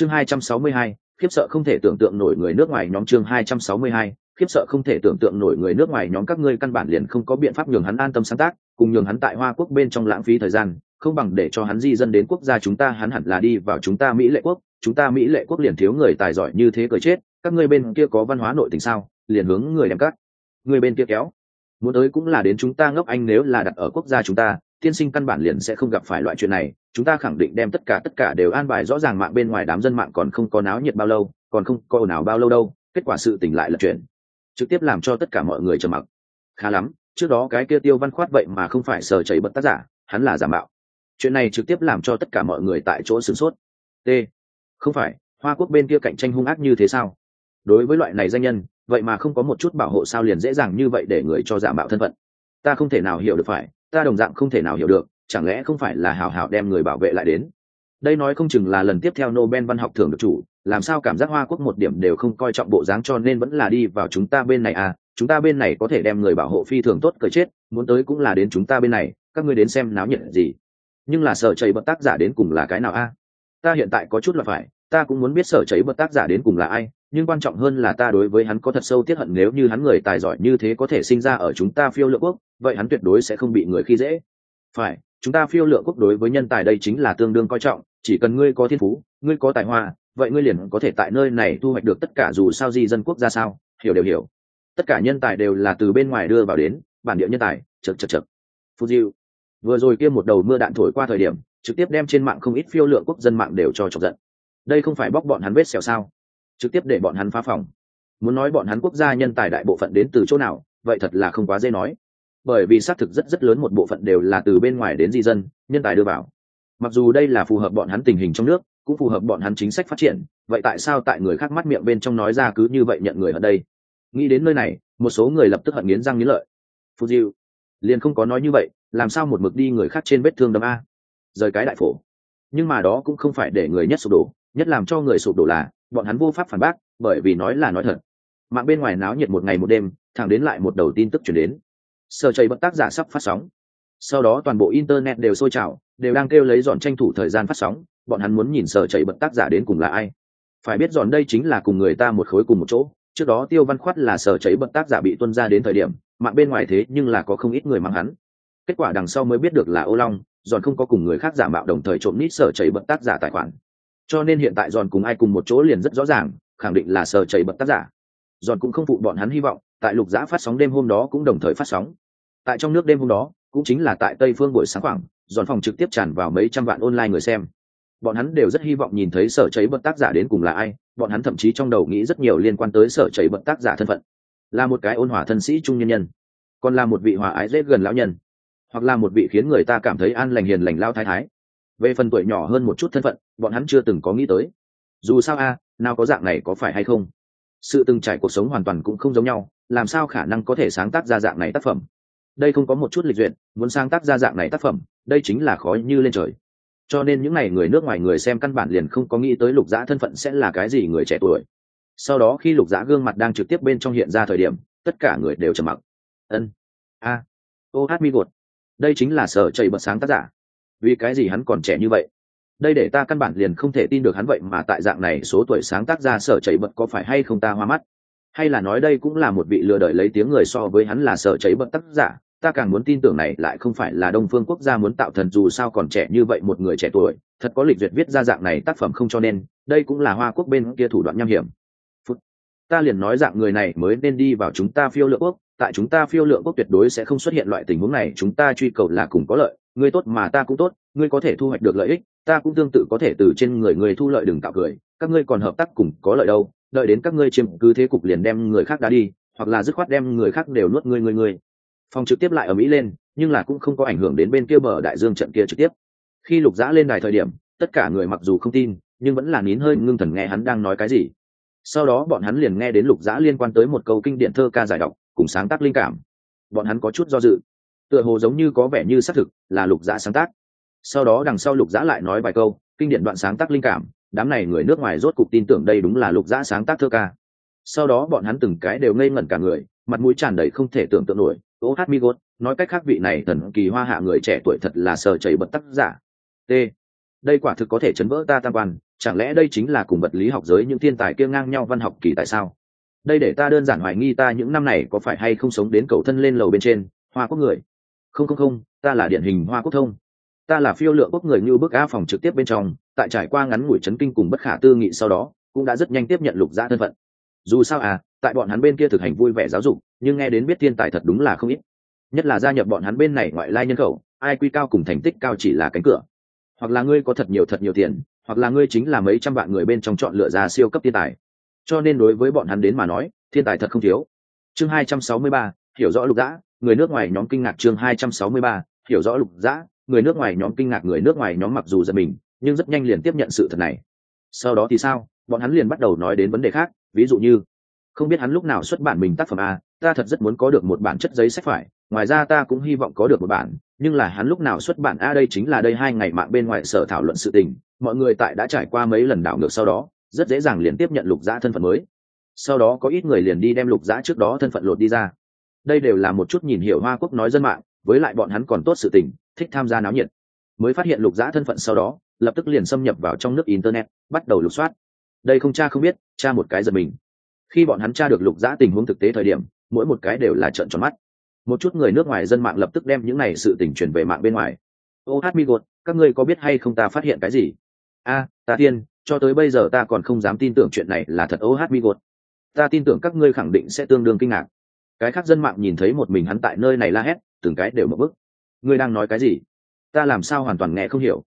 chương 262, khiếp sợ không thể tưởng tượng nổi người nước ngoài nhóm chương 262, khiếp sợ không thể tưởng tượng nổi người nước ngoài nhóm các ngươi căn bản liền không có biện pháp nhường hắn an tâm sáng tác cùng nhường hắn tại hoa quốc bên trong lãng phí thời gian không bằng để cho hắn di dân đến quốc gia chúng ta hắn hẳn là đi vào chúng ta mỹ lệ quốc chúng ta mỹ lệ quốc liền thiếu người tài giỏi như thế cởi chết các ngươi bên kia có văn hóa nội tình sao liền hướng người đem cắt người bên kia kéo. Muốn tới cũng là đến chúng ta ngốc anh nếu là đặt ở quốc gia chúng ta tiên sinh căn bản liền sẽ không gặp phải loại chuyện này chúng ta khẳng định đem tất cả tất cả đều an bài rõ ràng mạng bên ngoài đám dân mạng còn không có náo nhiệt bao lâu, còn không có ồn ào bao lâu đâu, kết quả sự tỉnh lại là chuyện trực tiếp làm cho tất cả mọi người trầm mặc. Khá lắm, trước đó cái kia tiêu văn khoát vậy mà không phải sờ chảy bật tác giả, hắn là giả mạo. Chuyện này trực tiếp làm cho tất cả mọi người tại chỗ sửng sốt. T, không phải, hoa quốc bên kia cạnh tranh hung ác như thế sao? Đối với loại này danh nhân, vậy mà không có một chút bảo hộ sao liền dễ dàng như vậy để người cho giả mạo thân phận. Ta không thể nào hiểu được phải, ta đồng dạng không thể nào hiểu được chẳng lẽ không phải là hào hào đem người bảo vệ lại đến? Đây nói không chừng là lần tiếp theo nobel văn học thường được chủ, làm sao cảm giác hoa quốc một điểm đều không coi trọng bộ dáng cho nên vẫn là đi vào chúng ta bên này à chúng ta bên này có thể đem người bảo hộ phi thường tốt cởi chết, muốn tới cũng là đến chúng ta bên này, các ngươi đến xem náo nhiệt gì. Nhưng là sở chảy bật tác giả đến cùng là cái nào a? Ta hiện tại có chút là phải, ta cũng muốn biết sở chảy bật tác giả đến cùng là ai, nhưng quan trọng hơn là ta đối với hắn có thật sâu tiết hận nếu như hắn người tài giỏi như thế có thể sinh ra ở chúng ta phiêu lượng quốc, vậy hắn tuyệt đối sẽ không bị người khi dễ. Phải chúng ta phiêu lượng quốc đối với nhân tài đây chính là tương đương coi trọng, chỉ cần ngươi có thiên phú, ngươi có tài hoa, vậy ngươi liền có thể tại nơi này thu hoạch được tất cả dù sao gì dân quốc ra sao? Hiểu đều hiểu. Tất cả nhân tài đều là từ bên ngoài đưa vào đến, bản địa nhân tài, chật chật chật. Phù diệu vừa rồi kia một đầu mưa đạn thổi qua thời điểm, trực tiếp đem trên mạng không ít phiêu lượng quốc dân mạng đều cho chọc giận. Đây không phải bóc bọn hắn vết xẻo sao? Trực tiếp để bọn hắn phá phòng. Muốn nói bọn hắn quốc gia nhân tài đại bộ phận đến từ chỗ nào, vậy thật là không quá dễ nói bởi vì xác thực rất rất lớn một bộ phận đều là từ bên ngoài đến di dân, nhân tài đưa vào. Mặc dù đây là phù hợp bọn hắn tình hình trong nước, cũng phù hợp bọn hắn chính sách phát triển, vậy tại sao tại người khác mắt miệng bên trong nói ra cứ như vậy nhận người ở đây? Nghĩ đến nơi này, một số người lập tức hận nghiến răng nghiến lợi. Phù diệu liền không có nói như vậy, làm sao một mực đi người khác trên vết thương đâm a? Rời cái đại phổ. Nhưng mà đó cũng không phải để người nhất sụp đổ, nhất làm cho người sụp đổ là, bọn hắn vô pháp phản bác, bởi vì nói là nói thật. Mạng bên ngoài náo nhiệt một ngày một đêm, thẳng đến lại một đầu tin tức chuyển đến sở chảy bật tác giả sắp phát sóng. Sau đó toàn bộ internet đều sôi trào, đều đang kêu lấy dọn tranh thủ thời gian phát sóng, bọn hắn muốn nhìn sở chảy bật tác giả đến cùng là ai. Phải biết dọn đây chính là cùng người ta một khối cùng một chỗ, trước đó tiêu văn khoát là sở chảy bật tác giả bị tuân ra đến thời điểm, mạng bên ngoài thế nhưng là có không ít người mang hắn. Kết quả đằng sau mới biết được là ô long, dọn không có cùng người khác giả mạo đồng thời trộm nít sở chảy bật tác giả tài khoản. Cho nên hiện tại dọn cùng ai cùng một chỗ liền rất rõ ràng, khẳng định là sở chảy bật tác giả. Giòn cũng không phụ bọn hắn hy vọng, tại lục giã phát sóng đêm hôm đó cũng đồng thời phát sóng. Tại trong nước đêm hôm đó, cũng chính là tại tây phương buổi sáng khoảng, Giòn phòng trực tiếp tràn vào mấy trăm vạn online người xem. Bọn hắn đều rất hy vọng nhìn thấy sở cháy bật tác giả đến cùng là ai, bọn hắn thậm chí trong đầu nghĩ rất nhiều liên quan tới sở cháy bận tác giả thân phận. Là một cái ôn hòa thân sĩ trung nhân nhân, còn là một vị hòa ái dễ gần lão nhân, hoặc là một vị khiến người ta cảm thấy an lành hiền lành lao thái thái. Về phần tuổi nhỏ hơn một chút thân phận, bọn hắn chưa từng có nghĩ tới. Dù sao a, nào có dạng này có phải hay không? Sự từng trải cuộc sống hoàn toàn cũng không giống nhau, làm sao khả năng có thể sáng tác ra dạng này tác phẩm? Đây không có một chút lịch duyệt, muốn sáng tác ra dạng này tác phẩm, đây chính là khó như lên trời. Cho nên những ngày người nước ngoài người xem căn bản liền không có nghĩ tới lục dã thân phận sẽ là cái gì người trẻ tuổi. Sau đó khi lục dã gương mặt đang trực tiếp bên trong hiện ra thời điểm, tất cả người đều trầm mặc. Ân, a, ô hát mi gột. Đây chính là sở chạy bật sáng tác giả. Vì cái gì hắn còn trẻ như vậy? Đây để ta căn bản liền không thể tin được hắn vậy mà tại dạng này số tuổi sáng tác ra sở chảy bật có phải hay không ta hoa mắt hay là nói đây cũng là một vị lừa đợi lấy tiếng người so với hắn là sở chảy bật tác giả, ta càng muốn tin tưởng này lại không phải là đông phương quốc gia muốn tạo thần dù sao còn trẻ như vậy một người trẻ tuổi, thật có lịch duyệt viết ra dạng này tác phẩm không cho nên, đây cũng là hoa quốc bên kia thủ đoạn nham hiểm Phút. ta liền nói dạng người này mới nên đi vào chúng ta phiêu lượng quốc, tại chúng ta phiêu lượng quốc tuyệt đối sẽ không xuất hiện loại tình huống này, chúng ta truy cầu là cùng có lợi ngươi tốt mà ta cũng tốt, ngươi có thể thu hoạch được lợi ích ta cũng tương tự có thể từ trên người người thu lợi đừng tạo cười, các ngươi còn hợp tác cùng có lợi đâu, đợi đến các ngươi chiếm cứ thế cục liền đem người khác đá đi, hoặc là dứt khoát đem người khác đều nuốt ngươi ngươi ngươi. Phòng trực tiếp lại ở mỹ lên, nhưng là cũng không có ảnh hưởng đến bên kia bờ đại dương trận kia trực tiếp. Khi lục giã lên đài thời điểm, tất cả người mặc dù không tin, nhưng vẫn là nín hơi ngưng thần nghe hắn đang nói cái gì. Sau đó bọn hắn liền nghe đến lục giã liên quan tới một câu kinh điển thơ ca giải đọc, cùng sáng tác linh cảm. Bọn hắn có chút do dự. Tựa hồ giống như có vẻ như xác thực là lục giã sáng tác sau đó đằng sau lục giã lại nói vài câu, kinh điển đoạn sáng tác linh cảm, đám này người nước ngoài rốt cục tin tưởng đây đúng là lục giã sáng tác thơ ca. Sau đó bọn hắn từng cái đều ngây ngẩn cả người, mặt mũi tràn đầy không thể tưởng tượng nổi. Ô hát mi gốt, nói cách khác vị này thần kỳ hoa hạ người trẻ tuổi thật là sờ chảy bật tác giả. T. Đây quả thực có thể chấn vỡ ta tam quan, chẳng lẽ đây chính là cùng vật lý học giới những thiên tài kia ngang nhau văn học kỳ tại sao? Đây để ta đơn giản hoài nghi ta những năm này có phải hay không sống đến cầu thân lên lầu bên trên, hoa quốc người. Không không không, ta là điển hình hoa quốc thông ta là phiêu lượng quốc người như bước a phòng trực tiếp bên trong tại trải qua ngắn ngủi chấn kinh cùng bất khả tư nghị sau đó cũng đã rất nhanh tiếp nhận lục gia thân phận. Dù sao à tại bọn hắn bên kia thực hành vui vẻ giáo dục nhưng nghe đến biết thiên tài thật đúng là không ít. Nhất là gia nhập bọn hắn bên này ngoại lai nhân khẩu ai quy cao cùng thành tích cao chỉ là cánh cửa. Hoặc là ngươi có thật nhiều thật nhiều tiền hoặc là ngươi chính là mấy trăm vạn người bên trong chọn lựa ra siêu cấp thiên tài. Cho nên đối với bọn hắn đến mà nói thiên tài thật không thiếu. Chương 263, hiểu rõ lục dã người nước ngoài nhóm kinh ngạc chương 263, hiểu rõ lục dã người nước ngoài nhóm kinh ngạc, người nước ngoài nhóm mặc dù giật mình, nhưng rất nhanh liền tiếp nhận sự thật này. Sau đó thì sao? Bọn hắn liền bắt đầu nói đến vấn đề khác, ví dụ như, không biết hắn lúc nào xuất bản mình tác phẩm a, ta thật rất muốn có được một bản chất giấy sách phải, ngoài ra ta cũng hy vọng có được một bản, nhưng là hắn lúc nào xuất bản a đây chính là đây hai ngày mạng bên ngoài sở thảo luận sự tình, mọi người tại đã trải qua mấy lần đảo ngược sau đó, rất dễ dàng liền tiếp nhận lục giã thân phận mới. Sau đó có ít người liền đi đem lục giã trước đó thân phận lột đi ra. Đây đều là một chút nhìn hiểu hoa quốc nói dân mạng với lại bọn hắn còn tốt sự tình, thích tham gia náo nhiệt. Mới phát hiện lục giã thân phận sau đó, lập tức liền xâm nhập vào trong nước internet, bắt đầu lục soát. Đây không cha không biết, cha một cái giật mình. Khi bọn hắn tra được lục giã tình huống thực tế thời điểm, mỗi một cái đều là trợn tròn mắt. Một chút người nước ngoài dân mạng lập tức đem những này sự tình truyền về mạng bên ngoài. Ô, hát mi gột, các ngươi có biết hay không ta phát hiện cái gì? A, ta tiên, cho tới bây giờ ta còn không dám tin tưởng chuyện này là thật ô, hát mi gột. Ta tin tưởng các ngươi khẳng định sẽ tương đương kinh ngạc cái khác dân mạng nhìn thấy một mình hắn tại nơi này la hét, từng cái đều mất bức. Ngươi đang nói cái gì? Ta làm sao hoàn toàn nghe không hiểu.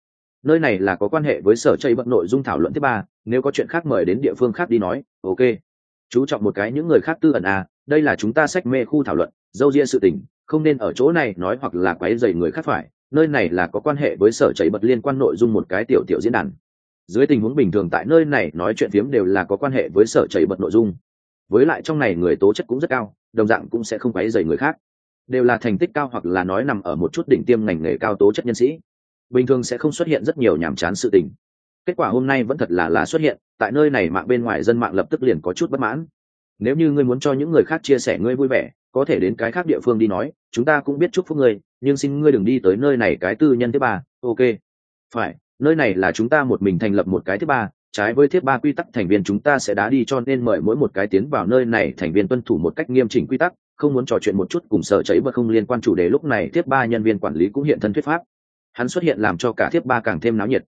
Nơi này là có quan hệ với sở chây bận nội dung thảo luận thứ ba, nếu có chuyện khác mời đến địa phương khác đi nói, ok. Chú trọng một cái những người khác tư ẩn à đây là chúng ta sách mê khu thảo luận, dâu ria sự tình, không nên ở chỗ này nói hoặc là quấy dày người khác phải, nơi này là có quan hệ với sở chảy bật liên quan nội dung một cái tiểu tiểu diễn đàn. Dưới tình huống bình thường tại nơi này nói chuyện phiếm đều là có quan hệ với sở chảy bật nội dung. Với lại trong này người tố chất cũng rất cao đồng dạng cũng sẽ không quấy dày người khác. Đều là thành tích cao hoặc là nói nằm ở một chút đỉnh tiêm ngành nghề cao tố chất nhân sĩ. Bình thường sẽ không xuất hiện rất nhiều nhàm chán sự tình. Kết quả hôm nay vẫn thật là là xuất hiện, tại nơi này mạng bên ngoài dân mạng lập tức liền có chút bất mãn. Nếu như ngươi muốn cho những người khác chia sẻ ngươi vui vẻ, có thể đến cái khác địa phương đi nói, chúng ta cũng biết chúc phúc ngươi, nhưng xin ngươi đừng đi tới nơi này cái tư nhân thứ ba. Ok. Phải, nơi này là chúng ta một mình thành lập một cái thứ ba trái với thiết ba quy tắc, thành viên chúng ta sẽ đá đi cho nên mời mỗi một cái tiến vào nơi này, thành viên tuân thủ một cách nghiêm chỉnh quy tắc, không muốn trò chuyện một chút cùng sợ cháy và không liên quan chủ đề. Lúc này thiết ba nhân viên quản lý cũng hiện thân thuyết pháp. Hắn xuất hiện làm cho cả thiết ba càng thêm náo nhiệt.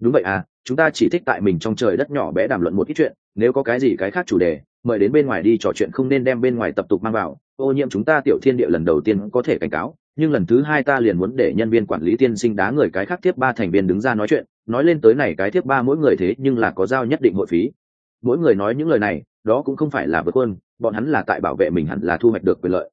Đúng vậy à chúng ta chỉ thích tại mình trong trời đất nhỏ bé đàm luận một ít chuyện, nếu có cái gì cái khác chủ đề, mời đến bên ngoài đi trò chuyện không nên đem bên ngoài tập tục mang vào. Ô nhiễm chúng ta tiểu thiên địa lần đầu tiên có thể cảnh cáo nhưng lần thứ hai ta liền muốn để nhân viên quản lý tiên sinh đá người cái khác tiếp ba thành viên đứng ra nói chuyện. Nói lên tới này cái tiếp ba mỗi người thế nhưng là có giao nhất định hội phí. Mỗi người nói những lời này, đó cũng không phải là vượt quân, bọn hắn là tại bảo vệ mình hẳn là thu hoạch được quyền lợi.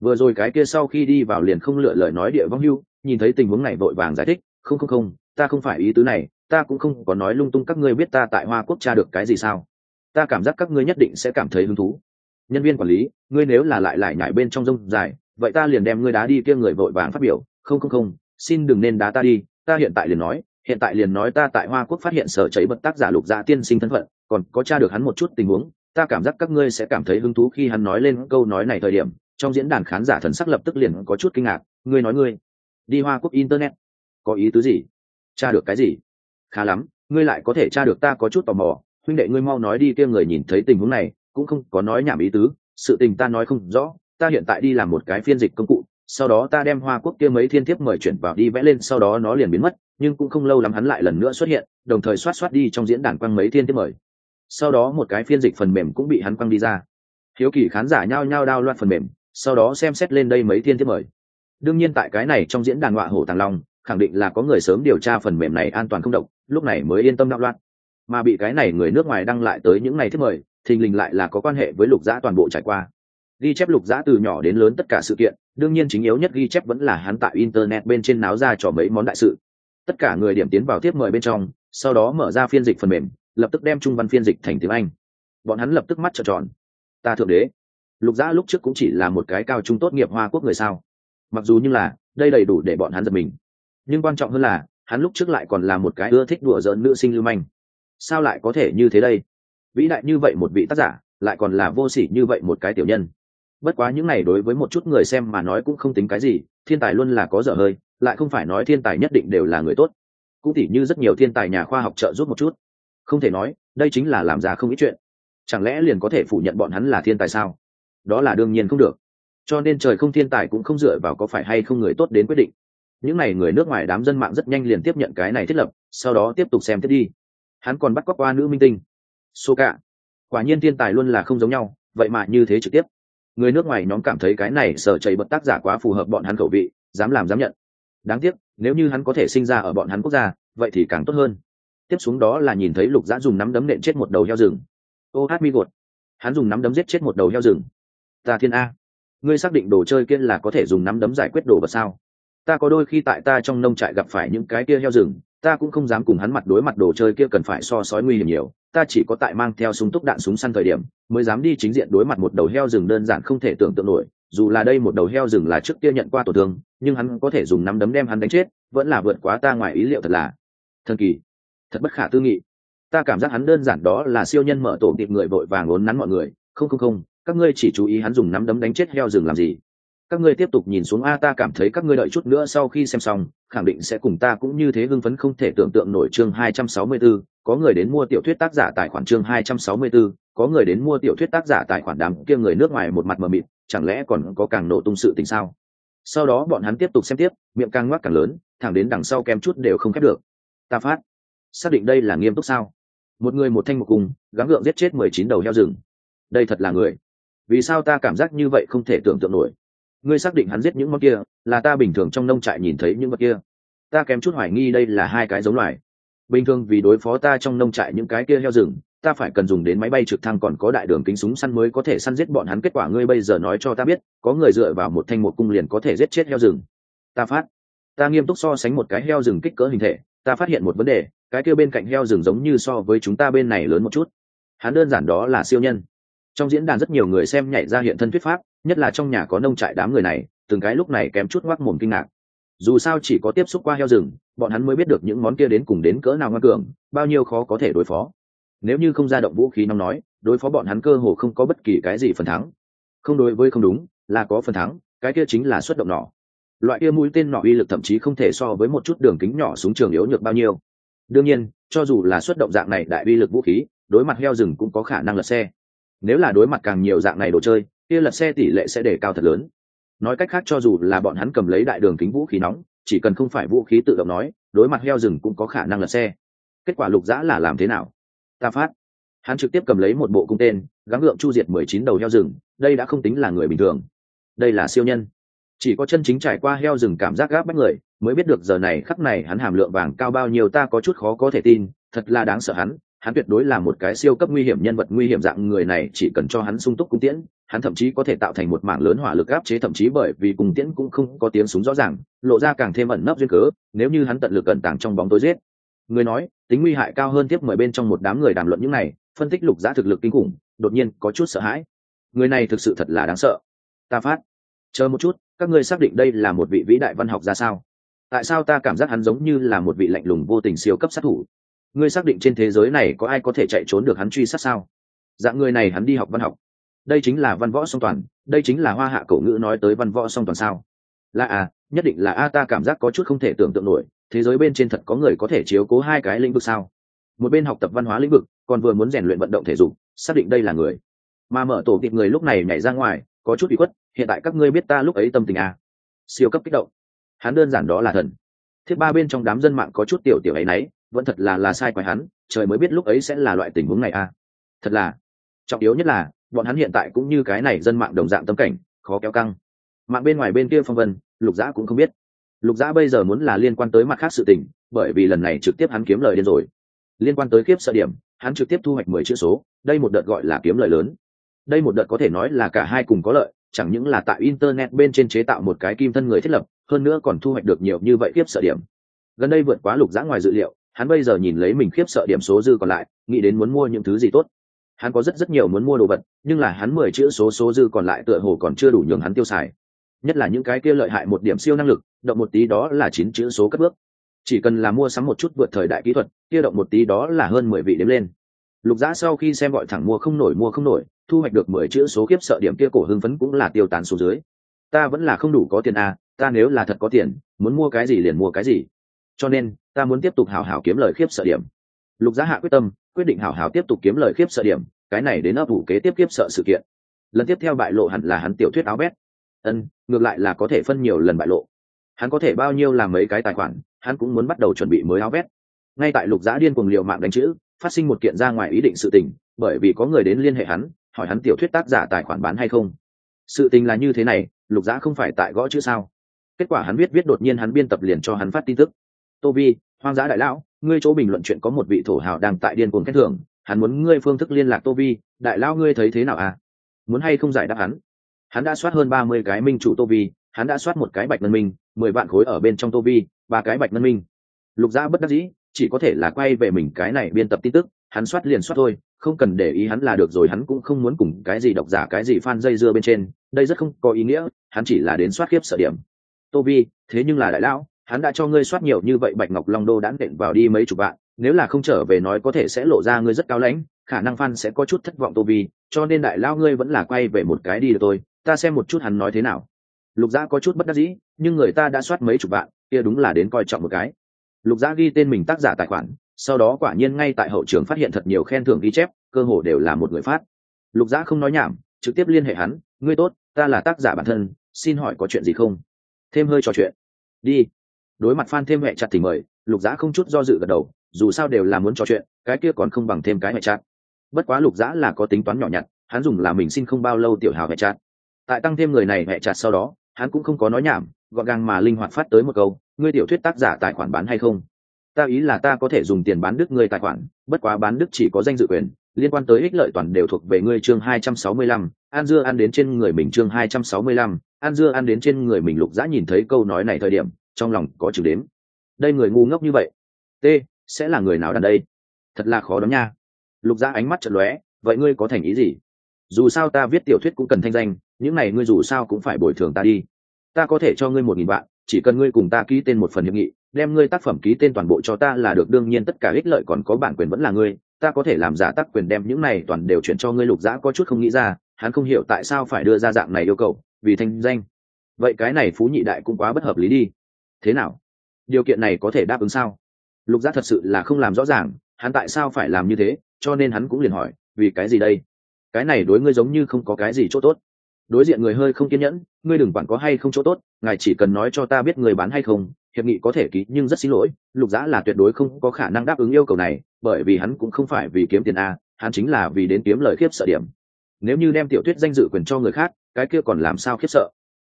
Vừa rồi cái kia sau khi đi vào liền không lựa lời nói địa vong hưu, nhìn thấy tình huống này vội vàng giải thích, không không không, ta không phải ý tứ này, ta cũng không có nói lung tung các ngươi biết ta tại hoa quốc tra được cái gì sao. Ta cảm giác các ngươi nhất định sẽ cảm thấy hứng thú. Nhân viên quản lý, ngươi nếu là lại lại nhảy bên trong rông dài vậy ta liền đem ngươi đá đi kia người vội vàng phát biểu, không không không, xin đừng nên đá ta đi, ta hiện tại liền nói, hiện tại liền nói ta tại hoa quốc phát hiện sở chảy bật tác giả lục dạ tiên sinh thân phận, còn có tra được hắn một chút tình huống, ta cảm giác các ngươi sẽ cảm thấy hứng thú khi hắn nói lên câu nói này thời điểm. Trong diễn đàn khán giả thần sắc lập tức liền có chút kinh ngạc, ngươi nói ngươi, đi hoa quốc internet, có ý tứ gì? Tra được cái gì? Khá lắm, ngươi lại có thể tra được ta có chút tò mò, huynh đệ ngươi mau nói đi kia người nhìn thấy tình huống này, cũng không có nói nhảm ý tứ, sự tình ta nói không rõ ta hiện tại đi làm một cái phiên dịch công cụ, sau đó ta đem hoa quốc kia mấy thiên thiếp mời chuyển vào đi vẽ lên, sau đó nó liền biến mất, nhưng cũng không lâu lắm hắn lại lần nữa xuất hiện, đồng thời xoát xoát đi trong diễn đàn quăng mấy thiên thiếp mời. Sau đó một cái phiên dịch phần mềm cũng bị hắn quăng đi ra. Hiếu kỳ khán giả nhao nhao đao loạn phần mềm, sau đó xem xét lên đây mấy thiên thiếp mời. Đương nhiên tại cái này trong diễn đàn họa hổ tàng long, khẳng định là có người sớm điều tra phần mềm này an toàn không độc, lúc này mới yên tâm đạo loạn. Mà bị cái này người nước ngoài đăng lại tới những ngày thiết mời, thình lình lại là có quan hệ với lục giã toàn bộ trải qua ghi chép lục giã từ nhỏ đến lớn tất cả sự kiện, đương nhiên chính yếu nhất ghi chép vẫn là hắn tại internet bên trên náo ra cho mấy món đại sự. Tất cả người điểm tiến vào tiếp mời bên trong, sau đó mở ra phiên dịch phần mềm, lập tức đem trung văn phiên dịch thành tiếng anh. Bọn hắn lập tức mắt trợn tròn. Ta thượng đế. Lục giã lúc trước cũng chỉ là một cái cao trung tốt nghiệp hoa quốc người sao. Mặc dù như là, đây đầy đủ để bọn hắn giật mình. Nhưng quan trọng hơn là, hắn lúc trước lại còn là một cái ưa thích đùa giỡn nữ sinh lưu manh. Sao lại có thể như thế đây? Vĩ đại như vậy một vị tác giả, lại còn là vô sỉ như vậy một cái tiểu nhân bất quá những này đối với một chút người xem mà nói cũng không tính cái gì, thiên tài luôn là có dở hơi, lại không phải nói thiên tài nhất định đều là người tốt. Cũng tỉ như rất nhiều thiên tài nhà khoa học trợ giúp một chút. Không thể nói, đây chính là làm ra không ít chuyện. Chẳng lẽ liền có thể phủ nhận bọn hắn là thiên tài sao? Đó là đương nhiên không được. Cho nên trời không thiên tài cũng không dựa vào có phải hay không người tốt đến quyết định. Những n à y người nước ngoài đám dân mạng rất nhanh liền tiếp nhận cái này thiết lập, sau đó tiếp tục xem tiếp đi. Hắn còn bắt cóc qua nữ minh tinh. Số cả. Quả nhiên thiên tài luôn là không giống nhau, vậy mà như thế trực tiếp người nước ngoài nhóm cảm thấy cái này sở chảy bật tác giả quá phù hợp bọn hắn khẩu vị, dám làm dám nhận. Đáng tiếc, nếu như hắn có thể sinh ra ở bọn hắn quốc gia, vậy thì càng tốt hơn. Tiếp xuống đó là nhìn thấy lục dã dùng nắm đấm nện chết một đầu heo rừng. Ô hát mi gột. Hắn dùng nắm đấm giết chết một đầu heo rừng. Ta thiên a. Ngươi xác định đồ chơi kia là có thể dùng nắm đấm giải quyết đồ vật sao? Ta có đôi khi tại ta trong nông trại gặp phải những cái kia heo rừng ta cũng không dám cùng hắn mặt đối mặt đồ chơi kia cần phải so sói nguy hiểm nhiều, ta chỉ có tại mang theo súng túc đạn súng săn thời điểm, mới dám đi chính diện đối mặt một đầu heo rừng đơn giản không thể tưởng tượng nổi, dù là đây một đầu heo rừng là trước kia nhận qua tổn thương, nhưng hắn có thể dùng nắm đấm đem hắn đánh chết, vẫn là vượt quá ta ngoài ý liệu thật là. Thần kỳ, thật bất khả tư nghị. Ta cảm giác hắn đơn giản đó là siêu nhân mở tổ tiệp người vội vàng lốn nắn mọi người, không không không, các ngươi chỉ chú ý hắn dùng nắm đấm đánh chết heo rừng làm gì các ngươi tiếp tục nhìn xuống a ta cảm thấy các ngươi đợi chút nữa sau khi xem xong khẳng định sẽ cùng ta cũng như thế hưng phấn không thể tưởng tượng nổi chương 264, có người đến mua tiểu thuyết tác giả tài khoản chương 264, có người đến mua tiểu thuyết tác giả tài khoản đám kia người nước ngoài một mặt mờ mịt chẳng lẽ còn có càng nổ tung sự tình sao? Sau đó bọn hắn tiếp tục xem tiếp miệng càng ngoác càng lớn thẳng đến đằng sau kem chút đều không khép được. Ta phát xác định đây là nghiêm túc sao? Một người một thanh một cùng gắng gượng giết chết mười chín đầu heo rừng. Đây thật là người. Vì sao ta cảm giác như vậy không thể tưởng tượng nổi? Ngươi xác định hắn giết những món kia, là ta bình thường trong nông trại nhìn thấy những vật kia. Ta kém chút hoài nghi đây là hai cái giống loài. Bình thường vì đối phó ta trong nông trại những cái kia heo rừng, ta phải cần dùng đến máy bay trực thăng còn có đại đường kính súng săn mới có thể săn giết bọn hắn. Kết quả ngươi bây giờ nói cho ta biết, có người dựa vào một thanh một cung liền có thể giết chết heo rừng. Ta phát. Ta nghiêm túc so sánh một cái heo rừng kích cỡ hình thể, ta phát hiện một vấn đề, cái kia bên cạnh heo rừng giống như so với chúng ta bên này lớn một chút. Hắn đơn giản đó là siêu nhân. Trong diễn đàn rất nhiều người xem nhảy ra hiện thân thuyết pháp nhất là trong nhà có nông trại đám người này, từng cái lúc này kém chút ngoác mồm kinh ngạc. Dù sao chỉ có tiếp xúc qua heo rừng, bọn hắn mới biết được những món kia đến cùng đến cỡ nào ngoan cường, bao nhiêu khó có thể đối phó. Nếu như không ra động vũ khí nóng nói, đối phó bọn hắn cơ hồ không có bất kỳ cái gì phần thắng. Không đối với không đúng, là có phần thắng, cái kia chính là xuất động nỏ. Loại kia mũi tên nỏ uy lực thậm chí không thể so với một chút đường kính nhỏ súng trường yếu nhược bao nhiêu. Đương nhiên, cho dù là xuất động dạng này đại uy lực vũ khí, đối mặt heo rừng cũng có khả năng lật xe. Nếu là đối mặt càng nhiều dạng này đồ chơi kia lật xe tỷ lệ sẽ để cao thật lớn. Nói cách khác cho dù là bọn hắn cầm lấy đại đường kính vũ khí nóng, chỉ cần không phải vũ khí tự động nói, đối mặt heo rừng cũng có khả năng lật xe. Kết quả lục dã là làm thế nào? Ta phát. Hắn trực tiếp cầm lấy một bộ cung tên, gắng gượng chu diệt mười chín đầu heo rừng, đây đã không tính là người bình thường. Đây là siêu nhân. Chỉ có chân chính trải qua heo rừng cảm giác gáp bách người, mới biết được giờ này khắc này hắn hàm lượng vàng cao bao nhiêu ta có chút khó có thể tin, thật là đáng sợ hắn. Hắn tuyệt đối là một cái siêu cấp nguy hiểm nhân vật nguy hiểm dạng người này, chỉ cần cho hắn sung túc cung tiễn hắn thậm chí có thể tạo thành một mảng lớn hỏa lực áp chế, thậm chí bởi vì cung tiễn cũng không có tiếng súng rõ ràng, lộ ra càng thêm ẩn nấp duyên cớ, nếu như hắn tận lực cẩn tàng trong bóng tối giết. Người nói, tính nguy hại cao hơn tiếp mời bên trong một đám người đàm luận những này, phân tích lục giá thực lực kinh khủng, đột nhiên có chút sợ hãi. Người này thực sự thật là đáng sợ. Ta phát. Chờ một chút, các ngươi xác định đây là một vị vĩ đại văn học ra sao? Tại sao ta cảm giác hắn giống như là một vị lạnh lùng vô tình siêu cấp sát thủ? Ngươi xác định trên thế giới này có ai có thể chạy trốn được hắn truy sát sao? Dạng người này hắn đi học văn học đây chính là văn võ song toàn, đây chính là hoa hạ cổ ngữ nói tới văn võ song toàn sao? Là à nhất định là a ta cảm giác có chút không thể tưởng tượng nổi, thế giới bên trên thật có người có thể chiếu cố hai cái lĩnh vực sao? Một bên học tập văn hóa lĩnh vực, còn vừa muốn rèn luyện vận động thể dục, xác định đây là người. Mà mở tổ kịp người lúc này nhảy ra ngoài, có chút bị khuất, hiện tại các ngươi biết ta lúc ấy tâm tình à. siêu cấp kích động. Hắn đơn giản đó là thần. Thiết ba bên trong đám dân mạng có chút tiểu tiểu ấy nấy, vẫn thật là là sai quái hắn, trời mới biết lúc ấy sẽ là loại tình huống này à. thật là. Trọng yếu nhất là bọn hắn hiện tại cũng như cái này dân mạng đồng dạng tâm cảnh, khó kéo căng. Mạng bên ngoài bên kia phong vân, lục dã cũng không biết. Lục dã bây giờ muốn là liên quan tới mặt khác sự tình, bởi vì lần này trực tiếp hắn kiếm lời điên rồi. Liên quan tới kiếp sợ điểm, hắn trực tiếp thu hoạch mười chữ số, đây một đợt gọi là kiếm lời lớn. Đây một đợt có thể nói là cả hai cùng có lợi, chẳng những là tại internet bên trên chế tạo một cái kim thân người thiết lập, hơn nữa còn thu hoạch được nhiều như vậy kiếp sợ điểm. Gần đây vượt quá lục dã ngoài dự liệu, hắn bây giờ nhìn lấy mình khiếp sợ điểm số dư còn lại, nghĩ đến muốn mua những thứ gì tốt hắn có rất rất nhiều muốn mua đồ vật nhưng là hắn mười chữ số số dư còn lại tựa hồ còn chưa đủ nhường hắn tiêu xài. Nhất là những cái kia lợi hại một điểm siêu năng lực động một tí đó là chín chữ số cất bước. Chỉ cần là mua sắm một chút vượt thời đại kỹ thuật kia động một tí đó là hơn mười vị đếm lên. Lục giã sau khi xem gọi thẳng mua không nổi mua không nổi thu hoạch được mười chữ số kiếp sợ điểm kia cổ hưng phấn cũng là tiêu tán số dưới. Ta vẫn là không đủ có tiền à, ta nếu là thật có tiền muốn mua cái gì liền mua cái gì. Cho nên ta muốn tiếp tục hào hào kiếm lời khiếp sợ điểm. Lục giá hạ quyết tâm quyết định hảo hảo tiếp tục kiếm lời khiếp sợ điểm, cái này đến ấp ủ kế tiếp khiếp sợ sự kiện. Lần tiếp theo bại lộ hẳn là hắn tiểu thuyết áo bét. Ân, ngược lại là có thể phân nhiều lần bại lộ. Hắn có thể bao nhiêu làm mấy cái tài khoản, hắn cũng muốn bắt đầu chuẩn bị mới áo vét ngay tại lục giã điên cuồng liều mạng đánh chữ, phát sinh một kiện ra ngoài ý định sự tình, bởi vì có người đến liên hệ hắn, hỏi hắn tiểu thuyết tác giả tài khoản bán hay không. Sự tình là như thế này, lục giã không phải tại gõ chữ sao? Kết quả hắn viết viết đột nhiên hắn biên tập liền cho hắn phát tin tức. Tô vi, hoang dã đại lão ngươi chỗ bình luận chuyện có một vị thổ hào đang tại điên cuồng khen thưởng, hắn muốn ngươi phương thức liên lạc tô vi, đại lão ngươi thấy thế nào à? Muốn hay không giải đáp hắn? Hắn đã soát hơn ba mươi cái minh chủ tô vi, hắn đã soát một cái bạch ngân minh, mười vạn khối ở bên trong tô vi, ba cái bạch ngân minh. Lục gia bất đắc dĩ, chỉ có thể là quay về mình cái này biên tập tin tức, hắn soát liền soát thôi, không cần để ý hắn là được rồi, hắn cũng không muốn cùng cái gì độc giả, cái gì fan dây dưa bên trên, đây rất không có ý nghĩa, hắn chỉ là đến soát khiếp sợ điểm. Tô vi, thế nhưng là đại lão hắn đã cho ngươi soát nhiều như vậy bạch ngọc long đô đã nện vào đi mấy chục vạn, nếu là không trở về nói có thể sẽ lộ ra ngươi rất cao lãnh, khả năng phan sẽ có chút thất vọng tô vi, cho nên đại lao ngươi vẫn là quay về một cái đi được tôi ta xem một chút hắn nói thế nào. Lục gia có chút bất đắc dĩ, nhưng người ta đã soát mấy chục vạn, kia đúng là đến coi trọng một cái. Lục gia ghi tên mình tác giả tài khoản, sau đó quả nhiên ngay tại hậu trường phát hiện thật nhiều khen thưởng ghi chép, cơ hồ đều là một người phát. Lục gia không nói nhảm, trực tiếp liên hệ hắn, ngươi tốt, ta là tác giả bản thân, xin hỏi có chuyện gì không? Thêm hơi trò chuyện. Đi đối mặt phan thêm mẹ chặt thì mời, lục giã không chút do dự gật đầu, dù sao đều là muốn trò chuyện, cái kia còn không bằng thêm cái mẹ chặt. Bất quá lục giã là có tính toán nhỏ nhặt, hắn dùng là mình xin không bao lâu tiểu hào mẹ chặt. Tại tăng thêm người này mẹ chặt sau đó, hắn cũng không có nói nhảm, gọn gàng mà linh hoạt phát tới một câu, ngươi tiểu thuyết tác giả tài khoản bán hay không? Ta ý là ta có thể dùng tiền bán đức ngươi tài khoản, bất quá bán đức chỉ có danh dự quyền, liên quan tới ích lợi toàn đều thuộc về ngươi chương hai trăm sáu mươi lăm, an dưa ăn đến trên người mình chương hai trăm sáu mươi lăm, an dưa ăn đến trên người mình lục dã nhìn thấy câu nói này thời điểm trong lòng có chừng đếm. Đây người ngu ngốc như vậy, t, sẽ là người nào đàn đây? Thật là khó đón nha. Lục gia ánh mắt chật lóe, vậy ngươi có thành ý gì? Dù sao ta viết tiểu thuyết cũng cần thanh danh, những này ngươi dù sao cũng phải bồi thường ta đi. Ta có thể cho ngươi một nghìn vạn, chỉ cần ngươi cùng ta ký tên một phần hiệp nghị, đem ngươi tác phẩm ký tên toàn bộ cho ta là được, đương nhiên tất cả ích lợi còn có bản quyền vẫn là ngươi. Ta có thể làm giả tác quyền đem những này toàn đều chuyển cho ngươi, lục giã có chút không nghĩ ra, hắn không hiểu tại sao phải đưa ra dạng này yêu cầu, vì thanh danh. Vậy cái này phú nhị đại cũng quá bất hợp lý đi thế nào? Điều kiện này có thể đáp ứng sao? Lục giác thật sự là không làm rõ ràng, hắn tại sao phải làm như thế, cho nên hắn cũng liền hỏi, vì cái gì đây? Cái này đối ngươi giống như không có cái gì chỗ tốt. Đối diện người hơi không kiên nhẫn, ngươi đừng quản có hay không chỗ tốt, ngài chỉ cần nói cho ta biết người bán hay không, hiệp nghị có thể ký, nhưng rất xin lỗi, lục giã là tuyệt đối không có khả năng đáp ứng yêu cầu này, bởi vì hắn cũng không phải vì kiếm tiền a, hắn chính là vì đến kiếm lời khiếp sợ điểm. Nếu như đem tiểu thuyết danh dự quyền cho người khác, cái kia còn làm sao khiếp sợ?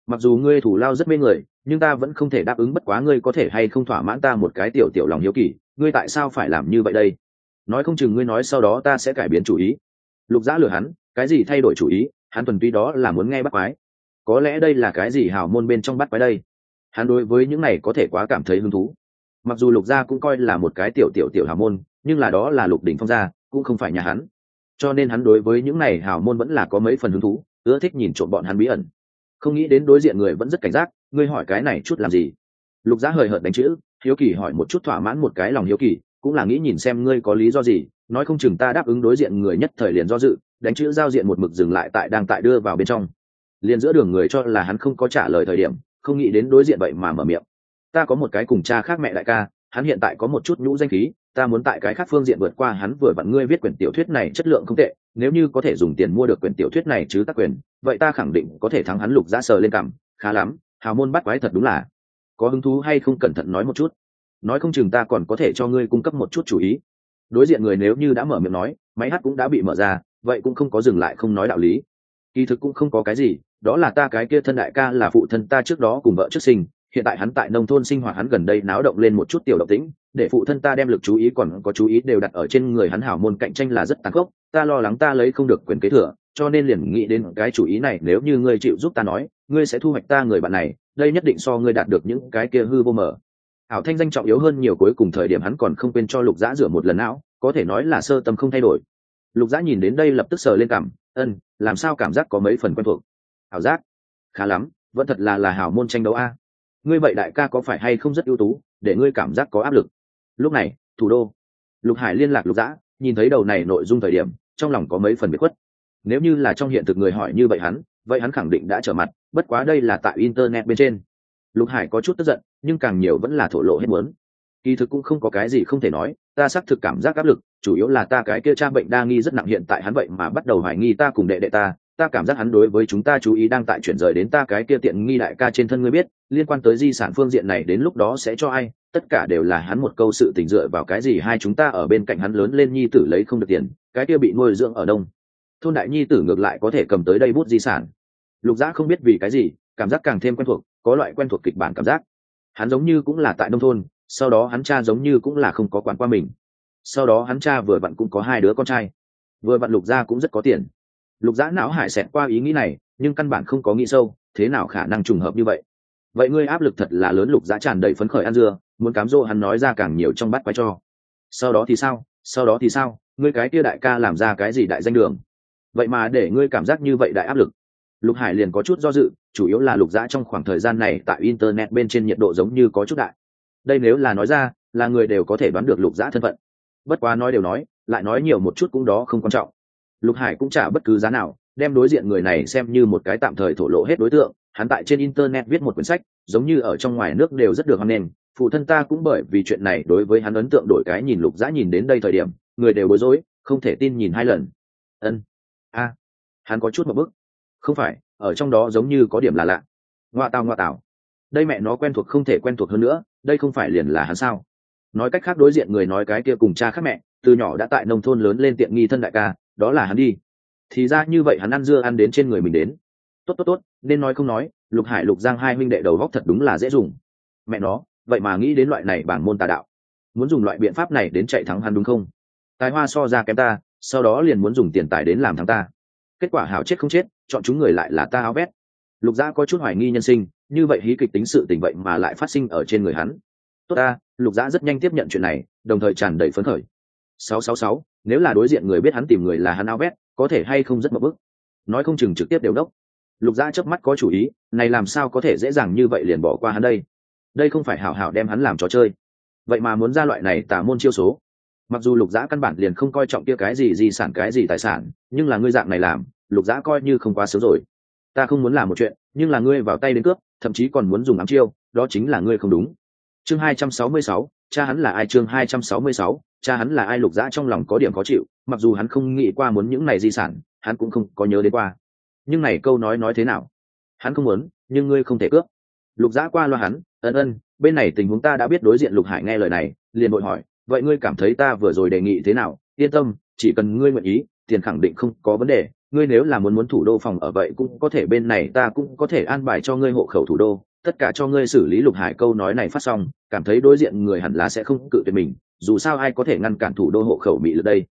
Mặc dù ngươi thủ lao rất mê người, nhưng ta vẫn không thể đáp ứng bất quá ngươi có thể hay không thỏa mãn ta một cái tiểu tiểu lòng hiếu kỳ, ngươi tại sao phải làm như vậy đây? Nói không chừng ngươi nói sau đó ta sẽ cải biến chủ ý. Lục giã lừa hắn, cái gì thay đổi chủ ý, hắn tuần tuy đó là muốn nghe bắt quái. Có lẽ đây là cái gì hào môn bên trong bắt quái đây? Hắn đối với những này có thể quá cảm thấy hứng thú. Mặc dù lục gia cũng coi là một cái tiểu tiểu tiểu hào môn, nhưng là đó là lục đỉnh phong gia, cũng không phải nhà hắn. Cho nên hắn đối với những này hào môn vẫn là có mấy phần hứng thú, ưa thích nhìn trộm bọn hắn bí ẩn không nghĩ đến đối diện người vẫn rất cảnh giác, ngươi hỏi cái này chút làm gì? Lục gia hời hợt đánh chữ, hiếu kỳ hỏi một chút thỏa mãn một cái lòng hiếu kỳ, cũng là nghĩ nhìn xem ngươi có lý do gì, nói không chừng ta đáp ứng đối diện người nhất thời liền do dự, đánh chữ giao diện một mực dừng lại tại đang tại đưa vào bên trong. Liền giữa đường người cho là hắn không có trả lời thời điểm, không nghĩ đến đối diện vậy mà mở miệng. Ta có một cái cùng cha khác mẹ đại ca hắn hiện tại có một chút nhũ danh khí, ta muốn tại cái khác phương diện vượt qua hắn vừa vặn ngươi viết quyển tiểu thuyết này chất lượng không tệ, nếu như có thể dùng tiền mua được quyển tiểu thuyết này chứ tác quyền, vậy ta khẳng định có thể thắng hắn lục ra sờ lên cảm, khá lắm, hào môn bắt quái thật đúng là. Có hứng thú hay không cẩn thận nói một chút. Nói không chừng ta còn có thể cho ngươi cung cấp một chút chủ ý. Đối diện người nếu như đã mở miệng nói, máy hát cũng đã bị mở ra, vậy cũng không có dừng lại không nói đạo lý. Kỳ thực cũng không có cái gì, đó là ta cái kia thân đại ca là phụ thân ta trước đó cùng vợ trước sinh hiện tại hắn tại nông thôn sinh hoạt hắn gần đây náo động lên một chút tiểu động tĩnh, để phụ thân ta đem lực chú ý còn có chú ý đều đặt ở trên người hắn hảo môn cạnh tranh là rất tàn khốc, ta lo lắng ta lấy không được quyền kế thừa, cho nên liền nghĩ đến cái chủ ý này, nếu như ngươi chịu giúp ta nói, ngươi sẽ thu hoạch ta người bạn này, đây nhất định so ngươi đạt được những cái kia hư vô mờ ảo thanh danh trọng yếu hơn nhiều cuối cùng thời điểm hắn còn không quên cho lục giã rửa một lần não, có thể nói là sơ tâm không thay đổi. Lục giã nhìn đến đây lập tức sờ lên cảm, ân, làm sao cảm giác có mấy phần quen thuộc? Ảo giác. Khá lắm, vẫn thật là là hảo môn tranh đấu a ngươi vậy đại ca có phải hay không rất ưu tú, để ngươi cảm giác có áp lực? Lúc này, thủ đô. Lục hải liên lạc lục dã, nhìn thấy đầu này nội dung thời điểm, trong lòng có mấy phần biệt khuất. Nếu như là trong hiện thực người hỏi như vậy hắn vậy hắn khẳng định đã trở mặt, bất quá đây là tại internet bên trên. Lục hải có chút tức giận, nhưng càng nhiều vẫn là thổ lộ hết muốn. Kỳ thực cũng không có cái gì không thể nói, ta xác thực cảm giác áp lực, chủ yếu là ta cái kia cha bệnh đa nghi rất nặng hiện tại hắn vậy mà bắt đầu hoài nghi ta cùng đệ đệ ta ta cảm giác hắn đối với chúng ta chú ý đang tại chuyển rời đến ta cái kia tiện nghi đại ca trên thân ngươi biết, liên quan tới di sản phương diện này đến lúc đó sẽ cho ai, tất cả đều là hắn một câu sự tình dựa vào cái gì hai chúng ta ở bên cạnh hắn lớn lên nhi tử lấy không được tiền, cái kia bị nuôi dưỡng ở đông. Thôn đại nhi tử ngược lại có thể cầm tới đây bút di sản. Lục giác không biết vì cái gì, cảm giác càng thêm quen thuộc, có loại quen thuộc kịch bản cảm giác. Hắn giống như cũng là tại nông thôn, sau đó hắn cha giống như cũng là không có quản qua mình. Sau đó hắn cha vừa vặn cũng có hai đứa con trai. Vừa vặn lục gia cũng rất có tiền lục giã não hải xẹt qua ý nghĩ này, nhưng căn bản không có nghĩ sâu, thế nào khả năng trùng hợp như vậy? Vậy ngươi áp lực thật là lớn, lục giã tràn đầy phấn khởi ăn dưa, muốn cám dỗ hắn nói ra càng nhiều trong bắt quay cho. Sau đó thì sao? Sau đó thì sao? Ngươi cái kia đại ca làm ra cái gì đại danh đường? Vậy mà để ngươi cảm giác như vậy đại áp lực. Lục hải liền có chút do dự, chủ yếu là lục giã trong khoảng thời gian này tại internet bên trên nhiệt độ giống như có chút đại. Đây nếu là nói ra, là người đều có thể đoán được lục giã thân phận. Bất quá nói đều nói, lại nói nhiều một chút cũng đó không quan trọng lục hải cũng trả bất cứ giá nào, đem đối diện người này xem như một cái tạm thời thổ lộ hết đối tượng. Hắn tại trên internet viết một quyển sách, giống như ở trong ngoài nước đều rất được hoan nghênh. Phụ thân ta cũng bởi vì chuyện này đối với hắn ấn tượng đổi cái nhìn lục dã nhìn đến đây thời điểm, người đều bối rối, không thể tin nhìn hai lần. Ân. A. Hắn có chút một bức. Không phải, ở trong đó giống như có điểm là lạ. Ngoa tào ngoa tào. Đây mẹ nó quen thuộc không thể quen thuộc hơn nữa, đây không phải liền là hắn sao? Nói cách khác đối diện người nói cái kia cùng cha khác mẹ, từ nhỏ đã tại nông thôn lớn lên tiện nghi thân đại ca đó là hắn đi. Thì ra như vậy hắn ăn dưa ăn đến trên người mình đến. Tốt tốt tốt, nên nói không nói, lục hải, lục giang hai huynh đệ đầu góc thật đúng là dễ dùng. Mẹ nó, vậy mà nghĩ đến loại này bản môn tà đạo. Muốn dùng loại biện pháp này đến chạy thắng hắn đúng không? Tài hoa so ra kém ta, sau đó liền muốn dùng tiền tài đến làm thắng ta. Kết quả hảo chết không chết, chọn chúng người lại là ta áo vét. Lục gia có chút hoài nghi nhân sinh, như vậy hí kịch tính sự tình vậy mà lại phát sinh ở trên người hắn. Tốt ta, lục gia rất nhanh tiếp nhận chuyện này, đồng thời tràn đầy phấn khởi. Sáu sáu sáu nếu là đối diện người biết hắn tìm người là hắn ao vét có thể hay không rất mập bức nói không chừng trực tiếp đều đốc. Lục gia chớp mắt có chủ ý này làm sao có thể dễ dàng như vậy liền bỏ qua hắn đây? Đây không phải hảo hảo đem hắn làm trò chơi. Vậy mà muốn ra loại này tả môn chiêu số. Mặc dù lục dã căn bản liền không coi trọng kia cái gì di sản cái gì tài sản nhưng là ngươi dạng này làm lục dã coi như không quá xấu rồi. Ta không muốn làm một chuyện nhưng là ngươi vào tay đến cướp thậm chí còn muốn dùng ám chiêu đó chính là ngươi không đúng. Chương 266, cha hắn là ai? Chương 266, cha hắn là ai lục dã trong lòng có điểm khó chịu, mặc dù hắn không nghĩ qua muốn những này di sản, hắn cũng không có nhớ đến qua. Nhưng này câu nói nói thế nào? Hắn không muốn, nhưng ngươi không thể cướp. Lục dã qua loa hắn, ân ân, bên này tình huống ta đã biết đối diện lục hải nghe lời này, liền bội hỏi, vậy ngươi cảm thấy ta vừa rồi đề nghị thế nào? Yên tâm, chỉ cần ngươi nguyện ý, tiền khẳng định không có vấn đề. Ngươi nếu là muốn muốn thủ đô phòng ở vậy cũng có thể bên này ta cũng có thể an bài cho ngươi hộ khẩu thủ đô. Tất cả cho ngươi xử lý lục hải câu nói này phát xong, cảm thấy đối diện người hẳn lá sẽ không cự tuyệt mình dù sao ai có thể ngăn cản thủ đô hộ khẩu bị lượt đây?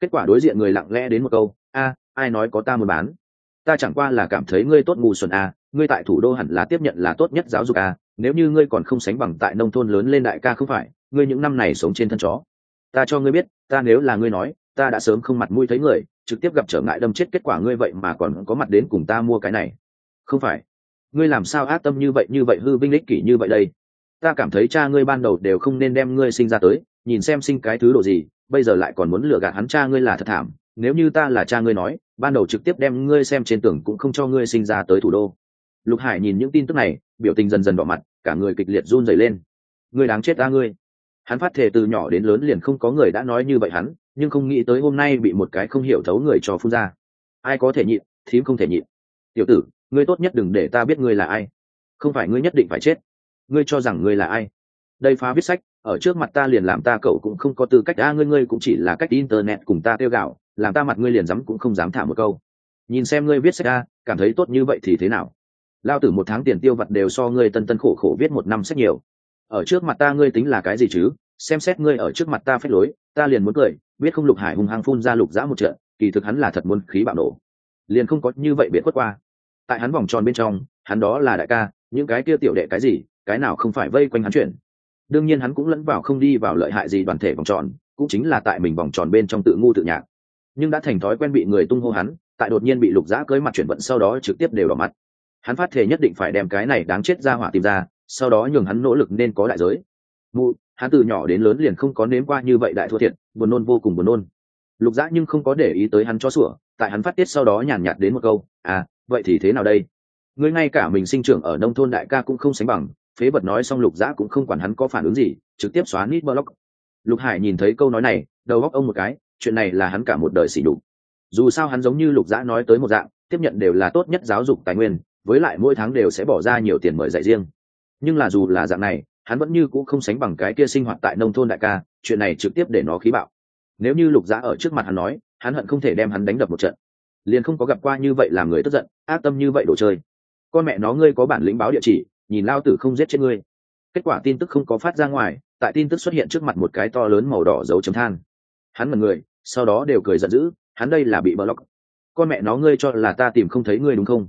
Kết quả đối diện người lặng lẽ đến một câu, a, ai nói có ta muốn bán? Ta chẳng qua là cảm thấy ngươi tốt ngu xuẩn a, ngươi tại thủ đô hẳn là tiếp nhận là tốt nhất giáo dục a, nếu như ngươi còn không sánh bằng tại nông thôn lớn lên đại ca không phải, ngươi những năm này sống trên thân chó. Ta cho ngươi biết, ta nếu là ngươi nói, ta đã sớm không mặt mũi thấy người, trực tiếp gặp trở ngại đâm chết kết quả ngươi vậy mà còn có mặt đến cùng ta mua cái này. Không phải. Ngươi làm sao ác tâm như vậy như vậy hư vinh ích kỷ như vậy đây? Ta cảm thấy cha ngươi ban đầu đều không nên đem ngươi sinh ra tới nhìn xem sinh cái thứ đồ gì, bây giờ lại còn muốn lừa gạt hắn cha ngươi là thật thảm, nếu như ta là cha ngươi nói, ban đầu trực tiếp đem ngươi xem trên tường cũng không cho ngươi sinh ra tới thủ đô. Lục hải nhìn những tin tức này, biểu tình dần dần đỏ mặt, cả người kịch liệt run rẩy lên. Ngươi đáng chết ta ngươi. Hắn phát thể từ nhỏ đến lớn liền không có người đã nói như vậy hắn, nhưng không nghĩ tới hôm nay bị một cái không hiểu thấu người cho phun ra. Ai có thể nhịn, thím không thể nhịn. Tiểu tử, ngươi tốt nhất đừng để ta biết ngươi là ai. Không phải ngươi nhất định phải chết. Ngươi cho rằng ngươi là ai. Đây phá viết sách ở trước mặt ta liền làm ta cậu cũng không có tư cách, a, ngươi ngươi cũng chỉ là cách internet cùng ta tiêu gạo, làm ta mặt ngươi liền dám cũng không dám thả một câu. Nhìn xem ngươi viết sách a, cảm thấy tốt như vậy thì thế nào? Lao tử một tháng tiền tiêu vặt đều so ngươi tân tân khổ khổ viết một năm sách nhiều. Ở trước mặt ta ngươi tính là cái gì chứ? Xem xét ngươi ở trước mặt ta phép lối, ta liền muốn cười biết không lục hải hùng hăng phun ra lục giã một trận, kỳ thực hắn là thật muốn khí bạo nổ. Liền không có như vậy biệt quất qua. Tại hắn vòng tròn bên trong, hắn đó là đại ca, những cái kia tiểu đệ cái gì, cái nào không phải vây quanh hắn chuyển đương nhiên hắn cũng lẫn vào không đi vào lợi hại gì đoàn thể vòng tròn, cũng chính là tại mình vòng tròn bên trong tự ngu tự nhạc. Nhưng đã thành thói quen bị người tung hô hắn, tại đột nhiên bị lục giã cưới mặt chuyển vận sau đó trực tiếp đều đỏ mặt. Hắn phát thể nhất định phải đem cái này đáng chết ra hỏa tìm ra, sau đó nhường hắn nỗ lực nên có đại giới. Mụ, hắn từ nhỏ đến lớn liền không có nếm qua như vậy đại thua thiệt, buồn nôn vô cùng buồn nôn. Lục dã nhưng không có để ý tới hắn cho sủa, tại hắn phát tiết sau đó nhàn nhạt đến một câu à vậy thì thế nào đây? Ngươi ngay cả mình sinh trưởng ở nông thôn đại ca cũng không sánh bằng phế vật nói xong lục Giã cũng không quản hắn có phản ứng gì, trực tiếp xóa nít block lục hải nhìn thấy câu nói này, đầu góc ông một cái, chuyện này là hắn cả một đời xỉ đục dù sao hắn giống như lục Giã nói tới một dạng, tiếp nhận đều là tốt nhất giáo dục tài nguyên, với lại mỗi tháng đều sẽ bỏ ra nhiều tiền mời dạy riêng. Nhưng là dù là dạng này, hắn vẫn như cũ không sánh bằng cái kia sinh hoạt tại nông thôn đại ca, chuyện này trực tiếp để nó khí bạo. Nếu như lục Giã ở trước mặt hắn nói, hắn hận không thể đem hắn đánh đập một trận. Liền không có gặp qua như vậy làm người tức giận, ác tâm như vậy đồ chơi. Con mẹ nó, ngươi có bản lĩnh báo địa chỉ nhìn lao tử không giết chết ngươi. Kết quả tin tức không có phát ra ngoài, tại tin tức xuất hiện trước mặt một cái to lớn màu đỏ dấu chấm than. Hắn mật người, sau đó đều cười giận dữ, hắn đây là bị block. Con mẹ nó ngươi cho là ta tìm không thấy ngươi đúng không?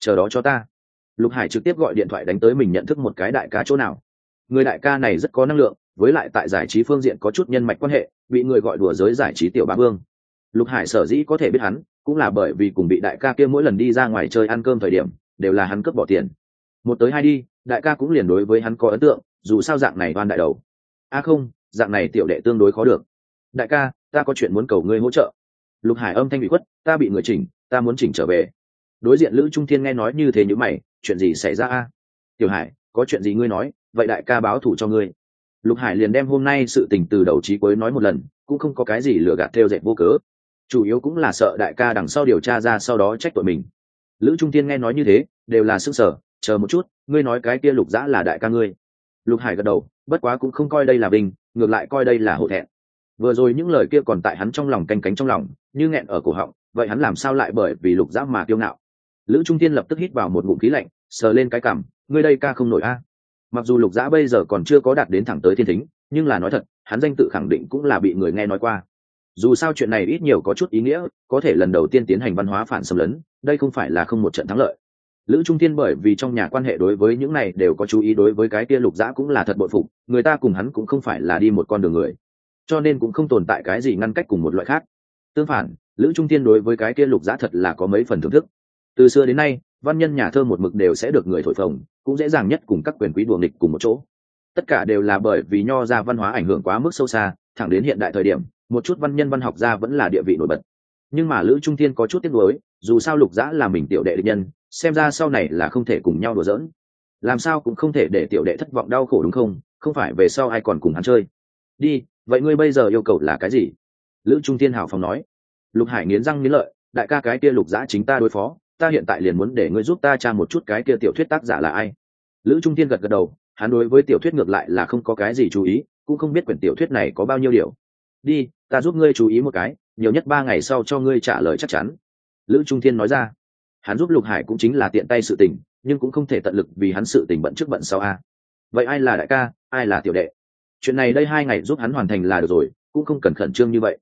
Chờ đó cho ta. Lục hải trực tiếp gọi điện thoại đánh tới mình nhận thức một cái đại ca chỗ nào. Người đại ca này rất có năng lượng, với lại tại giải trí phương diện có chút nhân mạch quan hệ, bị người gọi đùa giới giải trí tiểu bá vương. Lục hải sở dĩ có thể biết hắn, cũng là bởi vì cùng bị đại ca kia mỗi lần đi ra ngoài chơi ăn cơm thời điểm, đều là hắn cướp bỏ tiền một tới hai đi, đại ca cũng liền đối với hắn có ấn tượng, dù sao dạng này oan đại đầu. A à không, dạng này tiểu đệ tương đối khó được. Đại ca, ta có chuyện muốn cầu ngươi hỗ trợ. Lục hải âm thanh bị khuất, ta bị người chỉnh, ta muốn chỉnh trở về. Đối diện lữ trung thiên nghe nói như thế như mày, chuyện gì xảy ra a? Tiểu hải, có chuyện gì ngươi nói, vậy đại ca báo thủ cho ngươi. Lục hải liền đem hôm nay sự tình từ đầu trí cuối nói một lần, cũng không có cái gì lừa gạt theo dệt vô cớ. Chủ yếu cũng là sợ đại ca đằng sau điều tra ra sau đó trách tội mình. Lữ trung tiên nghe nói như thế, đều là sức sở chờ một chút, ngươi nói cái kia lục dã là đại ca ngươi. Lục hải gật đầu, bất quá cũng không coi đây là bình ngược lại coi đây là hổ thẹn. Vừa rồi những lời kia còn tại hắn trong lòng canh cánh trong lòng, như nghẹn ở cổ họng, vậy hắn làm sao lại bởi vì lục dã mà kiêu ngạo? Lữ trung tiên lập tức hít vào một ngụm khí lạnh, sờ lên cái cằm, ngươi đây ca không nổi a. À. Mặc dù lục dã bây giờ còn chưa có đạt đến thẳng tới thiên thính, nhưng là nói thật, hắn danh tự khẳng định cũng là bị người nghe nói qua. Dù sao chuyện này ít nhiều có chút ý nghĩa, có thể lần đầu tiên tiến hành văn hóa phản xâm lấn, đây không phải là không một trận thắng lợi lữ trung thiên bởi vì trong nhà quan hệ đối với những này đều có chú ý đối với cái kia lục dã cũng là thật bội phục, người ta cùng hắn cũng không phải là đi một con đường người. Cho nên cũng không tồn tại cái gì ngăn cách cùng một loại khác. Tương phản, lữ trung thiên đối với cái kia lục dã thật là có mấy phần thưởng thức. Từ xưa đến nay, văn nhân nhà thơ một mực đều sẽ được người thổi phồng, cũng dễ dàng nhất cùng các quyền quý đùa nghịch cùng một chỗ. Tất cả đều là bởi vì nho ra văn hóa ảnh hưởng quá mức sâu xa, thẳng đến hiện đại thời điểm, một chút văn nhân văn học gia vẫn là địa vị nổi bật. Nhưng mà lữ trung thiên có chút tiếc nuối, dù sao lục dã là mình tiểu đệ định nhân xem ra sau này là không thể cùng nhau đùa giỡn. Làm sao cũng không thể để tiểu đệ thất vọng đau khổ đúng không? Không phải về sau ai còn cùng hắn chơi. Đi, vậy ngươi bây giờ yêu cầu là cái gì? Lữ trung thiên hào phong nói. Lục hải nghiến răng nghiến lợi, đại ca cái kia lục giã chính ta đối phó, ta hiện tại liền muốn để ngươi giúp ta tra một chút cái kia tiểu thuyết tác giả là ai. Lữ trung thiên gật gật đầu, hắn đối với tiểu thuyết ngược lại là không có cái gì chú ý, cũng không biết quyển tiểu thuyết này có bao nhiêu điều. Đi, ta giúp ngươi chú ý một cái, nhiều nhất ba ngày sau cho ngươi trả lời chắc chắn. Lữ trung thiên nói ra hắn giúp lục hải cũng chính là tiện tay sự tình, nhưng cũng không thể tận lực vì hắn sự tình bận trước bận sau a. Vậy ai là đại ca, ai là tiểu đệ? Chuyện này đây hai ngày giúp hắn hoàn thành là được rồi, cũng không cần khẩn trương như vậy.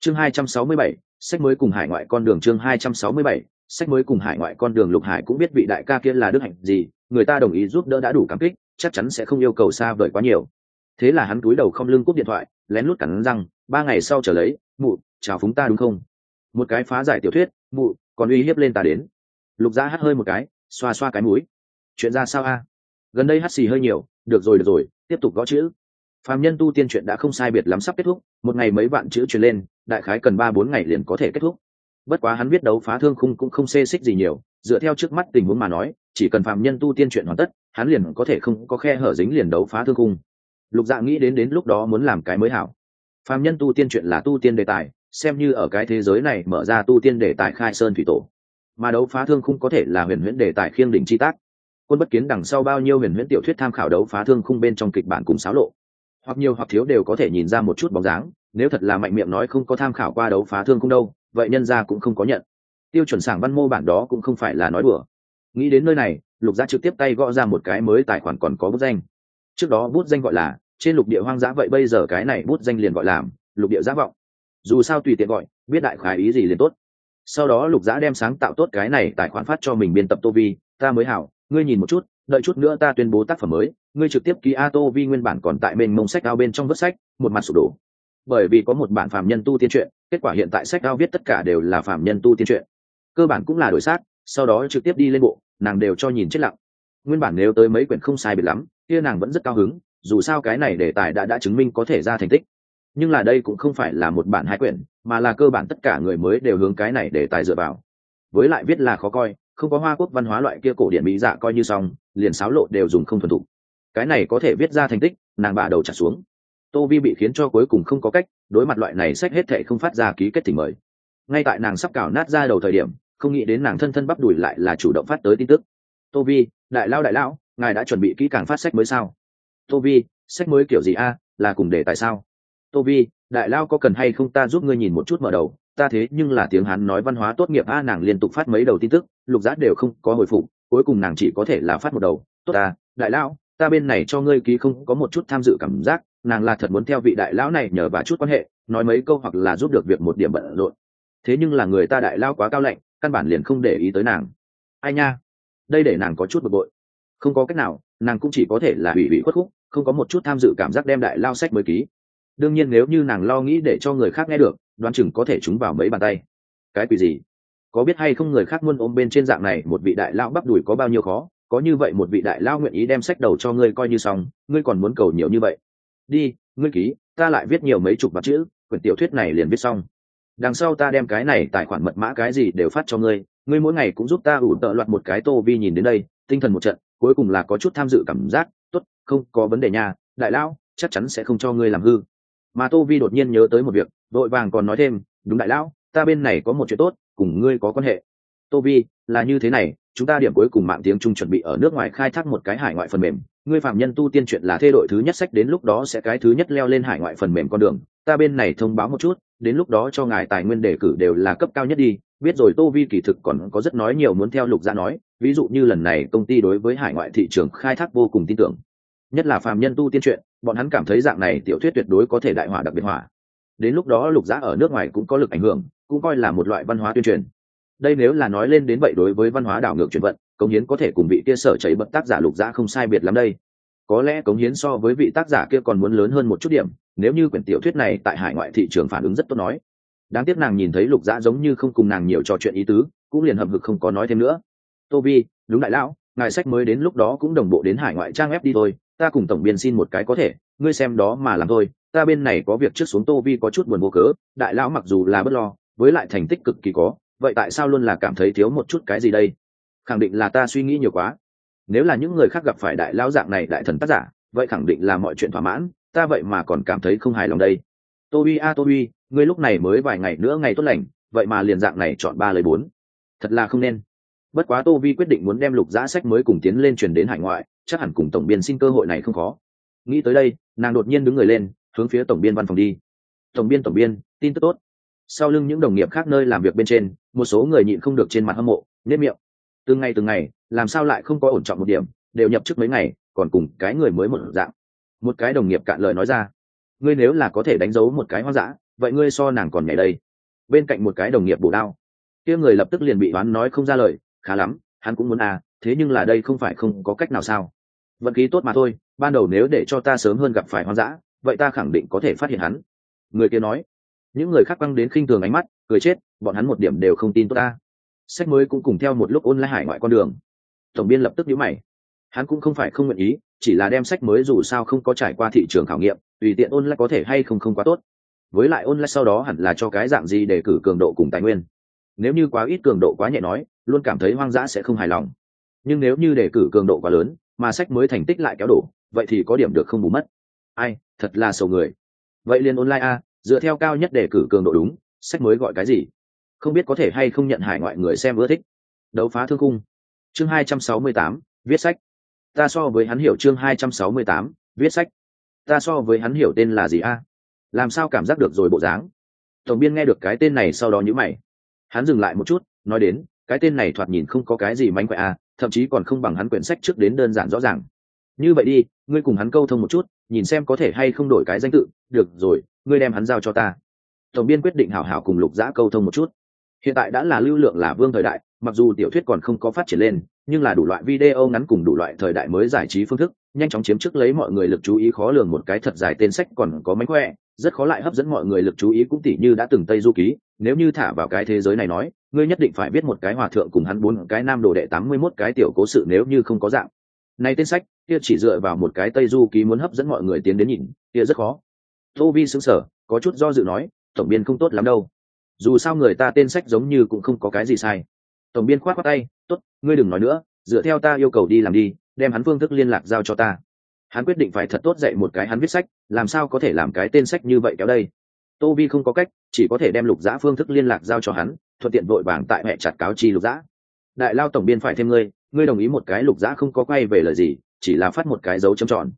Chương hai trăm sáu mươi bảy, sách mới cùng hải ngoại con đường chương hai trăm sáu mươi bảy, sách mới cùng hải ngoại con đường lục hải cũng biết vị đại ca kia là đức hạnh gì, người ta đồng ý giúp đỡ đã đủ cảm kích, chắc chắn sẽ không yêu cầu xa vời quá nhiều. Thế là hắn cúi đầu không lưng cúp điện thoại, lén lút cắn răng, ba ngày sau trở lấy, mụ, chào phúng ta đúng không? Một cái phá giải tiểu thuyết, mụ, còn uy hiếp lên ta đến lục gia hắt hơi một cái, xoa xoa cái mũi. Chuyện ra sao a? Gần đây hắt xì hơi nhiều, được rồi được rồi, tiếp tục gõ chữ. Phạm nhân tu tiên chuyện đã không sai biệt lắm sắp kết thúc, một ngày mấy vạn chữ truyền lên, đại khái cần ba bốn ngày liền có thể kết thúc. Bất quá hắn biết đấu phá thương khung cũng không xê xích gì nhiều, dựa theo trước mắt tình huống mà nói, chỉ cần phạm nhân tu tiên chuyện hoàn tất, hắn liền có thể không có khe hở dính liền đấu phá thương khung. Lục dạ nghĩ đến đến lúc đó muốn làm cái mới hảo. Phạm nhân tu tiên chuyện là tu tiên đề tài, xem như ở cái thế giới này mở ra tu tiên đề tài khai sơn thủy tổ mà đấu phá thương khung có thể là huyền huyễn đề tài khiêng đỉnh chi tác. Quân bất kiến đằng sau bao nhiêu huyền huyễn tiểu thuyết tham khảo đấu phá thương khung bên trong kịch bản cùng xáo lộ. Hoặc nhiều hoặc thiếu đều có thể nhìn ra một chút bóng dáng, nếu thật là mạnh miệng nói không có tham khảo qua đấu phá thương khung đâu, vậy nhân gia cũng không có nhận. Tiêu chuẩn sảng văn mô bản đó cũng không phải là nói đùa. Nghĩ đến nơi này, lục gia trực tiếp tay gõ ra một cái mới tài khoản còn có bút danh. Trước đó bút danh gọi là, trên lục địa hoang dã vậy bây giờ cái này bút danh liền gọi làm, lục địa giá vọng. Dù sao tùy tiện gọi, biết đại khái ý gì liền tốt sau đó lục giã đem sáng tạo tốt cái này tài khoản phát cho mình biên tập tô vi. Ta mới hảo ngươi nhìn một chút đợi chút nữa ta tuyên bố tác phẩm mới. Ngươi trực tiếp ký a tô vi nguyên bản còn tại bên mông sách ao bên trong vớt sách một mặt sụp đổ. Bởi vì có một bản phạm nhân tu tiên truyện kết quả hiện tại sách ao viết tất cả đều là phạm nhân tu tiên truyện. Cơ bản cũng là đổi sát, sau đó trực tiếp đi lên bộ nàng đều cho nhìn chết lặng. Nguyên bản nếu tới mấy quyển không sai biệt lắm kia nàng vẫn rất cao hứng dù sao cái này đề tài đã đã chứng minh có thể ra thành tích nhưng là đây cũng không phải là một bản hai quyển, mà là cơ bản tất cả người mới đều hướng cái này để tài dựa vào. Với lại viết là khó coi, không có hoa quốc văn hóa loại kia cổ điển mỹ dạ coi như xong, liền sáo lộ đều dùng không thuần thục. Cái này có thể viết ra thành tích, nàng bạ đầu trả xuống. Tô vi bị khiến cho cuối cùng không có cách, đối mặt loại này sách hết thệ không phát ra ký kết thì mời. Ngay tại nàng sắp cào nát ra đầu thời điểm, không nghĩ đến nàng thân thân bắp đùi lại là chủ động phát tới tin tức. Tô vi, đại lao đại lão ngài đã chuẩn bị kỹ càng phát sách mới sao? Tô vi, sách mới kiểu gì a, là cùng đề tại sao? Tô vi, đại lao có cần hay không ta giúp ngươi nhìn một chút mở đầu. Ta thế nhưng là tiếng hắn nói văn hóa tốt nghiệp a, nàng liên tục phát mấy đầu tin tức, lục giác đều không có hồi phục, cuối cùng nàng chỉ có thể là phát một đầu. Tốt ta, đại lão ta bên này cho ngươi ký không có một chút tham dự cảm giác, nàng là thật muốn theo vị đại lão này nhờ và chút quan hệ, nói mấy câu hoặc là giúp được việc một điểm bận rộn. Thế nhưng là người ta đại lao quá cao lạnh, căn bản liền không để ý tới nàng. Ai nha, đây để nàng có chút bực bội. Không có cách nào, nàng cũng chỉ có thể là hủy hủy khuất khúc, không có một chút tham dự cảm giác đem đại lao sách mới ký đương nhiên nếu như nàng lo nghĩ để cho người khác nghe được, đoán chừng có thể chúng vào mấy bàn tay. Cái quỷ gì? Có biết hay không người khác muốn ôm bên trên dạng này, một vị đại lao bắp đùi có bao nhiêu khó? Có như vậy một vị đại lao nguyện ý đem sách đầu cho ngươi coi như xong, ngươi còn muốn cầu nhiều như vậy? Đi, ngươi ký, ta lại viết nhiều mấy chục mặt chữ, quyển tiểu thuyết này liền viết xong. Đằng sau ta đem cái này tài khoản mật mã cái gì đều phát cho ngươi ngươi mỗi ngày cũng giúp ta ủ tợ loạt một cái tô vi nhìn đến đây, tinh thần một trận, cuối cùng là có chút tham dự cảm giác, tốt, không có vấn đề nha, đại lão, chắc chắn sẽ không cho ngươi làm hư mà tô vi đột nhiên nhớ tới một việc đội vàng còn nói thêm, đúng đại lão, ta bên này có một chuyện tốt, cùng ngươi có quan hệ. Tô vi, là như thế này, chúng ta điểm cuối cùng mạng tiếng trung chuẩn bị ở nước ngoài khai thác một cái hải ngoại phần mềm. Ngươi phạm nhân tu tiên chuyện là thê đội thứ nhất sách, đến lúc đó sẽ cái thứ nhất leo lên hải ngoại phần mềm con đường. Ta bên này thông báo một chút, đến lúc đó cho ngài tài nguyên đề cử đều là cấp cao nhất đi. Biết rồi tô vi kỳ thực còn có rất nói nhiều muốn theo lục gia nói, ví dụ như lần này công ty đối với hải ngoại thị trường khai thác vô cùng tin tưởng. Nhất là Phạm nhân tu tiên chuyện bọn hắn cảm thấy dạng này tiểu thuyết tuyệt đối có thể đại hỏa đặc biệt hỏa đến lúc đó lục gia ở nước ngoài cũng có lực ảnh hưởng, cũng coi là một loại văn hóa tuyên truyền. Đây nếu là nói lên đến vậy đối với văn hóa đảo ngược chuyển vận, cống hiến có thể cùng vị kia sở chảy bận tác giả lục gia không sai biệt lắm đây. Có lẽ cống hiến so với vị tác giả kia còn muốn lớn hơn một chút điểm, nếu như quyển tiểu thuyết này tại hải ngoại thị trường phản ứng rất tốt nói. Đáng tiếc nàng nhìn thấy lục dã giống như không cùng nàng nhiều trò chuyện ý tứ, cũng liền hậm hực không có nói thêm nữa. Tô vi, đúng đại lão, ngài sách mới đến lúc đó cũng đồng bộ đến hải ngoại trang web đi thôi ta cùng tổng biên xin một cái có thể ngươi xem đó mà làm thôi ta bên này có việc trước xuống tô vi có chút buồn vô cớ đại lão mặc dù là bất lo với lại thành tích cực kỳ có vậy tại sao luôn là cảm thấy thiếu một chút cái gì đây? Khẳng định là ta suy nghĩ nhiều quá. Nếu là những người khác gặp phải đại lão dạng này đại thần tác giả vậy khẳng định là mọi chuyện thỏa mãn ta vậy mà còn cảm thấy không hài lòng đây. Tô Vi a tô Vi, ngươi lúc này mới vài ngày nữa ngày tốt lành vậy mà liền dạng này chọn ba lời bốn. Thật là không nên. Bất quá tô vi quyết định muốn đem lục giã sách mới cùng tiến lên truyền đến hải ngoại chắc hẳn cùng tổng biên xin cơ hội này không khó. Nghĩ tới đây, nàng đột nhiên đứng người lên, hướng phía tổng biên văn phòng đi. Tổng biên tổng biên, tin tức tốt. Sau lưng những đồng nghiệp khác nơi làm việc bên trên, một số người nhịn không được trên mặt hâm mộ nếp miệng. Từng ngày từng ngày, làm sao lại không có ổn trọng một điểm, đều nhập chức mấy ngày, còn cùng cái người mới một dạng. Một cái đồng nghiệp cạn lời nói ra. Ngươi nếu là có thể đánh dấu một cái hoang dã, vậy ngươi so nàng còn nhảy đây. Bên cạnh một cái đồng nghiệp bổ đao. Kia người lập tức liền bị đoán nói không ra lời, khá lắm, hắn cũng muốn à thế nhưng là đây không phải không có cách nào sao? Vận khí tốt mà thôi, ban đầu nếu để cho ta sớm hơn gặp phải hoang dã, vậy ta khẳng định có thể phát hiện hắn. Người kia nói. Những người khác băng đến khinh thường ánh mắt, cười chết, bọn hắn một điểm đều không tin tốt ta. Sách mới cũng cùng theo một lúc ôn lại hải ngoại con đường. Tổng biên lập tức nhíu mày. Hắn cũng không phải không nguyện ý, chỉ là đem sách mới dù sao không có trải qua thị trường khảo nghiệm, tùy tiện ôn lại có thể hay không không quá tốt. Với lại ôn lại sau đó hẳn là cho cái dạng gì để cử cường độ cùng tài nguyên. Nếu như quá ít cường độ quá nhẹ nói, luôn cảm thấy hoang dã sẽ không hài lòng nhưng nếu như đề cử cường độ quá lớn, mà sách mới thành tích lại kéo đổ, vậy thì có điểm được không bù mất. Ai, thật là sầu người. Vậy liền online a, dựa theo cao nhất đề cử cường độ đúng, sách mới gọi cái gì? Không biết có thể hay không nhận hải ngoại người xem ưa thích. Đấu phá thương cung chương hai trăm sáu mươi tám, viết sách. Ta so với hắn hiểu chương hai trăm sáu mươi tám, viết sách. Ta so với hắn hiểu tên là gì a? Làm sao cảm giác được rồi bộ dáng? Tổng biên nghe được cái tên này sau đó nhữ mày. Hắn dừng lại một chút, nói đến, cái tên này thoạt nhìn không có cái gì mánh khỏe a thậm chí còn không bằng hắn quyển sách trước đến đơn giản rõ ràng. Như vậy đi, ngươi cùng hắn câu thông một chút, nhìn xem có thể hay không đổi cái danh tự. Được rồi, ngươi đem hắn giao cho ta. Tổng biên quyết định hảo hảo cùng lục giã câu thông một chút. Hiện tại đã là lưu lượng là vương thời đại, mặc dù tiểu thuyết còn không có phát triển lên, nhưng là đủ loại video ngắn cùng đủ loại thời đại mới giải trí phương thức, nhanh chóng chiếm trước lấy mọi người lực chú ý khó lường một cái thật dài tên sách còn có mánh khỏe rất khó lại hấp dẫn mọi người lực chú ý cũng tỉ như đã từng tây du ký. Nếu như thả vào cái thế giới này nói, ngươi nhất định phải biết một cái hòa thượng cùng hắn bốn cái nam đồ đệ tám mươi mốt cái tiểu cố sự nếu như không có dạng. Này tên sách, kia chỉ dựa vào một cái tây du ký muốn hấp dẫn mọi người tiến đến nhìn, kia rất khó. Tô vi xứng sở có chút do dự nói, tổng biên không tốt lắm đâu. Dù sao người ta tên sách giống như cũng không có cái gì sai. Tổng biên khoát khoát tay, tốt, ngươi đừng nói nữa, dựa theo ta yêu cầu đi làm đi, đem hắn phương thức liên lạc giao cho ta hắn quyết định phải thật tốt dạy một cái hắn viết sách, làm sao có thể làm cái tên sách như vậy kéo đây? Tô vi không có cách, chỉ có thể đem lục giã phương thức liên lạc giao cho hắn, thuận tiện vội vàng tại mẹ chặt cáo chi lục giã. Đại lao tổng biên phải thêm ngươi ngươi đồng ý một cái lục giã không có quay về lời gì, chỉ là phát một cái dấu trầm tròn.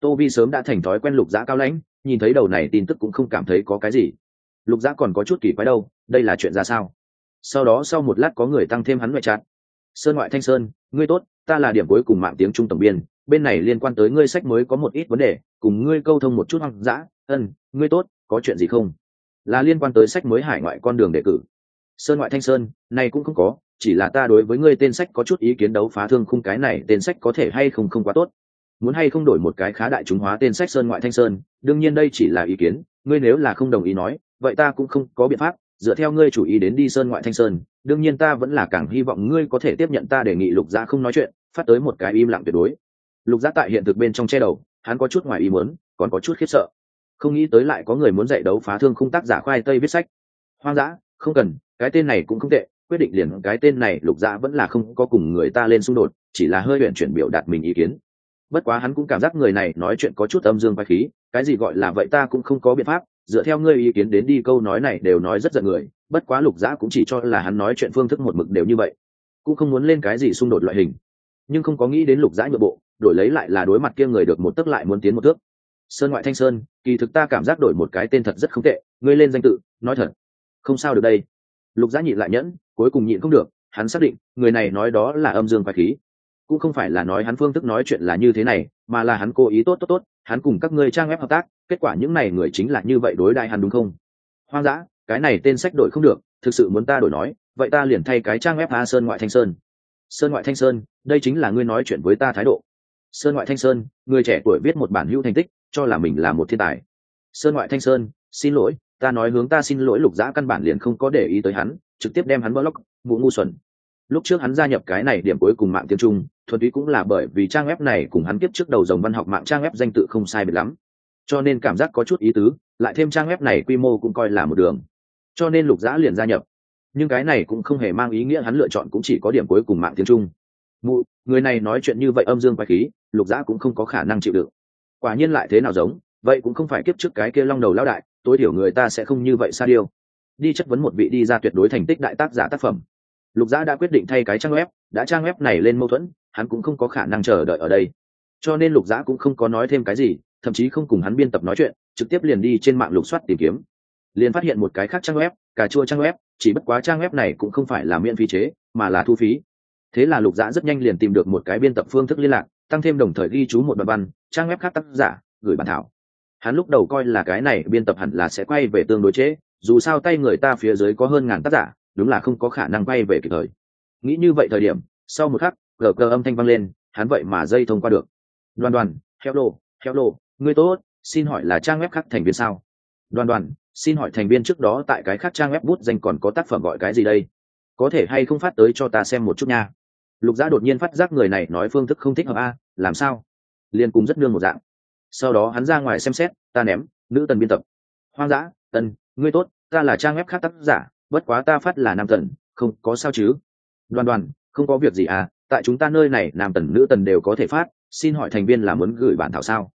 Tô vi sớm đã thành thói quen lục giã cao lãnh, nhìn thấy đầu này tin tức cũng không cảm thấy có cái gì. Lục giã còn có chút kỳ quái đâu, đây là chuyện ra sao? Sau đó sau một lát có người tăng thêm hắn ngoại chặt. sơn ngoại thanh sơn, ngươi tốt, ta là điểm cuối cùng mạng tiếng trung tổng biên bên này liên quan tới ngươi sách mới có một ít vấn đề, cùng ngươi câu thông một chút hoang dã. Ân, ngươi tốt, có chuyện gì không? Là liên quan tới sách mới hải ngoại con đường đề cử. Sơn ngoại thanh sơn, này cũng không có, chỉ là ta đối với ngươi tên sách có chút ý kiến đấu phá thương khung cái này tên sách có thể hay không không quá tốt. Muốn hay không đổi một cái khá đại chúng hóa tên sách sơn ngoại thanh sơn, đương nhiên đây chỉ là ý kiến, ngươi nếu là không đồng ý nói, vậy ta cũng không có biện pháp, dựa theo ngươi chủ ý đến đi sơn ngoại thanh sơn, đương nhiên ta vẫn là càng hy vọng ngươi có thể tiếp nhận ta đề nghị lục gia không nói chuyện, phát tới một cái im lặng tuyệt đối lục giác tại hiện thực bên trong che đầu, hắn có chút ngoài ý muốn, còn có chút khiếp sợ. Không nghĩ tới lại có người muốn dạy đấu phá thương khung tác giả khoai tây viết sách. Hoang dã, không cần, cái tên này cũng không tệ, quyết định liền cái tên này lục Giã vẫn là không có cùng người ta lên xung đột, chỉ là hơi luyện chuyển biểu đạt mình ý kiến. Bất quá hắn cũng cảm giác người này nói chuyện có chút âm dương vai khí, cái gì gọi là vậy ta cũng không có biện pháp, dựa theo ngươi ý kiến đến đi câu nói này đều nói rất giận người, bất quá lục giã cũng chỉ cho là hắn nói chuyện phương thức một mực đều như vậy, cũng không muốn lên cái gì xung đột loại hình. Nhưng không có nghĩ đến lục giã nhượng bộ đổi lấy lại là đối mặt kia người được một tấc lại muốn tiến một thước sơn ngoại thanh sơn, kỳ thực ta cảm giác đổi một cái tên thật rất không tệ, ngươi lên danh tự, nói thật. Không sao được đây. Lục giã nhịn lại nhẫn, cuối cùng nhịn không được, hắn xác định, người này nói đó là âm dương quái khí. Cũng không phải là nói hắn phương thức nói chuyện là như thế này, mà là hắn cố ý tốt tốt tốt, hắn cùng các ngươi trang web hợp tác, kết quả những này người chính là như vậy đối đại hắn đúng không? Hoang dã, cái này tên sách đổi không được, thực sự muốn ta đổi nói, vậy ta liền thay cái trang web a sơn ngoại thanh sơn. Sơn ngoại thanh sơn, đây chính là ngươi nói chuyện với ta thái độ sơn ngoại thanh sơn, người trẻ tuổi viết một bản hữu thành tích, cho là mình là một thiên tài. Sơn ngoại thanh sơn, xin lỗi, ta nói hướng ta xin lỗi lục Giã căn bản liền không có để ý tới hắn, trực tiếp đem hắn block vụ ngu xuẩn. Lúc trước hắn gia nhập cái này điểm cuối cùng mạng tiếng trung, thuần túy cũng là bởi vì trang web này cùng hắn tiếp trước đầu dòng văn học mạng trang web danh tự không sai biệt lắm. Cho nên cảm giác có chút ý tứ, lại thêm trang web này quy mô cũng coi là một đường. Cho nên lục giã liền gia nhập. Nhưng cái này cũng không hề mang ý nghĩa hắn lựa chọn cũng chỉ có điểm cuối cùng mạng tiếng trung. Mụ, người này nói chuyện như vậy âm dương quái khí lục giã cũng không có khả năng chịu đựng. Quả nhiên lại thế nào giống, vậy cũng không phải kiếp trước cái kia long đầu lao đại, tối thiểu người ta sẽ không như vậy xa điêu. Đi chất vấn một vị đi ra tuyệt đối thành tích đại tác giả tác phẩm. Lục giã đã quyết định thay cái trang web, đã trang web này lên mâu thuẫn, hắn cũng không có khả năng chờ đợi ở đây. Cho nên lục giã cũng không có nói thêm cái gì, thậm chí không cùng hắn biên tập nói chuyện, trực tiếp liền đi trên mạng lục soát tìm kiếm. Liền phát hiện một cái khác trang web, cà chua trang web, chỉ bất quá trang web này cũng không phải là miễn phí chế, mà là thu phí. Thế là lục giã rất nhanh liền tìm được một cái biên tập phương thức liên lạc tăng thêm đồng thời ghi chú một đoạn văn trang web khác tác giả gửi bản thảo. Hắn lúc đầu coi là cái này biên tập hẳn là sẽ quay về tương đối chế, dù sao tay người ta phía dưới có hơn ngàn tác giả đúng là không có khả năng quay về kịp thời. Nghĩ như vậy thời điểm sau một khắc gờ cờ âm thanh vang lên hắn vậy mà dây thông qua được. Đoàn đoàn heo đồ, heo đồ, ngươi tốt xin hỏi là trang web khác thành viên sao? Đoàn đoàn xin hỏi thành viên trước đó tại cái khác trang web bút danh còn có tác phẩm gọi cái gì đây? Có thể hay không phát tới cho ta xem một chút nha lục gia đột nhiên phát giác người này nói phương thức không thích hợp a, làm sao? Liền cùng rất nương một dạng. Sau đó hắn ra ngoài xem xét, ta ném, nữ tần biên tập. Hoang dã, tần, ngươi tốt, ta là trang web khác tác giả, bất quá ta phát là nam tần, không, có sao chứ? Đoàn đoàn, không có việc gì à tại chúng ta nơi này, nam tần, nữ tần đều có thể phát, xin hỏi thành viên là muốn gửi bản thảo sao?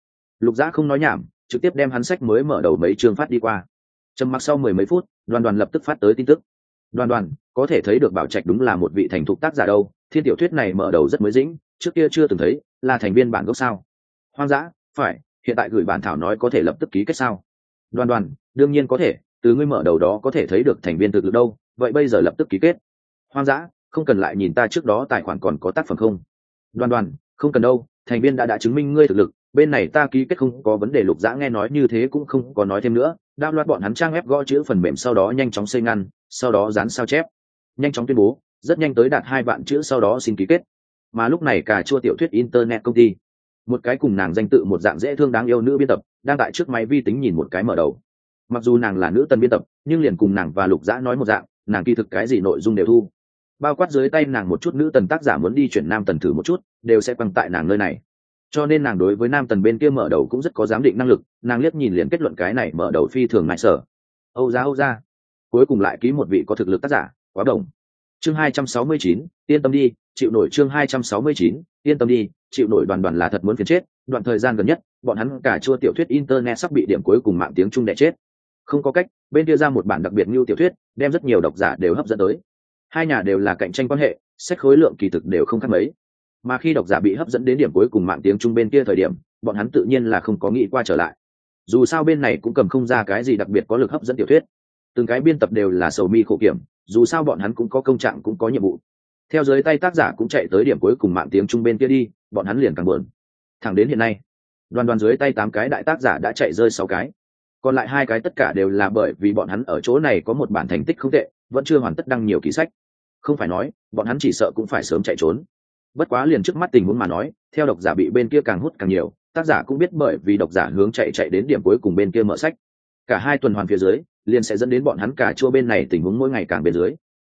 Lục giã không nói nhảm, trực tiếp đem hắn sách mới mở đầu mấy chương phát đi qua. Trầm mặc sau mười mấy phút, đoàn đoàn lập tức phát tới tin tức. Đoàn đoàn, có thể thấy được bảo trạch đúng là một vị thành thục tác giả đâu thiên tiểu thuyết này mở đầu rất mới dĩnh, trước kia chưa từng thấy, là thành viên bản gốc sao? Hoang dã, phải, hiện tại gửi bản thảo nói có thể lập tức ký kết sao? Đoàn đoàn, đương nhiên có thể, từ ngươi mở đầu đó có thể thấy được thành viên thực lực đâu, vậy bây giờ lập tức ký kết. Hoang dã, không cần lại nhìn ta trước đó tài khoản còn có tác phẩm không? Đoàn đoàn, không cần đâu, thành viên đã đã chứng minh ngươi thực lực, bên này ta ký kết không có vấn đề, lục dã nghe nói như thế cũng không có nói thêm nữa, đao loạt bọn hắn trang ép gõ chữ phần mềm sau đó nhanh chóng xây ngăn, sau đó dán sao chép. Nhanh chóng tuyên bố rất nhanh tới đạt hai bạn chữ sau đó xin ký kết. Mà lúc này cả chua tiểu thuyết internet công ty, một cái cùng nàng danh tự một dạng dễ thương đáng yêu nữ biên tập, đang tại trước máy vi tính nhìn một cái mở đầu. Mặc dù nàng là nữ tân biên tập, nhưng liền cùng nàng và lục dã nói một dạng, nàng kỳ thực cái gì nội dung đều thu. Bao quát dưới tay nàng một chút nữ tần tác giả muốn đi chuyển nam tần thử một chút, đều sẽ quăng tại nàng nơi này. Cho nên nàng đối với nam tần bên kia mở đầu cũng rất có giám định năng lực, nàng liếc nhìn liền kết luận cái này mở đầu phi thường ngại sở. Âu ra âu ra. Cuối cùng lại ký một vị có thực lực tác giả, quá đồng chương hai trăm sáu mươi chín, yên tâm đi, chịu nổi chương hai trăm sáu mươi chín, yên tâm đi, chịu nổi đoàn đoàn là thật muốn phiền chết. Đoạn thời gian gần nhất, bọn hắn cả chua tiểu thuyết internet sắp bị điểm cuối cùng mạng tiếng trung đẻ chết. Không có cách, bên kia ra một bản đặc biệt như tiểu thuyết, đem rất nhiều độc giả đều hấp dẫn tới. Hai nhà đều là cạnh tranh quan hệ, sách khối lượng kỳ thực đều không khác mấy. Mà khi độc giả bị hấp dẫn đến điểm cuối cùng mạng tiếng trung bên kia thời điểm, bọn hắn tự nhiên là không có nghĩ qua trở lại. Dù sao bên này cũng cầm không ra cái gì đặc biệt có lực hấp dẫn tiểu thuyết. Từng cái biên tập đều là sầu mi khổ kiểm dù sao bọn hắn cũng có công trạng, cũng có nhiệm vụ. Theo dưới tay tác giả cũng chạy tới điểm cuối cùng mạng tiếng trung bên kia đi, bọn hắn liền càng buồn. Thẳng đến hiện nay, đoàn đoàn dưới tay tám cái đại tác giả đã chạy rơi sáu cái. Còn lại hai cái tất cả đều là bởi vì bọn hắn ở chỗ này có một bản thành tích không tệ, vẫn chưa hoàn tất đăng nhiều ký sách. Không phải nói, bọn hắn chỉ sợ cũng phải sớm chạy trốn. Bất quá liền trước mắt tình huống mà nói, theo độc giả bị bên kia càng hút càng nhiều, tác giả cũng biết bởi vì độc giả hướng chạy chạy đến điểm cuối cùng bên kia mở sách. Cả hai tuần hoàn phía dưới liền sẽ dẫn đến bọn hắn cả chua bên này tình huống mỗi ngày càng bên dưới.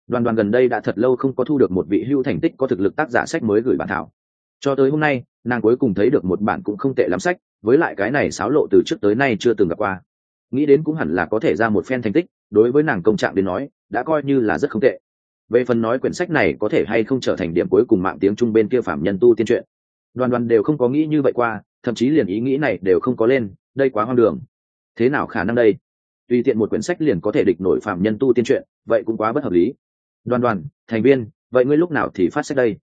Đoàn đoàn gần đây đã thật lâu không có thu được một vị hưu thành tích có thực lực tác giả sách mới gửi bản thảo. Cho tới hôm nay, nàng cuối cùng thấy được một bản cũng không tệ lắm sách, với lại cái này xáo lộ từ trước tới nay chưa từng gặp qua. Nghĩ đến cũng hẳn là có thể ra một phen thành tích, đối với nàng công trạng đến nói, đã coi như là rất không tệ. Về phần nói quyển sách này có thể hay không trở thành điểm cuối cùng mạng tiếng trung bên kia phạm nhân tu tiên truyện, đoàn đoàn đều không có nghĩ như vậy qua, thậm chí liền ý nghĩ này đều không có lên, đây quá hoang đường. Thế nào khả năng đây? Tùy tiện một quyển sách liền có thể địch nổi phạm nhân tu tiên truyện, vậy cũng quá bất hợp lý. Đoàn đoàn, thành viên, vậy ngươi lúc nào thì phát sách đây?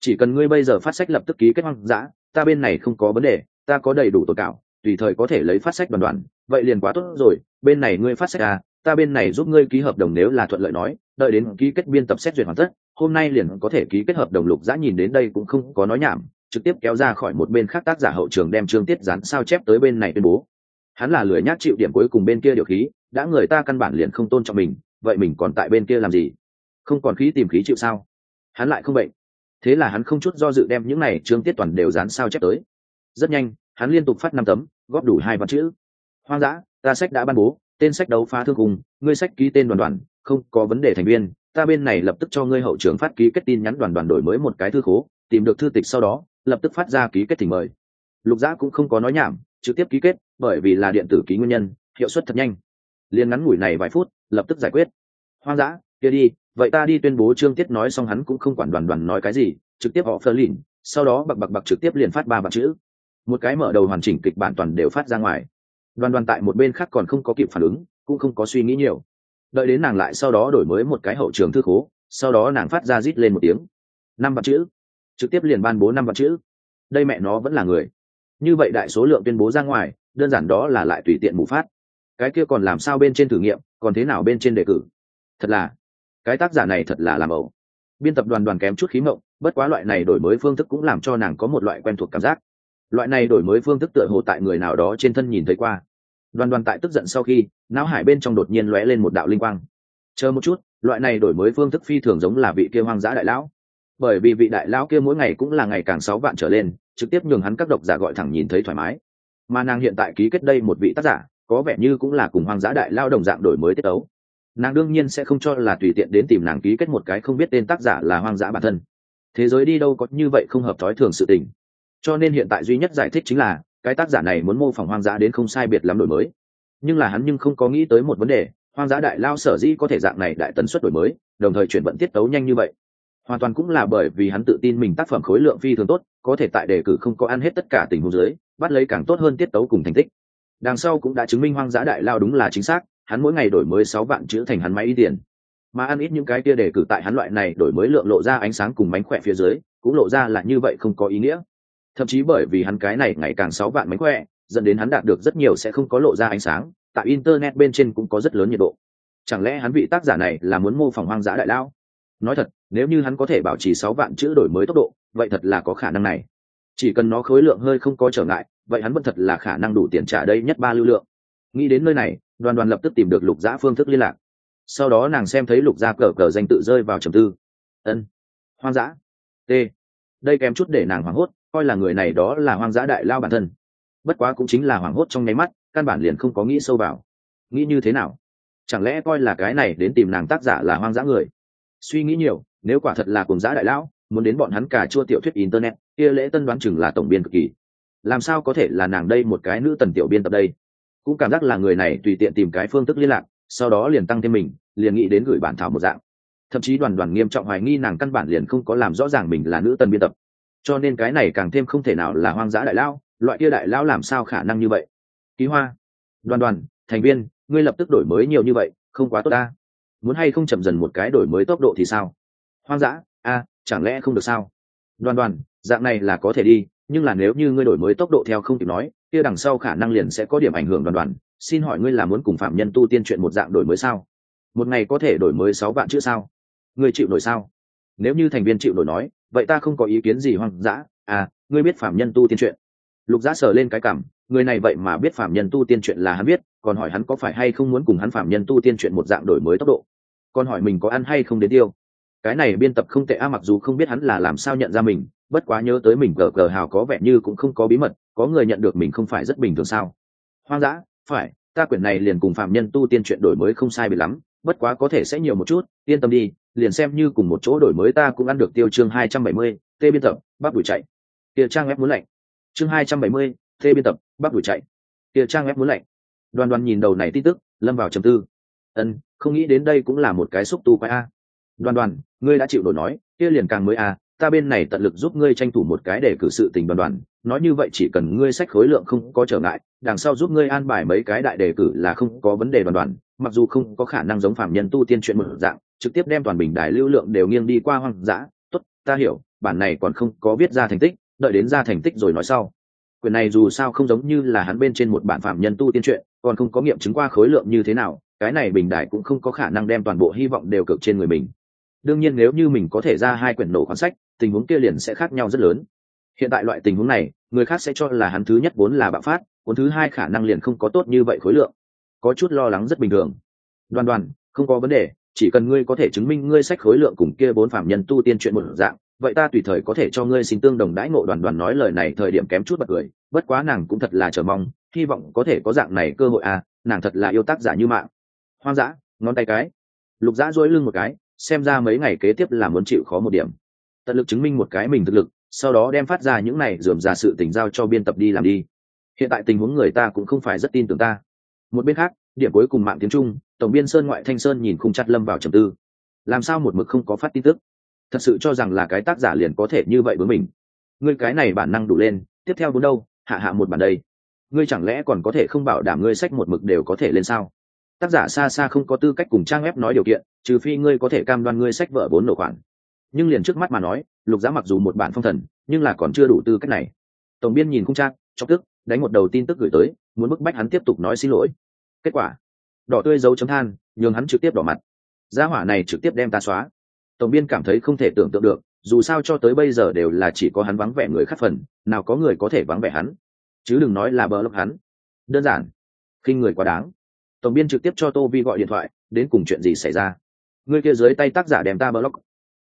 Chỉ cần ngươi bây giờ phát sách lập tức ký kết hoang dã, ta bên này không có vấn đề, ta có đầy đủ tồn cảo tùy thời có thể lấy phát sách đoàn đoàn, vậy liền quá tốt rồi, bên này ngươi phát sách à ta bên này giúp ngươi ký hợp đồng nếu là thuận lợi nói, đợi đến ký kết biên tập xét duyệt hoàn tất, hôm nay liền có thể ký kết hợp đồng lục dã nhìn đến đây cũng không có nói nhảm, trực tiếp kéo ra khỏi một bên khác tác giả hậu trường đem chương tiết dán sao chép tới bên này tuyên bố hắn là lười nhác chịu điểm cuối cùng bên kia điều khí, đã người ta căn bản liền không tôn trọng mình, vậy mình còn tại bên kia làm gì? Không còn khí tìm khí chịu sao? Hắn lại không bệnh. Thế là hắn không chút do dự đem những này trương tiết toàn đều dán sao chép tới. Rất nhanh, hắn liên tục phát năm tấm, góp đủ hai văn chữ. Hoang dã, ta sách đã ban bố, tên sách đấu phá thương cùng, ngươi sách ký tên đoàn đoàn, không có vấn đề thành viên, ta bên này lập tức cho ngươi hậu trưởng phát ký kết tin nhắn đoàn đoàn đổi mới một cái thư khố, tìm được thư tịch sau đó, lập tức phát ra ký kết thỉnh mời. Lục giã cũng không có nói nhảm, trực tiếp ký kết bởi vì là điện tử ký nguyên nhân, hiệu suất thật nhanh. Liền ngắn ngủi này vài phút, lập tức giải quyết. Hoang dã, kia đi, vậy ta đi tuyên bố trương tiết nói xong hắn cũng không quản đoàn đoàn nói cái gì, trực tiếp họ phơ lìn, sau đó bặc bặc bặc trực tiếp liền phát ba bạc chữ. Một cái mở đầu hoàn chỉnh kịch bản toàn đều phát ra ngoài. Đoàn đoàn tại một bên khác còn không có kịp phản ứng, cũng không có suy nghĩ nhiều. Đợi đến nàng lại sau đó đổi mới một cái hậu trường thư khố, sau đó nàng phát ra rít lên một tiếng. Năm bậc chữ. Trực tiếp liền ban bố năm bậc chữ. Đây mẹ nó vẫn là người. Như vậy đại số lượng tuyên bố ra ngoài đơn giản đó là lại tùy tiện mù phát. Cái kia còn làm sao bên trên thử nghiệm, còn thế nào bên trên đề cử? Thật là, cái tác giả này thật là làm ẩu. Biên tập đoàn đoàn kém chút khí mộng, bất quá loại này đổi mới phương thức cũng làm cho nàng có một loại quen thuộc cảm giác. Loại này đổi mới phương thức tựa hồ tại người nào đó trên thân nhìn thấy qua. Đoàn đoàn tại tức giận sau khi, não hải bên trong đột nhiên lóe lên một đạo linh quang. Chờ một chút, loại này đổi mới phương thức phi thường giống là vị kia hoang dã đại lão. Bởi vì vị đại lão kia mỗi ngày cũng là ngày càng sáu vạn trở lên, trực tiếp nhường hắn các độc giả gọi thẳng nhìn thấy thoải mái mà nàng hiện tại ký kết đây một vị tác giả, có vẻ như cũng là cùng hoang dã đại lao đồng dạng đổi mới tiết tấu. nàng đương nhiên sẽ không cho là tùy tiện đến tìm nàng ký kết một cái không biết tên tác giả là hoang dã bản thân. Thế giới đi đâu có như vậy không hợp thói thường sự tình. Cho nên hiện tại duy nhất giải thích chính là, cái tác giả này muốn mô phỏng hoang dã đến không sai biệt lắm đổi mới. Nhưng là hắn nhưng không có nghĩ tới một vấn đề, hoang dã đại lao sở dĩ có thể dạng này đại tần suất đổi mới, đồng thời chuyển vận tiết tấu nhanh như vậy. Hoàn toàn cũng là bởi vì hắn tự tin mình tác phẩm khối lượng phi thường tốt, có thể tại đề cử không có ăn hết tất cả tình huống dưới bắt lấy càng tốt hơn tiết tấu cùng thành tích. Đằng sau cũng đã chứng minh hoang dã đại lao đúng là chính xác, hắn mỗi ngày đổi mới sáu vạn chữ thành hắn máy y tiền. Mà ăn ít những cái kia để cử tại hắn loại này đổi mới lượng lộ ra ánh sáng cùng mánh khỏe phía dưới, cũng lộ ra là như vậy không có ý nghĩa. Thậm chí bởi vì hắn cái này ngày càng sáu vạn mánh khỏe, dẫn đến hắn đạt được rất nhiều sẽ không có lộ ra ánh sáng, tại internet bên trên cũng có rất lớn nhiệt độ. Chẳng lẽ hắn vị tác giả này là muốn mô phỏng hoang dã đại lao? Nói thật, nếu như hắn có thể bảo trì sáu vạn chữ đổi mới tốc độ, vậy thật là có khả năng này chỉ cần nó khối lượng hơi không có trở ngại, vậy hắn vẫn thật là khả năng đủ tiền trả đây nhất ba lưu lượng. Nghĩ đến nơi này, đoàn đoàn lập tức tìm được lục giã phương thức liên lạc. Sau đó nàng xem thấy lục gia cờ cờ danh tự rơi vào trầm tư. Ân, hoang dã. T. Đây kém chút để nàng hoảng hốt, coi là người này đó là hoang dã đại lao bản thân. Bất quá cũng chính là hoảng hốt trong nháy mắt, căn bản liền không có nghĩ sâu vào. Nghĩ như thế nào? Chẳng lẽ coi là cái này đến tìm nàng tác giả là hoang dã người? Suy nghĩ nhiều, nếu quả thật là cùng dã đại lão muốn đến bọn hắn cả chua tiểu thuyết internet, kia lễ tân đoán chừng là tổng biên cực kỳ. Làm sao có thể là nàng đây một cái nữ tần tiểu biên tập đây? Cũng cảm giác là người này tùy tiện tìm cái phương thức liên lạc, sau đó liền tăng thêm mình, liền nghĩ đến gửi bản thảo một dạng. Thậm chí đoàn đoàn nghiêm trọng hoài nghi nàng căn bản liền không có làm rõ ràng mình là nữ tần biên tập. Cho nên cái này càng thêm không thể nào là hoang dã đại lao loại kia đại lao làm sao khả năng như vậy? Ký hoa, đoàn đoàn, thành viên, ngươi lập tức đổi mới nhiều như vậy, không quá tốt ta. Muốn hay không chậm dần một cái đổi mới tốc độ thì sao? Hoang dã, a chẳng lẽ không được sao? Đoàn đoàn dạng này là có thể đi, nhưng là nếu như ngươi đổi mới tốc độ theo không kịp nói, kia đằng sau khả năng liền sẽ có điểm ảnh hưởng đoàn đoàn xin hỏi ngươi là muốn cùng phạm nhân tu tiên chuyện một dạng đổi mới sao? Một ngày có thể đổi mới sáu vạn chữ sao? Ngươi chịu nổi sao? Nếu như thành viên chịu nổi nói, vậy ta không có ý kiến gì hoang dã. À ngươi biết phạm nhân tu tiên chuyện. Lục giã sờ lên cái cảm, người này vậy mà biết phạm nhân tu tiên chuyện là hắn biết, còn hỏi hắn có phải hay không muốn cùng hắn phạm nhân tu tiên chuyện một dạng đổi mới tốc độ. Còn hỏi mình có ăn hay không đến tiêu cái này biên tập không tệ a, mặc dù không biết hắn là làm sao nhận ra mình, bất quá nhớ tới mình gờ gờ hào có vẻ như cũng không có bí mật, có người nhận được mình không phải rất bình thường sao? Hoang dã, phải, ta quyển này liền cùng phạm nhân tu tiên chuyện đổi mới không sai bị lắm, bất quá có thể sẽ nhiều một chút, yên tâm đi, liền xem như cùng một chỗ đổi mới ta cũng ăn được tiêu chương hai trăm bảy mươi t biên tập, bác đuổi chạy. Kia trang web muốn lạnh. Chương hai trăm bảy mươi t biên tập, bác đuổi chạy. Kia trang web muốn lạnh. Đoàn đoàn nhìn đầu này tin tức, lâm vào trầm tư. Ân, không nghĩ đến đây cũng là một cái xúc tu quái a đoàn đoàn ngươi đã chịu đổi nói, kia liền càng mới a ta bên này tận lực giúp ngươi tranh thủ một cái để cử sự tình đoàn đoàn nói như vậy chỉ cần ngươi sách khối lượng không có trở ngại, đằng sau giúp ngươi an bài mấy cái đại đề cử là không có vấn đề đoàn đoàn mặc dù không có khả năng giống phạm nhân tu tiên chuyện một dạng, trực tiếp đem toàn bình đài lưu lượng đều nghiêng đi qua hoang dã, tốt, ta hiểu, bản này còn không có viết ra thành tích, đợi đến ra thành tích rồi nói sau. Quyền này dù sao không giống như là hắn bên trên một bản phạm nhân tu tiên chuyện, còn không có nghiệm chứng qua khối lượng như thế nào, cái này bình đại cũng không có khả năng đem toàn bộ hy vọng đều cực trên người mình đương nhiên nếu như mình có thể ra hai quyển nổ khoản sách, tình huống kia liền sẽ khác nhau rất lớn. Hiện tại loại tình huống này, người khác sẽ cho là hắn thứ nhất vốn là bạo phát, cuốn thứ hai khả năng liền không có tốt như vậy khối lượng. Có chút lo lắng rất bình thường. Đoàn đoàn, không có vấn đề, chỉ cần ngươi có thể chứng minh ngươi sách khối lượng cùng kia bốn phạm nhân tu tiên chuyện một dạng, vậy ta tùy thời có thể cho ngươi xin tương đồng đãi ngộ đoàn đoàn nói lời này thời điểm kém chút bật cười, bất quá nàng cũng thật là chờ mong, hy vọng có thể có dạng này cơ hội à nàng thật là yêu tác giả như mạng. Hoang dã, ngón tay cái. Lục dã dỗi lưng một cái xem ra mấy ngày kế tiếp là muốn chịu khó một điểm. Tận lực chứng minh một cái mình thực lực, sau đó đem phát ra những này dườm ra sự tình giao cho biên tập đi làm đi. Hiện tại tình huống người ta cũng không phải rất tin tưởng ta. Một bên khác, điểm cuối cùng mạng tiếng trung, tổng biên sơn ngoại thanh sơn nhìn khung chặt lâm vào trầm tư. Làm sao một mực không có phát tin tức? Thật sự cho rằng là cái tác giả liền có thể như vậy với mình. Ngươi cái này bản năng đủ lên, tiếp theo bốn đâu, hạ hạ một bản đây. Ngươi chẳng lẽ còn có thể không bảo đảm ngươi sách một mực đều có thể lên sao? Tác giả xa xa không có tư cách cùng trang web nói điều kiện, trừ phi ngươi có thể cam đoan ngươi sách vợ vốn nổ khoản. Nhưng liền trước mắt mà nói, lục giá mặc dù một bản phong thần, nhưng là còn chưa đủ tư cách này. Tổng biên nhìn khung trang, chọc tức, đánh một đầu tin tức gửi tới, muốn bức bách hắn tiếp tục nói xin lỗi. Kết quả, đỏ tươi dấu chấm than, nhường hắn trực tiếp đỏ mặt. Gia hỏa này trực tiếp đem ta xóa. Tổng biên cảm thấy không thể tưởng tượng được, dù sao cho tới bây giờ đều là chỉ có hắn vắng vẻ người khác phần, nào có người có thể vắng vẻ hắn. Chứ đừng nói là bờ lốc hắn. Đơn giản khi người quá đáng tổng biên trực tiếp cho tô vi gọi điện thoại, đến cùng chuyện gì xảy ra? Người kia dưới tay tác giả đem ta block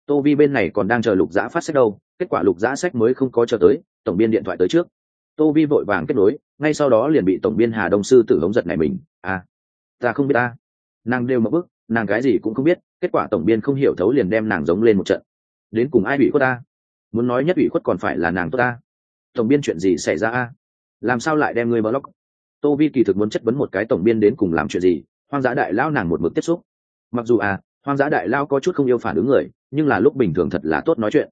tô vi bên này còn đang chờ lục giã phát sách đâu, kết quả lục giã sách mới không có chờ tới, tổng biên điện thoại tới trước. Tô vi vội vàng kết nối, ngay sau đó liền bị tổng biên hà đông sư tử hống giật này mình à ta không biết ta. Nàng đều mập bức, nàng cái gì cũng không biết, kết quả tổng biên không hiểu thấu liền đem nàng giống lên một trận. Đến cùng ai bị khuất ta? Muốn nói nhất bị khuất còn phải là nàng tốt ta. Tổng biên chuyện gì xảy ra a? Làm sao lại đem ngươi block tô vi kỳ thực muốn chất vấn một cái tổng biên đến cùng làm chuyện gì, hoang dã đại lao nàng một mực tiếp xúc. Mặc dù à hoang dã đại lao có chút không yêu phản ứng người, nhưng là lúc bình thường thật là tốt nói chuyện.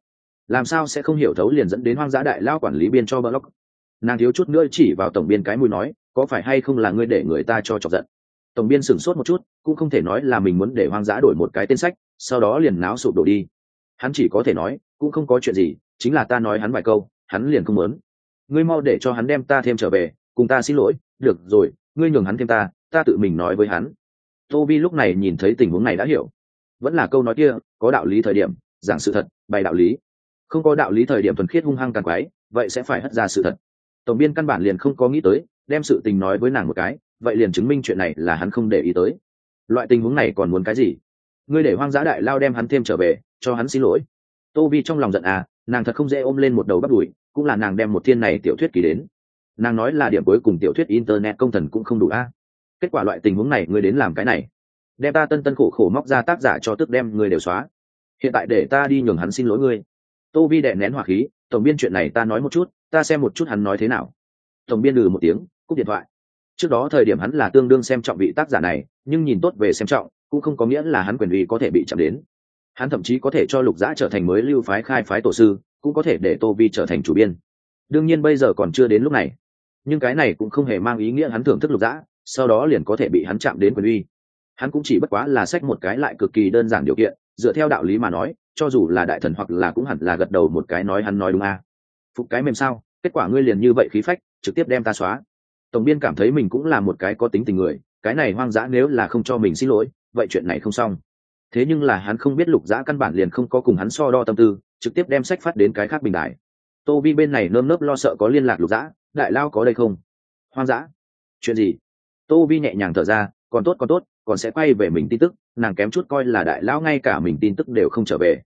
Làm sao sẽ không hiểu thấu liền dẫn đến hoang dã đại lao quản lý biên cho blog nàng thiếu chút nữa chỉ vào tổng biên cái mùi nói, có phải hay không là ngươi để người ta cho chọc giận? Tổng biên sửng sốt một chút, cũng không thể nói là mình muốn để hoang dã đổi một cái tên sách, sau đó liền náo sụp đổ đi. Hắn chỉ có thể nói, cũng không có chuyện gì, chính là ta nói hắn vài câu, hắn liền không muốn. Ngươi mau để cho hắn đem ta thêm trở về cùng ta xin lỗi, được rồi, ngươi nhường hắn thêm ta ta tự mình nói với hắn. Tô vi lúc này nhìn thấy tình huống này đã hiểu. Vẫn là câu nói kia, có đạo lý thời điểm, giảng sự thật, bày đạo lý. Không có đạo lý thời điểm thuần khiết hung hăng càng quái, vậy sẽ phải hất ra sự thật. Tổng biên căn bản liền không có nghĩ tới, đem sự tình nói với nàng một cái, vậy liền chứng minh chuyện này là hắn không để ý tới. Loại tình huống này còn muốn cái gì? Ngươi để hoang dã đại lao đem hắn thêm trở về, cho hắn xin lỗi. Tô vi trong lòng giận à nàng thật không dễ ôm lên một đầu bắt đùi, cũng là nàng đem một thiên này tiểu thuyết kỳ đến nàng nói là điểm cuối cùng tiểu thuyết internet công thần cũng không đủ a. Kết quả loại tình huống này, ngươi đến làm cái này. Đem ta tân tân khổ khổ móc ra tác giả cho tức đem ngươi đều xóa. Hiện tại để ta đi nhường hắn xin lỗi ngươi. Tô vi đệ nén hỏa khí, tổng biên, chuyện này ta nói một chút, ta xem một chút hắn nói thế nào. Tổng biên lừ một tiếng, cúp điện thoại. Trước đó thời điểm hắn là tương đương xem trọng vị tác giả này, nhưng nhìn tốt về xem trọng, cũng không có nghĩa là hắn quyền uy có thể bị chạm đến. Hắn thậm chí có thể cho lục giã trở thành mới lưu phái khai phái tổ sư, cũng có thể để tô vi trở thành chủ biên. Đương nhiên bây giờ còn chưa đến lúc này nhưng cái này cũng không hề mang ý nghĩa hắn thưởng thức lục dã, sau đó liền có thể bị hắn chạm đến quyền uy. Hắn cũng chỉ bất quá là sách một cái lại cực kỳ đơn giản điều kiện, dựa theo đạo lý mà nói, cho dù là đại thần hoặc là cũng hẳn là gật đầu một cái nói hắn nói đúng à. phục cái mềm sao, kết quả ngươi liền như vậy khí phách, trực tiếp đem ta xóa. Tổng biên cảm thấy mình cũng là một cái có tính tình người, cái này hoang dã nếu là không cho mình xin lỗi, vậy chuyện này không xong. Thế nhưng là hắn không biết lục dã căn bản liền không có cùng hắn so đo tâm tư, trực tiếp đem sách phát đến cái khác bình đại tô vi bên này nơm nớp lo sợ có liên lạc lục dã đại lao có đây không? Hoang dã. Chuyện gì? Tô vi nhẹ nhàng thở ra, còn tốt còn tốt, còn sẽ quay về mình tin tức, nàng kém chút coi là đại lão ngay cả mình tin tức đều không trở về.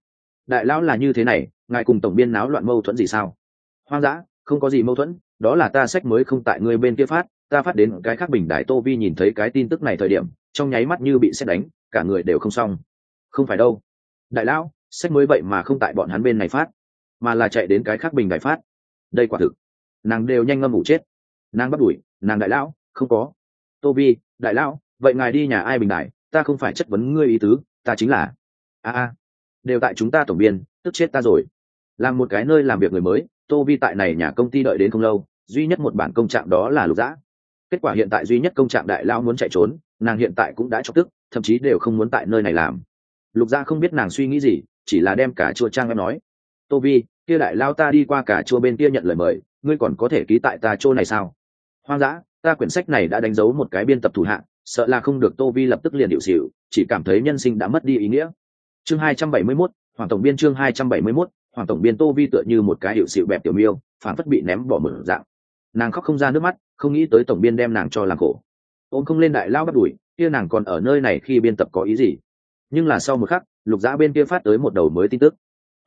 Đại lão là như thế này, ngài cùng tổng biên náo loạn mâu thuẫn gì sao? Hoang dã, không có gì mâu thuẫn, đó là ta sách mới không tại ngươi bên kia phát, ta phát đến cái khác bình đại tô vi nhìn thấy cái tin tức này thời điểm, trong nháy mắt như bị xét đánh, cả người đều không xong. Không phải đâu. Đại lão sách mới vậy mà không tại bọn hắn bên này phát, mà là chạy đến cái khác bình đại phát. Đây quả thực nàng đều nhanh ngâm ngủ chết. Nàng bắt đuổi, nàng đại lão, không có. Tô vi, đại lão, vậy ngài đi nhà ai bình đại, ta không phải chất vấn ngươi ý tứ, ta chính là. A a, đều tại chúng ta tổng biên, tức chết ta rồi. Làm một cái nơi làm việc người mới, tô vi tại này nhà công ty đợi đến không lâu, duy nhất một bản công trạng đó là lục dã. Kết quả hiện tại duy nhất công trạng đại lao muốn chạy trốn, nàng hiện tại cũng đã chọc tức, thậm chí đều không muốn tại nơi này làm. Lục gia không biết nàng suy nghĩ gì, chỉ là đem cả chua trang em nói. Tô vi, kia đại lao ta đi qua cả chua bên kia nhận lời mời ngươi còn có thể ký tại ta chỗ này sao? Hoang dã ta quyển sách này đã đánh dấu một cái biên tập thủ hạng sợ là không được tô vi lập tức liền điệu xịu chỉ cảm thấy nhân sinh đã mất đi ý nghĩa. Chương hai trăm bảy mươi 271, hoàng tổng biên chương hai trăm bảy mươi 271, hoàng tổng biên tô vi tựa như một cái hiệu xịu bẹp tiểu miêu phản phất bị ném bỏ mở dạng. Nàng khóc không ra nước mắt không nghĩ tới tổng biên đem nàng cho làm khổ. Ôm không lên đại lao bắt đuổi kia nàng còn ở nơi này khi biên tập có ý gì? Nhưng là sau một khắc lục giã bên kia phát tới một đầu mới tin tức.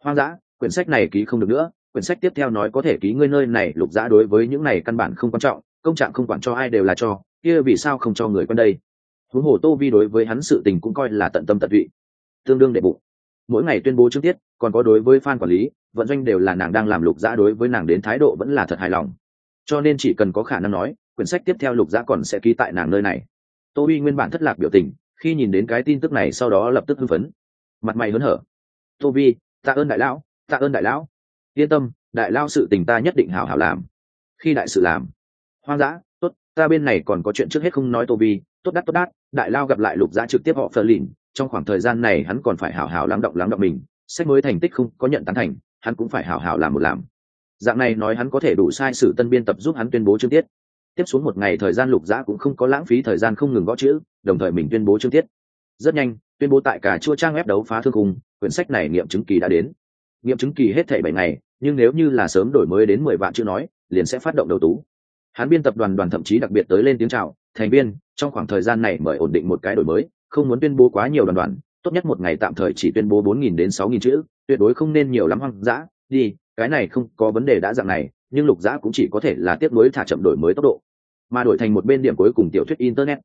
Hoang dã quyển sách này ký không được nữa quyển sách tiếp theo nói có thể ký ngươi nơi này, lục giã đối với những này căn bản không quan trọng, công trạng không quản cho ai đều là cho, kia vì sao không cho người quân đây? Huống hồ tô vi đối với hắn sự tình cũng coi là tận tâm tận tụy tương đương đệ bụng. Mỗi ngày tuyên bố trước tiết, còn có đối với fan quản lý, vận doanh đều là nàng đang làm lục giã đối với nàng đến thái độ vẫn là thật hài lòng. Cho nên chỉ cần có khả năng nói, quyển sách tiếp theo lục giã còn sẽ ký tại nàng nơi này. Tô vi nguyên bản thất lạc biểu tình, khi nhìn đến cái tin tức này sau đó lập tức hưng phấn. Mặt mày hớn hở. Tô vi, tạ ơn đại lão, tạ ơn đại lão yên tâm, đại lao sự tình ta nhất định hảo hảo làm. Khi đại sự làm, hoang dã, tốt, ta bên này còn có chuyện trước hết không nói tô vi tốt đắt tốt đắt, đại lao gặp lại lục giã trực tiếp họ phờ lìn, trong khoảng thời gian này hắn còn phải hảo hảo lắng động lắng động mình, sách mới thành tích không có nhận tán thành, hắn cũng phải hảo hảo làm một làm. Dạng này nói hắn có thể đủ sai sử tân biên tập giúp hắn tuyên bố chương tiết. Tiếp xuống một ngày thời gian lục giã cũng không có lãng phí thời gian không ngừng gõ chữ, đồng thời mình tuyên bố chương tiết. Rất nhanh, tuyên bố tại cả chua trang web đấu phá thương cùng quyển sách này nghiệm chứng kỳ đã đến nghiệm chứng kỳ hết thảy bảy ngày, nhưng nếu như là sớm đổi mới đến mười vạn chữ nói, liền sẽ phát động đầu tú. Hắn biên tập đoàn đoàn thậm chí đặc biệt tới lên tiếng chào, thành viên trong khoảng thời gian này mời ổn định một cái đổi mới, không muốn tuyên bố quá nhiều đoàn đoàn, tốt nhất một ngày tạm thời chỉ tuyên bố bốn nghìn đến sáu nghìn chữ, tuyệt đối không nên nhiều lắm hoang dã, đi, cái này không có vấn đề đã dạng này, nhưng lục dã cũng chỉ có thể là tiếp nối thả chậm đổi mới tốc độ, mà đổi thành một bên điểm cuối cùng tiểu thuyết internet.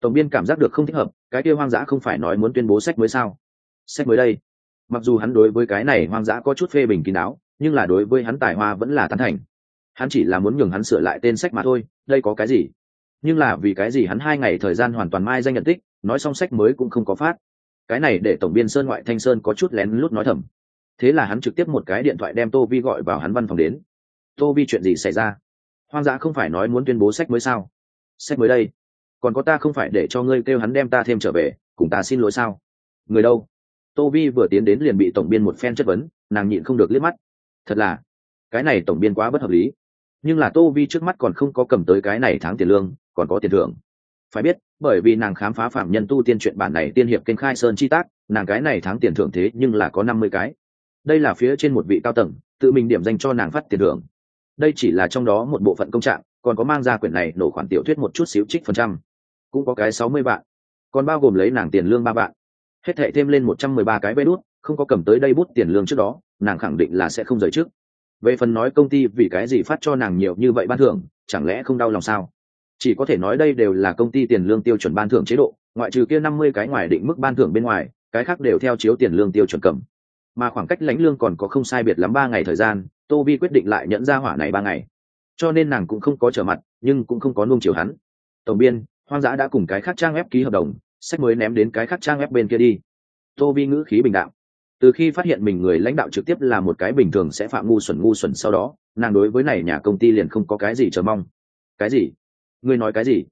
Tổng biên cảm giác được không thích hợp, cái kia hoang dã không phải nói muốn tuyên bố sách mới sao? Sách mới đây mặc dù hắn đối với cái này hoang dã có chút phê bình kín đáo, nhưng là đối với hắn tài hoa vẫn là tán thành. Hắn chỉ là muốn nhường hắn sửa lại tên sách mà thôi, đây có cái gì? Nhưng là vì cái gì hắn hai ngày thời gian hoàn toàn mai danh nhận tích, nói xong sách mới cũng không có phát. Cái này để tổng biên sơn ngoại thanh sơn có chút lén lút nói thầm. Thế là hắn trực tiếp một cái điện thoại đem tô vi gọi vào hắn văn phòng đến. Tô vi, chuyện gì xảy ra? Hoang dã không phải nói muốn tuyên bố sách mới sao? Sách mới đây? Còn có ta không phải để cho ngươi kêu hắn đem ta thêm trở về, cùng ta xin lỗi sao? Người đâu? Tô vi vừa tiến đến liền bị tổng biên một phen chất vấn, nàng nhịn không được liếc mắt. Thật là, cái này tổng biên quá bất hợp lý. Nhưng là tô vi trước mắt còn không có cầm tới cái này tháng tiền lương, còn có tiền thưởng. Phải biết, bởi vì nàng khám phá phạm nhân tu tiên chuyện bản này tiên hiệp kênh khai sơn chi tác, nàng cái này tháng tiền thưởng thế nhưng là có năm mươi cái. Đây là phía trên một vị cao tầng, tự mình điểm danh cho nàng phát tiền thưởng. Đây chỉ là trong đó một bộ phận công trạng, còn có mang ra quyển này nổ khoản tiểu thuyết một chút xíu trích phần trăm. Cũng có cái sáu mươi vạn. Còn bao gồm lấy nàng tiền lương ba vạn hết thệ thêm lên một trăm mười ba cái vé đút, không có cầm tới đây bút tiền lương trước đó, nàng khẳng định là sẽ không rời trước. Về phần nói công ty vì cái gì phát cho nàng nhiều như vậy ban thưởng, chẳng lẽ không đau lòng sao? Chỉ có thể nói đây đều là công ty tiền lương tiêu chuẩn ban thưởng chế độ, ngoại trừ kia năm mươi cái ngoài định mức ban thưởng bên ngoài, cái khác đều theo chiếu tiền lương tiêu chuẩn cầm. Mà khoảng cách lãnh lương còn có không sai biệt lắm ba ngày thời gian, tô vi quyết định lại nhận ra hỏa này ba ngày. Cho nên nàng cũng không có trở mặt, nhưng cũng không có nung chiều hắn. Tổng biên, hoang dã đã cùng cái khác trang ép ký hợp đồng sách mới ném đến cái khác trang web bên kia đi. Tô vi ngữ khí bình đạo từ khi phát hiện mình người lãnh đạo trực tiếp là một cái bình thường sẽ phạm ngu xuẩn ngu xuẩn sau đó, nàng đối với này nhà công ty liền không có cái gì chờ mong. Cái gì? Ngươi nói cái gì?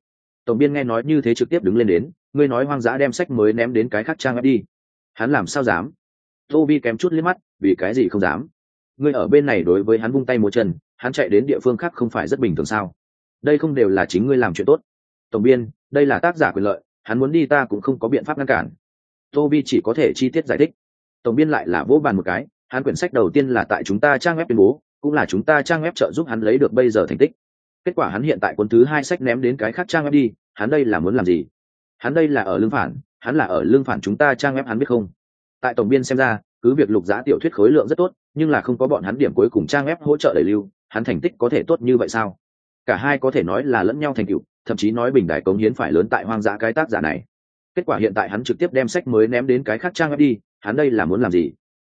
Tổng biên nghe nói như thế trực tiếp đứng lên đến, ngươi nói hoang dã đem sách mới ném đến cái khác trang web đi. Hắn làm sao dám? Tô vi kém chút liếc mắt, vì cái gì không dám? Ngươi ở bên này đối với hắn vung tay múa chân, hắn chạy đến địa phương khác không phải rất bình thường sao? Đây không đều là chính ngươi làm chuyện tốt. Tổng biên, đây là tác giả quyền lợi hắn muốn đi ta cũng không có biện pháp ngăn cản. Tô vi chỉ có thể chi tiết giải thích. Tổng biên lại là vỗ bàn một cái, hắn quyển sách đầu tiên là tại chúng ta trang web tuyên bố, cũng là chúng ta trang web trợ giúp hắn lấy được bây giờ thành tích. Kết quả hắn hiện tại cuốn thứ hai sách ném đến cái khác trang web đi, hắn đây là muốn làm gì? Hắn đây là ở lương phản, hắn là ở lương phản chúng ta trang web hắn biết không? Tại tổng biên xem ra, cứ việc lục giá tiểu thuyết khối lượng rất tốt, nhưng là không có bọn hắn điểm cuối cùng trang web hỗ trợ đẩy lưu, hắn thành tích có thể tốt như vậy sao? Cả hai có thể nói là lẫn nhau thành tựu, thậm chí nói bình đại cống hiến phải lớn tại hoang dã cái tác giả này. Kết quả hiện tại hắn trực tiếp đem sách mới ném đến cái khác trang web đi, hắn đây là muốn làm gì?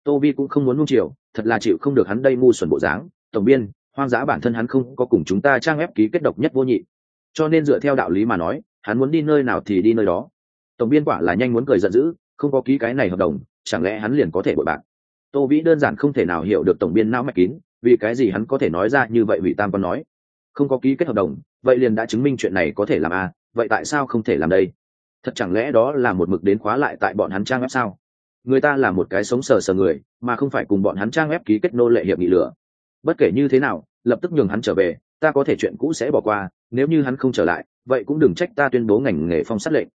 Tô vi cũng không muốn nung chiều, thật là chịu không được hắn đây ngu xuẩn bộ dáng. Tổng biên, hoang dã bản thân hắn không có cùng chúng ta trang web ký kết độc nhất vô nhị. Cho nên dựa theo đạo lý mà nói, hắn muốn đi nơi nào thì đi nơi đó. Tổng biên quả là nhanh muốn cười giận dữ, không có ký cái này hợp đồng, chẳng lẽ hắn liền có thể bội bạc? Tô vĩ đơn giản không thể nào hiểu được tổng biên não mạch kín, vì cái gì hắn có thể nói ra như vậy hủy tam còn nói? Không có ký kết hợp đồng, vậy liền đã chứng minh chuyện này có thể làm à vậy tại sao không thể làm đây? Thật chẳng lẽ đó là một mực đến khóa lại tại bọn hắn trang web sao? Người ta là một cái sống sờ sờ người, mà không phải cùng bọn hắn trang web ký kết nô lệ hiệp nghị lửa bất kể như thế nào, lập tức nhường hắn trở về, ta có thể chuyện cũ sẽ bỏ qua, nếu như hắn không trở lại, vậy cũng đừng trách ta tuyên bố ngành nghề phong sát lệnh.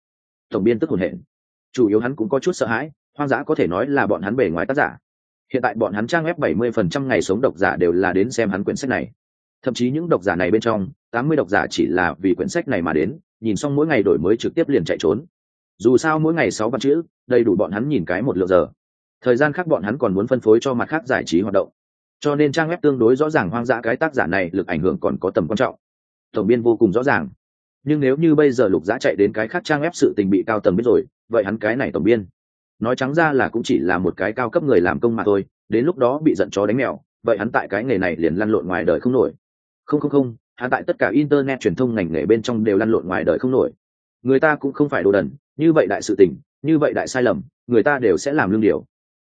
Tổng biên tức hồn hển. Chủ yếu hắn cũng có chút sợ hãi, hoang dã có thể nói là bọn hắn bề ngoài tác giả. Hiện tại bọn hắn trang web 70% ngày sống độc giả đều là đến xem hắn quyển sách này thậm chí những độc giả này bên trong 80 độc giả chỉ là vì quyển sách này mà đến, nhìn xong mỗi ngày đổi mới trực tiếp liền chạy trốn. Dù sao mỗi ngày sáu văn chữ, đầy đủ bọn hắn nhìn cái một lượng giờ. Thời gian khác bọn hắn còn muốn phân phối cho mặt khác giải trí hoạt động. Cho nên trang web tương đối rõ ràng hoang dã cái tác giả này lực ảnh hưởng còn có tầm quan trọng. Tổng biên vô cùng rõ ràng. Nhưng nếu như bây giờ lục giã chạy đến cái khác trang web sự tình bị cao tầng biết rồi, vậy hắn cái này tổng biên. Nói trắng ra là cũng chỉ là một cái cao cấp người làm công mà thôi, đến lúc đó bị giận chó đánh mèo, vậy hắn tại cái nghề này liền lăn lộn ngoài đời không nổi không không không, hắn tại tất cả internet truyền thông ngành nghề bên trong đều lăn lộn ngoài đời không nổi. Người ta cũng không phải đồ đần, như vậy đại sự tình, như vậy đại sai lầm, người ta đều sẽ làm lương điều.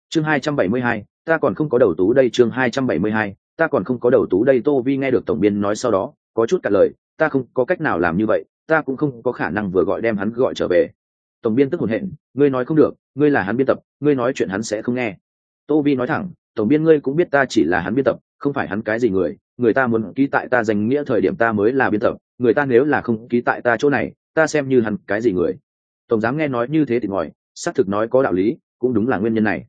Chương hai trăm bảy mươi hai, ta còn không có đầu tú đây, chương hai trăm bảy mươi hai, ta còn không có đầu tú đây, tô vi nghe được tổng biên nói sau đó, có chút cả lời, ta không có cách nào làm như vậy, ta cũng không có khả năng vừa gọi đem hắn gọi trở về. Tổng biên tức hồn hện, ngươi nói không được, ngươi là hắn biên tập, ngươi nói chuyện hắn sẽ không nghe. Tô vi nói thẳng, tổng biên ngươi cũng biết ta chỉ là hắn biên tập, không phải hắn cái gì người người ta muốn ký tại ta danh nghĩa thời điểm ta mới là biên tập, người ta nếu là không ký tại ta chỗ này, ta xem như hắn cái gì người. Tổng giám nghe nói như thế thì mỏi, xác thực nói có đạo lý, cũng đúng là nguyên nhân này.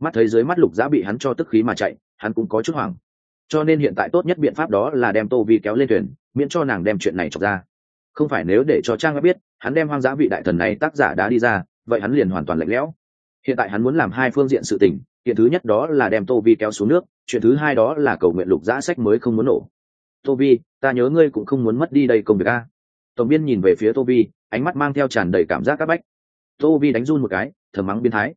Mắt thấy dưới mắt lục giã bị hắn cho tức khí mà chạy, hắn cũng có chút hoảng. Cho nên hiện tại tốt nhất biện pháp đó là đem tô vi kéo lên thuyền, miễn cho nàng đem chuyện này chọc ra. Không phải nếu để cho trang biết, hắn đem hoang dã vị đại thần này tác giả đã đi ra, vậy hắn liền hoàn toàn lạnh lẽo. Hiện tại hắn muốn làm hai phương diện sự tình hiện thứ nhất đó là đem tô vi kéo xuống nước chuyện thứ hai đó là cầu nguyện lục giã sách mới không muốn nổ. Tô vi ta nhớ ngươi cũng không muốn mất đi đây công việc a. Tổng biên nhìn về phía tô vi ánh mắt mang theo tràn đầy cảm giác c áp bách. Tô vi đánh run một cái thờ mắng biến thái.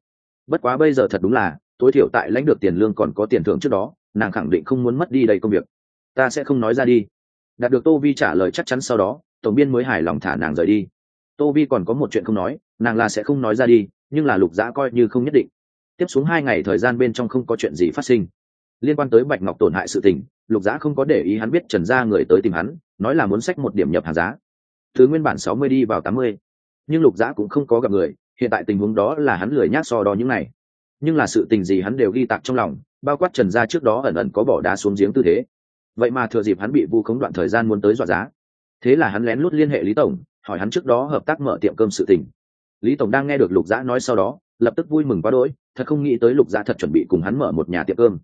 Bất quá bây giờ thật đúng là, tối thiểu tại lãnh được tiền lương còn có tiền thưởng trước đó, nàng khẳng định không muốn mất đi đây công việc. Ta sẽ không nói ra đi. Đạt được tô vi trả lời chắc chắn sau đó, tổng biên mới hài lòng thả nàng rời đi. Tô vi còn có một chuyện không nói, nàng là sẽ không nói ra đi, nhưng là lục giã coi như không nhất định. Tiếp xuống hai ngày thời gian bên trong không có chuyện gì phát sinh liên quan tới bạch ngọc tổn hại sự tình, lục giã không có để ý hắn biết trần gia người tới tìm hắn, nói là muốn sách một điểm nhập hàng giá. Thứ nguyên bản sáu mươi đi vào tám mươi, nhưng lục giã cũng không có gặp người, hiện tại tình huống đó là hắn lười nhác so đo những này. Nhưng là sự tình gì hắn đều ghi tạc trong lòng, bao quát trần gia trước đó ẩn ẩn có bỏ đá xuống giếng tư thế. Vậy mà thừa dịp hắn bị vu khống đoạn thời gian muốn tới dọa giá. Thế là hắn lén lút liên hệ lý tổng, hỏi hắn trước đó hợp tác mở tiệm cơm sự tình. Lý tổng đang nghe được lục giã nói sau đó, lập tức vui mừng quá đỗi, thật không nghĩ tới lục giã thật chuẩn bị cùng hắn mở một nhà tiệm cơm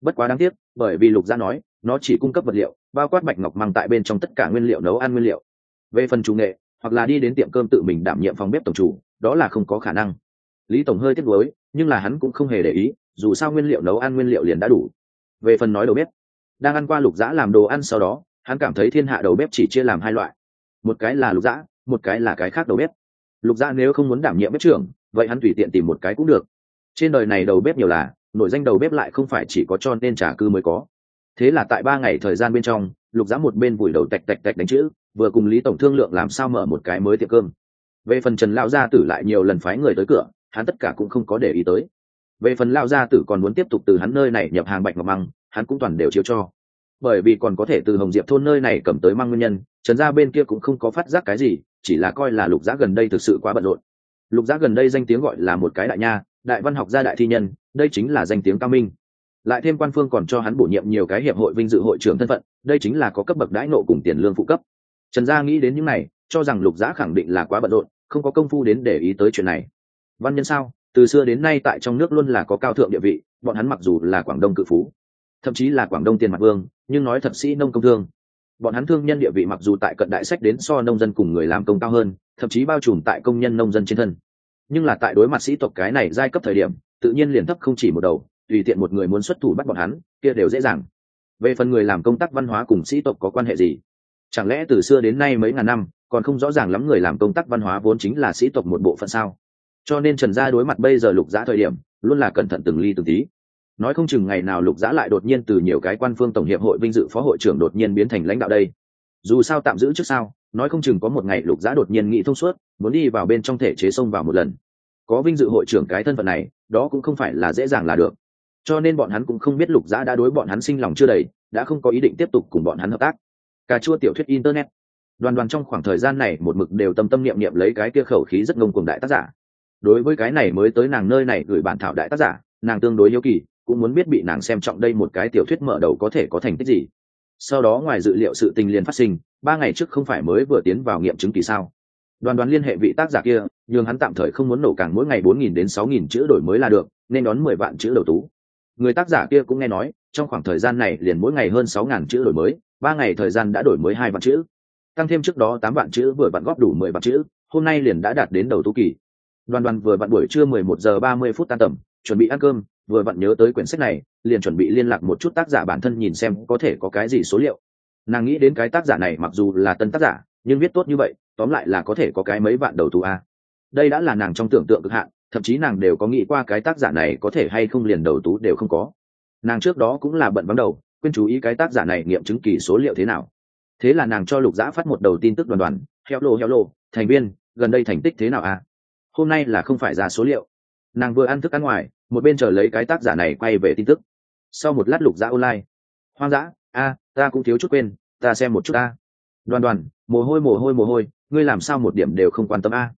bất quá đáng tiếc, bởi vì lục gia nói, nó chỉ cung cấp vật liệu, bao quát bạch ngọc mang tại bên trong tất cả nguyên liệu nấu ăn nguyên liệu. Về phần chủ nghệ, hoặc là đi đến tiệm cơm tự mình đảm nhiệm phòng bếp tổng chủ, đó là không có khả năng. Lý tổng hơi tiếc nuối, nhưng là hắn cũng không hề để ý, dù sao nguyên liệu nấu ăn nguyên liệu liền đã đủ. Về phần nói đầu bếp, đang ăn qua lục dã làm đồ ăn sau đó, hắn cảm thấy thiên hạ đầu bếp chỉ chia làm hai loại. Một cái là lục dã một cái là cái khác đầu bếp. Lục dã nếu không muốn đảm nhiệm bếp trưởng, vậy hắn tùy tiện tìm một cái cũng được. Trên đời này đầu bếp nhiều là nổi danh đầu bếp lại không phải chỉ có cho nên trà cư mới có. Thế là tại ba ngày thời gian bên trong, lục dã một bên vùi đầu tạch tạch tạch đánh chữ, vừa cùng lý tổng thương lượng làm sao mở một cái mới tiệm cơm. Về phần trần lão gia tử lại nhiều lần phái người tới cửa, hắn tất cả cũng không có để ý tới. Về phần lao gia tử còn muốn tiếp tục từ hắn nơi này nhập hàng bạch ngọc măng, hắn cũng toàn đều chiếu cho. Bởi vì còn có thể từ hồng diệp thôn nơi này cầm tới măng nguyên nhân, trần gia bên kia cũng không có phát giác cái gì, chỉ là coi là lục giã gần đây thực sự quá bận rộn. Lục giã gần đây danh tiếng gọi là một cái đại nha đại văn học gia đại thi nhân, đây chính là danh tiếng cao minh. Lại thêm quan phương còn cho hắn bổ nhiệm nhiều cái hiệp hội vinh dự hội trưởng thân phận, đây chính là có cấp bậc đãi nộ cùng tiền lương phụ cấp. Trần gia nghĩ đến những này, cho rằng lục giã khẳng định là quá bận rộn, không có công phu đến để ý tới chuyện này. Văn nhân sao? Từ xưa đến nay tại trong nước luôn là có cao thượng địa vị, bọn hắn mặc dù là quảng đông cự phú, thậm chí là quảng đông tiền mặt vương, nhưng nói thật sĩ nông công thương. Bọn hắn thương nhân địa vị mặc dù tại cận đại sách đến so nông dân cùng người làm công cao hơn, thậm chí bao trùm tại công nhân nông dân trên thân nhưng là tại đối mặt sĩ tộc cái này giai cấp thời điểm, tự nhiên liền thấp không chỉ một đầu, tùy tiện một người muốn xuất thủ bắt bọn hắn, kia đều dễ dàng. Về phần người làm công tác văn hóa cùng sĩ tộc có quan hệ gì? Chẳng lẽ từ xưa đến nay mấy ngàn năm, còn không rõ ràng lắm người làm công tác văn hóa vốn chính là sĩ tộc một bộ phận sao? Cho nên trần gia đối mặt bây giờ lục giã thời điểm, luôn là cẩn thận từng ly từng tí. Nói không chừng ngày nào lục giã lại đột nhiên từ nhiều cái quan phương tổng hiệp hội vinh dự phó hội trưởng đột nhiên biến thành lãnh đạo đây. Dù sao tạm giữ trước sao nói không chừng có một ngày lục giã đột nhiên nghĩ thông suốt, muốn đi vào bên trong thể chế sông vào một lần. Có vinh dự hội trưởng cái thân phận này, đó cũng không phải là dễ dàng là được. Cho nên bọn hắn cũng không biết lục giã đã đối bọn hắn sinh lòng chưa đầy, đã không có ý định tiếp tục cùng bọn hắn hợp tác. Cà chua tiểu thuyết internet. Đoàn đoàn trong khoảng thời gian này một mực đều tâm tâm niệm niệm lấy cái kia khẩu khí rất ngông cuồng đại tác giả. Đối với cái này mới tới nàng nơi này gửi bản thảo đại tác giả, nàng tương đối yêu kỳ, cũng muốn biết bị nàng xem trọng đây một cái tiểu thuyết mở đầu có thể có thành tích gì sau đó ngoài dự liệu sự tình liền phát sinh, ba ngày trước không phải mới vừa tiến vào nghiệm chứng kỳ sao? Đoàn đoàn liên hệ vị tác giả kia nhưng hắn tạm thời không muốn nổ càng mỗi ngày bốn nghìn đến sáu nghìn chữ đổi mới là được, nên đón mười vạn chữ đầu tú. Người tác giả kia cũng nghe nói, trong khoảng thời gian này liền mỗi ngày hơn sáu ngàn chữ đổi mới, ba ngày thời gian đã đổi mới hai vạn chữ. Tăng thêm trước đó tám vạn chữ vừa vặn góp đủ mười vạn chữ, hôm nay liền đã đạt đến đầu tú kỳ. Đoàn đoàn vừa vặn buổi trưa mười một giờ ba mươi phút tan tầm chuẩn bị ăn cơm, vừa vặn nhớ tới quyển sách này, liền chuẩn bị liên lạc một chút tác giả bản thân nhìn xem có thể có cái gì số liệu. Nàng nghĩ đến cái tác giả này mặc dù là tân tác giả, nhưng viết tốt như vậy, tóm lại là có thể có cái mấy vạn đầu thù a. Đây đã là nàng trong tưởng tượng cực hạn, thậm chí nàng đều có nghĩ qua cái tác giả này có thể hay không liền đầu tú đều không có. Nàng trước đó cũng là bận vắng đầu, quên chú ý cái tác giả này nghiệm chứng kỳ số liệu thế nào. Thế là nàng cho lục giã phát một đầu tin tức đoàn đoàn, heo lô heo lô, thành viên, gần đây thành tích thế nào à hôm nay là không phải ra số liệu. Nàng vừa ăn thức ăn ngoài một bên chờ lấy cái tác giả này quay về tin tức. Sau một lát lục dã online. Hoang dã, a, ta cũng thiếu chút quên, ta xem một chút a. Đoàn đoàn, mồ hôi mồ hôi mồ hôi, ngươi làm sao một điểm đều không quan tâm a?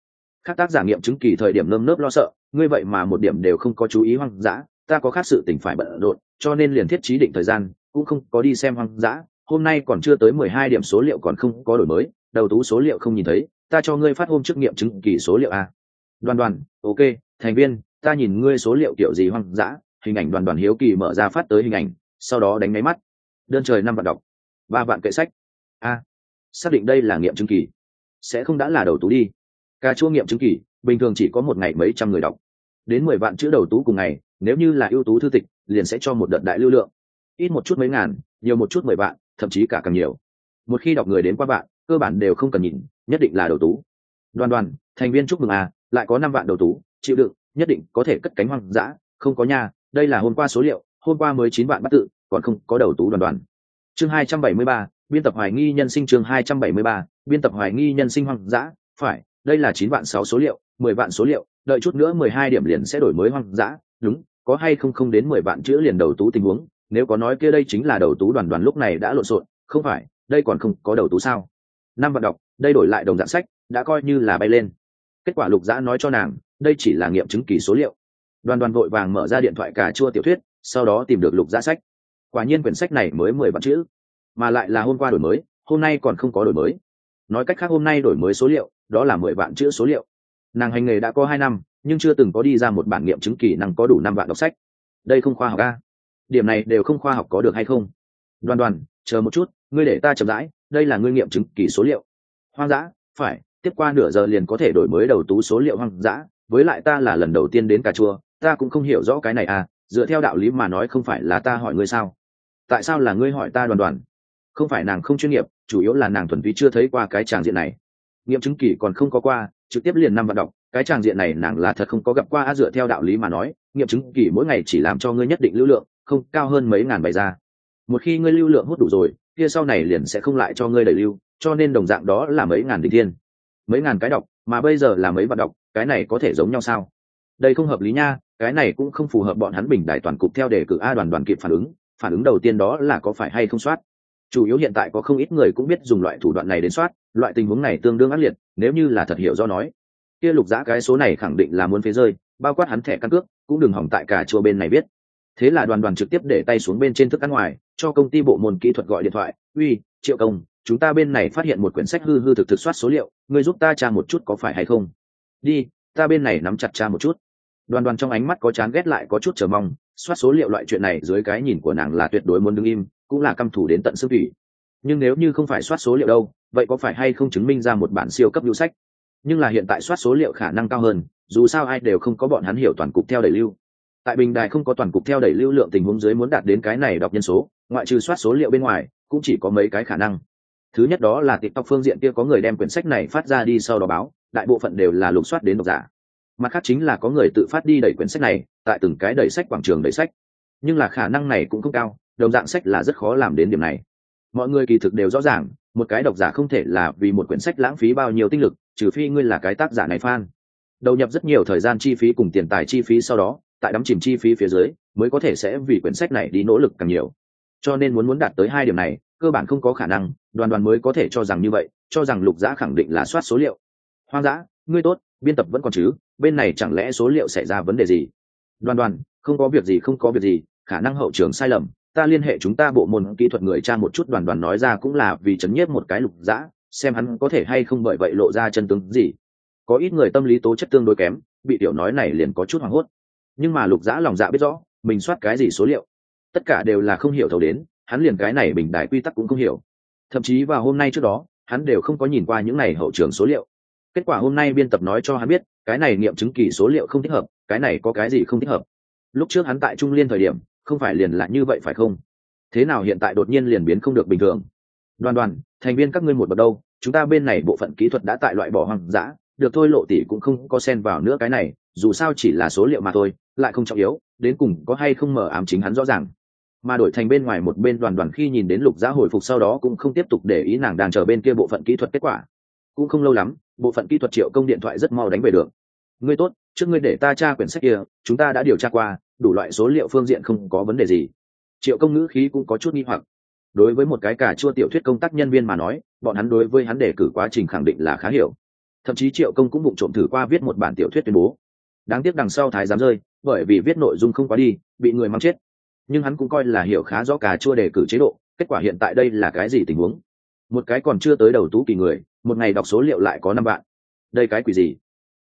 Khác tác giả nghiệm chứng kỳ thời điểm nơm nớp lo sợ, ngươi vậy mà một điểm đều không có chú ý hoang dã, ta có khác sự tình phải bận rộn, cho nên liền thiết trí định thời gian, cũng không có đi xem hoang dã. Hôm nay còn chưa tới mười hai điểm số liệu còn không có đổi mới, đầu tú số liệu không nhìn thấy, ta cho ngươi phát hôm trước nghiệm chứng kỳ số liệu a. Đoàn đoàn, ok, thành viên ta nhìn ngươi số liệu kiểu gì hoang dã hình ảnh đoàn đoàn hiếu kỳ mở ra phát tới hình ảnh sau đó đánh máy mắt. Đơn trời năm vạn đọc ba vạn kệ sách. A xác định đây là nghiệm chứng kỳ. Sẽ không đã là đầu tú đi. Cà chua nghiệm chứng kỳ bình thường chỉ có một ngày mấy trăm người đọc. Đến mười vạn chữ đầu tú cùng ngày nếu như là ưu tú thư tịch liền sẽ cho một đợt đại lưu lượng. Ít một chút mấy ngàn nhiều một chút mười vạn thậm chí cả càng nhiều. Một khi đọc người đến qua vạn, cơ bản đều không cần nhìn nhất định là đầu tú. Đoàn đoàn thành viên chúc mừng à lại có năm vạn đầu tú chịu đựng nhất định có thể cất cánh hoang dã, không có nhà đây là hôm qua số liệu, hôm qua mới chín vạn bắt tự, còn không có đầu tú đoàn đoàn. Chương hai trăm bảy mươi ba, biên tập hoài nghi nhân sinh chương hai trăm bảy mươi ba, biên tập hoài nghi nhân sinh hoang dã, phải, đây là chín vạn sáu số liệu, mười vạn số liệu, đợi chút nữa mười hai điểm liền sẽ đổi mới hoang dã, đúng, có hay không không đến mười vạn chữ liền đầu tú tình huống, nếu có nói kia đây chính là đầu tú đoàn đoàn lúc này đã lộn xộn, không phải, đây còn không có đầu tú sao. Năm vạn đọc, đây đổi lại đồng dạng sách, đã coi như là bay lên kết quả lục dã nói cho nàng, đây chỉ là nghiệm chứng kỳ số liệu. Đoàn đoàn vội vàng mở ra điện thoại cà chua tiểu thuyết, sau đó tìm được lục dã sách. Quả nhiên quyển sách này mới mười vạn chữ, mà lại là hôm qua đổi mới, hôm nay còn không có đổi mới. Nói cách khác hôm nay đổi mới số liệu, đó là mười vạn chữ số liệu. Nàng hành nghề đã có hai năm, nhưng chưa từng có đi ra một bản nghiệm chứng kỳ năng có đủ năm vạn đọc sách. Đây không khoa học a điểm này đều không khoa học có được hay không? Đoàn đoàn, chờ một chút, ngươi để ta chậm rãi, đây là ngươi nghiệm chứng kỳ số liệu. Hoang dã, phải tiếp qua nửa giờ liền có thể đổi mới đầu tú số liệu hoang dã, với lại ta là lần đầu tiên đến cà chua, ta cũng không hiểu rõ cái này à dựa theo đạo lý mà nói không phải là ta hỏi ngươi sao? Tại sao là ngươi hỏi ta đoàn đoàn? Không phải nàng không chuyên nghiệp, chủ yếu là nàng thuần túy chưa thấy qua cái tràng diện này. Nghiệm chứng kỳ còn không có qua, trực tiếp liền năm vận động cái tràng diện này nàng là thật không có gặp qua a dựa theo đạo lý mà nói, nghiệm chứng kỳ mỗi ngày chỉ làm cho ngươi nhất định lưu lượng, không, cao hơn mấy ngàn bài ra. Một khi ngươi lưu lượng hút đủ rồi, kia sau này liền sẽ không lại cho ngươi đầy lưu, cho nên đồng dạng đó là mấy ngàn đỉnh thiên mấy ngàn cái đọc, mà bây giờ là mấy bạn đọc, cái này có thể giống nhau sao? Đây không hợp lý nha, cái này cũng không phù hợp bọn hắn bình đại toàn cục theo đề cử a đoàn đoàn kịp phản ứng phản ứng đầu tiên đó là có phải hay không soát? Chủ yếu hiện tại có không ít người cũng biết dùng loại thủ đoạn này đến soát, loại tình huống này tương đương ác liệt, nếu như là thật hiểu do nói. Kia lục giã cái số này khẳng định là muốn phế rơi, bao quát hắn thẻ căn cước, cũng đừng hỏng tại cả chùa bên này biết. Thế là đoàn đoàn trực tiếp để tay xuống bên trên thức ăn ngoài, cho công ty bộ môn kỹ thuật gọi điện thoại, uy, triệu công chúng ta bên này phát hiện một quyển sách hư hư thực thực soát số liệu người giúp ta tra một chút có phải hay không? Đi, ta bên này nắm chặt tra một chút. Đoàn đoàn trong ánh mắt có chán ghét lại có chút chờ mong, soát số liệu loại chuyện này dưới cái nhìn của nàng là tuyệt đối muốn đứng im, cũng là căm thủ đến tận xương thủy. Nhưng nếu như không phải soát số liệu đâu, vậy có phải hay không chứng minh ra một bản siêu cấp lưu sách? Nhưng là hiện tại soát số liệu khả năng cao hơn, dù sao ai đều không có bọn hắn hiểu toàn cục theo đẩy lưu. Tại bình đài không có toàn cục theo đẩy lưu lượng tình huống dưới muốn đạt đến cái này đọc nhân số, ngoại trừ soát số liệu bên ngoài, cũng chỉ có mấy cái khả năng thứ nhất đó là tiktok phương diện kia có người đem quyển sách này phát ra đi sau đó báo, đại bộ phận đều là lục soát đến độc giả. Mặt khác chính là có người tự phát đi đẩy quyển sách này, tại từng cái đẩy sách quảng trường đẩy sách. Nhưng là khả năng này cũng không cao, đồng dạng sách là rất khó làm đến điểm này. Mọi người kỳ thực đều rõ ràng, một cái độc giả không thể là vì một quyển sách lãng phí bao nhiêu tinh lực, trừ phi ngươi là cái tác giả này fan. Đầu nhập rất nhiều thời gian chi phí cùng tiền tài chi phí sau đó, tại đắm chìm chi phí phía dưới, mới có thể sẽ vì quyển sách này đi nỗ lực càng nhiều. Cho nên muốn muốn đạt tới hai điểm này cơ bản không có khả năng, đoàn đoàn mới có thể cho rằng như vậy, cho rằng lục giã khẳng định là soát số liệu. Hoang dã, ngươi tốt, biên tập vẫn còn chứ, bên này chẳng lẽ số liệu xảy ra vấn đề gì? Đoàn đoàn, không có việc gì, không có việc gì, khả năng hậu trường sai lầm, ta liên hệ chúng ta bộ môn kỹ thuật người cha một chút, đoàn đoàn nói ra cũng là vì chấn nhiếp một cái lục dã xem hắn có thể hay không bởi vậy lộ ra chân tướng gì. Có ít người tâm lý tố chất tương đối kém, bị tiểu nói này liền có chút hoảng hốt. Nhưng mà lục dã lòng dạ biết rõ, mình soát cái gì số liệu. Tất cả đều là không hiểu thấu đến hắn liền cái này bình đại quy tắc cũng không hiểu. Thậm chí vào hôm nay trước đó, hắn đều không có nhìn qua những này hậu trường số liệu. Kết quả hôm nay biên tập nói cho hắn biết, cái này nghiệm chứng kỳ số liệu không thích hợp, cái này có cái gì không thích hợp? Lúc trước hắn tại trung liên thời điểm, không phải liền là như vậy phải không? Thế nào hiện tại đột nhiên liền biến không được bình thường? Đoàn đoàn, thành viên các ngươi một bậc đâu, chúng ta bên này bộ phận kỹ thuật đã tại loại bỏ hoang dã, được thôi lộ tỷ cũng không có xen vào nữa cái này, dù sao chỉ là số liệu mà thôi, lại không trọng yếu, đến cùng có hay không mở ám chính hắn rõ ràng mà đổi thành bên ngoài một bên đoàn đoàn khi nhìn đến lục giá hồi phục sau đó cũng không tiếp tục để ý nàng đang chờ bên kia bộ phận kỹ thuật kết quả. Cũng không lâu lắm, bộ phận kỹ thuật triệu công điện thoại rất mau đánh về được. Ngươi tốt, trước ngươi để ta tra quyển sách kia, chúng ta đã điều tra qua, đủ loại số liệu phương diện không có vấn đề gì. Triệu công ngữ khí cũng có chút nghi hoặc. Đối với một cái cả chua tiểu thuyết công tác nhân viên mà nói, bọn hắn đối với hắn đề cử quá trình khẳng định là khá hiểu. Thậm chí triệu công cũng bụng trộm thử qua viết một bản tiểu thuyết tuyên bố. Đáng tiếc đằng sau thái dám rơi, bởi vì viết nội dung không quá đi, bị người mắng chết nhưng hắn cũng coi là hiểu khá rõ cà chua đề cử chế độ, kết quả hiện tại đây là cái gì tình huống? Một cái còn chưa tới đầu tú kỳ người, một ngày đọc số liệu lại có năm bạn đây cái quỷ gì?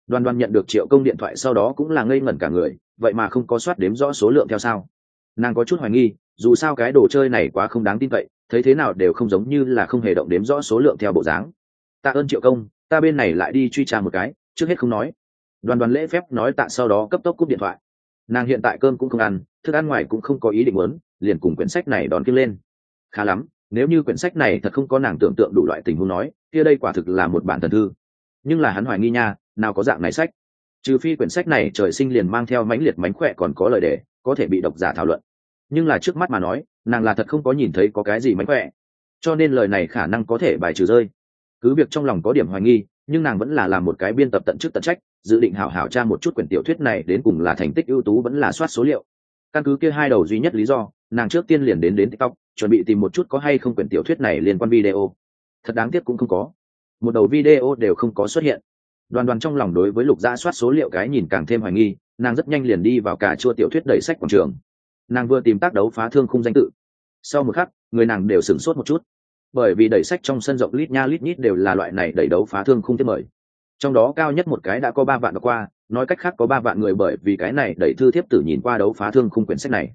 Đoàn đoàn nhận được triệu công điện thoại sau đó cũng là ngây ngẩn cả người, vậy mà không có soát đếm rõ số lượng theo sao? Nàng có chút hoài nghi, dù sao cái đồ chơi này quá không đáng tin cậy, thấy thế nào đều không giống như là không hề động đếm rõ số lượng theo bộ dáng. Tạ ơn triệu công, ta bên này lại đi truy tra một cái, trước hết không nói. Đoàn đoàn lễ phép nói tạ sau đó cấp tốc cúp điện thoại nàng hiện tại cơm cũng không ăn, thức ăn ngoài cũng không có ý định muốn, liền cùng quyển sách này đón kiếm lên. Khá lắm, nếu như quyển sách này thật không có nàng tưởng tượng đủ loại tình huống nói, kia đây quả thực là một bản thần thư. Nhưng là hắn hoài nghi nha, nào có dạng này sách. Trừ phi quyển sách này trời sinh liền mang theo mãnh liệt mánh khỏe còn có lời đề có thể bị độc giả thảo luận. Nhưng là trước mắt mà nói, nàng là thật không có nhìn thấy có cái gì mánh khỏe. Cho nên lời này khả năng có thể bài trừ rơi. Cứ việc trong lòng có điểm hoài nghi, nhưng nàng vẫn là làm một cái biên tập tận chức tận trách dự định hảo hảo tra một chút quyển tiểu thuyết này đến cùng là thành tích ưu tú vẫn là soát số liệu. Căn cứ kia hai đầu duy nhất lý do, nàng trước tiên liền đến đến tiktok, chuẩn bị tìm một chút có hay không quyển tiểu thuyết này liên quan video. Thật đáng tiếc cũng không có. Một đầu video đều không có xuất hiện. Đoàn đoàn trong lòng đối với lục gia soát số liệu cái nhìn càng thêm hoài nghi, nàng rất nhanh liền đi vào cả chua tiểu thuyết đẩy sách quảng trường. Nàng vừa tìm tác đấu phá thương khung danh tự. Sau một khắc, người nàng đều sửng sốt một chút. Bởi vì đẩy sách trong sân rộng lít nha lít nhít đều là loại này đẩy đấu phá thương khung tiếp mời trong đó cao nhất một cái đã có ba vạn đọc qua nói cách khác có ba vạn người bởi vì cái này đẩy thư thiếp tử nhìn qua đấu phá thương khung quyển sách này.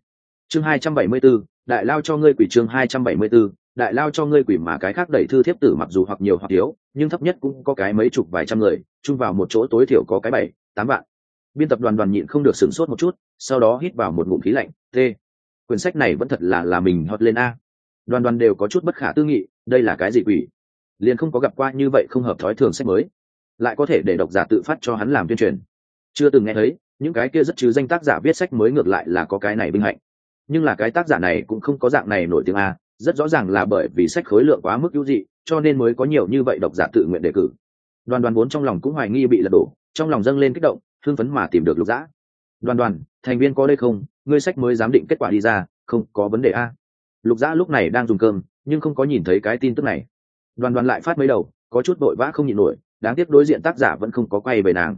Chương hai trăm bảy mươi 274, đại lao cho ngươi quỷ chương hai trăm bảy mươi 274, đại lao cho ngươi quỷ mà cái khác đẩy thư thiếp tử mặc dù hoặc nhiều hoặc thiếu nhưng thấp nhất cũng có cái mấy chục vài trăm người chung vào một chỗ tối thiểu có cái bảy tám vạn. Biên tập đoàn đoàn nhịn không được sửng sốt một chút sau đó hít vào một ngụm khí lạnh t quyển sách này vẫn thật là là mình hót lên a. Đoàn đoàn đều có chút bất khả tư nghị đây là cái gì quỷ? Liền không có gặp qua như vậy không hợp thói thường sách mới lại có thể để độc giả tự phát cho hắn làm tuyên truyền. Chưa từng nghe thấy, những cái kia rất chứ danh tác giả viết sách mới ngược lại là có cái này vinh hạnh. Nhưng là cái tác giả này cũng không có dạng này nổi tiếng a, rất rõ ràng là bởi vì sách khối lượng quá mức hữu dị, cho nên mới có nhiều như vậy độc giả tự nguyện đề cử. Đoàn đoàn vốn trong lòng cũng hoài nghi bị lật đổ, trong lòng dâng lên kích động, hưng phấn mà tìm được lục dã. Đoàn đoàn, thành viên có đây không? Ngươi sách mới giám định kết quả đi ra, không có vấn đề a. Lục dã lúc này đang dùng cơm, nhưng không có nhìn thấy cái tin tức này. Đoàn đoàn lại phát mấy đầu, có chút vội vã không nhịn nổi đáng tiếc đối diện tác giả vẫn không có quay về nàng.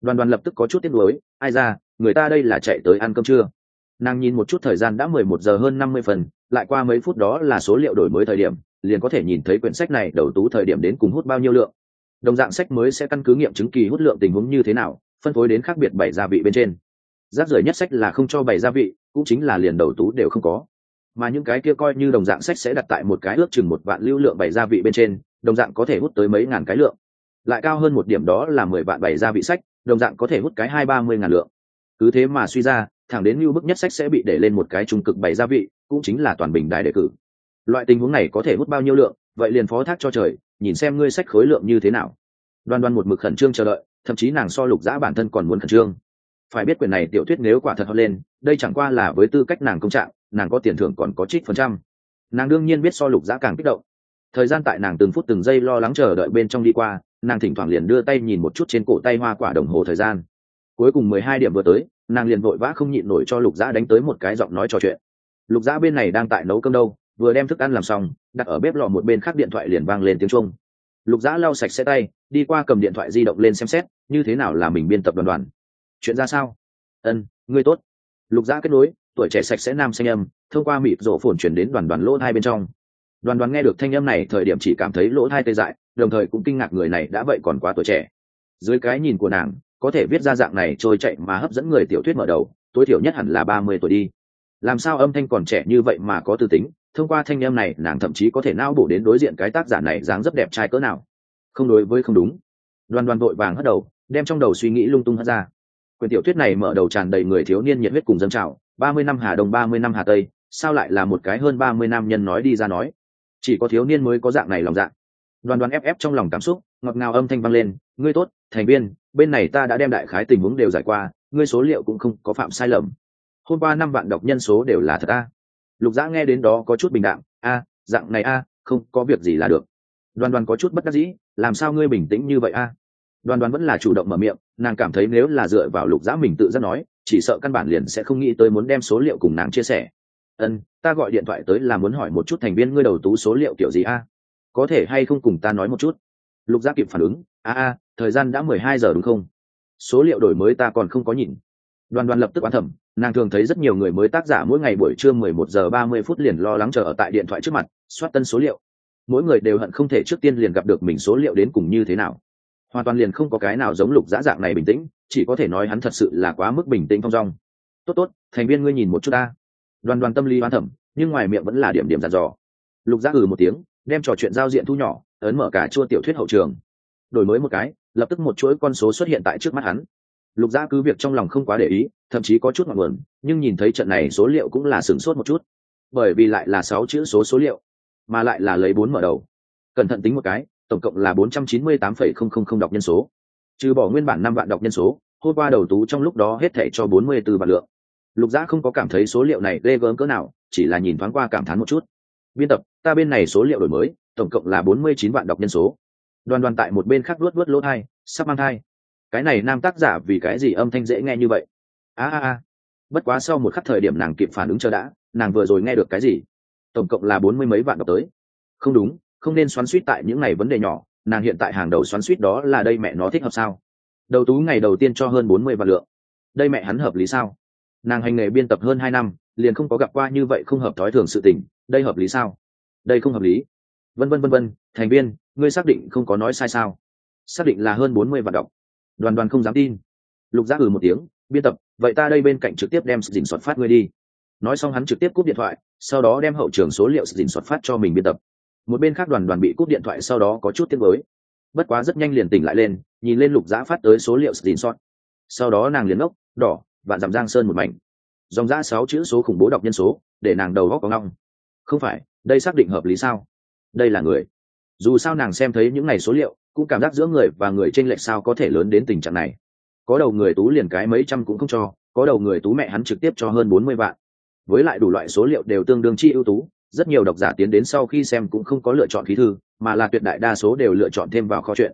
Đoàn đoàn lập tức có chút tiếc nuối, ai ra, người ta đây là chạy tới ăn cơm trưa nàng nhìn một chút thời gian đã mười một giờ hơn năm mươi phần, lại qua mấy phút đó là số liệu đổi mới thời điểm, liền có thể nhìn thấy quyển sách này đầu tú thời điểm đến cùng hút bao nhiêu lượng. Đồng dạng sách mới sẽ căn cứ nghiệm chứng kỳ hút lượng tình huống như thế nào, phân phối đến khác biệt bảy gia vị bên trên. Giáp rời nhất sách là không cho bảy gia vị, cũng chính là liền đầu tú đều không có. Mà những cái kia coi như đồng dạng sách sẽ đặt tại một cái ước chừng một vạn lưu lượng bảy gia vị bên trên, đồng dạng có thể hút tới mấy ngàn cái lượng lại cao hơn một điểm đó là mười vạn bảy gia vị sách, đồng dạng có thể hút cái hai ba mươi ngàn lượng. Cứ thế mà suy ra, thẳng đến lưu bức nhất sách sẽ bị để lên một cái trung cực bảy gia vị, cũng chính là toàn bình đài đề cử. Loại tình huống này có thể hút bao nhiêu lượng, vậy liền phó thác cho trời, nhìn xem ngươi sách khối lượng như thế nào. Đoan đoan một mực khẩn trương chờ đợi, thậm chí nàng so lục giã bản thân còn muốn khẩn trương. Phải biết quyền này tiểu thuyết nếu quả thật hot lên, đây chẳng qua là với tư cách nàng công trạng, nàng có tiền thưởng còn có trích phần trăm. Nàng đương nhiên biết so lục giã càng kích động. Thời gian tại nàng từng phút từng giây lo lắng chờ đợi bên trong đi qua nàng thỉnh thoảng liền đưa tay nhìn một chút trên cổ tay hoa quả đồng hồ thời gian. Cuối cùng mười hai điểm vừa tới, nàng liền vội vã không nhịn nổi cho lục giã đánh tới một cái giọng nói trò chuyện. Lục giã bên này đang tại nấu cơm đâu, vừa đem thức ăn làm xong, đặt ở bếp lò một bên khác điện thoại liền vang lên tiếng trung lục giã lau sạch xe tay, đi qua cầm điện thoại di động lên xem xét, như thế nào là mình biên tập đoàn đoàn. Chuyện ra sao? Ân, ngươi tốt. Lục giã kết nối, tuổi trẻ sạch sẽ nam xanh âm, thông qua mịp rổ phồn chuyển đến đoàn đoàn lỗ hai bên trong đoàn đoàn nghe được thanh âm này, thời điểm chỉ cảm thấy lỗ thai tê dại, đồng thời cũng kinh ngạc người này đã vậy còn quá tuổi trẻ. Dưới cái nhìn của nàng, có thể viết ra dạng này trôi chạy mà hấp dẫn người tiểu thuyết mở đầu, tối thiểu nhất hẳn là ba mươi tuổi đi. Làm sao âm thanh còn trẻ như vậy mà có tư tính, thông qua thanh âm này, nàng thậm chí có thể nao bổ đến đối diện cái tác giả này dáng rất đẹp trai cỡ nào. Không đối với không đúng. Đoàn đoàn vội vàng hất đầu, đem trong đầu suy nghĩ lung tung hất ra. Quyền tiểu thuyết này mở đầu tràn đầy người thiếu niên nhiệt huyết cùng dân trào, ba mươi năm hà đông, ba mươi năm hà tây, sao lại là một cái hơn ba mươi năm nhân nói đi ra nói? Chỉ có thiếu niên mới có dạng này lòng dạng đoàn đoàn ép ép trong lòng cảm xúc, ngọt ngào âm thanh vang lên, ngươi tốt, thành viên, bên này ta đã đem đại khái tình huống đều giải qua, ngươi số liệu cũng không có phạm sai lầm. Hôm qua năm vạn đọc nhân số đều là thật a. Lục dã nghe đến đó có chút bình đạm, a, dạng này a, không có việc gì là được. Đoàn đoàn có chút bất đắc dĩ, làm sao ngươi bình tĩnh như vậy a? Đoàn đoàn vẫn là chủ động mở miệng, nàng cảm thấy nếu là dựa vào lục dã mình tự giác nói, chỉ sợ căn bản liền sẽ không nghĩ tới muốn đem số liệu cùng nàng chia sẻ ân, ta gọi điện thoại tới là muốn hỏi một chút thành viên ngươi đầu tú số liệu kiểu gì a? Có thể hay không cùng ta nói một chút? Lục giác kịp phản ứng, a a, thời gian đã mười hai giờ đúng không? Số liệu đổi mới ta còn không có nhìn. Đoàn đoàn lập tức oán thẩm, nàng thường thấy rất nhiều người mới tác giả mỗi ngày buổi trưa mười một giờ ba mươi phút liền lo lắng chờ ở tại điện thoại trước mặt, soát tân số liệu. Mỗi người đều hận không thể trước tiên liền gặp được mình số liệu đến cùng như thế nào. Hoàn toàn liền không có cái nào giống lục dã dạng này bình tĩnh, chỉ có thể nói hắn thật sự là quá mức bình tĩnh thong dong. Tốt tốt, thành viên ngươi nhìn một chút ta đoàn đoàn tâm lý hoán thẩm, nhưng ngoài miệng vẫn là điểm điểm dàn dò. Lục giác ừ một tiếng, đem trò chuyện giao diện thu nhỏ, ấn mở cả chua tiểu thuyết hậu trường. Đổi mới một cái, lập tức một chuỗi con số xuất hiện tại trước mắt hắn. Lục Giác cứ việc trong lòng không quá để ý, thậm chí có chút ngọn nguồn, nhưng nhìn thấy trận này số liệu cũng là sửng sốt một chút. Bởi vì lại là sáu chữ số số liệu, mà lại là lấy bốn mở đầu. Cẩn thận tính một cái, tổng cộng là bốn trăm chín mươi tám phẩy không không không đọc nhân số. Trừ bỏ nguyên bản năm vạn đọc nhân số hôm qua đầu tú trong lúc đó hết thảy cho bốn mươi 44 vạn lượng lục Giã không có cảm thấy số liệu này ghê gớm cỡ nào, chỉ là nhìn thoáng qua cảm thán một chút. Biên tập, ta bên này số liệu đổi mới, tổng cộng là bốn mươi chín vạn đọc nhân số. Đoàn đoàn tại một bên khác luốt luốt lỗ thai, sắp mang thai. Cái này nam tác giả vì cái gì âm thanh dễ nghe như vậy? A a a. Bất quá sau một khắc thời điểm nàng kịp phản ứng chờ đã, nàng vừa rồi nghe được cái gì? Tổng cộng là bốn mươi mấy vạn đọc tới. Không đúng, không nên xoắn suýt tại những ngày vấn đề nhỏ, nàng hiện tại hàng đầu xoắn suýt đó là đây mẹ nó thích hợp sao? Đầu tú ngày đầu tiên cho hơn bốn mươi vạn lượng. Đây mẹ hắn hợp lý sao? Nàng hành nghề biên tập hơn hai năm, liền không có gặp qua như vậy không hợp thói thường sự tình, đây hợp lý sao? Đây không hợp lý. Vân vân vân vân, thành viên, ngươi xác định không có nói sai sao? Xác định là hơn bốn mươi vạn đọc. Đoàn đoàn không dám tin. Lục giác ừ một tiếng, biên tập, vậy ta đây bên cạnh trực tiếp đem dình soạt phát ngươi đi. Nói xong hắn trực tiếp cúp điện thoại, sau đó đem hậu trường số liệu dình soạt phát cho mình biên tập. Một bên khác đoàn đoàn bị cúp điện thoại sau đó có chút tiếng mới bất quá rất nhanh liền tỉnh lại lên, nhìn lên lục giã phát tới số liệu dình soát sau đó nàng liền ốc đỏ vạn giảm giang sơn một mảnh. Dòng ra sáu chữ số khủng bố đọc nhân số, để nàng đầu góc có ngong không phải, đây xác định hợp lý sao? Đây là người. Dù sao nàng xem thấy những ngày số liệu, cũng cảm giác giữa người và người trên lệch sao có thể lớn đến tình trạng này. Có đầu người tú liền cái mấy trăm cũng không cho, có đầu người tú mẹ hắn trực tiếp cho hơn bốn mươi vạn. Với lại đủ loại số liệu đều tương đương chi ưu tú, rất nhiều độc giả tiến đến sau khi xem cũng không có lựa chọn khí thư, mà là tuyệt đại đa số đều lựa chọn thêm vào kho chuyện.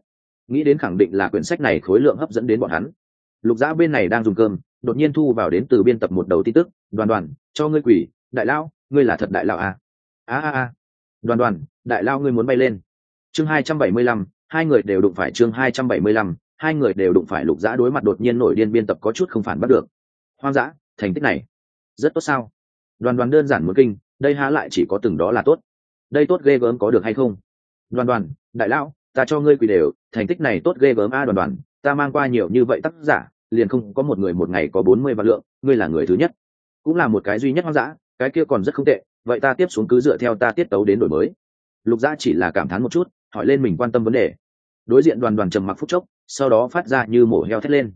Nghĩ đến khẳng định là quyển sách này khối lượng hấp dẫn đến bọn hắn lục dã bên này đang dùng cơm, đột nhiên thu vào đến từ biên tập một đầu tin tức. Đoàn đoàn, cho ngươi quỷ, đại lao ngươi là thật đại lao à? A a a. Đoàn đoàn, đại lao ngươi muốn bay lên. Chương hai trăm bảy mươi lăm, hai người đều đụng phải chương hai trăm bảy mươi lăm, hai người đều đụng phải lục dã đối mặt đột nhiên nổi điên biên tập có chút không phản bắt được. Hoang dã, thành tích này, rất tốt sao? Đoàn đoàn đơn giản muốn kinh, đây há lại chỉ có từng đó là tốt. Đây tốt ghê gớm có được hay không? Đoàn đoàn, đại lão, ta cho ngươi quỳ đều, thành tích này tốt ghê gớm a đoàn đoàn, ta mang qua nhiều như vậy tác giả liền không có một người một ngày có bốn mươi vạn lượng, ngươi là người thứ nhất. Cũng là một cái duy nhất hoang dã, cái kia còn rất không tệ, vậy ta tiếp xuống cứ dựa theo ta tiết tấu đến đổi mới. Lục dã chỉ là cảm thán một chút, hỏi lên mình quan tâm vấn đề. Đối diện đoàn đoàn trầm mặc phút chốc, sau đó phát ra như mổ heo thét lên.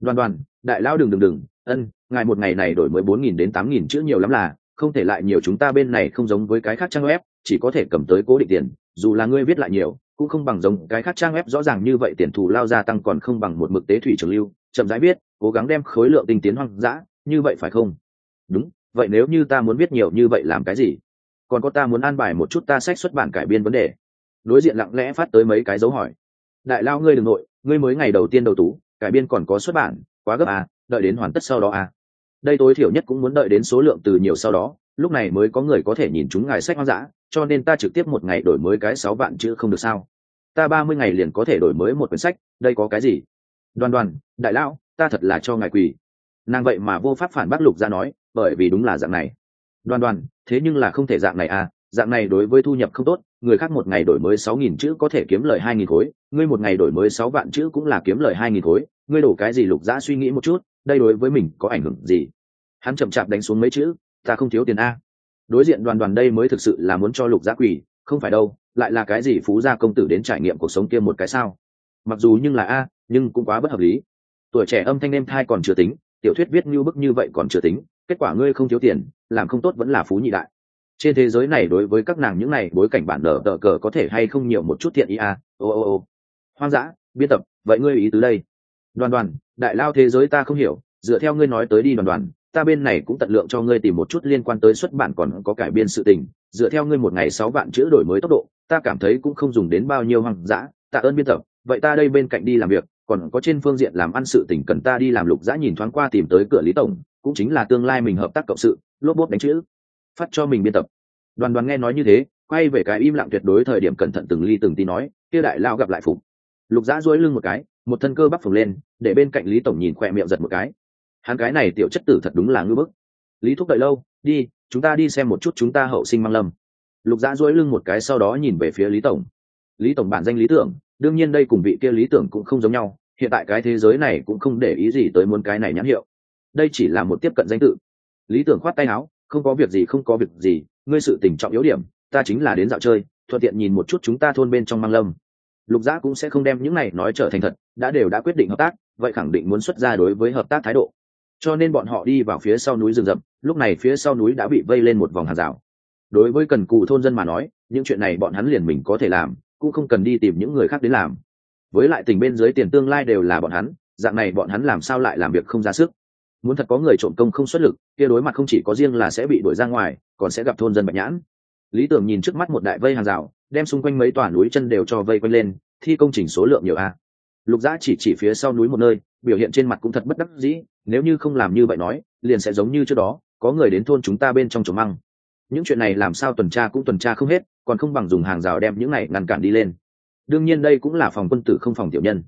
Đoàn đoàn, đại lao đừng đừng đừng, ân, ngài một ngày này đổi mới bốn nghìn đến tám nghìn chữ nhiều lắm là, không thể lại nhiều chúng ta bên này không giống với cái khác trang web, chỉ có thể cầm tới cố định tiền, dù là ngươi viết lại nhiều, cũng không bằng giống cái khác trang web rõ ràng như vậy, tiền thù lao gia tăng còn không bằng một mực tế thủy trường lưu chậm rãi biết cố gắng đem khối lượng tinh tiến hoang dã, như vậy phải không? Đúng, vậy nếu như ta muốn biết nhiều như vậy làm cái gì? Còn có ta muốn an bài một chút ta sách xuất bản cải biên vấn đề. Đối diện lặng lẽ phát tới mấy cái dấu hỏi. Đại lao ngươi đ ừ n g nội, ngươi mới ngày đầu tiên đầu tú, cải biên còn có xuất bản, quá gấp à đợi đến hoàn tất sau đó à. Đây tối thiểu nhất cũng muốn đợi đến số lượng từ nhiều sau đó, lúc này mới có người có thể nhìn chúng ngài sách hoang dã, cho nên ta trực tiếp một ngày đổi mới cái sáu vạn chữ không được sao? Ta ba mươi ngày liền có thể đổi mới một quyển sách, đây có cái gì? Đoàn đoàn đại lão ta thật là cho ngài quỳ. Nàng vậy mà vô pháp phản bác lục ra nói bởi vì đúng là dạng này. Đoàn đoàn thế nhưng là không thể dạng này à dạng này đối với thu nhập không tốt người khác một ngày đổi mới sáu nghìn chữ có thể kiếm lời hai nghìn khối ngươi một ngày đổi mới sáu vạn chữ cũng là kiếm lời hai nghìn khối ngươi đổ cái gì lục giã suy nghĩ một chút đây đối với mình có ảnh hưởng gì? Hắn chậm chạp đánh xuống mấy chữ ta không thiếu tiền a. Đối diện đoàn đoàn đây mới thực sự là muốn cho lục giã quỳ, không phải đâu lại là cái gì phú gia công tử đến trải nghiệm cuộc sống kia một cái sao? Mặc dù nhưng là a nhưng cũng quá bất hợp lý. Tuổi trẻ âm thanh em thai còn chưa tính, tiểu thuyết viết như bức như vậy còn chưa tính, kết quả ngươi không thiếu tiền, làm không tốt vẫn là phú nhị đại. Trên thế giới này đối với các nàng những này, bối cảnh bản đờ đờ cờ có thể hay không nhiều một chút thiện ý a ô ô ô. Hoang dã, biên tập, vậy ngươi ý tứ đây? Đoàn đoàn, đại lao thế giới ta không hiểu, dựa theo ngươi nói tới đi đoàn đoàn, ta bên này cũng tận lượng cho ngươi tìm một chút liên quan tới xuất bản còn có cải biên sự tình, dựa theo ngươi một ngày sáu vạn chữ đổi mới tốc độ, ta cảm thấy cũng không dùng đến bao nhiêu hoang dã, tạ ơn biên tập, vậy ta đây bên cạnh đi làm việc còn có trên phương diện làm ăn sự tình cần ta đi làm lục dã nhìn thoáng qua tìm tới cửa lý tổng, cũng chính là tương lai mình hợp tác cộng sự, lốp bốt đánh chữ. Phát cho mình biên tập. Đoàn đoàn nghe nói như thế, quay về cái im lặng tuyệt đối thời điểm cẩn thận từng ly từng tí nói, kia đại lao gặp lại phục. Lục dã duỗi lưng một cái, một thân cơ bắp phồng lên, để bên cạnh lý tổng nhìn khỏe miệng giật một cái. Hắn cái này tiểu chất tử thật đúng là ngư bức. Lý thúc đợi lâu, đi, chúng ta đi xem một chút chúng ta hậu sinh mang lâm. Lục dã duỗi lưng một cái sau đó nhìn về phía lý tổng. Lý tổng bản danh lý tưởng đương nhiên đây cùng vị kia lý tưởng cũng không giống nhau, hiện tại cái thế giới này cũng không để ý gì tới muốn cái này nhãn hiệu. Đây chỉ là một tiếp cận danh tự. Lý tưởng khoát tay áo, không có việc gì, không có việc gì, ngươi sự tình trọng yếu điểm, ta chính là đến dạo chơi, thuận tiện nhìn một chút chúng ta thôn bên trong mang lâm. Lục giã cũng sẽ không đem những này nói trở thành thật, đã đều đã quyết định hợp tác, vậy khẳng định muốn xuất ra đối với hợp tác thái độ. Cho nên bọn họ đi vào phía sau núi rừng rậm, lúc này phía sau núi đã bị vây lên một vòng hàng rào. Đối với cần cù thôn dân mà nói, những chuyện này bọn hắn liền mình có thể làm cũng không cần đi tìm những người khác đến làm. Với lại tình bên dưới tiền tương lai đều là bọn hắn, dạng này bọn hắn làm sao lại làm việc không ra sức? Muốn thật có người trộm công không xuất lực, kia đối mặt không chỉ có riêng là sẽ bị đuổi ra ngoài, còn sẽ gặp thôn dân bạch nhãn. Lý tưởng nhìn trước mắt một đại vây hàng rào, đem xung quanh mấy tòa núi chân đều cho vây quanh lên, thi công trình số lượng nhiều a. Lục giã chỉ chỉ phía sau núi một nơi, biểu hiện trên mặt cũng thật bất đắc dĩ, nếu như không làm như vậy nói, liền sẽ giống như trước đó, có người đến thôn chúng ta bên trong trồng măng. Những chuyện này làm sao tuần tra cũng tuần tra không hết còn không bằng dùng hàng rào đem những này ngăn cản đi lên. Đương nhiên đây cũng là phòng quân tử không phòng tiểu nhân.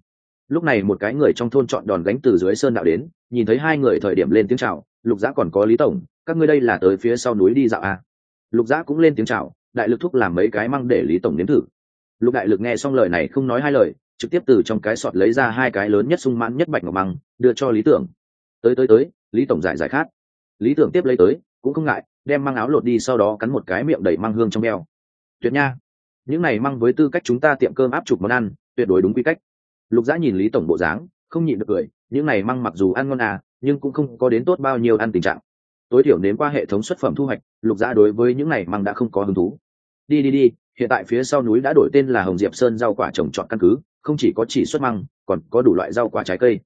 Lúc này một cái người trong thôn chọn đòn gánh từ dưới sơn đạo đến, nhìn thấy hai người thời điểm lên tiếng chào, lục giã còn có lý tổng, các ngươi đây là tới phía sau núi đi dạo à. lục giã cũng lên tiếng chào, đại lực thúc làm mấy cái măng để lý tổng nếm thử. Lục đại lực nghe xong lời này không nói hai lời, trực tiếp từ trong cái sọt lấy ra hai cái lớn nhất sung mãn nhất bạch ngọc măng, đưa cho lý tưởng. Tới tới tới, lý tổng giải giải khát. Lý tưởng tiếp lấy tới, cũng không ngại, đem măng áo lột đi, sau đó cắn một cái miệng đầy măng hương trong beo tuyệt nha. Những này mang với tư cách chúng ta tiệm cơm áp chụp món ăn, tuyệt đối đúng quy cách. Lục giã nhìn lý tổng bộ dáng, không nhịn được cười, những này mang mặc dù ăn ngon à nhưng cũng không có đến tốt bao nhiêu ăn tình trạng. Tối thiểu nếm qua hệ thống xuất phẩm thu hoạch, lục giã đối với những này mang đã không có hứng thú. Đi đi đi, hiện tại phía sau núi đã đổi tên là hồng diệp sơn rau quả trồng trọt căn cứ, không chỉ có chỉ xuất măng, còn có đủ loại rau quả trái cây.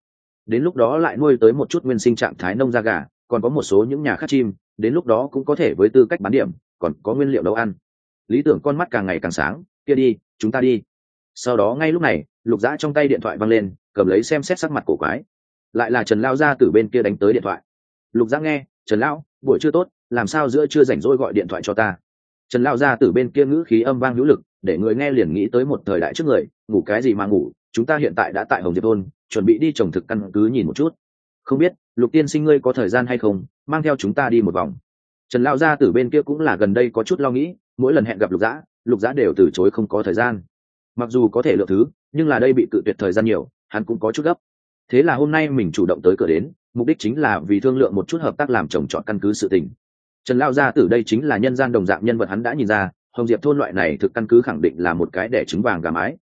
Đến lúc đó lại nuôi tới một chút nguyên sinh trạng thái nông da gà, còn có một số những nhà khác chim, đến lúc đó cũng có thể với tư cách bán điểm, còn có nguyên liệu nấu ăn lý tưởng con mắt càng ngày càng sáng, kia đi, chúng ta đi. Sau đó ngay lúc này, lục dã trong tay điện thoại văng lên, cầm lấy xem xét sắc mặt cổ quái. Lại là trần lao gia tử bên kia đánh tới điện thoại. Lục giã nghe, trần lão, buổi trưa tốt, làm sao giữa chưa rảnh rỗi gọi điện thoại cho ta? Trần lao gia tử bên kia ngữ khí âm vang hữu lực, để người nghe liền nghĩ tới một thời đại trước người, ngủ cái gì mà ngủ, chúng ta hiện tại đã tại hồng diệp thôn, chuẩn bị đi trồng thực căn cứ nhìn một chút. Không biết, lục tiên sinh ngươi có thời gian hay không, mang theo chúng ta đi một vòng. Trần lao gia tử bên kia cũng là gần đây có chút lo nghĩ mỗi lần hẹn gặp lục giã lục giã đều từ chối không có thời gian. Mặc dù có thể lựa thứ, nhưng là đây bị cự tuyệt thời gian nhiều, hắn cũng có chút gấp. Thế là hôm nay mình chủ động tới cửa đến, mục đích chính là vì thương lượng một chút hợp tác làm trồng trọt căn cứ sự tình. Trần lao gia tử đây chính là nhân gian đồng dạng nhân vật hắn đã nhìn ra, hồng diệp thôn loại này thực căn cứ khẳng định là một cái đẻ trứng vàng gà mái.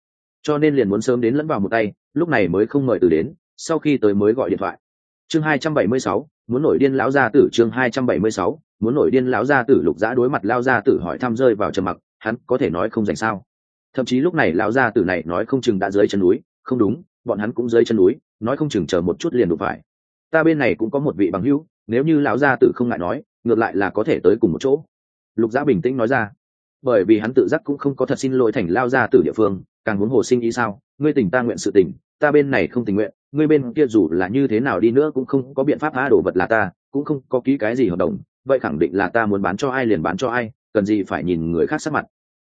Cho nên liền muốn sớm đến lẫn vào một tay, lúc này mới không mời từ đến, sau khi tới mới gọi điện thoại. Chương hai trăm bảy mươi sáu muốn nổi điên lão gia tử chương hai trăm bảy mươi sáu, muốn nổi điên lão gia tử lục giã đối mặt lao gia tử hỏi thăm rơi vào trầm mặc, hắn có thể nói không dành sao? Thậm chí lúc này lão gia tử này nói không chừng đã dưới chân núi, không đúng, bọn hắn cũng dưới chân núi, nói không chừng chờ một chút liền đụng phải. Ta bên này cũng có một vị bằng hữu, nếu như lão gia tử không ngại nói, ngược lại là có thể tới cùng một chỗ. Lục giã bình tĩnh nói ra. Bởi vì hắn tự giác cũng không có thật xin lỗi thành lao gia tử địa phương, càng muốn hồ sinh ý sao? Ngươi tình ta nguyện sự tình ta bên này không tình nguyện ngươi bên kia dù là như thế nào đi nữa cũng không có biện pháp phá đồ vật là ta, cũng không có ký cái gì hợp đồng, vậy khẳng định là ta muốn bán cho ai liền bán cho ai, cần gì phải nhìn người khác sắc mặt.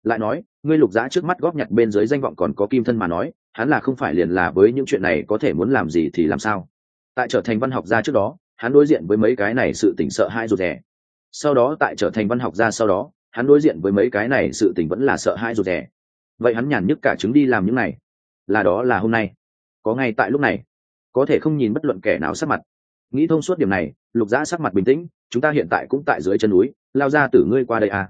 Lại nói, ngươi lục giá trước mắt góp nhặt bên dưới danh vọng còn có kim thân mà nói, hắn là không phải liền là với những chuyện này có thể muốn làm gì thì làm sao. Tại trở thành văn học gia trước đó, hắn đối diện với mấy cái này sự tỉnh sợ hãi rụt rè. Sau đó tại trở thành văn học gia sau đó, hắn đối diện với mấy cái này sự tỉnh vẫn là sợ hãi rụt rè. Vậy hắn nhàn nhức cả chứng đi làm những này. Là đó là hôm nay. Có ngay tại lúc này có thể không nhìn bất luận kẻ nào sắc mặt. Nghĩ thông suốt điểm này, lục giã sắc mặt bình tĩnh, chúng ta hiện tại cũng tại dưới chân núi, lao ra tử ngươi qua đây à.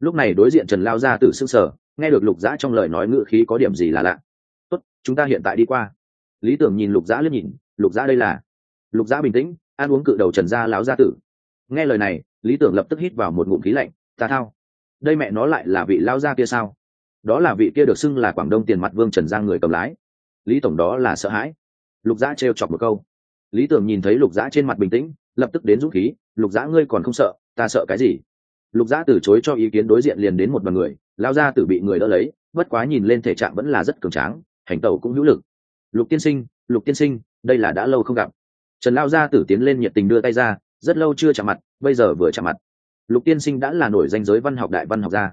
Lúc này đối diện trần lao ra tử s ư n g sở nghe được lục giã trong lời nói ngự khí có điểm gì là lạ. Tốt, chúng ta hiện tại đi qua. Lý tưởng nhìn lục giã liếc nhìn, lục giã đây là. Lục giã bình tĩnh, ăn uống cự đầu trần gia láo gia tử. Nghe lời này, lý tưởng lập tức hít vào một ngụm khí lạnh, ta thao. Đây mẹ nó lại là vị lao gia kia sao? Đó là vị kia được xưng là quảng đông tiền mặt vương trần giang người cầm lái. Lý tổng đó là sợ hãi lục dã trêu chọc một câu. Lý tưởng nhìn thấy lục dã trên mặt bình tĩnh, lập tức đến dũng khí, lục dã, ngươi còn không sợ, ta sợ cái gì? Lục dã từ chối cho ý kiến đối diện liền đến một bằng người, lao ra từ bị người đỡ lấy, bất quá nhìn lên thể trạng vẫn là rất cường tráng, hành tẩu cũng hữu lực. Lục tiên sinh, lục tiên sinh, đây là đã lâu không gặp. Trần lao gia tử tiến lên nhiệt tình đưa tay ra, rất lâu chưa chạm mặt, bây giờ vừa chạm mặt. Lục tiên sinh đã là nổi danh giới văn học đại văn học gia.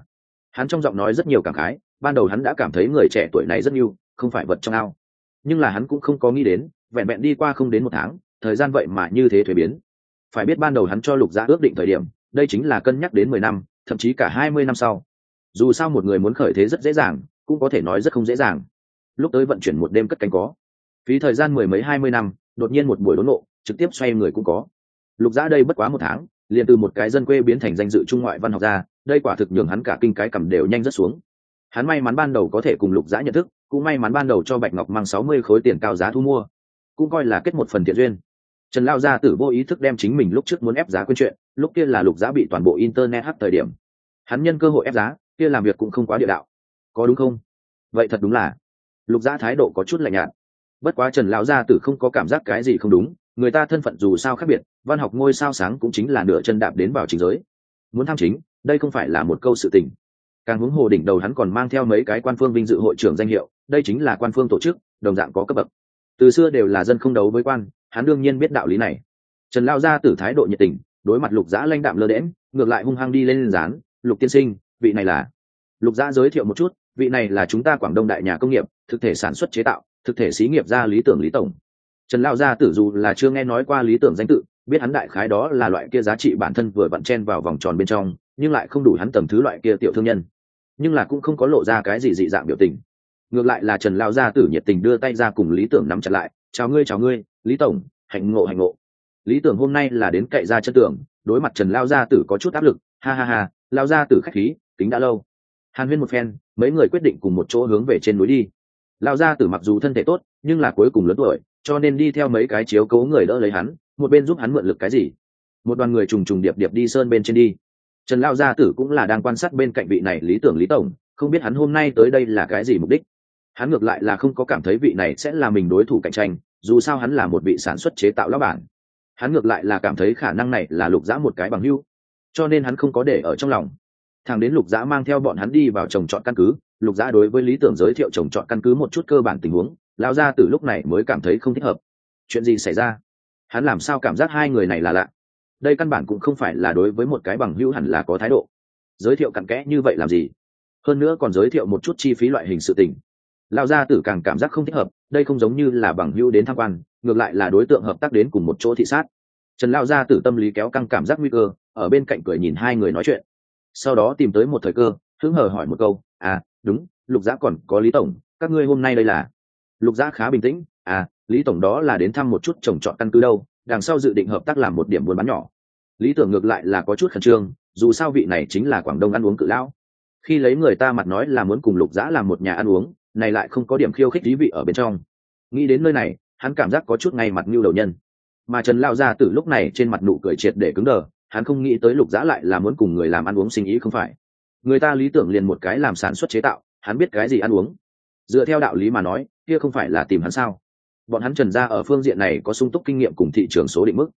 Hắn trong giọng nói rất nhiều cảm khái, ban đầu hắn đã cảm thấy người trẻ tuổi này rất yêu, không phải vật trong ao nhưng là hắn cũng không có nghĩ đến, vẹn vẹn đi qua không đến một tháng, thời gian vậy mà như thế thuế biến. Phải biết ban đầu hắn cho lục gia ước định thời điểm, đây chính là cân nhắc đến mười năm, thậm chí cả hai mươi năm sau. Dù sao một người muốn khởi thế rất dễ dàng, cũng có thể nói rất không dễ dàng. Lúc tới vận chuyển một đêm cất cánh có. Phí thời gian mười mấy hai mươi năm, đột nhiên một buổi đốn nộ trực tiếp xoay người cũng có. Lục gia đây bất quá một tháng, liền từ một cái dân quê biến thành danh dự trung ngoại văn học gia, đây quả thực nhường hắn cả kinh cái cầm đều nhanh rất xuống hắn may mắn ban đầu có thể cùng lục giã nhận thức, cũng may mắn ban đầu cho bạch ngọc mang sáu mươi khối tiền cao giá thu mua, cũng coi là kết một phần thiện duyên. Trần lao gia tử vô ý thức đem chính mình lúc trước muốn ép giá quên chuyện, lúc kia là lục giá bị toàn bộ internet hắt thời điểm. Hắn nhân cơ hội ép giá, kia làm việc cũng không quá địa đạo. Có đúng không? Vậy thật đúng là. Lục giá thái độ có chút lạnh nhạt. Bất quá trần lão gia tử không có cảm giác cái gì không đúng, người ta thân phận dù sao khác biệt, văn học ngôi sao sáng cũng chính là nửa chân đạp đến vào chính giới. Muốn tham chính, đây không phải là một câu sự tình càng hướng hồ đỉnh đầu hắn còn mang theo mấy cái quan phương vinh dự hội trưởng danh hiệu, đây chính là quan phương tổ chức, đồng dạng có cấp bậc. Từ xưa đều là dân không đấu với quan, hắn đương nhiên biết đạo lý này. Trần lao ra từ thái độ nhiệt tình, đối mặt lục giã lanh đạm lơ đễm ngược lại hung hăng đi lên dán, lục tiên sinh, vị này là lục giã giới thiệu một chút, vị này là chúng ta quảng đông đại nhà công nghiệp, thực thể sản xuất chế tạo, thực thể xí nghiệp ra lý tưởng lý tổng. Trần lao gia tử dù là chưa nghe nói qua lý tưởng danh tự, biết hắn đại khái đó là loại kia giá trị bản thân vừa vặn chen vào vòng tròn bên trong, nhưng lại không đủ hắn tầm thứ loại kia tiểu thương nhân nhưng là cũng không có lộ ra cái gì dị dạng biểu tình. Ngược lại là trần lao gia tử nhiệt tình đưa tay ra cùng lý tưởng nắm chặt lại, chào ngươi chào ngươi, lý tổng, hạnh ngộ hạnh ngộ. Lý tưởng hôm nay là đến cậy ra chân tưởng đối mặt trần lao gia tử có chút áp lực, ha ha ha, lao gia tử khách khí tính đã lâu. Hàn huyên một phen, mấy người quyết định cùng một chỗ hướng về trên núi đi. Lao gia tử mặc dù thân thể tốt, nhưng là cuối cùng lớn tuổi, cho nên đi theo mấy cái chiếu cố người đỡ lấy hắn, một bên giúp hắn mượn lực cái gì. Một đoàn người trùng trùng điệp điệp đi sơn bên trên đi trần lao gia tử cũng là đang quan sát bên cạnh vị này lý tưởng lý tổng, không biết hắn hôm nay tới đây là cái gì mục đích. Hắn ngược lại là không có cảm thấy vị này sẽ là mình đối thủ cạnh tranh, dù sao hắn là một vị sản xuất chế tạo lão bản. Hắn ngược lại là cảm thấy khả năng này là lục dã một cái bằng hưu cho nên hắn không có để ở trong lòng. Thằng đến lục dã mang theo bọn hắn đi vào trồng trọt căn cứ, lục dã đối với lý tưởng giới thiệu trồng trọt căn cứ một chút cơ bản tình huống lão gia từ lúc này mới cảm thấy không thích hợp. Chuyện gì xảy ra? Hắn làm sao cảm giác hai người này là lạ? Đây căn bản cũng không phải là đối với một cái bằng hữu hẳn là có thái độ. Giới thiệu cặn kẽ như vậy làm gì? Hơn nữa còn giới thiệu một chút chi phí loại hình sự tình. Lao gia tử càng cảm giác không thích hợp, đây không giống như là bằng hữu đến tham quan, ngược lại là đối tượng hợp tác đến cùng một chỗ thị sát. Trần lao gia tử tâm lý kéo căng cảm giác nguy cơ, ở bên cạnh cười nhìn hai người nói chuyện. Sau đó tìm tới một thời cơ, hứng hờ hỏi một câu à đúng, lục giã còn có lý tổng, các ngươi hôm nay đây là? Lục giã khá bình tĩnh à lý tổng đó là đến thăm một chút trồng trọt căn cứ đâu, đằng sau dự định hợp tác làm một điểm buôn bán nhỏ lý tưởng ngược lại là có chút khẩn trương, dù sao vị này chính là quảng đông ăn uống cự lão. Khi lấy người ta mặt nói là muốn cùng lục giã làm một nhà ăn uống, này lại không có điểm khiêu khích lý vị ở bên trong. Nghĩ đến nơi này, hắn cảm giác có chút ngay mặt như đầu nhân. Mà trần lao ra từ lúc này trên mặt nụ cười triệt để cứng đờ, hắn không nghĩ tới lục giã lại là muốn cùng người làm ăn uống sinh ý không phải. Người ta lý tưởng liền một cái làm sản xuất chế tạo, hắn biết cái gì ăn uống. Dựa theo đạo lý mà nói, kia không phải là tìm hắn sao? Bọn hắn trần ra ở phương diện này có sung túc kinh nghiệm cùng thị trường số định mức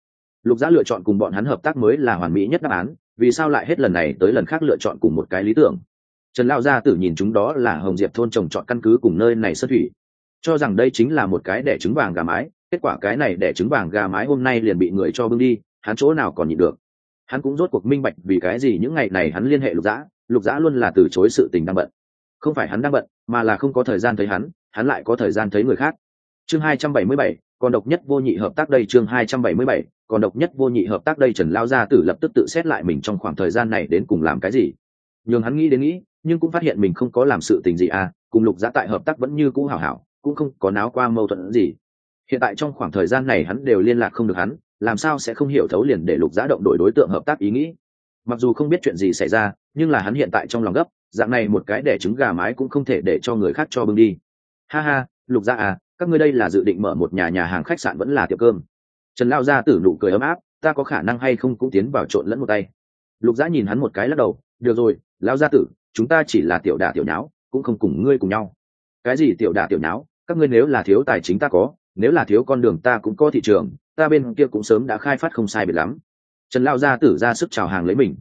lục giã lựa chọn cùng bọn hắn hợp tác mới là hoàn mỹ nhất đáp án vì sao lại hết lần này tới lần khác lựa chọn cùng một cái lý tưởng? Trần lao gia tử nhìn chúng đó là hồng diệp thôn trồng chọn căn cứ cùng nơi này xuất thủy cho rằng đây chính là một cái đẻ trứng vàng gà mái kết quả cái này đẻ trứng vàng gà mái hôm nay liền bị người cho bưng đi hắn chỗ nào còn nhịn được. Hắn cũng rốt cuộc minh bạch vì cái gì những ngày này hắn liên hệ lục Giã, lục Giã luôn là từ chối sự tình đang bận. Không phải hắn đang bận mà là không có thời gian thấy hắn hắn lại có thời gian thấy người khác. Chương hai trăm bảy mươi bảy còn độc nhất vô nhị hợp tác đây chương hai trăm bảy mươi bảy, còn độc nhất vô nhị hợp tác đây trần lao gia tử lập tức tự xét lại mình trong khoảng thời gian này đến cùng làm cái gì. Nhường hắn nghĩ đến nghĩ, nhưng cũng phát hiện mình không có làm sự tình gì à cùng lục giã tại hợp tác vẫn như cũ hảo hảo, cũng không có náo qua mâu thuẫn gì. Hiện tại trong khoảng thời gian này hắn đều liên lạc không được hắn, làm sao sẽ không hiểu thấu liền để lục giã động đổi đối tượng hợp tác ý nghĩ. Mặc dù không biết chuyện gì xảy ra, nhưng là hắn hiện tại trong lòng gấp, dạng này một cái đẻ trứng gà mái cũng không thể để cho người khác cho bưng đi. Ha ha, lục giã à các ngươi đây là dự định mở một nhà nhà hàng khách sạn vẫn là tiệm cơm. Trần lao ra tử nụ cười ấm áp, ta có khả năng hay không cũng tiến vào trộn lẫn một tay. Lục giã nhìn hắn một cái lắc đầu, được rồi, lao gia tử, chúng ta chỉ là tiểu đà tiểu nháo, cũng không cùng ngươi cùng nhau. Cái gì tiểu đà tiểu nháo? Các ngươi nếu là thiếu tài chính ta có, nếu là thiếu con đường ta cũng có thị trường, ta bên kia cũng sớm đã khai phát không sai biệt lắm. Trần lao gia tử ra sức chào hàng lấy mình.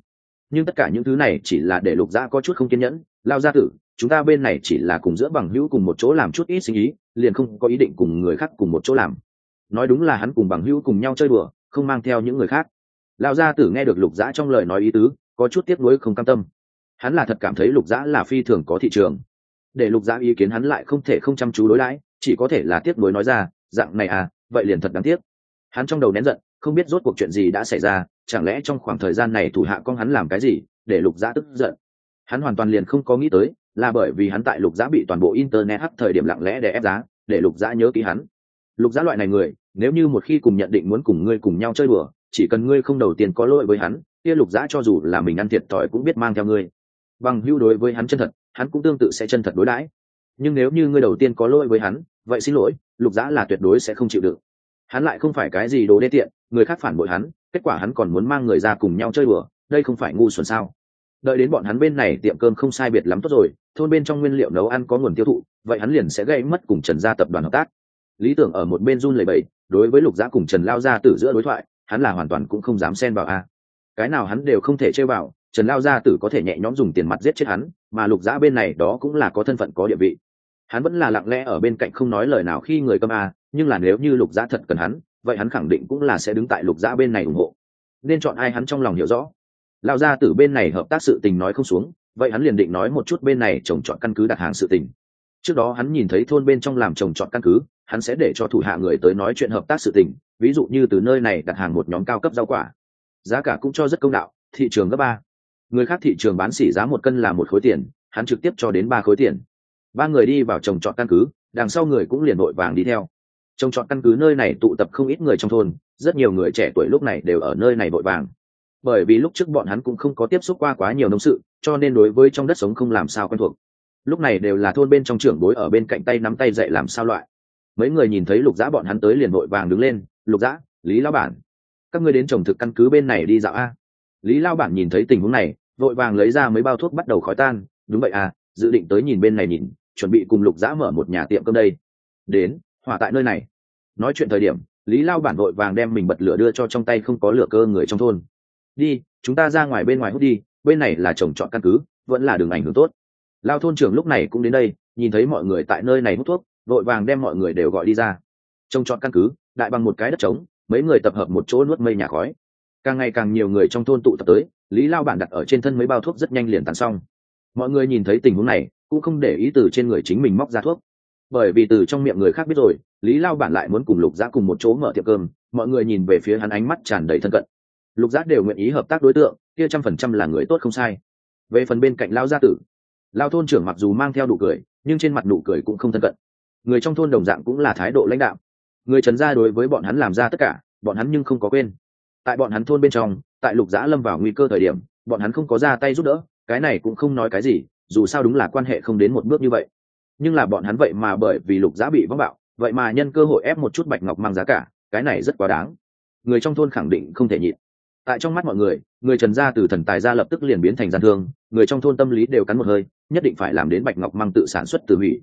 Nhưng tất cả những thứ này chỉ là để lục gia có chút không kiên nhẫn. Lao gia tử chúng ta bên này chỉ là cùng giữa bằng hữu cùng một chỗ làm chút ít sinh ý, liền không có ý định cùng người khác cùng một chỗ làm. Nói đúng là hắn cùng bằng hữu cùng nhau chơi đùa, không mang theo những người khác. Lão gia tử nghe được lục dã trong lời nói ý tứ, có chút tiếc nuối không cam tâm. Hắn là thật cảm thấy lục dã là phi thường có thị trường. Để lục dã ý kiến hắn lại không thể không chăm chú đối đãi, chỉ có thể là tiếc nuối nói ra, dạng này à vậy liền thật đáng tiếc. Hắn trong đầu nén giận, không biết rốt cuộc chuyện gì đã xảy ra, chẳng lẽ trong khoảng thời gian này thủ hạ con hắn làm cái gì, để lục dã tức giận. Hắn hoàn toàn liền không có nghĩ tới là bởi vì hắn tại lục giá bị toàn bộ internet hắt thời điểm lặng lẽ để ép giá, để lục giá nhớ ký hắn. Lục giá loại này người, nếu như một khi cùng nhận định muốn cùng ngươi cùng nhau chơi đùa, chỉ cần ngươi không đầu tiên có lỗi với hắn, kia lục giá cho dù là mình ăn thiệt thòi cũng biết mang theo ngươi. Bằng hưu đối với hắn chân thật, hắn cũng tương tự sẽ chân thật đối đãi. Nhưng nếu như ngươi đầu tiên có lỗi với hắn, vậy xin lỗi, lục dã là tuyệt đối sẽ không chịu được hắn lại không phải cái gì đồ đê tiện, người khác phản bội hắn, kết quả hắn còn muốn mang người ra cùng nhau chơi bừa đây không phải ngu xuẩn sao? Đợi đến bọn hắn bên này tiệm cơm không sai biệt lắm tốt rồi thôn bên trong nguyên liệu nấu ăn có nguồn tiêu thụ, vậy hắn liền sẽ gây mất cùng trần gia tập đoàn hợp tác. Lý tưởng ở một bên run lầy bầy đối với lục giã cùng trần lao gia tử giữa đối thoại, hắn là hoàn toàn cũng không dám xen vào a. Cái nào hắn đều không thể chơi vào, trần lao gia tử có thể nhẹ nhõm dùng tiền mặt giết chết hắn, mà lục giã bên này đó cũng là có thân phận, có địa vị. Hắn vẫn là lặng lẽ ở bên cạnh không nói lời nào khi người câm a, nhưng là nếu như lục giã thật cần hắn, vậy hắn khẳng định cũng là sẽ đứng tại lục giã bên này ủng hộ. Nên chọn ai hắn trong lòng hiểu rõ. Lao gia tử bên này hợp tác sự tình nói không xuống vậy hắn liền định nói một chút bên này trồng trọt căn cứ đặt hàng sự tình. Trước đó hắn nhìn thấy thôn bên trong làm trồng trọt căn cứ, hắn sẽ để cho thủ hạ người tới nói chuyện hợp tác sự tình, ví dụ như từ nơi này đặt hàng một nhóm cao cấp rau quả. Giá cả cũng cho rất công đạo, thị trường gấp ba. Người khác thị trường bán xỉ giá một cân là một khối tiền, hắn trực tiếp cho đến ba khối tiền. Ba người đi vào trồng trọt căn cứ, đằng sau người cũng liền vội vàng đi theo. Trồng trọt căn cứ nơi này tụ tập không ít người trong thôn, rất nhiều người trẻ tuổi lúc này đều ở nơi này vội vàng bởi vì lúc trước bọn hắn cũng không có tiếp xúc qua quá nhiều nông sự, cho nên đối với trong đất sống không làm sao quen thuộc. Lúc này đều là thôn bên trong trưởng bối ở bên cạnh tay nắm tay dạy làm sao loại. Mấy người nhìn thấy lục dã bọn hắn tới liền vội vàng đứng lên, lục dã, lý lao bản, các ngươi đến trồng thực căn cứ bên này đi dạo a. Lý lao bản nhìn thấy tình huống này, vội vàng lấy ra mấy bao thuốc bắt đầu khói tan, đúng vậy à dự định tới nhìn bên này nhìn, chuẩn bị cùng lục dã mở một nhà tiệm cơm đây. Đến, hỏa tại nơi này. Nói chuyện thời điểm, lý lao bản vội vàng đem mình bật lửa đưa cho trong tay không có lửa cơ người trong thôn đi, chúng ta ra ngoài bên ngoài hút đi, bên này là trồng trọt căn cứ, vẫn là đường ảnh hưởng tốt. Lao thôn trưởng lúc này cũng đến đây, nhìn thấy mọi người tại nơi này hút thuốc, vội vàng đem mọi người đều gọi đi ra. Trồng trọt căn cứ, đại bằng một cái đất trống, mấy người tập hợp một chỗ nuốt mây nhà khói. Càng ngày càng nhiều người trong thôn tụ tập tới, lý lao bản đặt ở trên thân mấy bao thuốc rất nhanh liền tàn xong. Mọi người nhìn thấy tình huống này, cũng không để ý từ trên người chính mình móc ra thuốc. Bởi vì từ trong miệng người khác biết rồi, lý lao bản lại muốn cùng lục giã cùng một chỗ mở tiệm cơm, mọi người nhìn về phía hắn ánh mắt tràn đầy thân cận lục Giác đều nguyện ý hợp tác đối tượng, kia trăm phần trăm là người tốt không sai. Về phần bên cạnh lao gia tử, lao thôn trưởng mặc dù mang theo đủ cười, nhưng trên mặt nụ cười cũng không thân cận. Người trong thôn đồng dạng cũng là thái độ lãnh đạo người trần gia đối với bọn hắn làm ra tất cả, bọn hắn nhưng không có quên. Tại bọn hắn thôn bên trong, tại lục giã lâm vào nguy cơ thời điểm, bọn hắn không có ra tay giúp đỡ, cái này cũng không nói cái gì, dù sao đúng là quan hệ không đến một bước như vậy. Nhưng là bọn hắn vậy mà bởi vì lục giã bị vắng bạo, vậy mà nhân cơ hội ép một chút bạch ngọc mang giá cả, cái này rất quá đáng. Người trong thôn khẳng định không thể nhịn tại trong mắt mọi người người trần gia từ thần tài gia lập tức liền biến thành gian thương, người trong thôn tâm lý đều cắn một hơi, nhất định phải làm đến bạch ngọc mang tự sản xuất từ hủy.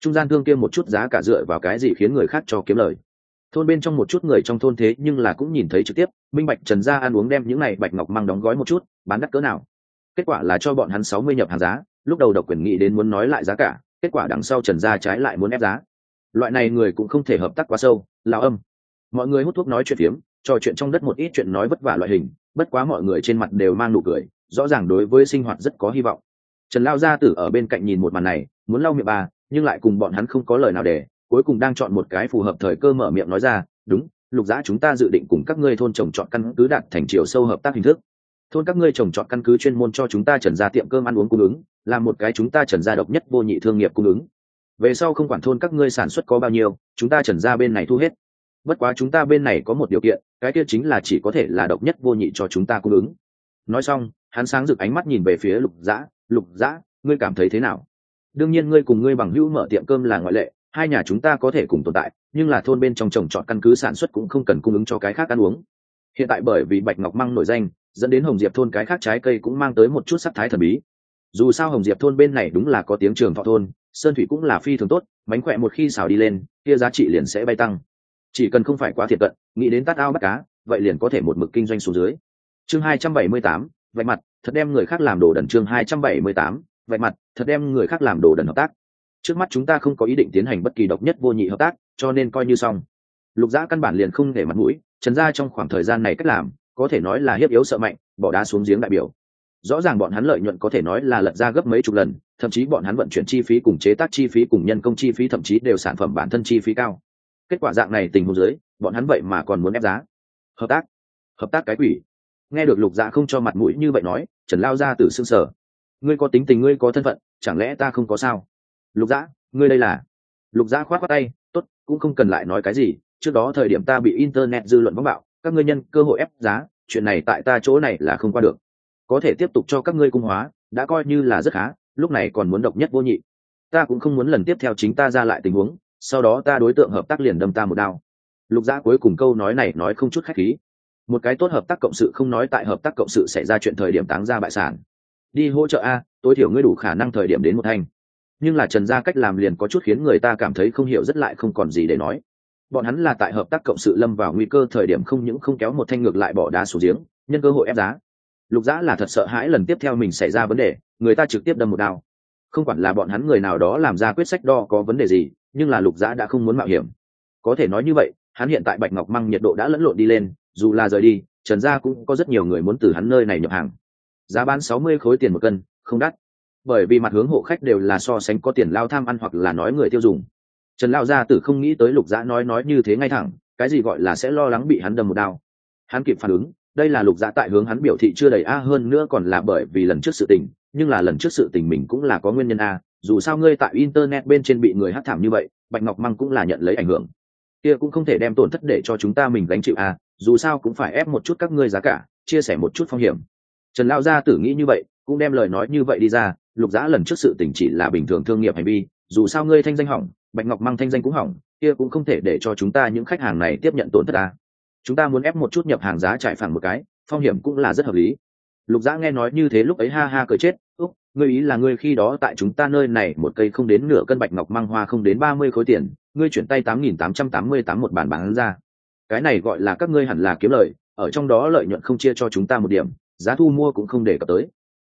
Trung gian thương kia một chút giá cả dựa vào cái gì khiến người khác cho kiếm lời? Thôn bên trong một chút người trong thôn thế nhưng là cũng nhìn thấy trực tiếp, minh bạch trần gia ăn uống đem những này bạch ngọc mang đóng gói một chút, bán đắt cỡ nào. Kết quả là cho bọn hắn sáu mươi nhập hàng giá, lúc đầu độc quyền nghị đến muốn nói lại giá cả, kết quả đằng sau trần gia trái lại muốn ép giá. Loại này người cũng không thể hợp tác quá sâu, lao âm. Mọi người hút thuốc nói chuyện phiếm trò chuyện trong đất một ít chuyện nói vất vả loại hình, bất quá mọi người trên mặt đều mang nụ cười, rõ ràng đối với sinh hoạt rất có hy vọng. Trần lao gia tử ở bên cạnh nhìn một màn này, muốn lau miệng bà, nhưng lại cùng bọn hắn không có lời nào để, cuối cùng đang chọn một cái phù hợp thời cơ mở miệng nói ra, đúng, lục giã chúng ta dự định cùng các ngươi thôn trồng chọn căn cứ đạt thành chiều sâu hợp tác hình thức. Thôn các ngươi trồng chọn căn cứ chuyên môn cho chúng ta trần ra tiệm cơm ăn uống cung ứng, là một cái chúng ta trần ra độc nhất vô nhị thương nghiệp cung ứng. Về sau không quản thôn các ngươi sản xuất có bao nhiêu, chúng ta trần ra bên này thu hết bất quá chúng ta bên này có một điều kiện, cái kia chính là chỉ có thể là độc nhất vô nhị cho chúng ta cung ứng. Nói xong, hắn sáng rực ánh mắt nhìn về phía lục dã lục dã, ngươi cảm thấy thế nào? Đương nhiên ngươi cùng ngươi bằng hữu mở tiệm cơm là ngoại lệ, hai nhà chúng ta có thể cùng tồn tại, nhưng là thôn bên trong trồng trọt căn cứ sản xuất cũng không cần cung ứng cho cái khác ăn uống. Hiện tại bởi vì bạch ngọc măng nổi danh, dẫn đến hồng diệp thôn cái khác trái cây cũng mang tới một chút sắc thái thần bí. Dù sao hồng diệp thôn bên này đúng là có tiếng trường thọ thôn, sơn thủy cũng là phi thường tốt, mánh khỏe một khi xào đi lên, kia giá trị liền sẽ bay tăng chỉ cần không phải quá thiệt cận, nghĩ đến tát ao bắt cá, vậy liền có thể một mực kinh doanh xuống dưới. Chương hai trăm bảy mươi tám, vạch mặt, thật đem người khác làm đồ đần chương hai trăm bảy mươi tám, vạch mặt, thật đem người khác làm đồ đần hợp tác. Trước mắt chúng ta không có ý định tiến hành bất kỳ độc nhất vô nhị hợp tác, cho nên coi như xong. Lục giã căn bản liền không để mặt mũi, trần ra trong khoảng thời gian này cách làm, có thể nói là hiếp yếu sợ mạnh, bỏ đá xuống giếng đại biểu. Rõ ràng bọn hắn lợi nhuận có thể nói là lật ra gấp mấy chục lần, thậm chí bọn hắn vận chuyển chi phí cùng chế tác chi phí cùng nhân công chi phí thậm chí đều sản phẩm bản thân chi phí cao kết quả dạng này tình huống dưới bọn hắn vậy mà còn muốn ép giá. Hợp tác. Hợp tác cái quỷ. Nghe được lục dạ không cho mặt mũi như vậy nói trần lao ra từ xương sở ngươi có tính tình ngươi có thân phận chẳng lẽ ta không có sao? Lục dạ, ngươi đây là? Lục dạ khoát khoát tay tốt cũng không cần lại nói cái gì trước đó thời điểm ta bị internet dư luận vắng bạo các ngươi nhân cơ hội ép giá chuyện này tại ta chỗ này là không qua được. Có thể tiếp tục cho các ngươi cung hóa đã coi như là rất khá lúc này còn muốn độc nhất vô nhị. Ta cũng không muốn lần tiếp theo chính ta ra lại tình huống sau đó ta đối tượng hợp tác liền đâm ta một đao. Lục gia cuối cùng câu nói này nói không chút khách khí. Một cái tốt hợp tác cộng sự không nói tại hợp tác cộng sự xảy ra chuyện thời điểm táng ra bại sản. Đi hỗ trợ a, tối thiểu ngươi đủ khả năng thời điểm đến một thanh nhưng là trần gia cách làm liền có chút khiến người ta cảm thấy không hiểu rất lại không còn gì để nói. Bọn hắn là tại hợp tác cộng sự lâm vào nguy cơ thời điểm không những không kéo một thanh ngược lại bỏ đá xuống giếng, nhân cơ hội ép giá. Lục giã là thật sợ hãi lần tiếp theo mình xảy ra vấn đề, người ta trực tiếp đâm một đao. Không quản là bọn hắn người nào đó làm ra quyết sách đo có vấn đề gì nhưng là lục giã đã không muốn mạo hiểm. Có thể nói như vậy, hắn hiện tại bạch ngọc măng nhiệt độ đã lẫn lộn đi lên, dù là rời đi, trần gia cũng có rất nhiều người muốn từ hắn nơi này nhập hàng. Giá bán sáu mươi khối tiền một cân, không đắt. Bởi vì mặt hướng hộ khách đều là so sánh có tiền lao tham ăn hoặc là nói người tiêu dùng. Trần lao gia tử không nghĩ tới lục giã nói nói như thế ngay thẳng, cái gì gọi là sẽ lo lắng bị hắn đâm một đao. Hắn kịp phản ứng, đây là lục giã tại hướng hắn biểu thị chưa đầy a, hơn nữa còn là bởi vì lần trước sự tình, nhưng là lần trước sự tình mình cũng là có nguyên nhân a dù sao ngươi tại internet bên trên bị người hát thảm như vậy, bạch ngọc măng cũng là nhận lấy ảnh hưởng. Kia cũng không thể đem tổn thất để cho chúng ta mình gánh chịu à? dù sao cũng phải ép một chút các ngươi giá cả, chia sẻ một chút phong hiểm. Trần lao gia tử nghĩ như vậy, cũng đem lời nói như vậy đi ra, lục giã lần trước sự tình chỉ là bình thường thương nghiệp hành vi, dù sao ngươi thanh danh hỏng, bạch ngọc mang thanh danh cũng hỏng, kia cũng không thể để cho chúng ta những khách hàng này tiếp nhận tổn thất ta chúng ta muốn ép một chút nhập hàng giá trải phẳng một cái, phong hiểm cũng là rất hợp lý. Lục giã nghe nói như thế lúc ấy ha ha cười chết, úc ngươi ý là ngươi khi đó tại chúng ta nơi này một cây không đến nửa cân bạch ngọc mang hoa không đến ba mươi khối tiền, ngươi chuyển tay tám nghìn tám trăm tám mươi tám một bản bán ra. Cái này gọi là các ngươi hẳn là kiếm lợi ở trong đó lợi nhuận không chia cho chúng ta một điểm, giá thu mua cũng không để cập tới.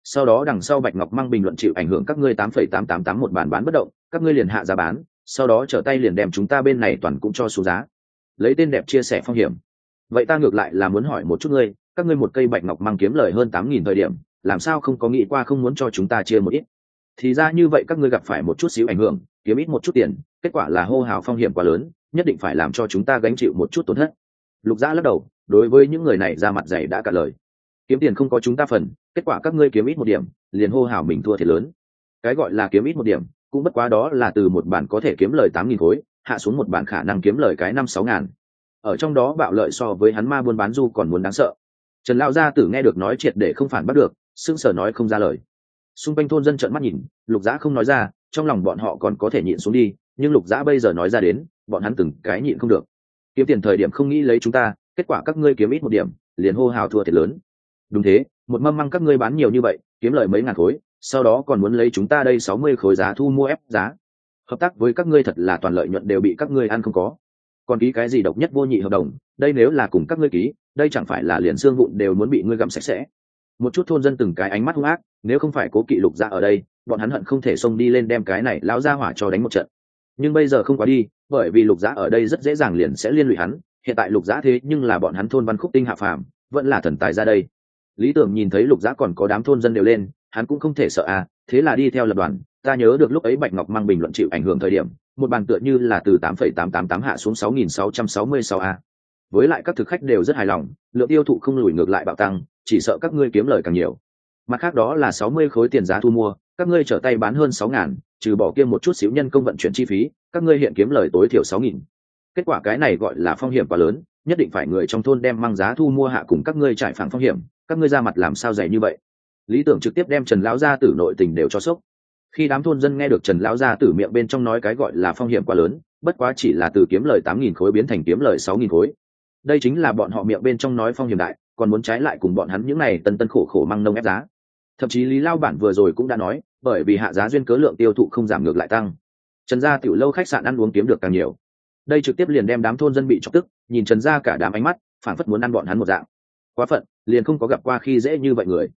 Sau đó đằng sau bạch ngọc mang bình luận chịu ảnh hưởng các ngươi tám phẩy tám tám tám một bản bán bất động, các ngươi liền hạ giá bán, sau đó trở tay liền đem chúng ta bên này toàn cũng cho số giá. Lấy tên đẹp chia sẻ phong hiểm. Vậy ta ngược lại là muốn hỏi một chút ngươi, các ngươi một cây bạch ngọc mang kiếm lời hơn tám nghìn thời điểm làm sao không có nghĩ qua không muốn cho chúng ta chia một ít? Thì ra như vậy các ngươi gặp phải một chút xíu ảnh hưởng, kiếm ít một chút tiền, kết quả là hô hào phong hiểm quá lớn, nhất định phải làm cho chúng ta gánh chịu một chút tổn thất. Lục giã lắc đầu, đối với những người này ra mặt dày đã cả lời. Kiếm tiền không có chúng ta phần, kết quả các ngươi kiếm ít một điểm, liền hô hào mình thua thiệt lớn. Cái gọi là kiếm ít một điểm, cũng bất quá đó là từ một bản có thể kiếm lời tám nghìn khối, hạ xuống một bản khả năng kiếm lời cái năm sáu ngàn. Ở trong đó bạo lợi so với hắn ma buôn bán du còn muốn đáng sợ. Trần lao gia tử nghe được nói triệt để không phản bắt được sững sờ nói không ra lời. Xung quanh thôn dân trợn mắt nhìn, lục dã không nói ra, trong lòng bọn họ còn có thể nhịn xuống đi, nhưng lục dã bây giờ nói ra đến, bọn hắn từng cái nhịn không được. Kiếm tiền thời điểm không nghĩ lấy chúng ta, kết quả các ngươi kiếm ít một điểm, liền hô hào thua thiệt lớn. Đúng thế, một mâm măng các ngươi bán nhiều như vậy, kiếm lời mấy ngàn khối, sau đó còn muốn lấy chúng ta đây sáu mươi khối giá thu mua ép giá. Hợp tác với các ngươi thật là toàn lợi nhuận đều bị các ngươi ăn không có. Còn ký cái gì độc nhất vô nhị hợp đồng, đây nếu là cùng các ngươi ký, đây chẳng phải là liền xương vụn đều muốn bị ngươi gặm sạch sẽ một chút thôn dân từng cái ánh mắt hung ác nếu không phải cố kỵ lục ra ở đây bọn hắn hận không thể xông đi lên đem cái này lão ra hỏa cho đánh một trận. Nhưng bây giờ không quá đi bởi vì lục giã ở đây rất dễ dàng liền sẽ liên lụy hắn hiện tại lục giã thế nhưng là bọn hắn thôn văn khúc tinh hạ phàm vẫn là thần tài ra đây. Lý tưởng nhìn thấy lục giã còn có đám thôn dân đều lên hắn cũng không thể sợ à thế là đi theo lập đoàn ta nhớ được lúc ấy bạch ngọc mang bình luận chịu ảnh hưởng thời điểm một bàn tựa như là từ 8,888 hạ xuống 6.666 a. Với lại các thực khách đều rất hài lòng lượng tiêu thụ không lùi ngược lại bạo tăng chỉ sợ các ngươi kiếm lời càng nhiều. Mặt khác đó là 60 khối tiền giá thu mua các ngươi trở tay bán hơn sáu ngàn, trừ bỏ kia một chút xíu nhân công vận chuyển chi phí các ngươi hiện kiếm lời tối thiểu 6.000. kết quả cái này gọi là phong hiểm quá lớn nhất định phải người trong thôn đem mang giá thu mua hạ cùng các ngươi trải phẳng phong hiểm các ngươi ra mặt làm sao dày như vậy? Lý tưởng trực tiếp đem trần lão gia tử nội tình đều cho sốc. Khi đám thôn dân nghe được trần lão gia tử miệng bên trong nói cái gọi là phong hiểm quá lớn bất quá chỉ là từ kiếm lời tám nghìn khối biến thành kiếm lời sáu nghìn khối. Đây chính là bọn họ miệng bên trong nói phong hiểm đại còn muốn trái lại cùng bọn hắn những này tân tân khổ khổ mang nông ép giá. Thậm chí lý lao bản vừa rồi cũng đã nói, bởi vì hạ giá duyên cớ lượng tiêu thụ không giảm ngược lại tăng. Trần gia tiểu lâu khách sạn ăn uống kiếm được càng nhiều. Đây trực tiếp liền đem đám thôn dân bị chọc tức, nhìn trần gia cả đám ánh mắt phản phất muốn ăn bọn hắn một dạng. Quá phận, liền không có gặp qua khi dễ như vậy người.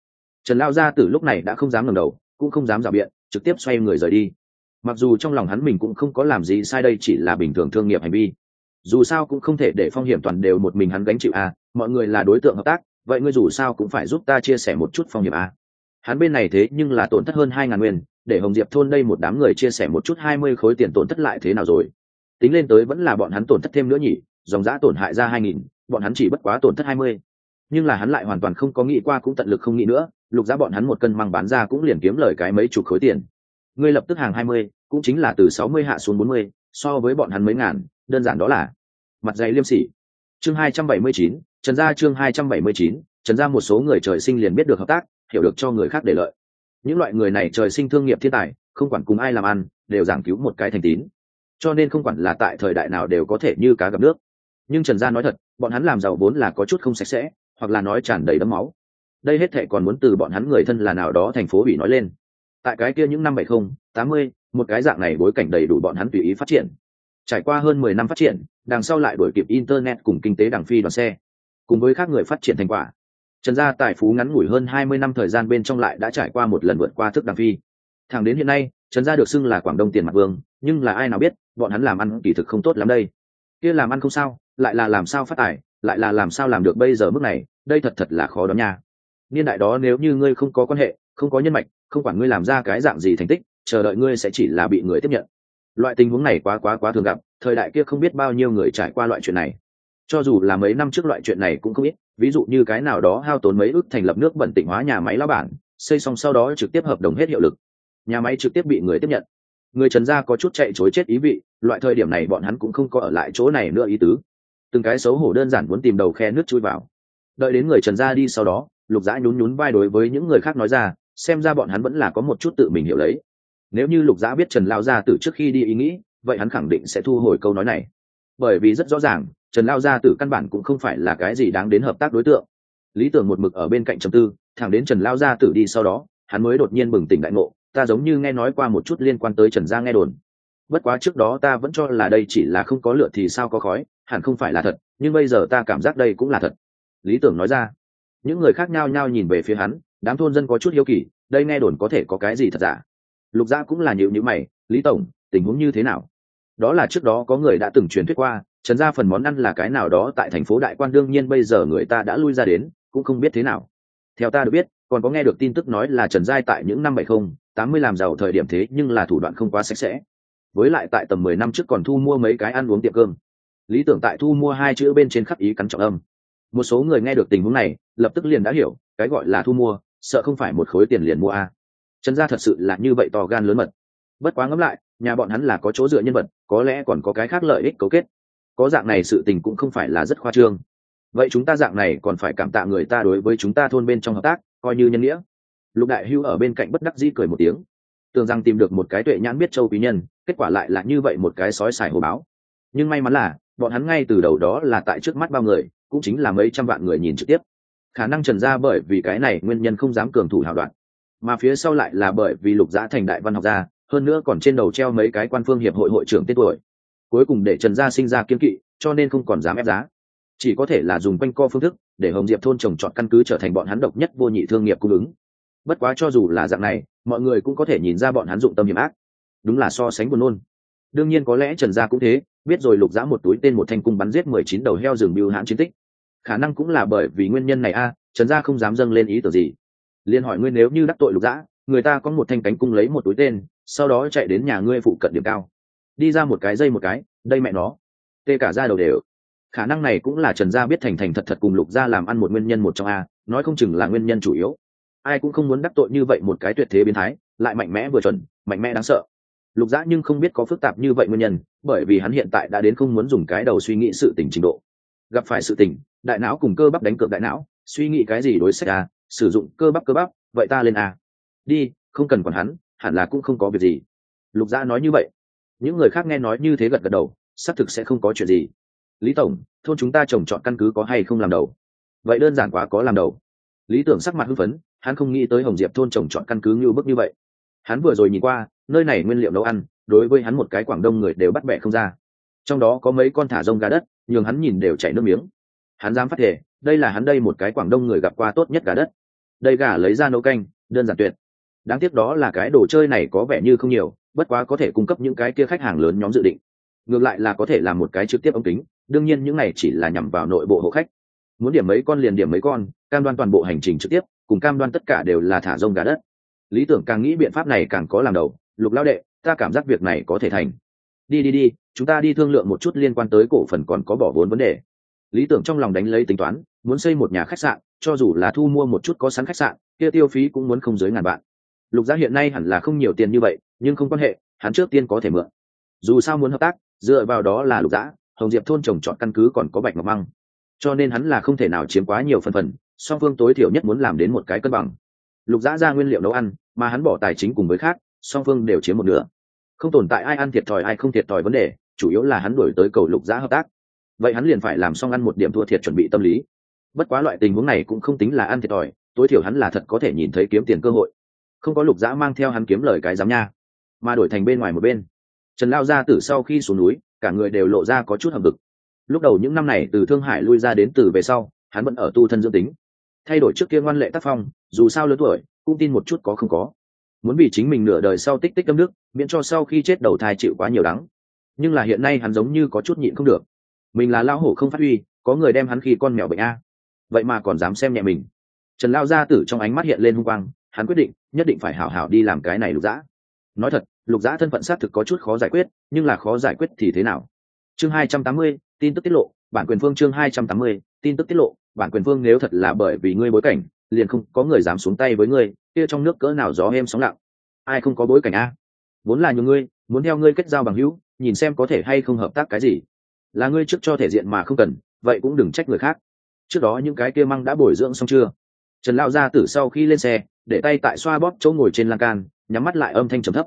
Trần lao gia tử lúc này đã không dám ngẩng đầu, cũng không dám rào biện, trực tiếp xoay người rời đi. Mặc dù trong lòng hắn mình cũng không có làm gì sai đây chỉ là bình thường thương nghiệp hành vi dù sao cũng không thể để phong hiểm toàn đều một mình hắn gánh chịu a à, mọi người là đối tượng hợp tác vậy ngươi dù sao cũng phải giúp ta chia sẻ một chút phong hiểm a à. hắn bên này thế nhưng là tổn thất hơn hai ngàn nguyên để hồng diệp thôn đây một đám người chia sẻ một chút hai mươi khối tiền tổn thất lại thế nào rồi. Tính lên tới vẫn là bọn hắn tổn thất thêm nữa nhỉ dòng giã tổn hại ra hai nghìn bọn hắn chỉ bất quá tổn thất hai mươi. Nhưng là hắn lại hoàn toàn không có nghĩ qua cũng tận lực không nghĩ nữa lục giá bọn hắn một cân măng bán ra cũng liền kiếm lời cái mấy chục khối tiền. Ngươi lập tức hàng hai mươi cũng chính là từ sáu mươi hạ xuống bốn mươi so với bọn hắn mấy ngàn đơn giản đó là mặt dày liêm sỉ. Chương hai trăm bảy mươi chín, trần gia chương hai trăm bảy mươi chín, trần gia một số người trời sinh liền biết được hợp tác, hiểu được cho người khác để lợi. Những loại người này trời sinh thương nghiệp thiên tài, không quản cùng ai làm ăn, đều giảng cứu một cái thành tín. Cho nên không quản là tại thời đại nào đều có thể như cá gặp nước. Nhưng trần gia nói thật, bọn hắn làm giàu vốn là có chút không sạch sẽ, hoặc là nói tràn đầy đấm máu. Đây hết thệ còn muốn từ bọn hắn người thân là nào đó thành phố bị nói lên. Tại cái kia những năm bảy không, tám mươi, một cái dạng này bối cảnh đầy đủ bọn hắn tùy ý phát triển trải qua hơn mười năm phát triển, đằng sau lại đổi kịp internet cùng kinh tế đằng phi đoàn xe, cùng với các người phát triển thành quả. Trần gia tài phú ngắn ngủi hơn hai mươi năm thời gian bên trong lại đã trải qua một lần vượt qua thức đằng phi. Thẳng đến hiện nay, trần gia được xưng là quảng đông tiền mặt vương, nhưng là ai nào biết, bọn hắn làm ăn kỳ thực không tốt lắm đây. Kia làm ăn không sao, lại là làm sao phát tài, lại là làm sao làm được bây giờ mức này, đây thật thật là khó đó nha. Niên đại đó nếu như ngươi không có quan hệ, không có nhân mạch, không quản ngươi làm ra cái dạng gì thành tích, chờ đợi ngươi sẽ chỉ là bị người tiếp nhận loại tình huống này quá quá quá thường gặp, thời đại kia không biết bao nhiêu người trải qua loại chuyện này. Cho dù là mấy năm trước loại chuyện này cũng không ít. ví dụ như cái nào đó hao tốn mấy ước thành lập nước bẩn tịnh hóa nhà máy lao bản, xây xong sau đó trực tiếp hợp đồng hết hiệu lực. Nhà máy trực tiếp bị người tiếp nhận. Người trần gia có chút chạy chối chết ý vị, loại thời điểm này bọn hắn cũng không có ở lại chỗ này nữa ý tứ. Từng cái xấu hổ đơn giản muốn tìm đầu khe nước chui vào. Đợi đến người trần gia đi sau đó, lục dã nhún nhún vai đối với những người khác nói ra, xem ra bọn hắn vẫn là có một chút tự mình hiểu lấy nếu như lục giã biết trần lao gia tử trước khi đi ý nghĩ, vậy hắn khẳng định sẽ thu hồi câu nói này. Bởi vì rất rõ ràng, trần lao gia tử căn bản cũng không phải là cái gì đáng đến hợp tác đối tượng. Lý tưởng một mực ở bên cạnh trầm tư, thẳng đến trần lao gia tử đi sau đó, hắn mới đột nhiên bừng tỉnh đại ngộ. Ta giống như nghe nói qua một chút liên quan tới trần gia nghe đồn. Bất quá trước đó ta vẫn cho là đây chỉ là không có lửa thì sao có khói, hẳn không phải là thật, nhưng bây giờ ta cảm giác đây cũng là thật. Lý tưởng nói ra. Những người khác nhao nhao nhìn về phía hắn, đám thôn dân có chút hiếu kỳ, đây nghe đồn có thể có cái gì thật giả? Lục gia cũng là nhiều như mày, lý tổng, tình huống như thế nào? Đó là trước đó có người đã từng truyền thuyết qua, trần gia phần món ăn là cái nào đó tại thành phố đại quan, đương nhiên bây giờ người ta đã lui ra đến, cũng không biết thế nào. Theo ta được biết, còn có nghe được tin tức nói là trần giai tại những năm bảy không, tám mươi làm giàu thời điểm thế, nhưng là thủ đoạn không quá sạch sẽ. Với lại tại tầm mười năm trước còn thu mua mấy cái ăn uống tiệm cơm. Lý tưởng tại thu mua hai chữ bên trên khắc ý cắn trọng âm. Một số người nghe được tình huống này, lập tức liền đã hiểu, cái gọi là thu mua, sợ không phải một khối tiền liền mua a trần gia thật sự là như vậy to gan lớn mật. Bất quá ngẫm lại, nhà bọn hắn là có chỗ dựa nhân vật, có lẽ còn có cái khác lợi ích cấu kết. Có dạng này sự tình cũng không phải là rất khoa trương. Vậy chúng ta dạng này còn phải cảm tạ người ta đối với chúng ta thôn bên trong hợp tác, coi như nhân nghĩa. Lục đại hưu ở bên cạnh bất đắc dĩ cười một tiếng. Tưởng rằng tìm được một cái tuệ nhãn biết châu quý nhân, kết quả lại là như vậy một cái sói xài hồ báo. Nhưng may mắn là, bọn hắn ngay từ đầu đó là tại trước mắt bao người, cũng chính là mấy trăm vạn người nhìn trực tiếp. Khả năng trần ra bởi vì cái này nguyên nhân không dám cường thủ hào đoạn mà phía sau lại là bởi vì lục giã thành đại văn học gia, hơn nữa còn trên đầu treo mấy cái quan phương hiệp hội hội trưởng tên tuổi. Cuối cùng để trần gia sinh ra kiên kỵ, cho nên không còn dám ép giá. Chỉ có thể là dùng quanh co phương thức, để hồng diệp thôn trồng trọt căn cứ trở thành bọn hắn độc nhất vô nhị thương nghiệp cung ứng. Bất quá cho dù là dạng này, mọi người cũng có thể nhìn ra bọn hắn dụng tâm hiểm ác. Đúng là so sánh buồn nôn. Đương nhiên có lẽ trần gia cũng thế, biết rồi lục giã một túi tên một thanh cung bắn giết mười chín đầu heo rừng biêu hãn chiến tích. Khả năng cũng là bởi vì nguyên nhân này a, trần gia không dám dâng lên ý tưởng gì liên hỏi ngươi nếu như đắc tội lục dã, người ta có một thanh cánh cung lấy một túi tên sau đó chạy đến nhà ngươi phụ cận điểm cao. Đi ra một cái dây một cái đây mẹ nó. Tê cả ra đầu đều. Khả năng này cũng là trần gia biết thành thành thật thật cùng lục gia làm ăn một nguyên nhân một trong a nói không chừng là nguyên nhân chủ yếu. Ai cũng không muốn đắc tội như vậy một cái tuyệt thế biến thái lại mạnh mẽ vừa chuẩn mạnh mẽ đáng sợ. Lục dã nhưng không biết có phức tạp như vậy nguyên nhân bởi vì hắn hiện tại đã đến không muốn dùng cái đầu suy nghĩ sự tình trình độ. Gặp phải sự tình đại não cùng cơ bắp đánh cược đại não suy nghĩ cái gì đối sách a sử dụng cơ bắp cơ bắp, vậy ta lên à đi, không cần còn hắn, hẳn là cũng không có việc gì. Lục dã nói như vậy. Những người khác nghe nói như thế gật gật đầu, xác thực sẽ không có chuyện gì. Lý tổng, thôn chúng ta trồng chọn căn cứ có hay không làm đầu? Vậy đơn giản quá, có làm đầu. Lý tưởng sắc mặt hưng phấn, hắn không nghĩ tới hồng diệp thôn trồng chọn căn cứ như bức như vậy. Hắn vừa rồi nhìn qua, nơi này nguyên liệu nấu ăn, đối với hắn một cái quảng đông người đều bắt bẻ không ra. Trong đó có mấy con thả rông gà đất, nhường hắn nhìn đều chảy nước miếng. Hắn dám phát thể đây là hắn đây một cái quảng đông người gặp qua tốt nhất gà đất đây gà lấy ra nấu canh, đơn giản tuyệt. Đáng tiếc đó là cái đồ chơi này có vẻ như không nhiều, bất quá có thể cung cấp những cái kia khách hàng lớn nhóm dự định. Ngược lại là có thể làm một cái trực tiếp ống kính, đương nhiên những này chỉ là nhằm vào nội bộ hộ khách. Muốn điểm mấy con liền điểm mấy con, cam đoan toàn bộ hành trình trực tiếp, cùng cam đoan tất cả đều là thả rông gà đất. Lý tưởng càng nghĩ biện pháp này càng có làm đầu, lục lao đệ, ta cảm giác việc này có thể thành. Đi đi đi, chúng ta đi thương lượng một chút liên quan tới cổ phần còn có bỏ vốn vấn đề. Lý tưởng trong lòng đánh lấy tính toán muốn xây một nhà khách sạn, cho dù là thu mua một chút có sẵn khách sạn, kia tiêu phí cũng muốn không dưới ngàn vạn. Lục giá hiện nay hẳn là không nhiều tiền như vậy, nhưng không quan hệ, hắn trước tiên có thể mượn. Dù sao muốn hợp tác, dựa vào đó là lục giã hồng diệp thôn trồng chọn căn cứ còn có bạch ngọc măng. Cho nên hắn là không thể nào chiếm quá nhiều phần phần, song phương tối thiểu nhất muốn làm đến một cái cân bằng. Lục giã ra nguyên liệu nấu ăn, mà hắn bỏ tài chính cùng với khác, song phương đều chiếm một nửa. Không tồn tại ai ăn thiệt thòi ai không thiệt thòi vấn đề, chủ yếu là hắn đổi tới cầu lục giã hợp tác. Vậy hắn liền phải làm xong ăn một điểm thua thiệt chuẩn bị tâm lý bất quá loại tình huống này cũng không tính là ăn thiệt thòi, tối thiểu hắn là thật có thể nhìn thấy kiếm tiền cơ hội. Không có lục dã mang theo hắn kiếm lời cái giám nha, mà đổi thành bên ngoài một bên. Trần lao gia tử sau khi xuống núi, cả người đều lộ ra có chút hầm vực lúc đầu những năm này từ thương hải lui ra đến từ về sau, hắn vẫn ở tu thân dưỡng tính. Thay đổi trước kia ngoan lệ tác phong, dù sao lớn tuổi, cũng tin một chút có không có. Muốn vì chính mình nửa đời sau tích tích âm đức miễn cho sau khi chết đầu thai chịu quá nhiều đắng. Nhưng là hiện nay hắn giống như có chút nhịn không được. Mình là lao hổ không phát huy, có người đem hắn khi con mèo bệnh a vậy mà còn dám xem nhẹ mình. Trần lao gia tử trong ánh mắt hiện lên hung quang, hắn quyết định, nhất định phải hảo hảo đi làm cái này lục dã. Nói thật, lục dã thân phận xác thực có chút khó giải quyết, nhưng là khó giải quyết thì thế nào? Chương hai trăm tám mươi, tin tức tiết lộ, bản quyền phương chương hai trăm tám mươi, tin tức tiết lộ, bản quyền phương nếu thật là bởi vì ngươi bối cảnh, liền không có người dám xuống tay với ngươi, kia trong nước cỡ nào gió êm sóng lặng. Ai không có bối cảnh a? Vốn là nhiều ngươi, muốn theo ngươi kết giao bằng hữu, nhìn xem có thể hay không hợp tác cái gì. Là ngươi trước cho thể diện mà không cần, vậy cũng đừng trách người khác trước đó những cái kia măng đã bồi dưỡng xong chưa? Trần lão gia tử sau khi lên xe, để tay tại xoa bóp chỗ ngồi trên lan can, nhắm mắt lại âm thanh trầm thấp.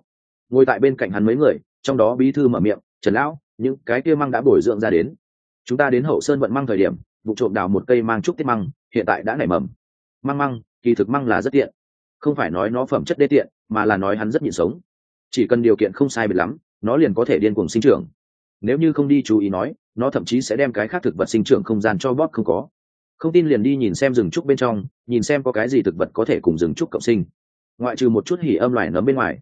Ngồi tại bên cạnh hắn mấy người, trong đó bí thư mở miệng, trần lão, những cái kia măng đã bồi dưỡng ra đến. Chúng ta đến hậu sơn vận măng thời điểm, vụ trộm đào một cây mang trúc tiết măng, hiện tại đã nảy mầm. Măng măng, kỳ thực măng là rất tiện. Không phải nói nó phẩm chất đê tiện, mà là nói hắn rất nhịn sống. Chỉ cần điều kiện không sai biệt lắm, nó liền có thể điên cuồng sinh trưởng. Nếu như không đi chú ý nói, nó thậm chí sẽ đem cái khác thực vật sinh trưởng không gian cho bóp không có không tin liền đi nhìn xem rừng trúc bên trong, nhìn xem có cái gì thực vật có thể cùng rừng trúc cộng sinh. Ngoại trừ một chút hỉ âm loài nấm bên ngoài,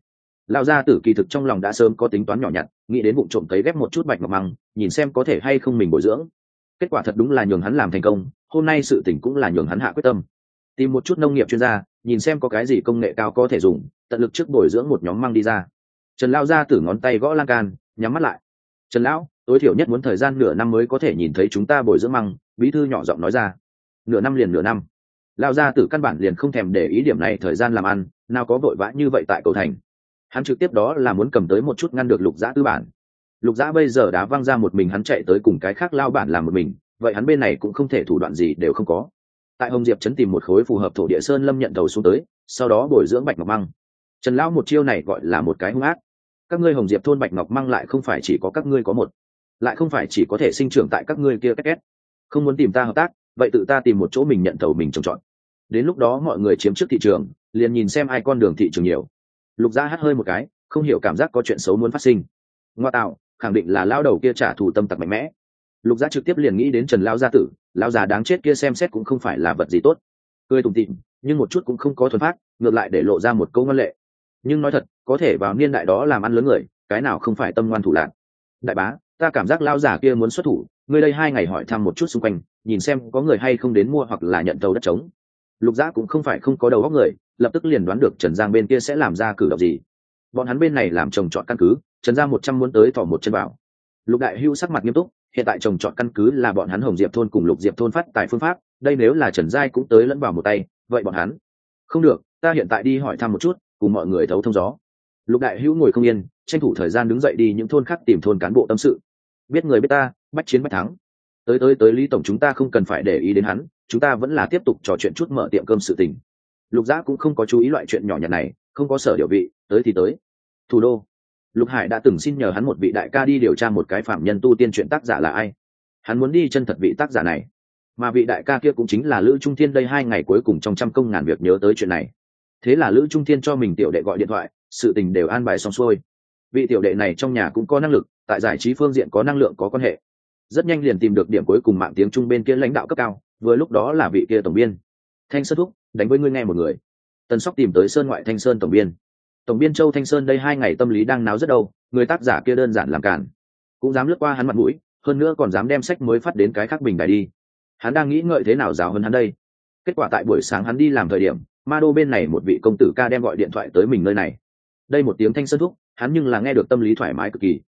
lão gia tử kỳ thực trong lòng đã sớm có tính toán nhỏ nhặt, nghĩ đến vụ trộm cấy ghép một chút bạch ngọc măng, nhìn xem có thể hay không mình bồi dưỡng. Kết quả thật đúng là nhường hắn làm thành công, hôm nay sự tỉnh cũng là nhường hắn hạ quyết tâm. Tìm một chút nông nghiệp chuyên gia, nhìn xem có cái gì công nghệ cao có thể dùng, tận lực trước bồi dưỡng một nhóm măng đi ra. Trần lao ra từ ngón tay gõ lan can, nhắm mắt lại. Trần lão, tối thiểu nhất muốn thời gian nửa năm mới có thể nhìn thấy chúng ta bồi dưỡng măng, bí thư nhỏ giọng nói ra nửa năm liền nửa năm. Lao ra từ căn bản liền không thèm để ý điểm này thời gian làm ăn, nào có vội vã như vậy tại cầu thành. Hắn trực tiếp đó là muốn cầm tới một chút ngăn được lục giã tư bản. Lục giã bây giờ đã văng ra một mình hắn chạy tới cùng cái khác lao bản làm một mình, vậy hắn bên này cũng không thể thủ đoạn gì đều không có. Tại hồng diệp trấn tìm một khối phù hợp thổ địa sơn lâm nhận đầu xuống tới, sau đó bồi dưỡng bạch ngọc măng. Trần lão một chiêu này gọi là một cái hung ác. Các ngươi hồng diệp thôn bạch ngọc măng lại không phải chỉ có các ngươi có một, lại không phải chỉ có thể sinh trưởng tại các ngươi kia két két. Không muốn tìm ta hợp tác vậy tự ta tìm một chỗ mình nhận thầu mình trồng trọt. Đến lúc đó mọi người chiếm trước thị trường, liền nhìn xem ai con đường thị trường nhiều. Lục gia hắt hơi một cái, không hiểu cảm giác có chuyện xấu muốn phát sinh. Ngoa tạo, khẳng định là lao đầu kia trả thù tâm tặc mạnh mẽ. Lục gia trực tiếp liền nghĩ đến trần lao gia tử lao già đáng chết kia xem xét cũng không phải là vật gì tốt. Cười tủm tịm nhưng một chút cũng không có thuần phát, ngược lại để lộ ra một câu ngân lệ. Nhưng nói thật, có thể vào niên đại đó làm ăn lớn người, cái nào không phải tâm ngoan thủ lạc. Đại bá, ta cảm giác lao giả kia muốn xuất thủ, ngươi đây hai ngày hỏi thăm một chút xung quanh nhìn xem có người hay không đến mua hoặc là nhận tàu đất trống. Lục giã cũng không phải không có đầu óc người, lập tức liền đoán được trần giang bên kia sẽ làm ra cử động gì. Bọn hắn bên này làm trồng trọt căn cứ, trần giang một trăm muốn tới thỏ một chân bảo. Lục đại hưu sắc mặt nghiêm túc, hiện tại trồng trọt căn cứ là bọn hắn hồng diệp thôn cùng lục diệp thôn phát tại phương pháp, đây nếu là trần giai cũng tới lẫn vào một tay, vậy bọn hắn không được, ta hiện tại đi hỏi thăm một chút, cùng mọi người thấu thông gió. Lục đại hữu ngồi không yên, tranh thủ thời gian đứng dậy đi những thôn khác tìm thôn cán bộ tâm sự. Biết người biết ta, bách chiến bách thắng tới tới tới lý tổng chúng ta không cần phải để ý đến hắn, chúng ta vẫn là tiếp tục trò chuyện chút mở tiệm cơm sự tình. Lục giã cũng không có chú ý loại chuyện nhỏ nhặt này, không có sở điều vị, tới thì tới. Thủ đô. Lục hải đã từng xin nhờ hắn một vị đại ca đi điều tra một cái phạm nhân tu tiên chuyện tác giả là ai. Hắn muốn đi chân thật vị tác giả này. Mà vị đại ca kia cũng chính là lữ trung thiên đây hai ngày cuối cùng trong trăm công ngàn việc nhớ tới chuyện này. Thế là lữ trung thiên cho mình tiểu đệ gọi điện thoại, sự tình đều an bài xong xuôi. Vị tiểu đệ này trong nhà cũng có năng lực, tại giải trí phương diện có năng lượng có quan hệ rất nhanh liền tìm được điểm cuối cùng mạng tiếng trung bên kia lãnh đạo cấp cao, vừa lúc đó là vị kia tổng biên. Thanh sơn thúc, đánh với ngươi nghe một người. Tần sóc tìm tới sơn ngoại thanh sơn tổng biên. Tổng biên châu thanh sơn đây hai ngày tâm lý đang náo rất đâu, người tác giả kia đơn giản làm cản cũng dám lướt qua hắn mặt mũi, hơn nữa còn dám đem sách mới phát đến cái khác bình đài đi. Hắn đang nghĩ ngợi thế nào rào hơn hắn đây. Kết quả tại buổi sáng hắn đi làm thời điểm, ma đô bên này một vị công tử ca đem gọi điện thoại tới mình nơi này. Đây một tiếng thanh sơn thúc, hắn nhưng là nghe được tâm lý thoải mái cực kỳ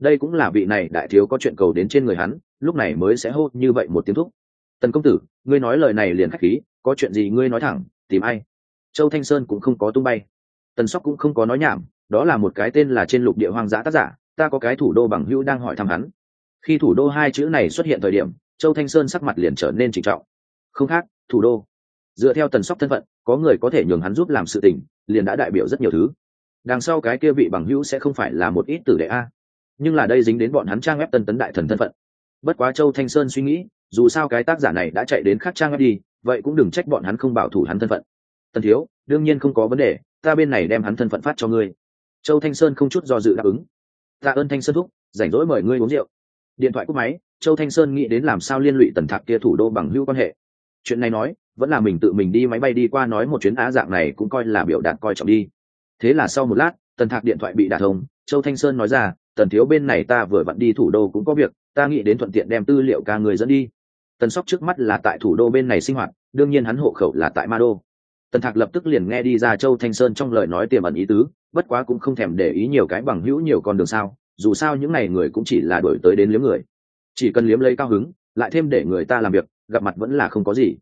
đây cũng là vị này đại thiếu có chuyện cầu đến trên người hắn, lúc này mới sẽ hô như vậy một tiếng thúc. Tần công tử, ngươi nói lời này liền khách khí, có chuyện gì ngươi nói thẳng, tìm ai? Châu thanh sơn cũng không có tung bay. Tần sóc cũng không có nói nhảm, đó là một cái tên là trên lục địa hoang dã tác giả, ta có cái thủ đô bằng hữu đang hỏi thăm hắn. Khi thủ đô hai chữ này xuất hiện thời điểm, châu thanh sơn sắc mặt liền trở nên trịnh trọng. Không khác, thủ đô. Dựa theo tần sóc thân phận, có người có thể nhường hắn giúp làm sự tình, liền đã đại biểu rất nhiều thứ. Đằng sau cái kia vị bằng hữu sẽ không phải là một ít tử đệ a nhưng là đây dính đến bọn hắn trang web tân tấn đại thần thân phận. Bất quá châu thanh sơn suy nghĩ, dù sao cái tác giả này đã chạy đến khác trang web đi, vậy cũng đừng trách bọn hắn không bảo thủ hắn thân phận. Tần thiếu, đương nhiên không có vấn đề, ta bên này đem hắn thân phận phát cho ngươi. Châu thanh sơn không chút do dự đáp ứng. Tạ ơn thanh sơn thúc, rảnh rỗi mời ngươi uống rượu. Điện thoại cúp máy, châu thanh sơn nghĩ đến làm sao liên lụy tần thạc kia thủ đô bằng hữu quan hệ. Chuyện này nói, vẫn là mình tự mình đi máy bay đi qua nói một chuyến á dạng này cũng coi là biểu đạt coi trọng đi. Thế là sau một lát, tần thạc điện thoại bị đả thông, châu thanh sơn nói ra tần thiếu bên này ta vừa vặn đi thủ đô cũng có việc, ta nghĩ đến thuận tiện đem tư liệu ca người dẫn đi. Tần sóc trước mắt là tại thủ đô bên này sinh hoạt, đương nhiên hắn hộ khẩu là tại ma đô. Tần thạc lập tức liền nghe đi ra châu thanh sơn trong lời nói tiềm ẩn ý tứ, bất quá cũng không thèm để ý nhiều cái bằng hữu nhiều con đường sao, dù sao những n à y người cũng chỉ là đổi tới đến liếm người. Chỉ cần liếm lấy cao hứng, lại thêm để người ta làm việc, gặp mặt vẫn là không có gì.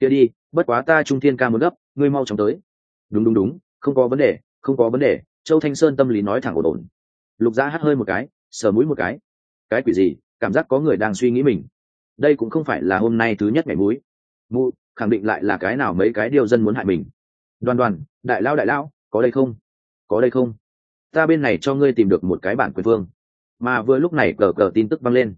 Kia đi, bất quá ta trung thiên ca muốn gấp, ngươi mau chóng tới. Đúng đúng đúng, không có vấn đề, không có vấn đề. Châu thanh sơn tâm lý nói thẳng ổn ổn lục gia hát hơi một cái, sờ mũi một cái. Cái quỷ gì? Cảm giác có người đang suy nghĩ mình. Đây cũng không phải là hôm nay thứ nhất ngày mũi. Mụ, khẳng định lại là cái nào mấy cái điều dân muốn hại mình. Đoàn đoàn, đại lao đại lao, có đây không? Có đây không? Ta bên này cho ngươi tìm được một cái bản quyền phương mà vừa lúc này cờ cờ tin tức văng lên.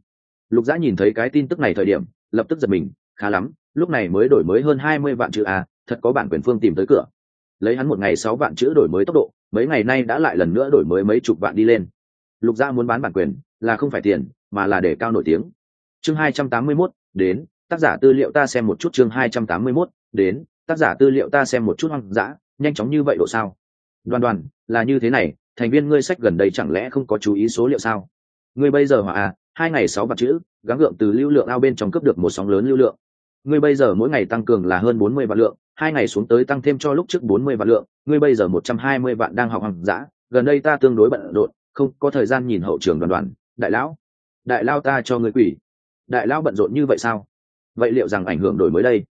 Lục giã nhìn thấy cái tin tức này thời điểm, lập tức giật mình, khá lắm, lúc này mới đổi mới hơn hai mươi vạn chữ a thật có bản quyền phương tìm tới cửa. Lấy hắn một ngày sáu vạn chữ đổi mới tốc độ mấy ngày nay đã lại lần nữa đổi mới mấy chục vạn đi lên. Lục gia muốn bán bản quyền là không phải tiền mà là để cao nổi tiếng. Chương hai trăm tám mươi 281, đến tác giả tư liệu ta xem một chút chương hai trăm tám mươi 281, đến tác giả tư liệu ta xem một chút hoang dã nhanh chóng như vậy độ sao? Đoàn đoàn là như thế này thành viên ngươi sách gần đây chẳng lẽ không có chú ý số liệu sao? Ngươi bây giờ hòa à hai ngày sáu vạn chữ gắng gượng từ lưu lượng ao bên trong cấp được một sóng lớn lưu lượng. Ngươi bây giờ mỗi ngày tăng cường là hơn bốn mươi vạn lượng hai ngày xuống tới tăng thêm cho lúc trước bốn mươi vạn lượng, ngươi bây giờ một trăm hai mươi vạn đang học hoàng dã, gần đây ta tương đối bận rộn, không có thời gian nhìn hậu trường đoàn đoàn. Đại lão, đại lao ta cho ngươi quỷ. Đại lao bận rộn như vậy sao? Vậy liệu rằng ảnh hưởng đổi mới đây?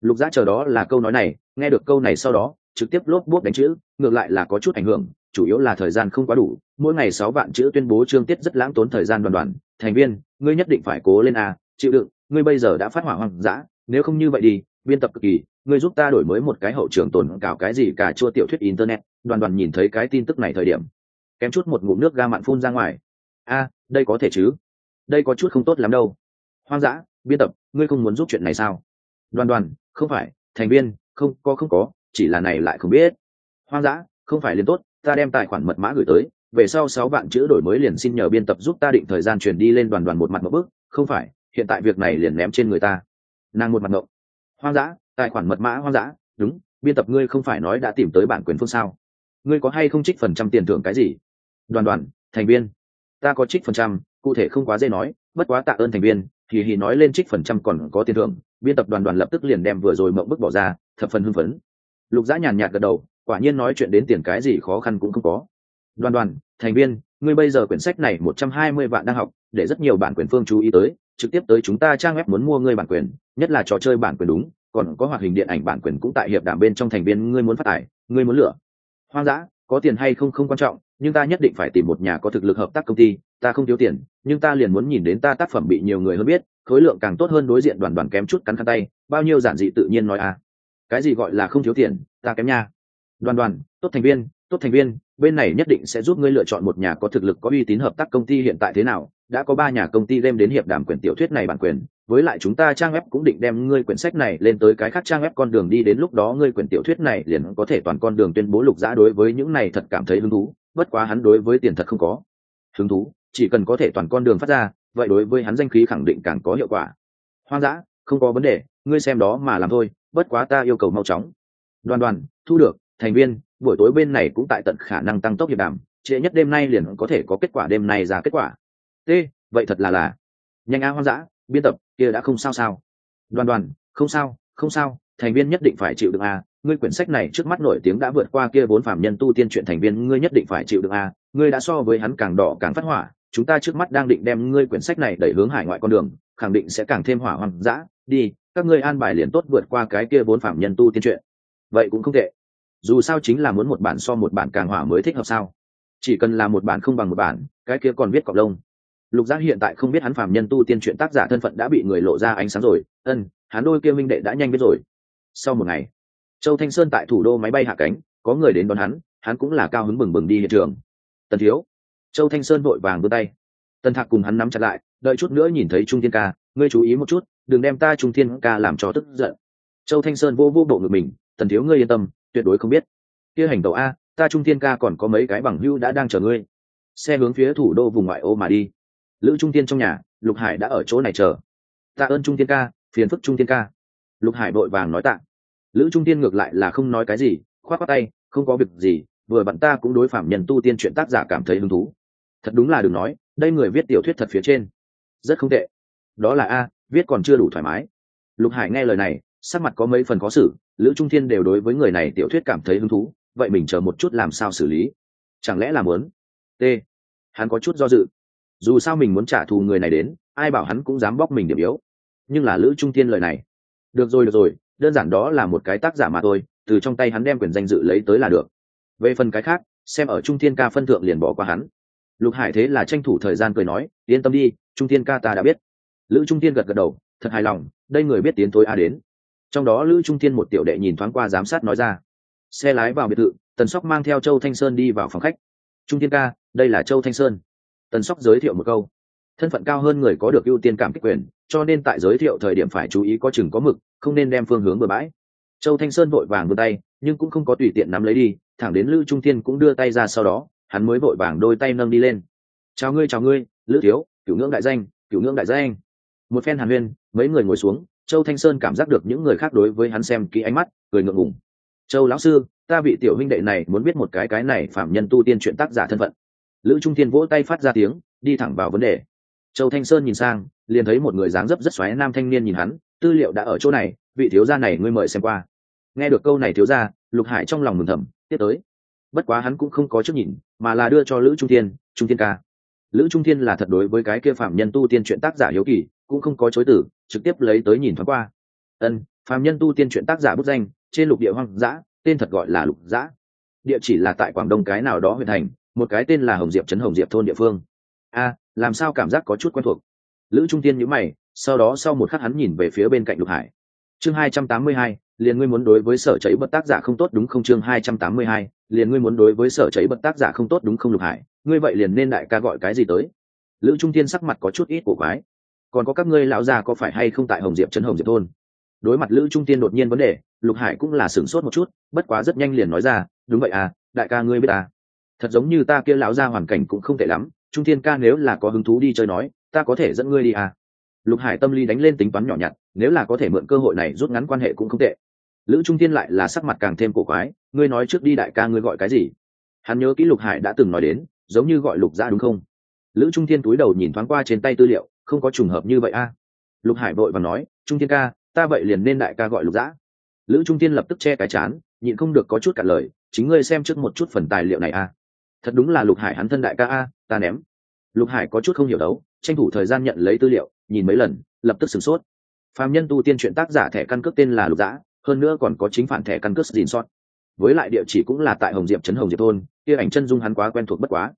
Lục giá chờ đó là câu nói này, nghe được câu này sau đó, trực tiếp lốp bút đánh chữ, ngược lại là có chút ảnh hưởng, chủ yếu là thời gian không quá đủ. Mỗi ngày sáu vạn chữ tuyên bố chương tiết rất lãng tốn thời gian đoàn đoàn. Thành viên, ngươi nhất định phải cố lên a chịu đựng, ngươi bây giờ đã phát hỏa hoang dã, nếu không như vậy đi biên tập cực kỳ, ngươi giúp ta đổi mới một cái hậu trường tồn cảo cái gì cả chua tiểu thuyết internet, đoàn đoàn nhìn thấy cái tin tức này thời điểm, kém chút một ngụm nước ga mặn phun ra ngoài. A, đây có thể chứ? Đây có chút không tốt lắm đâu. Hoang dã, biên tập, ngươi không muốn giúp chuyện này sao? Đoàn đoàn, không phải, thành viên, không, có không có, chỉ là này lại không biết. Hoang dã, không phải liền tốt, ta đem tài khoản mật mã gửi tới, về sau sáu bạn chữ đổi mới liền xin nhờ biên tập giúp ta định thời gian truyền đi lên đoàn đoàn một mặt một bước, không phải, hiện tại việc này liền ném trên người ta. Nàng một mặt ngộng hoang dã, tài khoản mật mã hoang dã, đúng, biên tập ngươi không phải nói đã tìm tới bản quyền phương sao. Ngươi có hay không trích phần trăm tiền thưởng cái gì? Đoàn đoàn, thành viên. Ta có trích phần trăm, cụ thể không quá dễ nói, bất quá tạ ơn thành viên thì hì nói lên trích phần trăm còn có tiền thưởng. Biên tập đoàn đoàn lập tức liền đem vừa rồi mộng bức bỏ ra, thập phần hưng phấn. Lục dã nhàn nhạt gật đầu, quả nhiên nói chuyện đến tiền cái gì khó khăn cũng không có. Đoàn đoàn, thành viên, ngươi bây giờ quyển sách này một trăm hai mươi vạn đang học, để rất nhiều bản quyền phương chú ý tới trực tiếp tới chúng ta trang web muốn mua ngươi bản quyền, nhất là trò chơi bản quyền đúng, còn có hoạt hình điện ảnh bản quyền cũng tại hiệp đảm bên trong thành viên ngươi muốn phát tải, ngươi muốn lựa. Hoang dã, có tiền hay không không quan trọng, nhưng ta nhất định phải tìm một nhà có thực lực hợp tác công ty, ta không thiếu tiền, nhưng ta liền muốn nhìn đến ta tác phẩm bị nhiều người hơn biết, khối lượng càng tốt hơn đối diện đoàn đoàn kém chút cắn khăn tay, bao nhiêu giản dị tự nhiên nói à. Cái gì gọi là không thiếu tiền, ta kém nha. Đoàn đoàn, tốt thành viên, tốt thành viên, bên này nhất định sẽ giúp ngươi lựa chọn một nhà có thực lực có uy tín hợp tác công ty hiện tại thế nào đã có ba nhà công ty đem đến hiệp đàm quyền tiểu thuyết này bản quyền, với lại chúng ta trang web cũng định đem ngươi quyển sách này lên tới cái khác trang web con đường đi đến lúc đó ngươi quyển tiểu thuyết này liền có thể toàn con đường tuyên bố lục giã đối với những này thật cảm thấy hứng thú, bất quá hắn đối với tiền thật không có hứng thú, chỉ cần có thể toàn con đường phát ra, vậy đối với hắn danh khí khẳng định càng có hiệu quả. Hoang dã, không có vấn đề, ngươi xem đó mà làm thôi, bất quá ta yêu cầu mau chóng. Đoàn đoàn, thu được, thành viên, buổi tối bên này cũng tại tận khả năng tăng tốc hiệp đàm, trễ nhất đêm nay liền có thể có kết quả đêm nay ra kết quả t, vậy thật là là. Nhanh a hoang dã, biên tập, kia đã không sao sao. Đoàn đoàn, không sao không sao, thành viên nhất định phải chịu được a. Ngươi quyển sách này trước mắt nổi tiếng đã vượt qua kia bốn phạm nhân tu tiên truyện thành viên, ngươi nhất định phải chịu được a. Ngươi đã so với hắn càng đỏ, càng phát hỏa. Chúng ta trước mắt đang định đem ngươi quyển sách này đẩy hướng hải ngoại con đường, khẳng định sẽ càng thêm hỏa hoang dã. Đi, các ngươi an bài liền tốt vượt qua cái kia bốn phạm nhân tu tiên truyện vậy cũng không tệ. Dù sao chính là muốn một bản so một bản càng hỏa mới thích hợp sao? Chỉ cần là một bản không bằng một bản, cái kia còn viết cọc lông lục giác hiện tại không biết hắn phạm nhân tu tiên truyện tác giả thân phận đã bị người lộ ra ánh sáng rồi. Ân, hắn đôi kia minh đệ đã nhanh biết rồi. Sau một ngày, châu thanh sơn tại thủ đô máy bay hạ cánh, có người đến đón hắn hắn cũng là cao hứng bừng bừng đi hiện trường. Tần thiếu, châu thanh sơn vội vàng đưa tay. Tần thạc cùng hắn nắm chặt lại, đợi chút nữa nhìn thấy trung thiên ca, ngươi chú ý một chút, đừng đem ta trung thiên ca làm cho tức giận. Châu thanh sơn vô vô bộ ngực mình, tần thiếu, ngươi yên tâm, tuyệt đối không biết. Kia hành tàu a, ta trung thiên ca còn có mấy cái bằng hưu đã đang chờ ngươi. Xe hướng phía thủ đô vùng ngoại ô mà đi lữ trung tiên trong nhà, lục hải đã ở chỗ này chờ. Tạ ơn trung tiên ca, phiền phức trung tiên ca. Lục hải vội vàng nói tạ. Lữ trung tiên ngược lại là không nói cái gì, khoát khoát tay, không có việc gì, vừa bạn ta cũng đối phạm nhân tu tiên chuyện tác giả cảm thấy hứng thú. Thật đúng là đừng nói, đây người viết tiểu thuyết thật phía trên. Rất không tệ. Đó là a, viết còn chưa đủ thoải mái. Lục hải nghe lời này, sắc mặt có mấy phần khó xử, lữ trung thiên đều đối với người này tiểu thuyết cảm thấy hứng thú, vậy mình chờ một chút làm sao xử lý? Chẳng lẽ là muốn? T. Hắn có chút do dự dù sao mình muốn trả thù người này đến, ai bảo hắn cũng dám bóc mình điểm yếu. Nhưng là lữ trung thiên lời này. Được rồi được rồi, đơn giản đó là một cái tác giả mà thôi, từ trong tay hắn đem quyền danh dự lấy tới là được. Về phần cái khác, xem ở trung thiên ca phân thượng liền bỏ qua hắn. Lục hải thế là tranh thủ thời gian cười nói, yên tâm đi, trung thiên ca ta đã biết. Lữ trung thiên gật gật đầu, thật hài lòng, đây người biết tiến tôi a đến. Trong đó lữ trung thiên một tiểu đệ nhìn thoáng qua giám sát nói ra, xe lái vào biệt thự, tần sóc mang theo châu thanh sơn đi vào phòng khách. Trung thiên ca, đây là châu thanh sơn tần sóc giới thiệu một câu. Thân phận cao hơn người có được ưu tiên cảm kích quyền, cho nên tại giới thiệu thời điểm phải chú ý có chừng có mực, không nên đem phương hướng bừa bãi. Châu thanh sơn vội vàng vươn tay, nhưng cũng không có tùy tiện nắm lấy đi, thẳng đến lữ trung thiên cũng đưa tay ra sau đó, hắn mới vội vàng đôi tay nâng đi lên. Chào ngươi chào ngươi, lữ thiếu, cửu ngưỡng đại danh, cửu ngưỡng đại danh. Một phen hàn huyên, mấy người ngồi xuống, châu thanh sơn cảm giác được những người khác đối với hắn xem kỹ ánh mắt, cười ngượng ngùng. Châu lão sư, ta vị tiểu huynh đệ này muốn biết một cái cái này phạm nhân tu tiên chuyện tác giả thân phận lữ trung thiên vỗ tay phát ra tiếng, đi thẳng vào vấn đề. Châu thanh sơn nhìn sang, liền thấy một người dáng dấp rất xoáy nam thanh niên nhìn hắn, tư liệu đã ở chỗ này, vị thiếu gia này ngươi mời xem qua. Nghe được câu này thiếu gia, lục hải trong lòng mừng thầm, tiếp tới. Bất quá hắn cũng không có trước nhìn, mà là đưa cho lữ trung thiên trung thiên ca. Lữ trung thiên là thật đối với cái kia phạm nhân tu tiên chuyện tác giả hiếu kỳ, cũng không có chối tử trực tiếp lấy tới nhìn thoáng qua. Ân, phạm nhân tu tiên chuyện tác giả bút danh, trên lục địa hoang dã, tên thật gọi là lục dã. Địa chỉ là tại quảng đông cái nào đó huyện thành một cái tên là hồng diệp trấn hồng diệp thôn địa phương. A, làm sao cảm giác có chút quen thuộc? Lữ trung tiên nhữ mày, sau đó sau một khắc hắn nhìn về phía bên cạnh lục hải. Chương hai trăm tám mươi hai, liền ngươi muốn đối với sở cháy bất tác giả không tốt đúng không? Chương hai trăm tám mươi hai, liền ngươi muốn đối với sở cháy bất tác giả không tốt đúng không, lục hải? Ngươi vậy liền nên đại ca gọi cái gì tới? Lữ trung tiên sắc mặt có chút ít của quái. Còn có các ngươi lão già có phải hay không tại hồng diệp trấn hồng diệp thôn? Đối mặt lữ trung tiên đột nhiên vấn đề, lục hải cũng là sửng sốt một chút, bất quá rất nhanh liền nói ra, đúng vậy à đại ca ngươi biết à thật giống như ta kia lão ra hoàn cảnh cũng không tệ lắm, trung thiên ca nếu là có hứng thú đi chơi nói, ta có thể dẫn ngươi đi à. Lục hải tâm lý đánh lên tính toán nhỏ nhặt, nếu là có thể mượn cơ hội này rút ngắn quan hệ cũng không tệ. Lữ trung thiên lại là sắc mặt càng thêm cổ quái, ngươi nói trước đi đại ca ngươi gọi cái gì? Hắn nhớ kỹ lục hải đã từng nói đến, giống như gọi lục ra đúng không? Lữ trung thiên túi đầu nhìn thoáng qua trên tay tư liệu, không có trùng hợp như vậy a à? lục hải vội và nói, trung thiên ca, ta vậy liền nên đại ca gọi lục dã lữ trung tiên lập tức che cái chán, nhịn không được có chút cả lời, chính ngươi xem trước một chút phần tài liệu này a thật đúng là lục hải hắn thân đại ca a, ta ném. Lục hải có chút không hiểu đấu, tranh thủ thời gian nhận lấy tư liệu, nhìn mấy lần, lập tức sửng sốt. Phạm nhân tu tiên chuyện tác giả thẻ căn cước tên là lục dã, hơn nữa còn có chính phản thẻ căn cước xin sót với lại địa chỉ cũng là tại hồng diệp trấn hồng diệp thôn, kia ảnh chân dung hắn quá quen thuộc bất quá.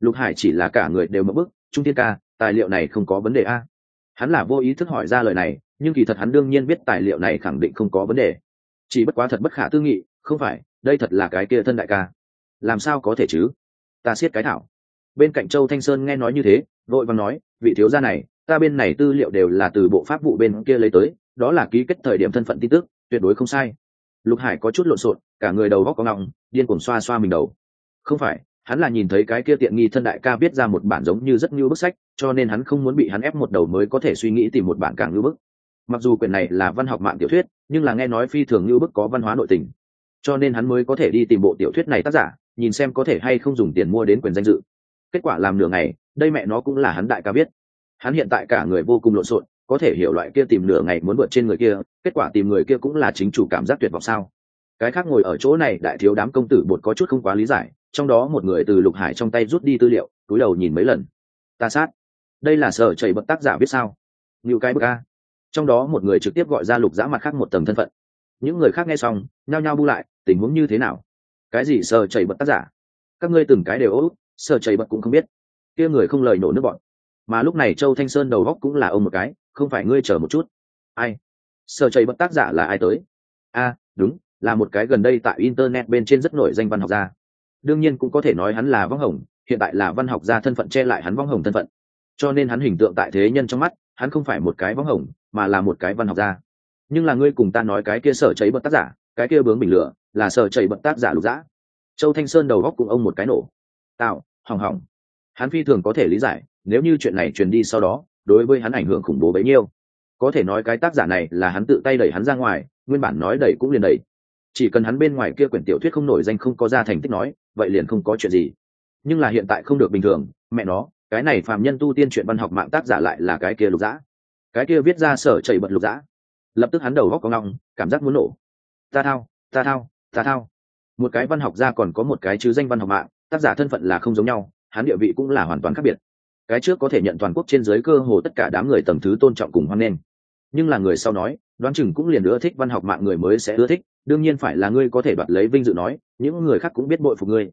Lục hải chỉ là cả người đều mất bức, trung tiên ca, tài liệu này không có vấn đề a. Hắn là vô ý thức hỏi ra lời này, nhưng kỳ thật hắn đương nhiên biết tài liệu này khẳng định không có vấn đề. Chỉ bất quá thật bất khả tư nghị, không phải, đây thật là cái kia thân đại ca. Làm sao có thể chứ? Ta siết cái thảo. Bên cạnh châu thanh sơn nghe nói như thế vội vàng nói, vị thiếu gia này, ta bên này tư liệu đều là từ bộ pháp vụ bên kia lấy tới, đó là ký kết thời điểm thân phận tin tức, tuyệt đối không sai. Lục hải có chút lộn xộn, cả người đầu góc có ngọng điên cuồng xoa xoa mình đầu. Không phải, hắn là nhìn thấy cái kia tiện nghi thân đại ca viết ra một bản giống như rất như bức sách, cho nên hắn không muốn bị hắn ép một đầu mới có thể suy nghĩ tìm một bản càng như bức. Mặc dù quyển này là văn học mạng tiểu thuyết, nhưng là nghe nói phi thường như bức có văn hóa nội tình. Cho nên hắn mới có thể đi tìm bộ tiểu thuyết này tác giả nhìn xem có thể hay không dùng tiền mua đến quyền danh dự. Kết quả làm nửa ngày, đây mẹ nó cũng là hắn đại ca biết. Hắn hiện tại cả người vô cùng lộn xộn, có thể hiểu loại kia tìm nửa ngày muốn vượt trên người kia, kết quả tìm người kia cũng là chính chủ cảm giác tuyệt vọng sao? Cái khác ngồi ở chỗ này, đại thiếu đám công tử bột có chút không quá lý giải, trong đó một người từ lục hải trong tay rút đi tư liệu, túi đầu nhìn mấy lần. Ta sát. Đây là sở chảy bậc tác giả biết sao? Nhiều cái bậc a. Trong đó một người trực tiếp gọi ra lục giã mặt khác một tầng thân phận. Những người khác nghe xong, nhao nhao bu lại, tình huống như thế nào? Cái gì sờ chảy bật tác giả? Các ngươi từng cái đều ố, sờ chảy bật cũng không biết. Kia người không lời nổ nước bọn. Mà lúc này châu thanh sơn đầu góc cũng là ông một cái, không phải ngươi chờ một chút. Ai? Sờ chảy bật tác giả là ai tới? A, đúng, là một cái gần đây tại internet bên trên rất nổi danh văn học gia. Đương nhiên cũng có thể nói hắn là vong hồng, hiện tại là văn học gia thân phận che lại hắn vong hồng thân phận. Cho nên hắn hình tượng tại thế nhân trong mắt, hắn không phải một cái vong hồng, mà là một cái văn học gia. Nhưng là ngươi cùng ta nói cái kia sở cháy bật tác giả, cái kia bướng bình lửa là sở chảy bận tác giả lục dã. Châu thanh sơn đầu góc cùng ông một cái nổ. Tạo, hỏng hỏng. Hắn phi thường có thể lý giải, nếu như chuyện này truyền đi sau đó, đối với hắn ảnh hưởng khủng bố bấy nhiêu. Có thể nói cái tác giả này là hắn tự tay đẩy hắn ra ngoài, nguyên bản nói đẩy cũng liền đẩy. Chỉ cần hắn bên ngoài kia quyển tiểu thuyết không nổi danh không có ra thành tích nói, vậy liền không có chuyện gì. Nhưng là hiện tại không được bình thường, mẹ nó, cái này phàm nhân tu tiên chuyện văn học mạng tác giả lại là cái kia lục dã. Cái kia viết ra sở chảy bận lục dã. Lập tức hắn đầu góc có ngọng, cảm giác muốn nổ. Ta thao ta thao ta thao. Một cái văn học gia còn có một cái chứ danh văn học mạng, tác giả thân phận là không giống nhau, hắn địa vị cũng là hoàn toàn khác biệt. Cái trước có thể nhận toàn quốc trên giới cơ hồ tất cả đám người tầng thứ tôn trọng cùng hoan nghênh. Nhưng là người sau nói, đoán chừng cũng liền ưa thích văn học mạng người mới sẽ ưa thích, đương nhiên phải là ngươi có thể đoạt lấy vinh dự nói, những người khác cũng biết bội phục ngươi.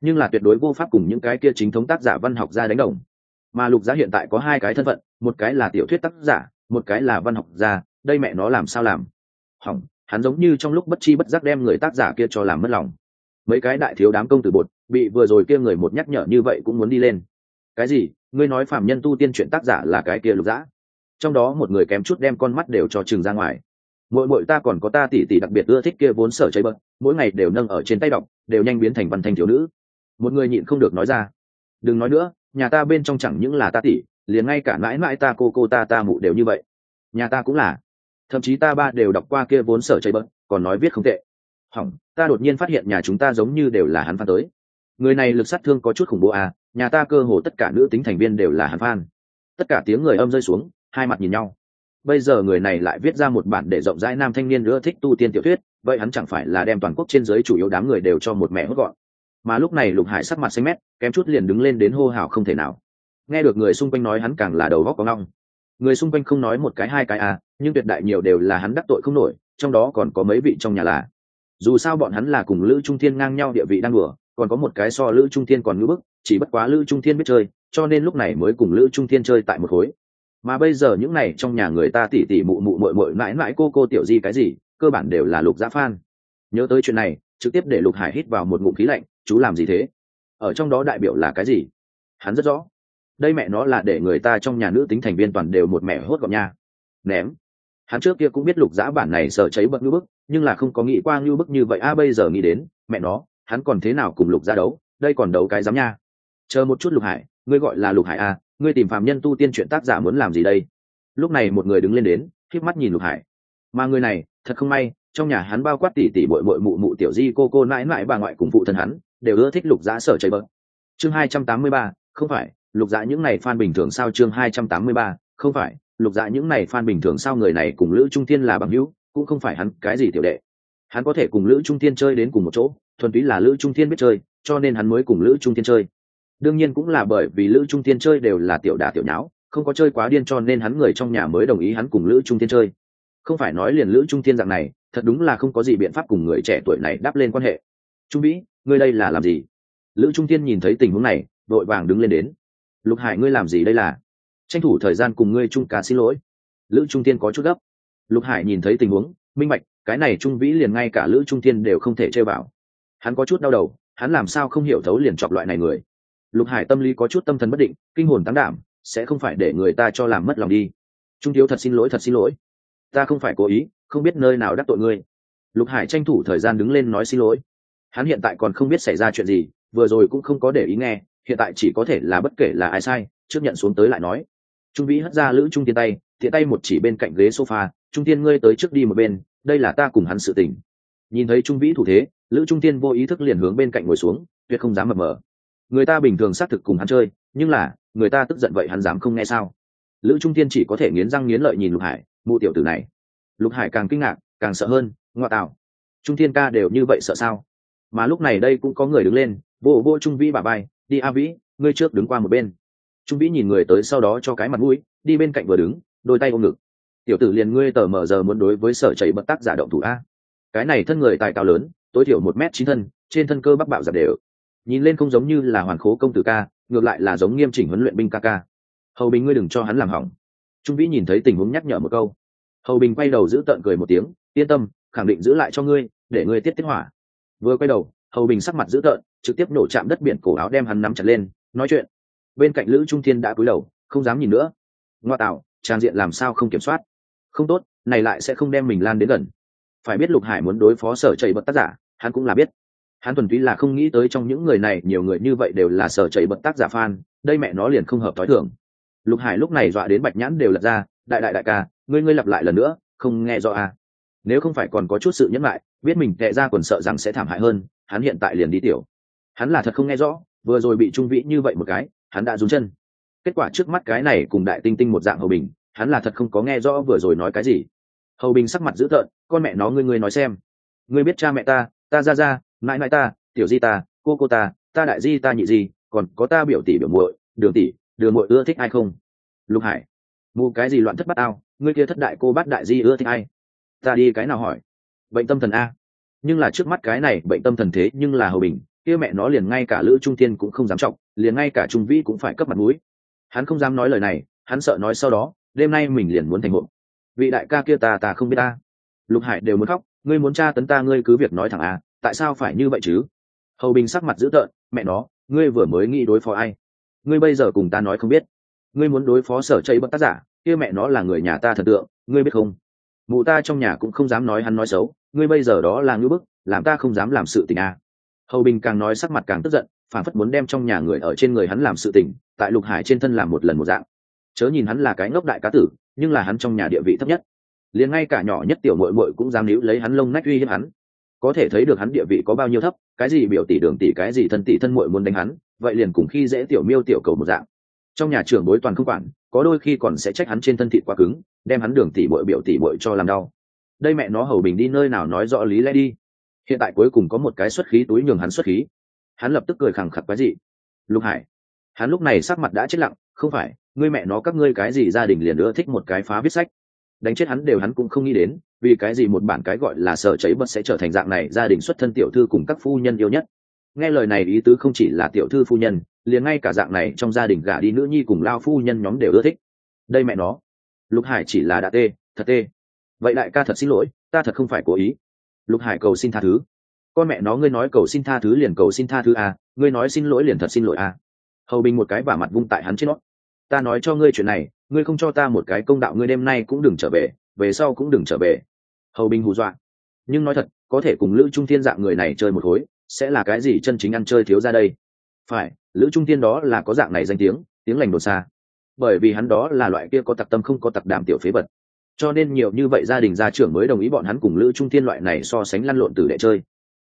Nhưng là tuyệt đối vô pháp cùng những cái kia chính thống tác giả văn học gia đánh đồng. Mà lục giá hiện tại có hai cái thân phận, một cái là tiểu thuyết tác giả, một cái là văn học gia, đây mẹ nó làm sao làm? Hỏng hắn giống như trong lúc bất chi bất giác đem người tác giả kia cho làm mất lòng. Mấy cái đại thiếu đám công tử bột, bị vừa rồi kia người một nhắc nhở như vậy cũng muốn đi lên. Cái gì? Ngươi nói phạm nhân tu tiên chuyện tác giả là cái kia lục dã? Trong đó một người kém chút đem con mắt đều cho trừng ra ngoài. Mỗi mỗi ta còn có ta tỉ tỉ đặc biệt ưa thích kia vốn sở cháy bận mỗi ngày đều nâng ở trên tay đọc, đều nhanh biến thành văn thanh thiếu nữ. Một người nhịn không được nói ra. Đừng nói nữa, nhà ta bên trong chẳng những là ta tỉ liền ngay cả mãi mãi ta cô cô ta ta mụ đều như vậy. Nhà ta cũng là thậm chí ta ba đều đọc qua kia vốn sở chơi bận còn nói viết không tệ. Hỏng, ta đột nhiên phát hiện nhà chúng ta giống như đều là hắn phan tới. Người này lực sát thương có chút khủng bố à nhà ta cơ hồ tất cả nữ tính thành viên đều là hắn phan tất cả tiếng người âm rơi xuống, hai mặt nhìn nhau. Bây giờ người này lại viết ra một bản để rộng rãi nam thanh niên nữa thích tu tiên tiểu thuyết, vậy hắn chẳng phải là đem toàn quốc trên giới chủ yếu đám người đều cho một mẹ hốt gọn. Mà lúc này lục hải sắc mặt xanh mét, kém chút liền đứng lên đến hô hào không thể nào. Nghe được người xung quanh nói hắn càng là đầu góc có ngong người xung quanh không nói một cái hai cái à nhưng tuyệt đại nhiều đều là hắn đắc tội không nổi, trong đó còn có mấy vị trong nhà là. Dù sao bọn hắn là cùng lữ trung thiên ngang nhau địa vị đang đùa, còn có một cái so lữ trung thiên còn ngữ bức, chỉ bất quá lữ trung thiên biết chơi, cho nên lúc này mới cùng lữ trung thiên chơi tại một khối. Mà bây giờ những này trong nhà người ta tỉ tỉ mụ mụ mội mội mãi mãi cô cô tiểu di cái gì, cơ bản đều là lục giã phan nhớ tới chuyện này, trực tiếp để lục hải hít vào một ngụm khí lạnh, chú làm gì thế? Ở trong đó đại biểu là cái gì? Hắn rất rõ đây mẹ nó là để người ta trong nhà nữ tính thành viên toàn đều một mẹ hốt gọn nha. Ném. Hắn trước kia cũng biết lục giã bản này sợ cháy bậc như bức, nhưng là không có nghĩ qua như bức như vậy. A, bây giờ nghĩ đến, mẹ nó, hắn còn thế nào cùng lục giã đấu? Đây còn đấu cái dám nha. Chờ một chút lục hải, ngươi gọi là lục hải a ngươi tìm phạm nhân tu tiên chuyện tác giả muốn làm gì đây? Lúc này một người đứng lên đến k mắt nhìn lục hải. Mà người này, thật không may, trong nhà hắn bao quát tỉ tỉ bội bội mụ mụ tiểu di, cô cô mãi mãi bà ngoại cùng phụ thân hắn, đều ưa thích lục giã sở cháy bớt chương hai trăm tám mươi ba, không phải lục dã những này fan bình thường sao chương hai trăm tám mươi ba? Không phải, lục dã những này fan bình thường sao người này cùng lữ trung thiên là bằng hữu, cũng không phải hắn, cái gì tiểu đệ. Hắn có thể cùng lữ trung thiên chơi đến cùng một chỗ, thuần túy là lữ trung thiên biết chơi, cho nên hắn mới cùng lữ trung thiên chơi. Đương nhiên cũng là bởi vì lữ trung thiên chơi đều là tiểu đả tiểu nháo, không có chơi quá điên cho nên hắn người trong nhà mới đồng ý hắn cùng lữ trung thiên chơi. Không phải nói liền lữ trung thiên dạng này, thật đúng là không có gì biện pháp cùng người trẻ tuổi này đáp lên quan hệ. Trung vĩ ngươi đây là làm gì? Lữ trung thiên nhìn thấy tình huống này, vội vàng đứng lên đến lục hải, ngươi làm gì đây là? Tranh thủ thời gian cùng ngươi trung ca xin lỗi. Lữ trung tiên có chút gấp. Lục hải nhìn thấy tình huống, minh bạch, cái này trung vĩ liền ngay cả lữ trung tiên đều không thể chơi vào. Hắn có chút đau đầu, hắn làm sao không hiểu thấu liền chọc loại này người. Lục hải tâm lý có chút tâm thần bất định, kinh hồn tăng đảm, sẽ không phải để người ta cho làm mất lòng đi. Trung thiếu thật xin lỗi, thật xin lỗi. Ta không phải cố ý, không biết nơi nào đắc tội ngươi. Lục hải tranh thủ thời gian đứng lên nói xin lỗi. Hắn hiện tại còn không biết xảy ra chuyện gì, vừa rồi cũng không có để ý nghe hiện tại chỉ có thể là bất kể là ai sai, trước nhận xuống tới lại nói. Trung vĩ hất ra lữ trung tiên tay, tiện tay một chỉ bên cạnh ghế sofa, trung tiên ngươi tới trước đi một bên, đây là ta cùng hắn sự tình. Nhìn thấy trung vĩ thủ thế, lữ trung tiên vô ý thức liền hướng bên cạnh ngồi xuống, tuyệt không dám mập mờ. Người ta bình thường xác thực cùng hắn chơi, nhưng là, người ta tức giận vậy hắn dám không nghe sao? Lữ trung tiên chỉ có thể nghiến răng nghiến lợi nhìn lục hải, mụ tiểu tử này. Lục hải càng kinh ngạc, càng sợ hơn, ngoa tạo. Trung thiên ca đều như vậy sợ sao? Mà lúc này đây cũng có người đứng lên, vô vô trung vĩ bà bay đi a vĩ, ngươi trước đứng qua một bên. Trung vĩ nhìn người tới sau đó cho cái mặt mũi, đi bên cạnh vừa đứng, đôi tay ôm ngực. Tiểu tử liền ngươi tờ mờ giờ muốn đối với sở chảy bật tác giả động thủ a. Cái này thân người tài cao lớn, tối thiểu một m chín thân, trên thân cơ bắc bạo giặt đều. Nhìn lên không giống như là hoàn khố công tử ca, ngược lại là giống nghiêm chỉnh huấn luyện binh ca ca. Hầu bình ngươi đừng cho hắn làm hỏng. Trung vĩ nhìn thấy tình huống nhắc nhở một câu. Hầu bình quay đầu giữ tợn cười một tiếng, yên tâm, khẳng định giữ lại cho ngươi, để ngươi tiết tiết hỏa. Vừa quay đầu, hầu bình sắc mặt giữ tợn trực tiếp nổ chạm đất biển cổ áo đem hắn nắm chặt lên, nói chuyện. Bên cạnh lữ trung thiên đã cúi đầu, không dám nhìn nữa. Ngoa tạo, trang diện làm sao không kiểm soát? Không tốt, này lại sẽ không đem mình lan đến gần. Phải biết lục hải muốn đối phó sở chảy bật tác giả, hắn cũng là biết. Hắn thuần túy là không nghĩ tới trong những người này nhiều người như vậy đều là sở chảy bật tác giả fan, đây mẹ nó liền không hợp t h i thường. Lục hải lúc này dọa đến bạch nhãn đều lật ra, đại đại đại ca, ngươi ngươi lặp lại lần nữa, không nghe rõ à. nếu không phải còn có chút sự nhẫn lại biết mình tệ ra còn sợ rằng sẽ thảm hại hơn, hắn hiện tại liền đi tiểu hắn là thật không nghe rõ, vừa rồi bị trung vĩ như vậy một cái, hắn đã rún chân. Kết quả trước mắt cái này cùng đại tinh tinh một dạng hầu bình, hắn là thật không có nghe rõ vừa rồi nói cái gì. Hầu bình sắc mặt dữ tợn, con mẹ nó, ngươi ngươi nói xem. Ngươi biết cha mẹ ta ta ra ra, mãi mãi ta, tiểu di ta, cô cô ta ta đại di, ta nhị di, còn có ta biểu tỷ biểu muội, đường tỷ, đường muội ưa thích ai không? Lục hải mù cái gì loạn thất bát ao, ngươi kia thất đại cô bát đại di ưa thích ai? Ta đi cái nào hỏi. Bệnh tâm thần a. Nhưng là trước mắt cái này, bệnh tâm thần thế nhưng là hầu bình kia mẹ nó liền ngay cả lữ trung tiên cũng không dám trọng, liền ngay cả trung vĩ cũng phải cấp mặt mũi. Hắn không dám nói lời này, hắn sợ nói sau đó, đêm nay mình liền muốn thành hộ. Vị đại ca kia ta ta không biết ta. Lục hải đều muốn khóc, ngươi muốn tra tấn ta, ngươi cứ việc nói thẳng à tại sao phải như vậy chứ? Hầu bình sắc mặt dữ tợn, mẹ nó, ngươi vừa mới nghĩ đối phó ai? Ngươi bây giờ cùng ta nói không biết. Ngươi muốn đối phó sở chây bất tác giả, kia mẹ nó là người nhà ta thần tượng, ngươi biết không? Mụ ta trong nhà cũng không dám nói hắn nói xấu, ngươi bây giờ đó là ngưỡng bức, làm ta không dám làm sự tình à hầu bình càng nói sắc mặt càng tức giận phản phất muốn đem trong nhà người ở trên người hắn làm sự tình, tại lục hải trên thân làm một lần một dạng. Chớ nhìn hắn là cái ngốc đại cá tử, nhưng là hắn trong nhà địa vị thấp nhất. Liền ngay cả nhỏ nhất tiểu mội mội cũng dám níu lấy hắn lông nách uy hiếp hắn. Có thể thấy được hắn địa vị có bao nhiêu thấp, cái gì biểu tỷ đường tỷ, cái gì thân tỷ thân muội muốn đánh hắn, vậy liền cùng khi dễ tiểu miêu tiểu cầu một dạng. Trong nhà trưởng bối toàn không quản, có đôi khi còn sẽ trách hắn trên thân thị quá cứng, đem hắn đường tỷ bội biểu tỷ bội cho làm đau. Đây mẹ nó hầu bình đi nơi nào nói rõ lý lẽ đi hiện tại cuối cùng có một cái xuất khí túi nhường hắn xuất khí. Hắn lập tức cười khẳng khặc quái dị. Lục hải, hắn lúc này sắc mặt đã chết lặng, không phải, ngươi mẹ nó các ngươi cái gì gia đình liền nữa thích một cái phá viết sách. Đánh chết hắn đều hắn cũng không nghĩ đến, vì cái gì một bản cái gọi là sợ cháy bật sẽ trở thành dạng này gia đình xuất thân tiểu thư cùng các phu nhân yêu nhất. Nghe lời này ý tứ không chỉ là tiểu thư phu nhân, liền ngay cả dạng này trong gia đình gả đi nữ nhi cùng lao phu nhân nhóm đều ưa thích. Đây mẹ nó. Lục hải chỉ là đã tê, thật tê. Vậy đại ca thật xin lỗi, ta thật không phải cố ý lục hải cầu xin tha thứ. Con mẹ nó ngươi nói cầu xin tha thứ liền cầu xin tha thứ à, ngươi nói xin lỗi liền thật xin lỗi à. hầu bình một cái vả mặt vung tại hắn trên nó ta nói cho ngươi chuyện này ngươi không cho ta một cái công đạo ngươi đêm nay cũng đừng trở về về sau cũng đừng trở về. Hầu bình hù dọa. Nhưng nói thật có thể cùng lữ trung thiên dạng người này chơi một khối sẽ là cái gì chân chính ăn chơi thiếu ra đây? Phải lữ trung thiên đó là có dạng này danh tiếng tiếng lành đồn xa. Bởi vì hắn đó là loại kia có tặc tâm không có tặc đảm tiểu phế vật cho nên nhiều như vậy gia đình gia trưởng mới đồng ý bọn hắn cùng lữ trung thiên loại này so sánh lăn lộn từ đệ chơi.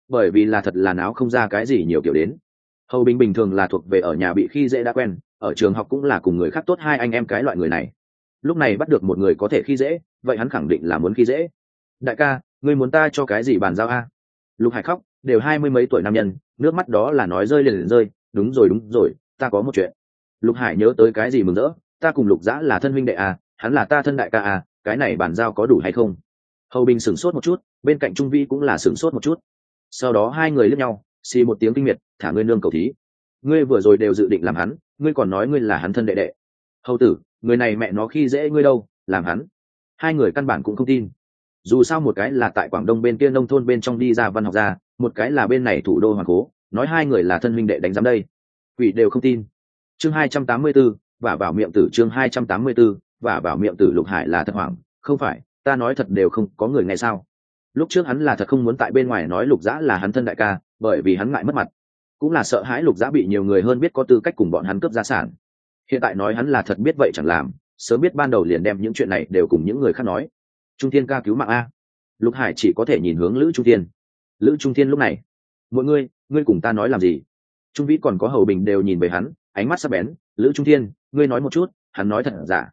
Bởi vì là thật là náo không ra cái gì nhiều kiểu đến. Hầu bình bình thường là thuộc về ở nhà bị khi dễ đã quen, ở trường học cũng là cùng người khác tốt hai anh em cái loại người này. Lúc này bắt được một người có thể khi dễ, vậy hắn khẳng định là muốn khi dễ. Đại ca người muốn ta cho cái gì bàn giao a? Lục hải khóc, đều hai mươi mấy tuổi nam nhân, nước mắt đó là nói rơi liền liền rơi, đúng rồi đúng rồi, ta có một chuyện. Lục hải nhớ tới cái gì mừng rỡ, ta cùng lục dã là thân huynh đệ à hắn là ta thân đại ca à cái này bàn giao có đủ hay không? Hầu bình sửng sốt một chút bên cạnh trung vi cũng là sửng sốt một chút. Sau đó hai người lướt nhau xì một tiếng kinh miệt thả ngươi nương cầu thí. Ngươi vừa rồi đều dự định làm hắn ngươi còn nói ngươi là hắn thân đệ đệ. Hầu tử người này mẹ nó khi dễ ngươi đâu làm hắn. Hai người căn bản cũng không tin. Dù sao một cái là tại quảng đông bên kia nông thôn bên trong đi ra văn học ra một cái là bên này thủ đô hoàng cố nói hai người là thân minh đệ đánh giám đây. Quỷ đều không tin. Chương hai trăm tám mươi 284, và vào miệng tử chương hai trăm tám mươi 284, và bảo miệng tử lục hải là thật hoảng, không phải, ta nói thật đều không có người nghe sao? Lúc trước hắn là thật không muốn tại bên ngoài nói lục dã là hắn thân đại ca, bởi vì hắn ngại mất mặt. Cũng là sợ hãi lục dã bị nhiều người hơn biết có tư cách cùng bọn hắn cướp gia sản. Hiện tại nói hắn là thật biết vậy chẳng làm, sớm biết ban đầu liền đem những chuyện này đều cùng những người khác nói. Trung thiên ca cứu mạng a. Lục hải chỉ có thể nhìn hướng lữ trung thiên. Lữ trung thiên lúc này mọi người ngươi cùng ta nói làm gì? Trung vĩ còn có hầu bình đều nhìn về hắn, ánh mắt sắp bén, lữ trung thiên, ngươi nói một chút, hắn nói thật giả?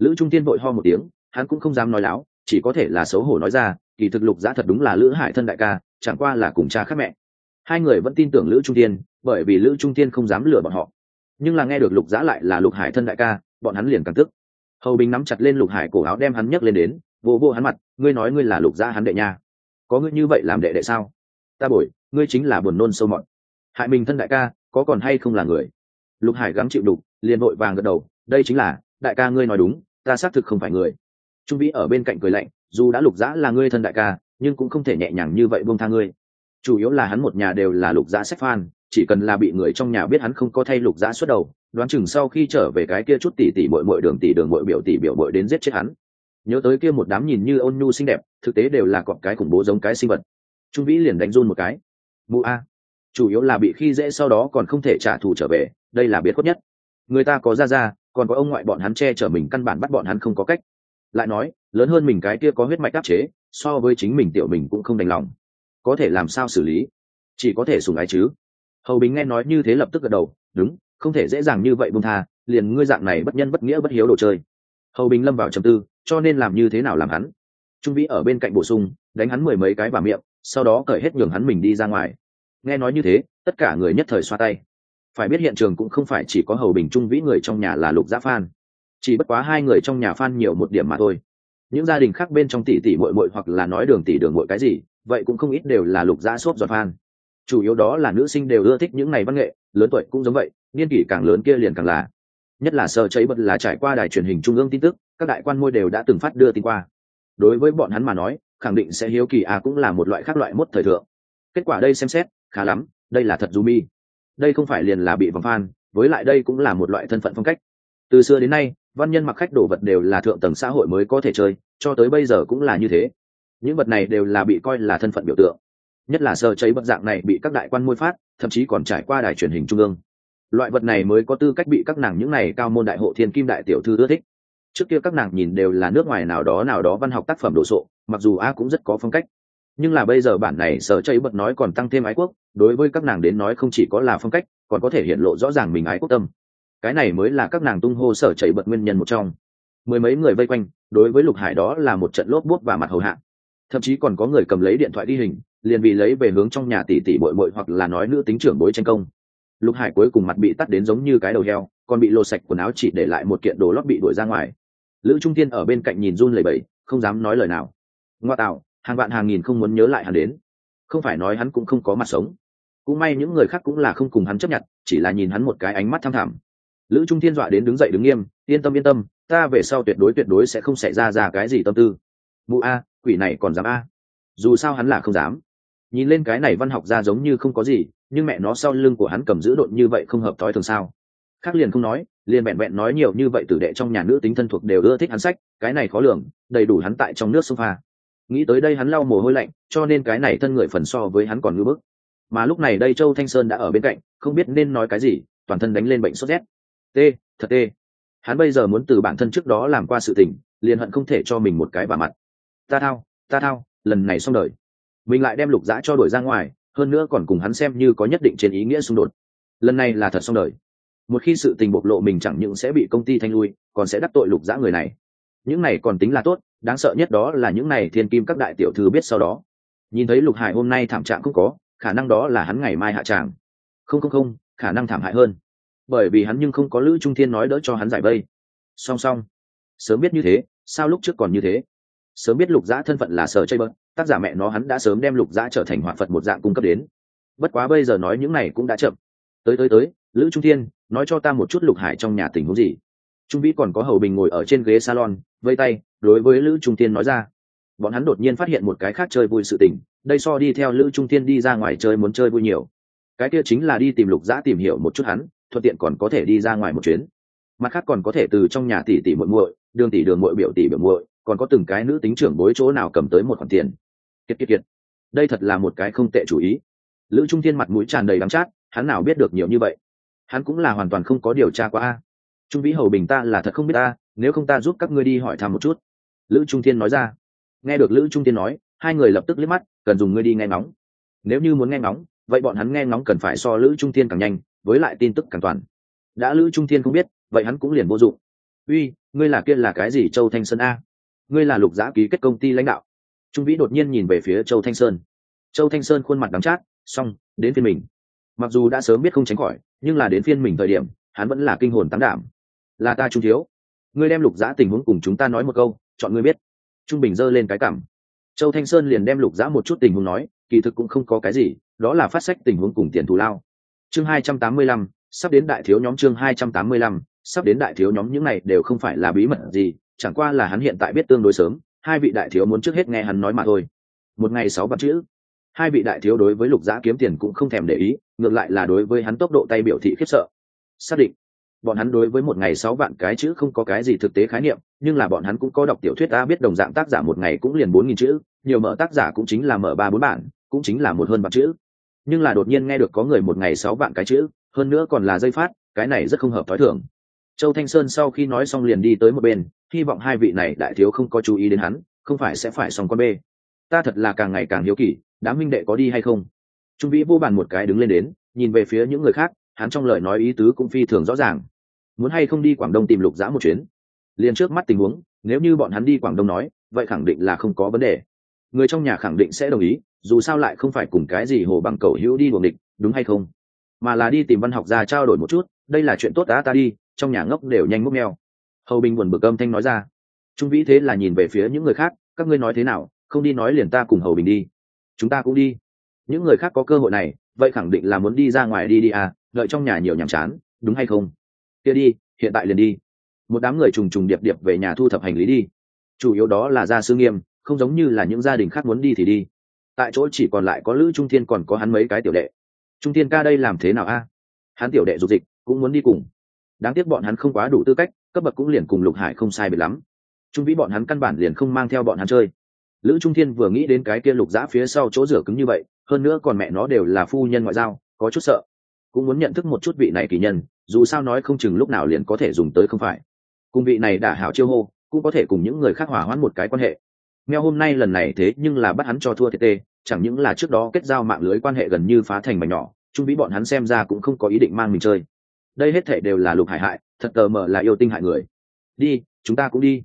Lữ trung thiên vội ho một tiếng, hắn cũng không dám nói láo, chỉ có thể là xấu hổ nói ra, kỳ thực lục giã thật đúng là lữ hải thân đại ca, chẳng qua là cùng cha khác mẹ. Hai người vẫn tin tưởng lữ trung tiên bởi vì lữ trung tiên không dám lừa bọn họ. Nhưng là nghe được lục giã lại là lục hải thân đại ca, bọn hắn liền càng tức. Hầu bình nắm chặt lên lục hải cổ áo đem hắn nhấc lên đến, vô vô hắn mặt, ngươi nói ngươi là lục giã hắn đệ nha. Có ngươi như vậy làm đệ đệ sao? Ta bổi ngươi chính là buồn nôn sâu mọt. Hại mình thân đại ca, có còn hay không là người? Lục hải gắng chịu đục liền vội vàng gật đầu, đây chính là, đại ca ngươi nói đúng ta xác thực không phải người. Trung vĩ ở bên cạnh cười lạnh, dù đã lục dã là ngươi thân đại ca, nhưng cũng không thể nhẹ nhàng như vậy buông tha ngươi. Chủ yếu là hắn một nhà đều là lục dã sách phan chỉ cần là bị người trong nhà biết hắn không có thay lục dã xuất đầu, đoán chừng sau khi trở về cái kia chút tỷ tỷ bội bội đường tỷ đường bội biểu tỷ biểu bội đến giết chết hắn. Nhớ tới kia một đám nhìn như ôn nhu xinh đẹp, thực tế đều là cọp cái khủng bố giống cái sinh vật. Trung vĩ liền đánh run một cái. Mụ a. Chủ yếu là bị khi dễ sau đó còn không thể trả thù trở về, đây là biết khuất nhất. Người ta có ra ra còn có ông ngoại bọn hắn che chở mình căn bản bắt bọn hắn không có cách. Lại nói, lớn hơn mình cái kia có huyết mạch đáp chế, so với chính mình tiểu mình cũng không đành lòng. Có thể làm sao xử lý? Chỉ có thể sùng ái chứ. Hầu bình nghe nói như thế lập tức gật đầu, đúng, không thể dễ dàng như vậy bung tha, liền ngươi dạng này bất nhân bất nghĩa bất hiếu đồ chơi. Hầu bình lâm vào trầm tư, cho nên làm như thế nào làm hắn? Trung vĩ ở bên cạnh bổ sung, đánh hắn mười mấy cái vào miệng, sau đó cởi hết nhường hắn mình đi ra ngoài. Nghe nói như thế, tất cả người nhất thời xoa tay phải biết hiện trường cũng không phải chỉ có hầu bình trung vĩ người trong nhà là lục giã phan. Chỉ bất quá hai người trong nhà phan nhiều một điểm mà thôi. Những gia đình khác bên trong tỷ tỷ muội muội hoặc là nói đường tỷ đường muội cái gì, vậy cũng không ít đều là lục giã xốp giọt phan. Chủ yếu đó là nữ sinh đều ưa thích những ngày văn nghệ, lớn tuổi cũng giống vậy, niên kỷ càng lớn kia liền càng là. Nhất là sơ cháy bật là trải qua đài truyền hình trung ương tin tức, các đại quan môi đều đã từng phát đưa tin qua. Đối với bọn hắn mà nói, khẳng định sẽ hiếu kỳ à cũng là một loại khác loại mốt thời thượng. Kết quả đây xem xét, khá lắm, đây là thật du mi đây không phải liền là bị vòng phan, với lại đây cũng là một loại thân phận phong cách. Từ xưa đến nay, văn nhân mặc khách đồ vật đều là thượng tầng xã hội mới có thể chơi, cho tới bây giờ cũng là như thế. Những vật này đều là bị coi là thân phận biểu tượng. Nhất là sơ cháy bất dạng này bị các đại quan môi phát, thậm chí còn trải qua đài truyền hình trung ương. Loại vật này mới có tư cách bị các nàng những này cao môn đại hộ thiên kim đại tiểu thư ưa thích. Trước kia các nàng nhìn đều là nước ngoài nào đó nào đó văn học tác phẩm đồ sộ, mặc dù a cũng rất có phong cách nhưng là bây giờ bản này sở chơi bật nói còn tăng thêm ái quốc, đối với các nàng đến nói không chỉ có là phong cách, còn có thể hiện lộ rõ ràng mình ái quốc tâm. Cái này mới là các nàng tung hô sở chảy bật nguyên nhân một trong. Mười mấy người vây quanh, đối với lục hải đó là một trận lốp bút và mặt hầu hạ. Thậm chí còn có người cầm lấy điện thoại đi hình, liền vì lấy về hướng trong nhà tỷ tỷ bội bội hoặc là nói nữ tính trưởng bối tranh công. Lục hải cuối cùng mặt bị tắt đến giống như cái đầu heo, còn bị lột sạch quần áo chỉ để lại một kiện đồ lót bị đuổi ra ngoài. Lữ trung tiên ở bên cạnh nhìn run lẩy bẩy, không dám nói lời nào. Ngoa tạo hàng vạn hàng nghìn không muốn nhớ lại hắn đến. Không phải nói hắn cũng không có mặt sống. Cũng may những người khác cũng là không cùng hắn chấp nhận, chỉ là nhìn hắn một cái ánh mắt tham thảm. Lữ trung thiên dọa đến đứng dậy đứng nghiêm, yên tâm yên tâm, ta về sau tuyệt đối tuyệt đối sẽ không xảy ra ra cái gì tâm tư. Mụ a, quỷ này còn dám a? Dù sao hắn là không dám. Nhìn lên cái này văn học ra giống như không có gì, nhưng mẹ nó sau lưng của hắn cầm giữ độn như vậy không hợp thói thường sao? Khác liền không nói, liền vẹn vẹn nói nhiều như vậy tử đệ trong nhà nữ tính thân thuộc đều ưa thích hắn sách, cái này khó lường, đầy đủ hắn tại trong nước sofa nghĩ tới đây hắn lau mồ hôi lạnh, cho nên cái này thân người phần so với hắn còn ngưỡng bức. Mà lúc này đây châu thanh sơn đã ở bên cạnh, không biết nên nói cái gì, toàn thân đánh lên bệnh sốt rét. T, thật t hắn bây giờ muốn từ bản thân trước đó làm qua sự tình, liền hận không thể cho mình một cái bà mặt. Ta thao ta thao, lần này xong đời. Mình lại đem lục dã cho đổi ra ngoài, hơn nữa còn cùng hắn xem như có nhất định trên ý nghĩa xung đột. Lần này là thật xong đời. Một khi sự tình bộc lộ mình chẳng những sẽ bị công ty thanh lui, còn sẽ đắc tội lục dã người này những này còn tính là tốt, đáng sợ nhất đó là những này thiên kim các đại tiểu thư biết sau đó. Nhìn thấy lục hải hôm nay thảm trạng không có, khả năng đó là hắn ngày mai hạ tràng. Không không không, khả năng thảm hại hơn. Bởi vì hắn nhưng không có lữ trung thiên nói đỡ cho hắn giải vây. Song song, sớm biết như thế, sao lúc trước còn như thế? Sớm biết lục giã thân phận là sở chơi bớt, tác giả mẹ nó hắn đã sớm đem lục giã trở thành hỏa phật một dạng cung cấp đến. Bất quá bây giờ nói những này cũng đã chậm. Tới tới tới, lữ trung thiên, nói cho ta một chút lục hải trong nhà tình huống gì? Trung vĩ còn có hầu bình ngồi ở trên ghế salon vây tay, đối với lữ trung thiên nói ra. Bọn hắn đột nhiên phát hiện một cái khác chơi vui sự tình, đây so đi theo lữ trung thiên đi ra ngoài chơi muốn chơi vui nhiều. Cái kia chính là đi tìm lục dã tìm hiểu một chút hắn, thuận tiện còn có thể đi ra ngoài một chuyến. Mặt khác còn có thể từ trong nhà tỷ tỷ muội muội, đường tỷ đường muội biểu tỷ biểu muội, còn có từng cái nữ tính trưởng bối chỗ nào cầm tới một khoản tiền. Kiệt kiệt kiệt. Đây thật là một cái không tệ chủ ý. Lữ trung thiên mặt mũi tràn đầy đắm chát, hắn nào biết được nhiều như vậy. Hắn cũng là hoàn toàn không có điều tra qua a. Trung vĩ hầu bình ta là thật không biết ta nếu không ta giúp các ngươi đi hỏi thăm một chút. Lữ trung thiên nói ra. Nghe được lữ trung thiên nói, hai người lập tức liếc mắt, cần dùng ngươi đi nghe ngóng. Nếu như muốn nghe ngóng, vậy bọn hắn nghe ngóng cần phải so lữ trung thiên càng nhanh, với lại tin tức càng toàn. Đã lữ trung thiên không biết, vậy hắn cũng liền vô dụng. Uy, ngươi là kia là cái gì châu thanh sơn a? Ngươi là lục giã ký kết công ty lãnh đạo. Trung vĩ đột nhiên nhìn về phía châu thanh sơn. Châu thanh sơn khuôn mặt đắng chát, xong, đến phiên mình. Mặc dù đã sớm biết không tránh khỏi, nhưng là đến phiên mình thời điểm, hắn vẫn là kinh hồn tán đảm. Là ta trung thiếu ngươi đem lục giã tình huống cùng chúng ta nói một câu, chọn ngươi biết. Trung bình giơ lên cái cảm. Châu thanh sơn liền đem lục giã một chút tình huống nói, kỳ thực cũng không có cái gì, đó là phát sách tình huống cùng tiền thù lao. Chương hai trăm tám mươi lăm, sắp đến đại thiếu nhóm chương hai trăm tám mươi lăm, sắp đến đại thiếu nhóm những này đều không phải là bí mật gì, chẳng qua là hắn hiện tại biết tương đối sớm, hai vị đại thiếu muốn trước hết nghe hắn nói mà thôi. Một ngày sáu bạc chữ. Hai vị đại thiếu đối với lục giã kiếm tiền cũng không thèm để ý, ngược lại là đối với hắn tốc độ tay biểu thị khiếp sợ. Xác định bọn hắn đối với một ngày sáu vạn cái chữ không có cái gì thực tế khái niệm, nhưng là bọn hắn cũng có đọc tiểu thuyết ta biết đồng dạng tác giả một ngày cũng liền bốn nghìn chữ, nhiều mở tác giả cũng chính là mở ba bốn bản, cũng chính là một hơn bạc chữ. Nhưng là đột nhiên nghe được có người một ngày sáu vạn cái chữ, hơn nữa còn là dây phát, cái này rất không hợp t h ó i thường. Châu thanh sơn sau khi nói xong liền đi tới một bên, hy vọng hai vị này đại thiếu không có chú ý đến hắn, không phải sẽ phải xong con bê. Ta thật là càng ngày càng hiếu kỳ, đám minh đệ có đi hay không? Trung vĩ vô bàn một cái đứng lên đến, nhìn về phía những người khác hắn trong lời nói ý tứ cũng phi thường rõ ràng. Muốn hay không đi quảng đông tìm lục giã một chuyến? Liền trước mắt tình huống, nếu như bọn hắn đi quảng đông nói, vậy khẳng định là không có vấn đề. Người trong nhà khẳng định sẽ đồng ý, dù sao lại không phải cùng cái gì hồ bằng cầu hữu đi buồng địch đúng hay không? Mà là đi tìm văn học gia trao đổi một chút, đây là chuyện tốt đã, ta đi, trong nhà ngốc đều nhanh múc neo hầu bình buồn bực âm thanh nói ra. Trung vĩ thế là nhìn về phía những người khác, các ngươi nói thế nào, không đi nói liền ta cùng hầu bình đi. Chúng ta cũng đi. Những người khác có cơ hội này, vậy khẳng định là muốn đi ra ngoài đi đi à đợi trong nhà nhiều nhàm chán, đúng hay không? Kia đi, hiện tại liền đi. Một đám người trùng trùng điệp điệp về nhà thu thập hành lý đi. Chủ yếu đó là gia sư nghiêm, không giống như là những gia đình khác muốn đi thì đi. Tại chỗ chỉ còn lại có lữ trung thiên còn có hắn mấy cái tiểu đệ. Trung thiên ca đây làm thế nào a? Hắn tiểu đệ dục dịch, cũng muốn đi cùng. Đáng tiếc bọn hắn không quá đủ tư cách, cấp bậc cũng liền cùng lục hải không sai biệt lắm. Trung vĩ bọn hắn căn bản liền không mang theo bọn hắn chơi. Lữ trung thiên vừa nghĩ đến cái kia lục giã phía sau chỗ rửa cứng như vậy, hơn nữa còn mẹ nó đều là phu nhân ngoại giao, có chút sợ cũng muốn nhận thức một chút vị này kỳ nhân, dù sao nói không chừng lúc nào liền có thể dùng tới không phải. Cùng vị này đã hảo chiêu hô, cũng có thể cùng những người khác hòa hoãn một cái quan hệ. Meo hôm nay lần này thế nhưng là bắt hắn cho thua thiệt tê, chẳng những là trước đó kết giao mạng lưới quan hệ gần như phá thành mảnh nhỏ trung vĩ bọn hắn xem ra cũng không có ý định mang mình chơi. Đây hết thể đều là lục hải hại, thật tờ mờ là yêu tinh hại người. Đi, chúng ta cũng đi.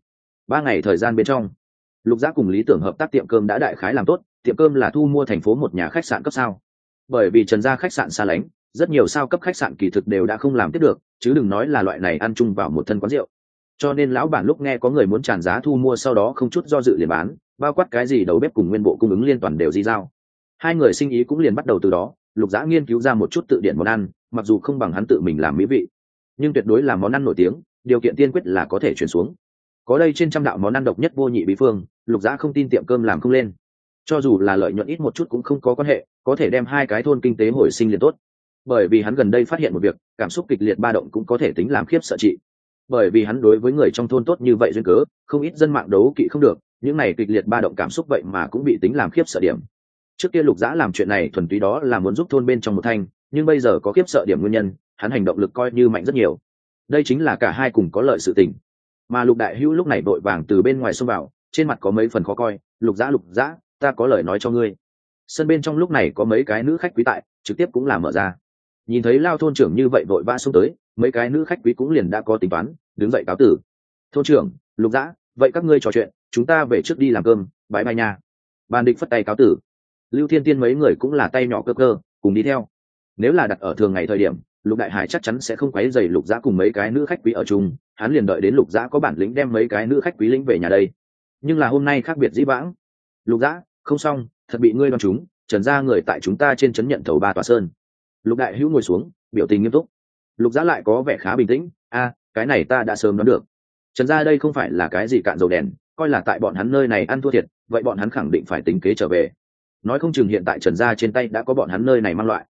Ba ngày thời gian bên trong, lục giác cùng lý tưởng hợp tác tiệm cơm đã đại khái làm tốt, tiệm cơm là thu mua thành phố một nhà khách sạn cấp sao. Bởi vì trần gia khách sạn xa lánh rất nhiều sao cấp khách sạn kỳ thực đều đã không làm tiếp được, chứ đừng nói là loại này ăn chung vào một thân quán rượu. Cho nên lão bản lúc nghe có người muốn tràn giá thu mua sau đó không chút do dự liền bán, bao quát cái gì đầu bếp cùng nguyên bộ cung ứng liên toàn đều di giao. Hai người sinh ý cũng liền bắt đầu từ đó, lục giã nghiên cứu ra một chút tự điện món ăn, mặc dù không bằng hắn tự mình làm mỹ vị, nhưng tuyệt đối là món ăn nổi tiếng, điều kiện tiên quyết là có thể chuyển xuống. Có đây trên trăm đạo món ăn độc nhất vô nhị bí phương, lục giã không tin tiệm cơm làm không lên. Cho dù là lợi nhuận ít một chút cũng không có quan hệ, có thể đem hai cái thôn kinh tế hồi sinh liền tốt bởi vì hắn gần đây phát hiện một việc, cảm xúc kịch liệt ba động cũng có thể tính làm khiếp sợ trị bởi vì hắn đối với người trong thôn tốt như vậy duyên cớ, không ít dân mạng đấu kỵ không được, những này kịch liệt ba động cảm xúc vậy mà cũng bị tính làm khiếp sợ điểm. Trước kia lục giã làm chuyện này thuần túy đó là muốn giúp thôn bên trong một thanh, nhưng bây giờ có khiếp sợ điểm nguyên nhân, hắn hành động lực coi như mạnh rất nhiều. Đây chính là cả hai cùng có lợi sự tình. Mà lục đại hữu lúc này vội vàng từ bên ngoài xông vào, trên mặt có mấy phần khó coi, lục giã lục giã ta có lời nói cho ngươi. Sân bên trong lúc này có mấy cái nữ khách quý tại, trực tiếp cũng là mở ra nhìn thấy lao thôn trưởng như vậy vội vã xuống tới, mấy cái nữ khách quý cũng liền đã có tính toán, đứng dậy cáo tử. Thôn trưởng, lục dã, vậy các ngươi trò chuyện, chúng ta về trước đi làm cơm, bãi bay nha. Bàn địch phất tay cáo tử. Lưu thiên tiên mấy người cũng là tay nhỏ cơ cơ, cùng đi theo. Nếu là đặt ở thường ngày thời điểm, lục đại hải chắc chắn sẽ không quấy dày lục dã cùng mấy cái nữ khách quý ở chung, hắn liền đợi đến lục dã có bản lĩnh đem mấy cái nữ khách quý lĩnh về nhà đây. Nhưng là hôm nay khác biệt dĩ vãng. Lục dã, không xong, thật bị ngươi đoán chúng, trần ra người tại chúng ta trên chấn nhận thầu ba tòa sơn lục đại hữu ngồi xuống, biểu tình nghiêm túc. Lục giã lại có vẻ khá bình tĩnh. A, cái này ta đã sớm đoán được. Trần ra đây không phải là cái gì cạn dầu đèn, coi là tại bọn hắn nơi này ăn thua thiệt, vậy bọn hắn khẳng định phải tính kế trở về. Nói không chừng hiện tại trần gia trên tay đã có bọn hắn nơi này mang loại.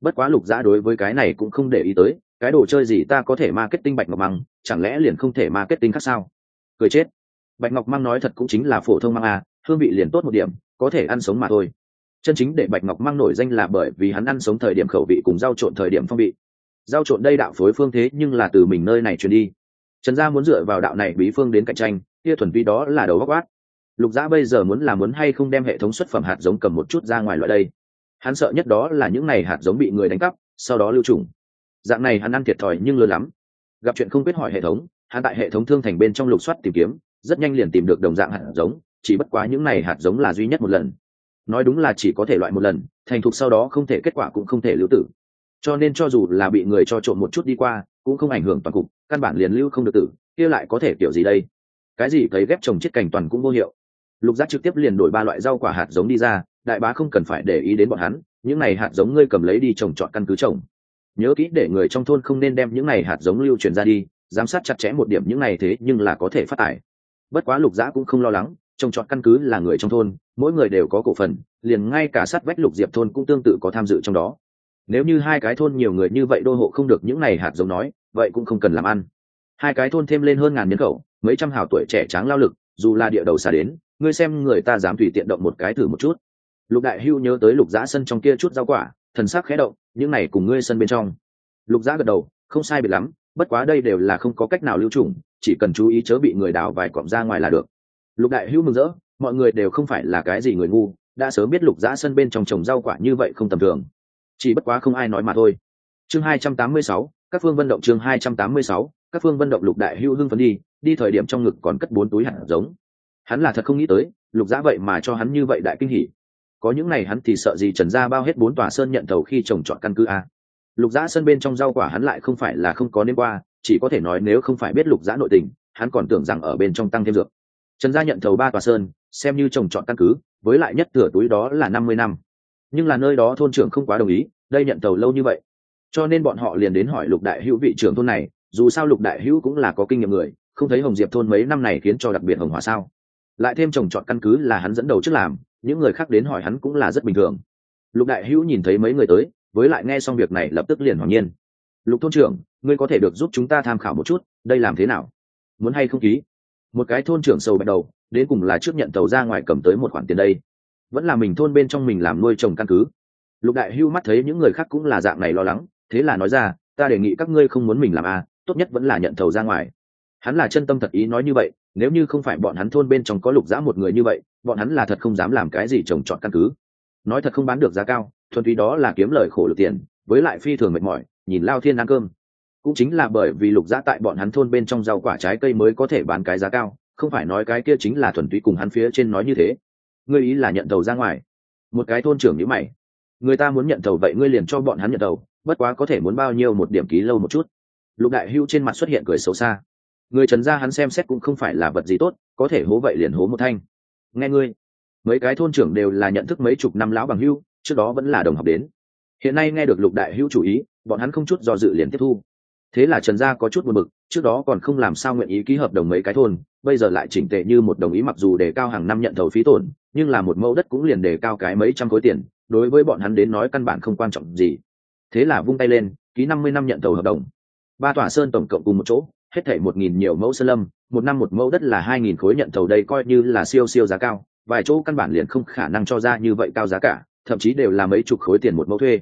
Bất quá lục giã đối với cái này cũng không để ý tới, cái đồ chơi gì ta có thể marketing bạch ngọc măng, chẳng lẽ liền không thể marketing khác sao? Cười chết. Bạch ngọc măng nói thật cũng chính là phổ thông măng a, hương vị liền tốt một điểm, có thể ăn sống mà thôi chân chính để bạch ngọc mang nổi danh là bởi vì hắn ăn sống thời điểm khẩu vị cùng giao trộn thời điểm phong vị. Giao trộn đây đạo phối phương thế nhưng là từ mình nơi này truyền đi. Trần gia muốn dựa vào đạo này bí phương đến cạnh tranh, kia thuần vi đó là đầu góc át lục Giã bây giờ muốn là muốn hay không đem hệ thống xuất phẩm hạt giống cầm một chút ra ngoài loại đây? Hắn sợ nhất đó là những này hạt giống bị người đánh cắp, sau đó lưu trùng. Dạng này hắn ăn thiệt thòi nhưng lớn lắm. Gặp chuyện không biết hỏi hệ thống, hắn tại hệ thống thương thành bên trong lục soát tìm kiếm, rất nhanh liền tìm được đồng dạng hạt giống, chỉ bất quá những này hạt giống là duy nhất một lần nói đúng là chỉ có thể loại một lần, thành thục sau đó không thể kết quả cũng không thể lưu tử. Cho nên cho dù là bị người cho trộm một chút đi qua, cũng không ảnh hưởng toàn cục, căn bản liền lưu không được tử, kia lại có thể kiểu gì đây? Cái gì cấy ghép trồng chiết cảnh toàn cũng vô hiệu. Lục giác trực tiếp liền đổi ba loại rau quả hạt giống đi ra, đại bá không cần phải để ý đến bọn hắn, những này hạt giống ngươi cầm lấy đi trồng chọn căn cứ trồng. Nhớ kỹ để người trong thôn không nên đem những này hạt giống lưu truyền ra đi, giám sát chặt chẽ một điểm những này thế nhưng là có thể phát tải. Bất quá lục giã cũng không lo lắng trồng trọt căn cứ là người trong thôn, mỗi người đều có cổ phần, liền ngay cả sát vách lục diệp thôn cũng tương tự có tham dự trong đó. Nếu như hai cái thôn nhiều người như vậy đô hộ không được những này hạt giống nói, vậy cũng không cần làm ăn. Hai cái thôn thêm lên hơn ngàn nhân khẩu, mấy trăm hào tuổi trẻ tráng lao lực, dù là địa đầu xa đến, ngươi xem người ta dám tùy tiện động một cái thử một chút. Lục đại hưu nhớ tới lục giã sân trong kia chút rau quả, thần sắc khẽ động, những này cùng ngươi sân bên trong. Lục giã gật đầu, không sai biệt lắm, bất quá đây đều là không có cách nào lưu trùng chỉ cần chú ý chớ bị người đào vài cọm ra ngoài là được lục đại hữu mừng rỡ, mọi người đều không phải là cái gì người ngu, đã sớm biết lục giã sân bên trong trồng rau quả như vậy không tầm thường. Chỉ bất quá không ai nói mà thôi. Chương hai trăm tám mươi sáu, các phương vận động chương hai trăm tám mươi sáu, các phương vận động lục đại hữu hưng phấn đi đi thời điểm trong ngực còn cất bốn túi hạt giống. Hắn là thật không nghĩ tới, lục giã vậy mà cho hắn như vậy đại kinh hỉ. Có những này hắn thì sợ gì trần ra bao hết bốn tòa sơn nhận thầu khi trồng chọn căn cứ a. Lục giã sân bên trong rau quả hắn lại không phải là không có nên qua, chỉ có thể nói nếu không phải biết lục giã nội tình, hắn còn tưởng rằng ở bên trong tăng thêm dược trần gia nhận thầu ba tòa sơn, xem như trồng chọn căn cứ, với lại nhất thửa túi đó là năm mươi năm. Nhưng là nơi đó thôn trưởng không quá đồng ý, đây nhận thầu lâu như vậy. Cho nên bọn họ liền đến hỏi lục đại hữu vị trưởng thôn này, dù sao lục đại hữu cũng là có kinh nghiệm người, không thấy hồng diệp thôn mấy năm này khiến cho đặc biệt hồng hòa sao. Lại thêm trồng chọn căn cứ là hắn dẫn đầu trước làm, những người khác đến hỏi hắn cũng là rất bình thường. Lục đại hữu nhìn thấy mấy người tới, với lại nghe xong việc này lập tức liền hoàng nhiên. Lục thôn trưởng, ngươi có thể được giúp chúng ta tham khảo một chút, đây làm thế nào? Muốn hay không ký? Một cái thôn trưởng sâu bắt đầu đến cùng là trước nhận tàu ra ngoài cầm tới một khoản tiền đây. Vẫn là mình thôn bên trong mình làm nuôi trồng căn cứ. Lục đại hưu mắt thấy những người khác cũng là dạng này lo lắng thế là nói ra ta đề nghị các ngươi không muốn mình làm a à, tốt nhất vẫn là nhận thầu ra ngoài. Hắn là chân tâm thật ý nói như vậy nếu như không phải bọn hắn thôn bên trong có lục giã một người như vậy bọn hắn là thật không dám làm cái gì trồng trọt căn cứ. Nói thật không bán được giá cao thuần túy đó là kiếm lời khổ lực tiền với lại phi thường mệt mỏi nhìn lao thiên ăn cơm cũng chính là bởi vì lục giã tại bọn hắn thôn bên trong rau quả trái cây mới có thể bán cái giá cao, không phải nói cái kia chính là thuần túy cùng hắn phía trên nói như thế. Ngươi ý là nhận tàu ra ngoài. Một cái thôn trưởng nhữ mày. Người ta muốn nhận tàu vậy ngươi liền cho bọn hắn nhận tàu bất quá có thể muốn bao nhiêu một điểm ký lâu một chút. Lục đại hưu trên mặt xuất hiện cười xấu xa. Người trần gia hắn xem xét cũng không phải là vật gì tốt, có thể hố vậy liền hố một thanh. Nghe ngươi. Mấy cái thôn trưởng đều là nhận thức mấy chục năm lão bằng hưu, trước đó vẫn là đồng học đến. Hiện nay nghe được lục đại hưu chủ ý, bọn hắn không chút do dự liền tiếp thu thế là trần gia có chút buồn bực, trước đó còn không làm sao nguyện ý ký hợp đồng mấy cái thôn, bây giờ lại chỉnh tệ như một đồng ý mặc dù đề cao hàng năm nhận thầu phí tổn, nhưng là một mẫu đất cũng liền đề cao cái mấy trăm khối tiền, đối với bọn hắn đến nói căn bản không quan trọng gì. Thế là vung tay lên, ký năm mươi năm nhận thầu hợp đồng. Ba tòa sơn tổng cộng cùng một chỗ, hết thảy một nghìn nhiều mẫu sơn lâm, một năm một mẫu đất là hai nghìn khối nhận thầu đây coi như là siêu siêu giá cao, vài chỗ căn bản liền không khả năng cho ra như vậy cao giá cả, thậm chí đều là mấy chục khối tiền một mẫu thuê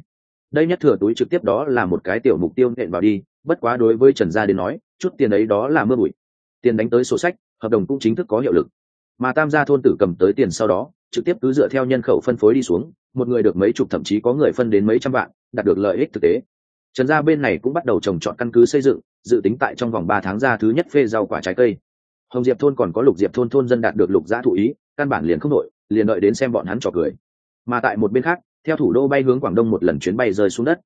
đây nhất thừa túi trực tiếp đó là một cái tiểu mục tiêu nện vào đi, bất quá đối với trần gia đến nói, chút tiền ấy đó là mưa bụi. Tiền đánh tới sổ sách, hợp đồng cũng chính thức có hiệu lực. Mà tam gia thôn tử cầm tới tiền sau đó, trực tiếp cứ dựa theo nhân khẩu phân phối đi xuống, một người được mấy chục thậm chí có người phân đến mấy trăm vạn, đạt được lợi ích thực tế. Trần gia bên này cũng bắt đầu trồng trọt căn cứ xây dựng, dự tính tại trong vòng ba tháng ra thứ nhất phê rau quả trái cây. Hồng diệp thôn còn có lục diệp thôn thôn dân đạt được lục giã thụ ý, căn bản liền không đội liền đợi đến xem bọn hắn trò cười. Mà tại một bên khác theo thủ đô bay hướng quảng đông một lần chuyến bay rơi xuống đất.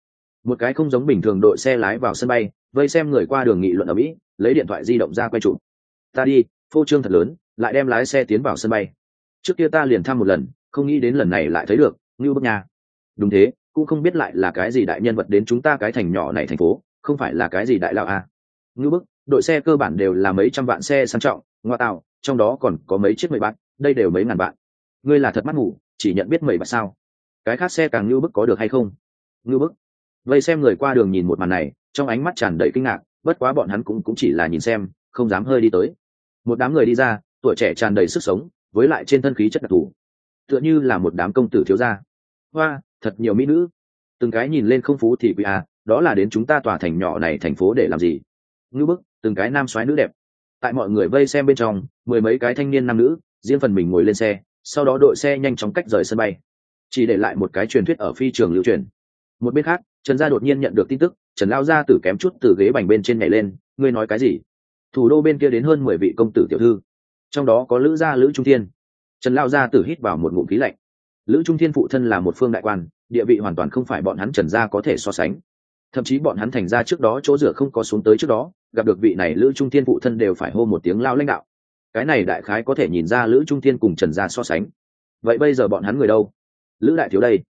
Một cái không giống bình thường đội xe lái vào sân bay, vây xem người qua đường nghị luận ở mỹ, lấy điện thoại di động ra quay chụp. Ta đi, phô trương thật lớn, lại đem lái xe tiến vào sân bay. Trước kia ta liền thăm một lần, không nghĩ đến lần này lại thấy được, ngưu bức nha. Đúng thế, cũng không biết lại là cái gì đại nhân vật đến chúng ta cái thành nhỏ này thành phố, không phải là cái gì đại lão à. ngưu bức, đội xe cơ bản đều là mấy trăm vạn xe sang trọng, ngoa tạo, trong đó còn có mấy chiếc mười bạn, đây đều mấy ngàn bạn. Ngươi là thật mắt ngủ chỉ nhận biết mười bạn sao? Cái khác xe càng ngưu bức có được hay không? Ngưu bức. Vây xem người qua đường nhìn một màn này, trong ánh mắt tràn đầy kinh ngạc, bất quá bọn hắn cũng cũng chỉ là nhìn xem, không dám hơi đi tới. Một đám người đi ra, tuổi trẻ tràn đầy sức sống, với lại trên thân khí chất đặc thù. Tựa như là một đám công tử thiếu gia. Hoa, thật nhiều mỹ nữ. Từng cái nhìn lên không phú thì quý à đó là đến chúng ta tòa thành nhỏ này thành phố để làm gì? Ngưu bức, từng cái nam soái nữ đẹp. Tại mọi người vây xem bên trong, mười mấy cái thanh niên nam nữ, riêng phần mình ngồi lên xe, sau đó đội xe nhanh chóng cách rời sân bay chỉ để lại một cái truyền thuyết ở phi trường lưu truyền. Một bên khác, trần gia đột nhiên nhận được tin tức, trần lao gia tử kém chút từ ghế bành bên trên nhảy lên, ngươi nói cái gì? Thủ đô bên kia đến hơn mười vị công tử tiểu thư, trong đó có lữ gia, lữ trung thiên. Trần lao gia tử hít vào một ngụm khí lạnh. Lữ trung thiên phụ thân là một phương đại quan, địa vị hoàn toàn không phải bọn hắn trần gia có thể so sánh. Thậm chí bọn hắn thành ra trước đó chỗ rửa không có xuống tới trước đó, gặp được vị này lữ trung thiên phụ thân đều phải hô một tiếng lao lãnh đạo. Cái này đại khái có thể nhìn ra lữ trung thiên cùng trần gia so sánh. Vậy bây giờ bọn hắn người đâu? Lữ đại thiếu đây.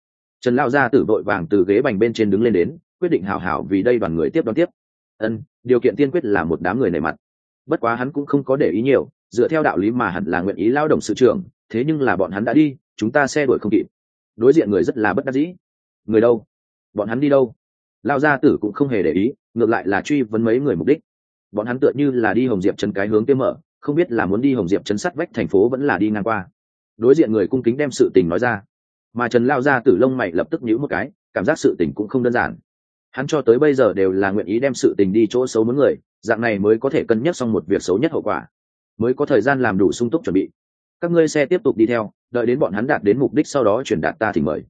Trần lao gia tử vội vàng từ ghế bành bên trên đứng lên đến, quyết định hảo hảo vì đây đoàn người tiếp đón tiếp. Ân, điều kiện tiên quyết là một đám người nảy mặt. Bất quá hắn cũng không có để ý nhiều, dựa theo đạo lý mà hẳn là nguyện ý lao động sự trưởng, thế nhưng là bọn hắn đã đi, chúng ta xe đuổi không kịp. Đối diện người rất là bất đắc dĩ. Người đâu? Bọn hắn đi đâu? Lao gia tử cũng không hề để ý, ngược lại là truy vấn mấy người mục đích. Bọn hắn tựa như là đi hồng diệp chân cái hướng tiêm mở, không biết là muốn đi hồng diệp chân sắt vách thành phố vẫn là đi ngang qua. Đối diện người cung kính đem sự tình nói ra mà trần lao gia tử lông mày lập tức nhíu một cái, cảm giác sự tình cũng không đơn giản. Hắn cho tới bây giờ đều là nguyện ý đem sự tình đi chỗ xấu muốn người, dạng này mới có thể cân nhắc xong một việc xấu nhất hậu quả. Mới có thời gian làm đủ sung túc chuẩn bị. Các ngươi xe tiếp tục đi theo, đợi đến bọn hắn đạt đến mục đích sau đó chuyển đạt ta thì mời.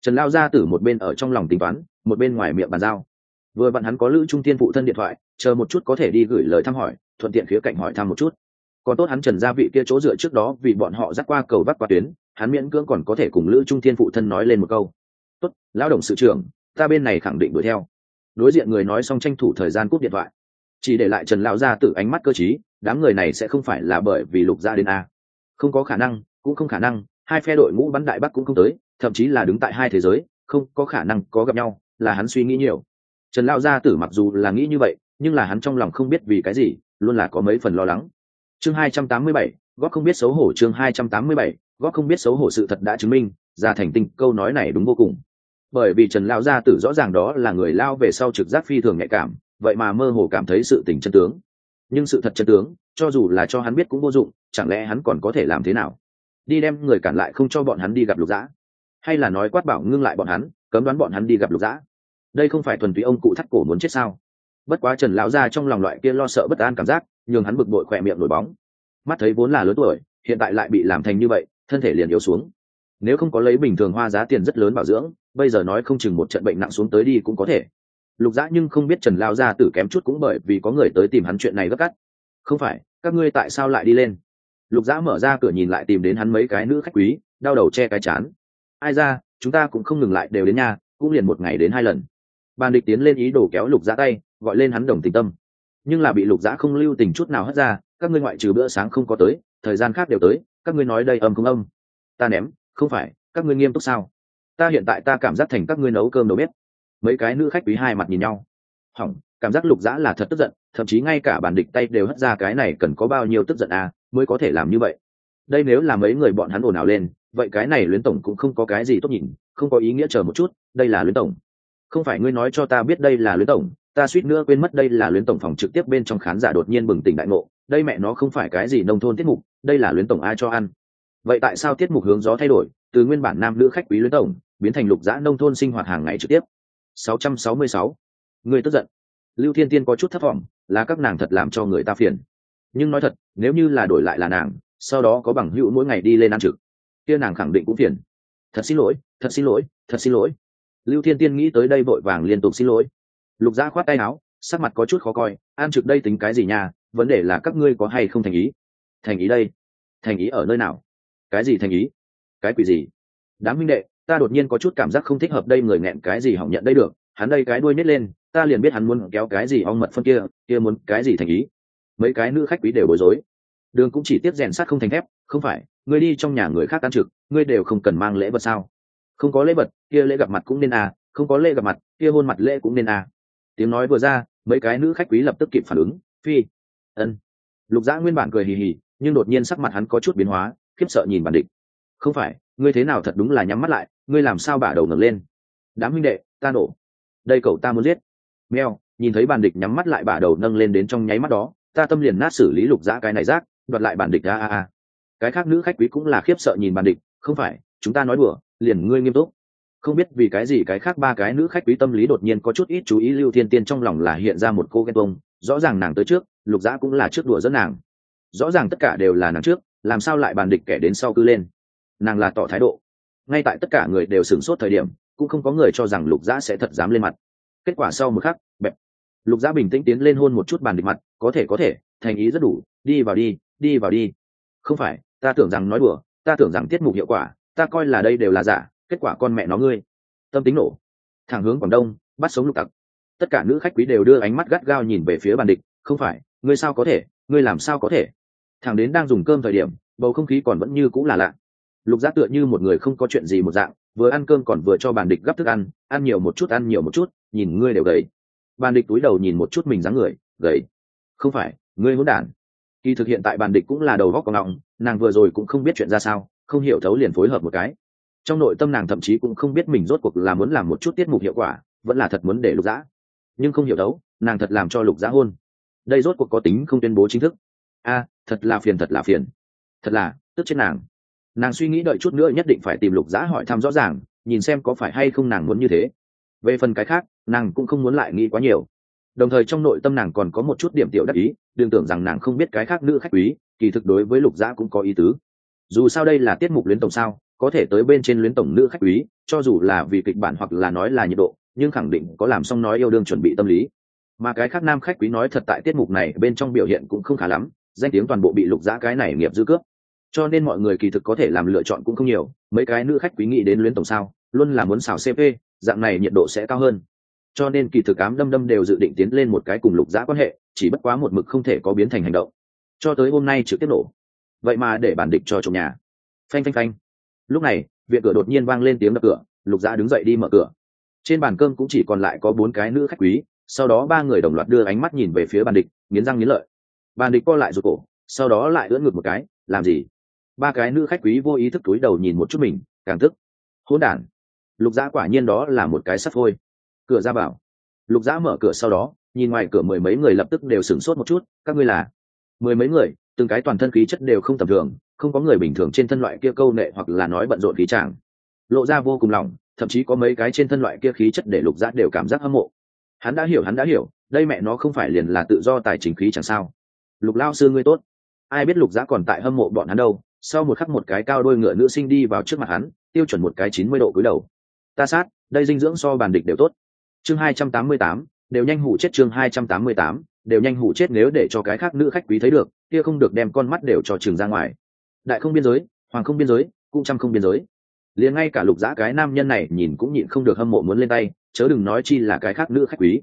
Trần lao gia tử một bên ở trong lòng tính toán, một bên ngoài miệng bàn giao. Vừa bọn hắn có lữ trung tiên phụ thân điện thoại, chờ một chút có thể đi gửi lời thăm hỏi, thuận tiện khía cạnh hỏi thăm một chút. Còn tốt hắn trần gia vị kia chỗ dựa trước đó vì bọn họ dắt qua cầu vắt qua tuyến hắn miễn cưỡng còn có thể cùng lữ trung thiên phụ thân nói lên một câu. Tốt lão đồng sự trưởng ta bên này khẳng định đuổi theo. Đối diện người nói xong tranh thủ thời gian cúp điện thoại. Chỉ để lại trần lão ra từ ánh mắt cơ t đám người này sẽ không phải là bởi vì lục gia đến a. Không có khả năng cũng không khả năng hai phe đội ngũ bắn đại bắc cũng không tới thậm chí là đứng tại hai thế giới không có khả năng có gặp nhau là hắn suy nghĩ nhiều. Trần lão gia tử mặc dù là nghĩ như vậy nhưng là hắn trong lòng không biết vì cái gì luôn là có mấy phần lo lắng. Chương 287, góp không biết xấu hổ chương 287, góp không biết xấu hổ sự thật đã chứng minh ra thành tinh, câu nói này đúng vô cùng. Bởi vì trần lao gia tử rõ ràng đó là người lao về sau trực giác phi thường nhạy cảm, vậy mà mơ hồ cảm thấy sự tình chân tướng. Nhưng sự thật chân tướng, cho dù là cho hắn biết cũng vô dụng, chẳng lẽ hắn còn có thể làm thế nào? Đi đem người cản lại không cho bọn hắn đi gặp lục dã. Hay là nói quát bảo ngưng lại bọn hắn, cấm đoán bọn hắn đi gặp lục dã. Đây không phải thuần túy ông cụ thắt cổ muốn chết sao? Bất quá trần lão gia trong lòng loại kia lo sợ bất an cảm giác, nhường hắn bực bội khỏe miệng nổi bóng. Mắt thấy vốn là lớn tuổi, hiện tại lại bị làm thành như vậy thân thể liền yếu xuống. Nếu không có lấy bình thường hoa giá tiền rất lớn bảo dưỡng, bây giờ nói không chừng một trận bệnh nặng xuống tới đi cũng có thể. Lục dã nhưng không biết trần lao gia tử kém chút cũng bởi vì có người tới tìm hắn chuyện này gấp cắt không phải, các ngươi tại sao lại đi lên? Lục dã mở ra cửa nhìn lại tìm đến hắn mấy cái nữ khách quý, đau đầu che cái chán. Ai ra, chúng ta cũng không ngừng lại đều đến nhà, cũng liền một ngày đến hai lần. Bàn địch tiến lên ý đồ kéo lục dã tay, gọi lên hắn đồng tình tâm. Nhưng là bị lục dã không lưu tình chút nào hất ra các ngươi ngoại trừ bữa sáng không có tới, thời gian khác đều tới, các ngươi nói đây âm không âm? Ta ném, không phải, các ngươi nghiêm túc sao? Ta hiện tại ta cảm giác thành các ngươi nấu cơm đầu bếp mấy cái nữ khách quý hai mặt nhìn nhau. Hỏng, cảm giác lục dã là thật tức giận, thậm chí ngay cả bản địch tay đều hất ra cái này cần có bao nhiêu tức giận à mới có thể làm như vậy. Đây nếu là mấy người bọn hắn ồn ào lên, vậy cái này luyến tổng cũng không có cái gì tốt nhìn, không có ý nghĩa chờ một chút, đây là luyến tổng. Không phải ngươi nói cho ta biết đây là luyến tổng, ta suýt nữa quên mất đây là luyến tổng phòng trực tiếp bên trong khán giả đột nhiên bừng tỉnh đại ngộ đây mẹ nó không phải cái gì nông thôn tiết mục, đây là luyến tổng ai cho ăn. Vậy tại sao tiết mục hướng gió thay đổi, từ nguyên bản nam nữ khách quý luyến tổng, biến thành lục dã nông thôn sinh hoạt hàng ngày trực tiếp? 666. người tức giận. Lưu thiên tiên có chút thất vọng, là các nàng thật làm cho người ta phiền. Nhưng nói thật, nếu như là đổi lại là nàng, sau đó có bằng hữu mỗi ngày đi lên ăn trực, kia nàng khẳng định cũng phiền. Thật xin lỗi, thật xin lỗi, thật xin lỗi. Lưu thiên tiên nghĩ tới đây vội vàng liên tục xin lỗi. Lục gia khoát tay áo, sắc mặt có chút khó coi, ăn trực đây tính cái gì nhà vấn đề là các ngươi có hay không thành ý? Thành ý đây. Thành ý ở nơi nào? Cái gì thành ý? Cái quỷ gì? Đám minh đệ, ta đột nhiên có chút cảm giác không thích hợp đây người nghẹn cái gì hỏng nhận đây được. Hắn đây cái đuôi nít lên, ta liền biết hắn muốn kéo cái gì ong mật phân kia kia muốn cái gì thành ý. Mấy cái nữ khách quý đều bối rối. Đường cũng chỉ tiếp rèn sắt không thành thép, không phải, ngươi đi trong nhà người khác ăn trực, ngươi đều không cần mang lễ vật sao? Không có lễ vật, kia lễ gặp mặt cũng nên à không có lễ gặp mặt, kia hôn mặt lễ cũng nên à. Tiếng nói vừa ra, mấy cái nữ khách quý lập tức kịp phản ứng, phi ân lục dã nguyên bản cười hì hì, nhưng đột nhiên sắc mặt hắn có chút biến hóa, khiếp sợ nhìn bản địch. Không phải, ngươi thế nào thật đúng là nhắm mắt lại, ngươi làm sao bả đầu ngẩng lên? Đám huynh đệ, ta nổ. Đây cậu ta muốn giết. Meo nhìn thấy bản địch nhắm mắt lại bả đầu nâng lên đến trong nháy mắt đó, ta tâm liền nát xử lý lục dã cái này rác, đoạt lại bản địch a a a. Cái khác nữ khách quý cũng là khiếp sợ nhìn bản địch, không phải, chúng ta nói đùa, liền ngươi nghiêm túc. Không biết vì cái gì cái khác ba cái nữ khách quý tâm lý đột nhiên có chút ít chú ý lưu thiên tiên trong lòng là hiện ra một cô ghen tuông rõ ràng nàng tới trước, lục dã cũng là trước đùa dẫn nàng. Rõ ràng tất cả đều là nàng trước, làm sao lại bàn địch kẻ đến sau cư lên? Nàng là tỏ thái độ. Ngay tại tất cả người đều sửng sốt thời điểm, cũng không có người cho rằng lục dã sẽ thật dám lên mặt. Kết quả sau một khắc, bẹp. Lục dã bình tĩnh tiến lên hôn một chút bàn địch mặt, có thể có thể, thành ý rất đủ, đi vào đi đi vào đi. Không phải, ta tưởng rằng nói đùa, ta tưởng rằng tiết mục hiệu quả, ta coi là đây đều là giả, kết quả con mẹ nó ngươi. Tâm tính nổ. Thẳng hướng quảng đông, bắt sống lục tặc tất cả nữ khách quý đều đưa ánh mắt gắt gao nhìn về phía bàn địch, không phải, ngươi sao có thể? Ngươi làm sao có thể? Thằng đến đang dùng cơm thời điểm, bầu không khí còn vẫn như cũng là lạ. Lục giác tựa như một người không có chuyện gì một dạng, vừa ăn cơm còn vừa cho bàn địch gấp thức ăn ăn nhiều một chút, ăn nhiều một chút, nhìn ngươi đều gầy. Bàn địch túi đầu nhìn một chút mình dáng người, gầy? Không phải, ngươi muốn đản. Kỳ thực hiện tại bàn địch cũng là đầu góc còn ngọng, nàng vừa rồi cũng không biết chuyện ra sao, không hiểu thấu liền phối hợp một cái. Trong nội tâm nàng thậm chí cũng không biết mình rốt cuộc là muốn làm một chút tiết mục hiệu quả, vẫn là thật muốn để lục dã nhưng không hiểu đấu, nàng thật làm cho lục giá hôn. Đây rốt cuộc có tính không tuyên bố chính thức. A, thật là phiền, thật là phiền. Thật là, tức chết nàng. Nàng suy nghĩ đợi chút nữa nhất định phải tìm lục giá hỏi thăm rõ ràng, nhìn xem có phải hay không nàng muốn như thế. Về phần cái khác, nàng cũng không muốn lại nghĩ quá nhiều. Đồng thời trong nội tâm nàng còn có một chút điểm tiểu đắc ý, đừng tưởng rằng nàng không biết cái khác nữ khách quý, kỳ thực đối với lục dã cũng có ý tứ. Dù sao đây là tiết mục luyến tổng sao, có thể tới bên trên luyến tổng nữ khách quý, cho dù là vì kịch bản hoặc là nói là nhiệt độ nhưng khẳng định có làm xong nói yêu đương chuẩn bị tâm lý. Mà cái khác nam khách quý nói thật tại tiết mục này bên trong biểu hiện cũng không khá lắm, danh tiếng toàn bộ bị lục giã cái này nghiệp dư cướp. Cho nên mọi người kỳ thực có thể làm lựa chọn cũng không nhiều, mấy cái nữ khách quý nghĩ đến luyến tổng sao, luôn là muốn xào cp dạng này nhiệt độ sẽ cao hơn. Cho nên kỳ thực ám đâm đâm đều dự định tiến lên một cái cùng lục giã quan hệ, chỉ bất quá một mực không thể có biến thành hành động. Cho tới hôm nay trực tiếp nổ. Vậy mà để bản địch cho trong nhà. Phanh phanh phanh. Lúc này, viện cửa đột nhiên vang lên tiếng đập cửa, lục giã đứng dậy đi mở cửa trên bàn cơm cũng chỉ còn lại có bốn cái nữ khách quý, sau đó ba người đồng loạt đưa ánh mắt nhìn về phía bàn địch, nghiến răng nghiến lợi. Bàn địch co lại rụt cổ, sau đó lại ưỡn ngược một cái, làm gì? Ba cái nữ khách quý vô ý thức túi đầu nhìn một chút mình, càng thức hỗn đản. Lục giã quả nhiên đó là một cái sắt thôi cửa ra bảo lục giã mở cửa sau đó, nhìn ngoài cửa mười mấy người lập tức đều sửng sốt một chút, các ngươi là? Mười mấy người, từng cái toàn thân khí chất đều không tầm thường, không có người bình thường trên thân loại kia câu nệ hoặc là nói bận rộn khí tràng lộ ra vô cùng lòng thậm chí có mấy cái trên thân loại kia khí chất để lục giã đều cảm giác hâm mộ. Hắn đã hiểu, hắn đã hiểu, đây mẹ nó không phải liền là tự do tài chính khí chẳng sao. Lục lao sư ngươi tốt. Ai biết lục giã còn tại hâm mộ bọn hắn đâu. Sau một khắc một cái cao đôi ngựa nữ sinh đi vào trước mặt hắn, tiêu chuẩn một cái chín mươi độ cúi đầu. Ta sát, đây dinh dưỡng so bàn địch đều tốt. Chương hai trăm tám mươi tám, đều nhanh hủ chết chương hai trăm tám mươi tám, đều nhanh hủ chết nếu để cho cái khác nữ khách quý thấy được, kia không được đem con mắt đều cho trường ra ngoài. Đại không biên giới, hoàng không biên giới, cũng trăm không biên giới liền ngay cả lục dã cái nam nhân này nhìn cũng nhịn không được hâm mộ muốn lên tay, chớ đừng nói chi là cái khác nữ khách quý.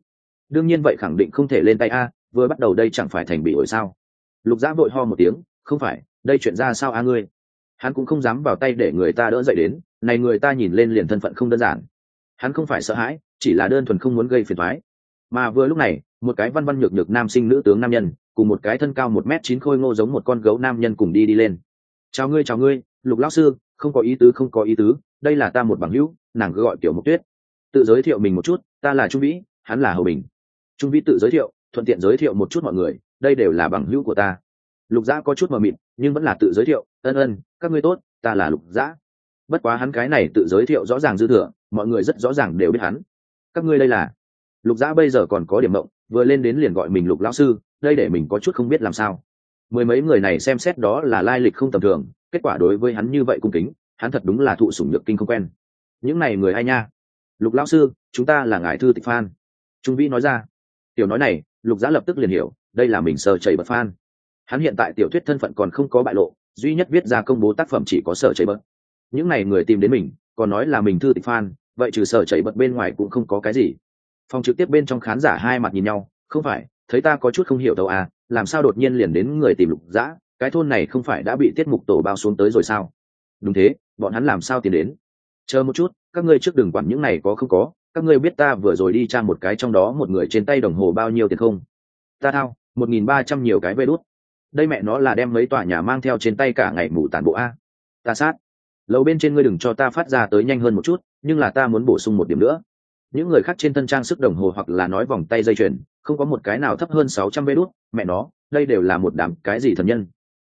Đương nhiên vậy khẳng định không thể lên tay a, vừa bắt đầu đây chẳng phải thành bị ổi sao? Lục dã vội ho một tiếng, không phải, đây chuyện ra sao a ngươi? Hắn cũng không dám vào tay để người ta đỡ dậy đến, này người ta nhìn lên liền thân phận không đơn giản. Hắn không phải sợ hãi, chỉ là đơn thuần không muốn gây phiền thoái mà vừa lúc này, một cái văn văn nhược nhược nam sinh nữ tướng nam nhân, cùng một cái thân cao một m chín khôi ngô giống một con gấu nam nhân cùng đi đi lên. Chào ngươi chào ngươi, lục lão sư không có ý tứ, không có ý tứ, đây là ta một bằng hữu, nàng cứ gọi kiểu mục tuyết. Tự giới thiệu mình một chút, ta là trung vĩ, hắn là hầu bình. Trung vĩ tự giới thiệu, thuận tiện giới thiệu một chút mọi người, đây đều là bằng hữu của ta. Lục dã có chút mờ mịt, nhưng vẫn là tự giới thiệu, ân ân, các ngươi tốt, ta là lục dã. Bất quá hắn cái này tự giới thiệu rõ ràng dư thừa, mọi người rất rõ ràng đều biết hắn. Các ngươi đây là? Lục dã bây giờ còn có điểm mộng, vừa lên đến liền gọi mình lục lão sư, đây để mình có chút không biết làm sao mười mấy người này xem xét đó là lai lịch không tầm thường, kết quả đối với hắn như vậy cung kính, hắn thật đúng là thụ sủng nhược kinh không quen. Những này người ai nha? Lục lão sư, chúng ta là ngài thư tịch phan trung vĩ nói ra. Tiểu nói này, lục giã lập tức liền hiểu, đây là mình sờ chảy bật phan hắn hiện tại tiểu thuyết thân phận còn không có bại lộ, duy nhất viết ra công bố tác phẩm chỉ có sở chảy bật. Những n à y người tìm đến mình, còn nói là mình thư tịch phan vậy trừ sở chảy bật bên ngoài cũng không có cái gì. Phòng trực tiếp bên trong khán giả hai mặt nhìn nhau, không phải, thấy ta có chút không hiểu đâu à làm sao đột nhiên liền đến người tìm lục dã? Cái thôn này không phải đã bị tiết mục tổ bao xuống tới rồi sao? Đúng thế, bọn hắn làm sao tìm đến? Chờ một chút, các ngươi trước đừng quản những này có không có, các ngươi biết ta vừa rồi đi tra một cái trong đó một người trên tay đồng hồ bao nhiêu tiền không? Ta thao, một nghìn ba trăm nhiều cái vê đốt đây mẹ nó là đem mấy tòa nhà mang theo trên tay cả ngày mù tàn bộ a. Ta sát. Lầu bên trên ngươi đừng cho ta phát ra tới nhanh hơn một chút, nhưng là ta muốn bổ sung một điểm nữa những người khác trên thân trang sức đồng hồ hoặc là nói vòng tay dây chuyền, không có một cái nào thấp hơn sáu trăm vê đốt mẹ nó, đây đều là một đám cái gì thần nhân?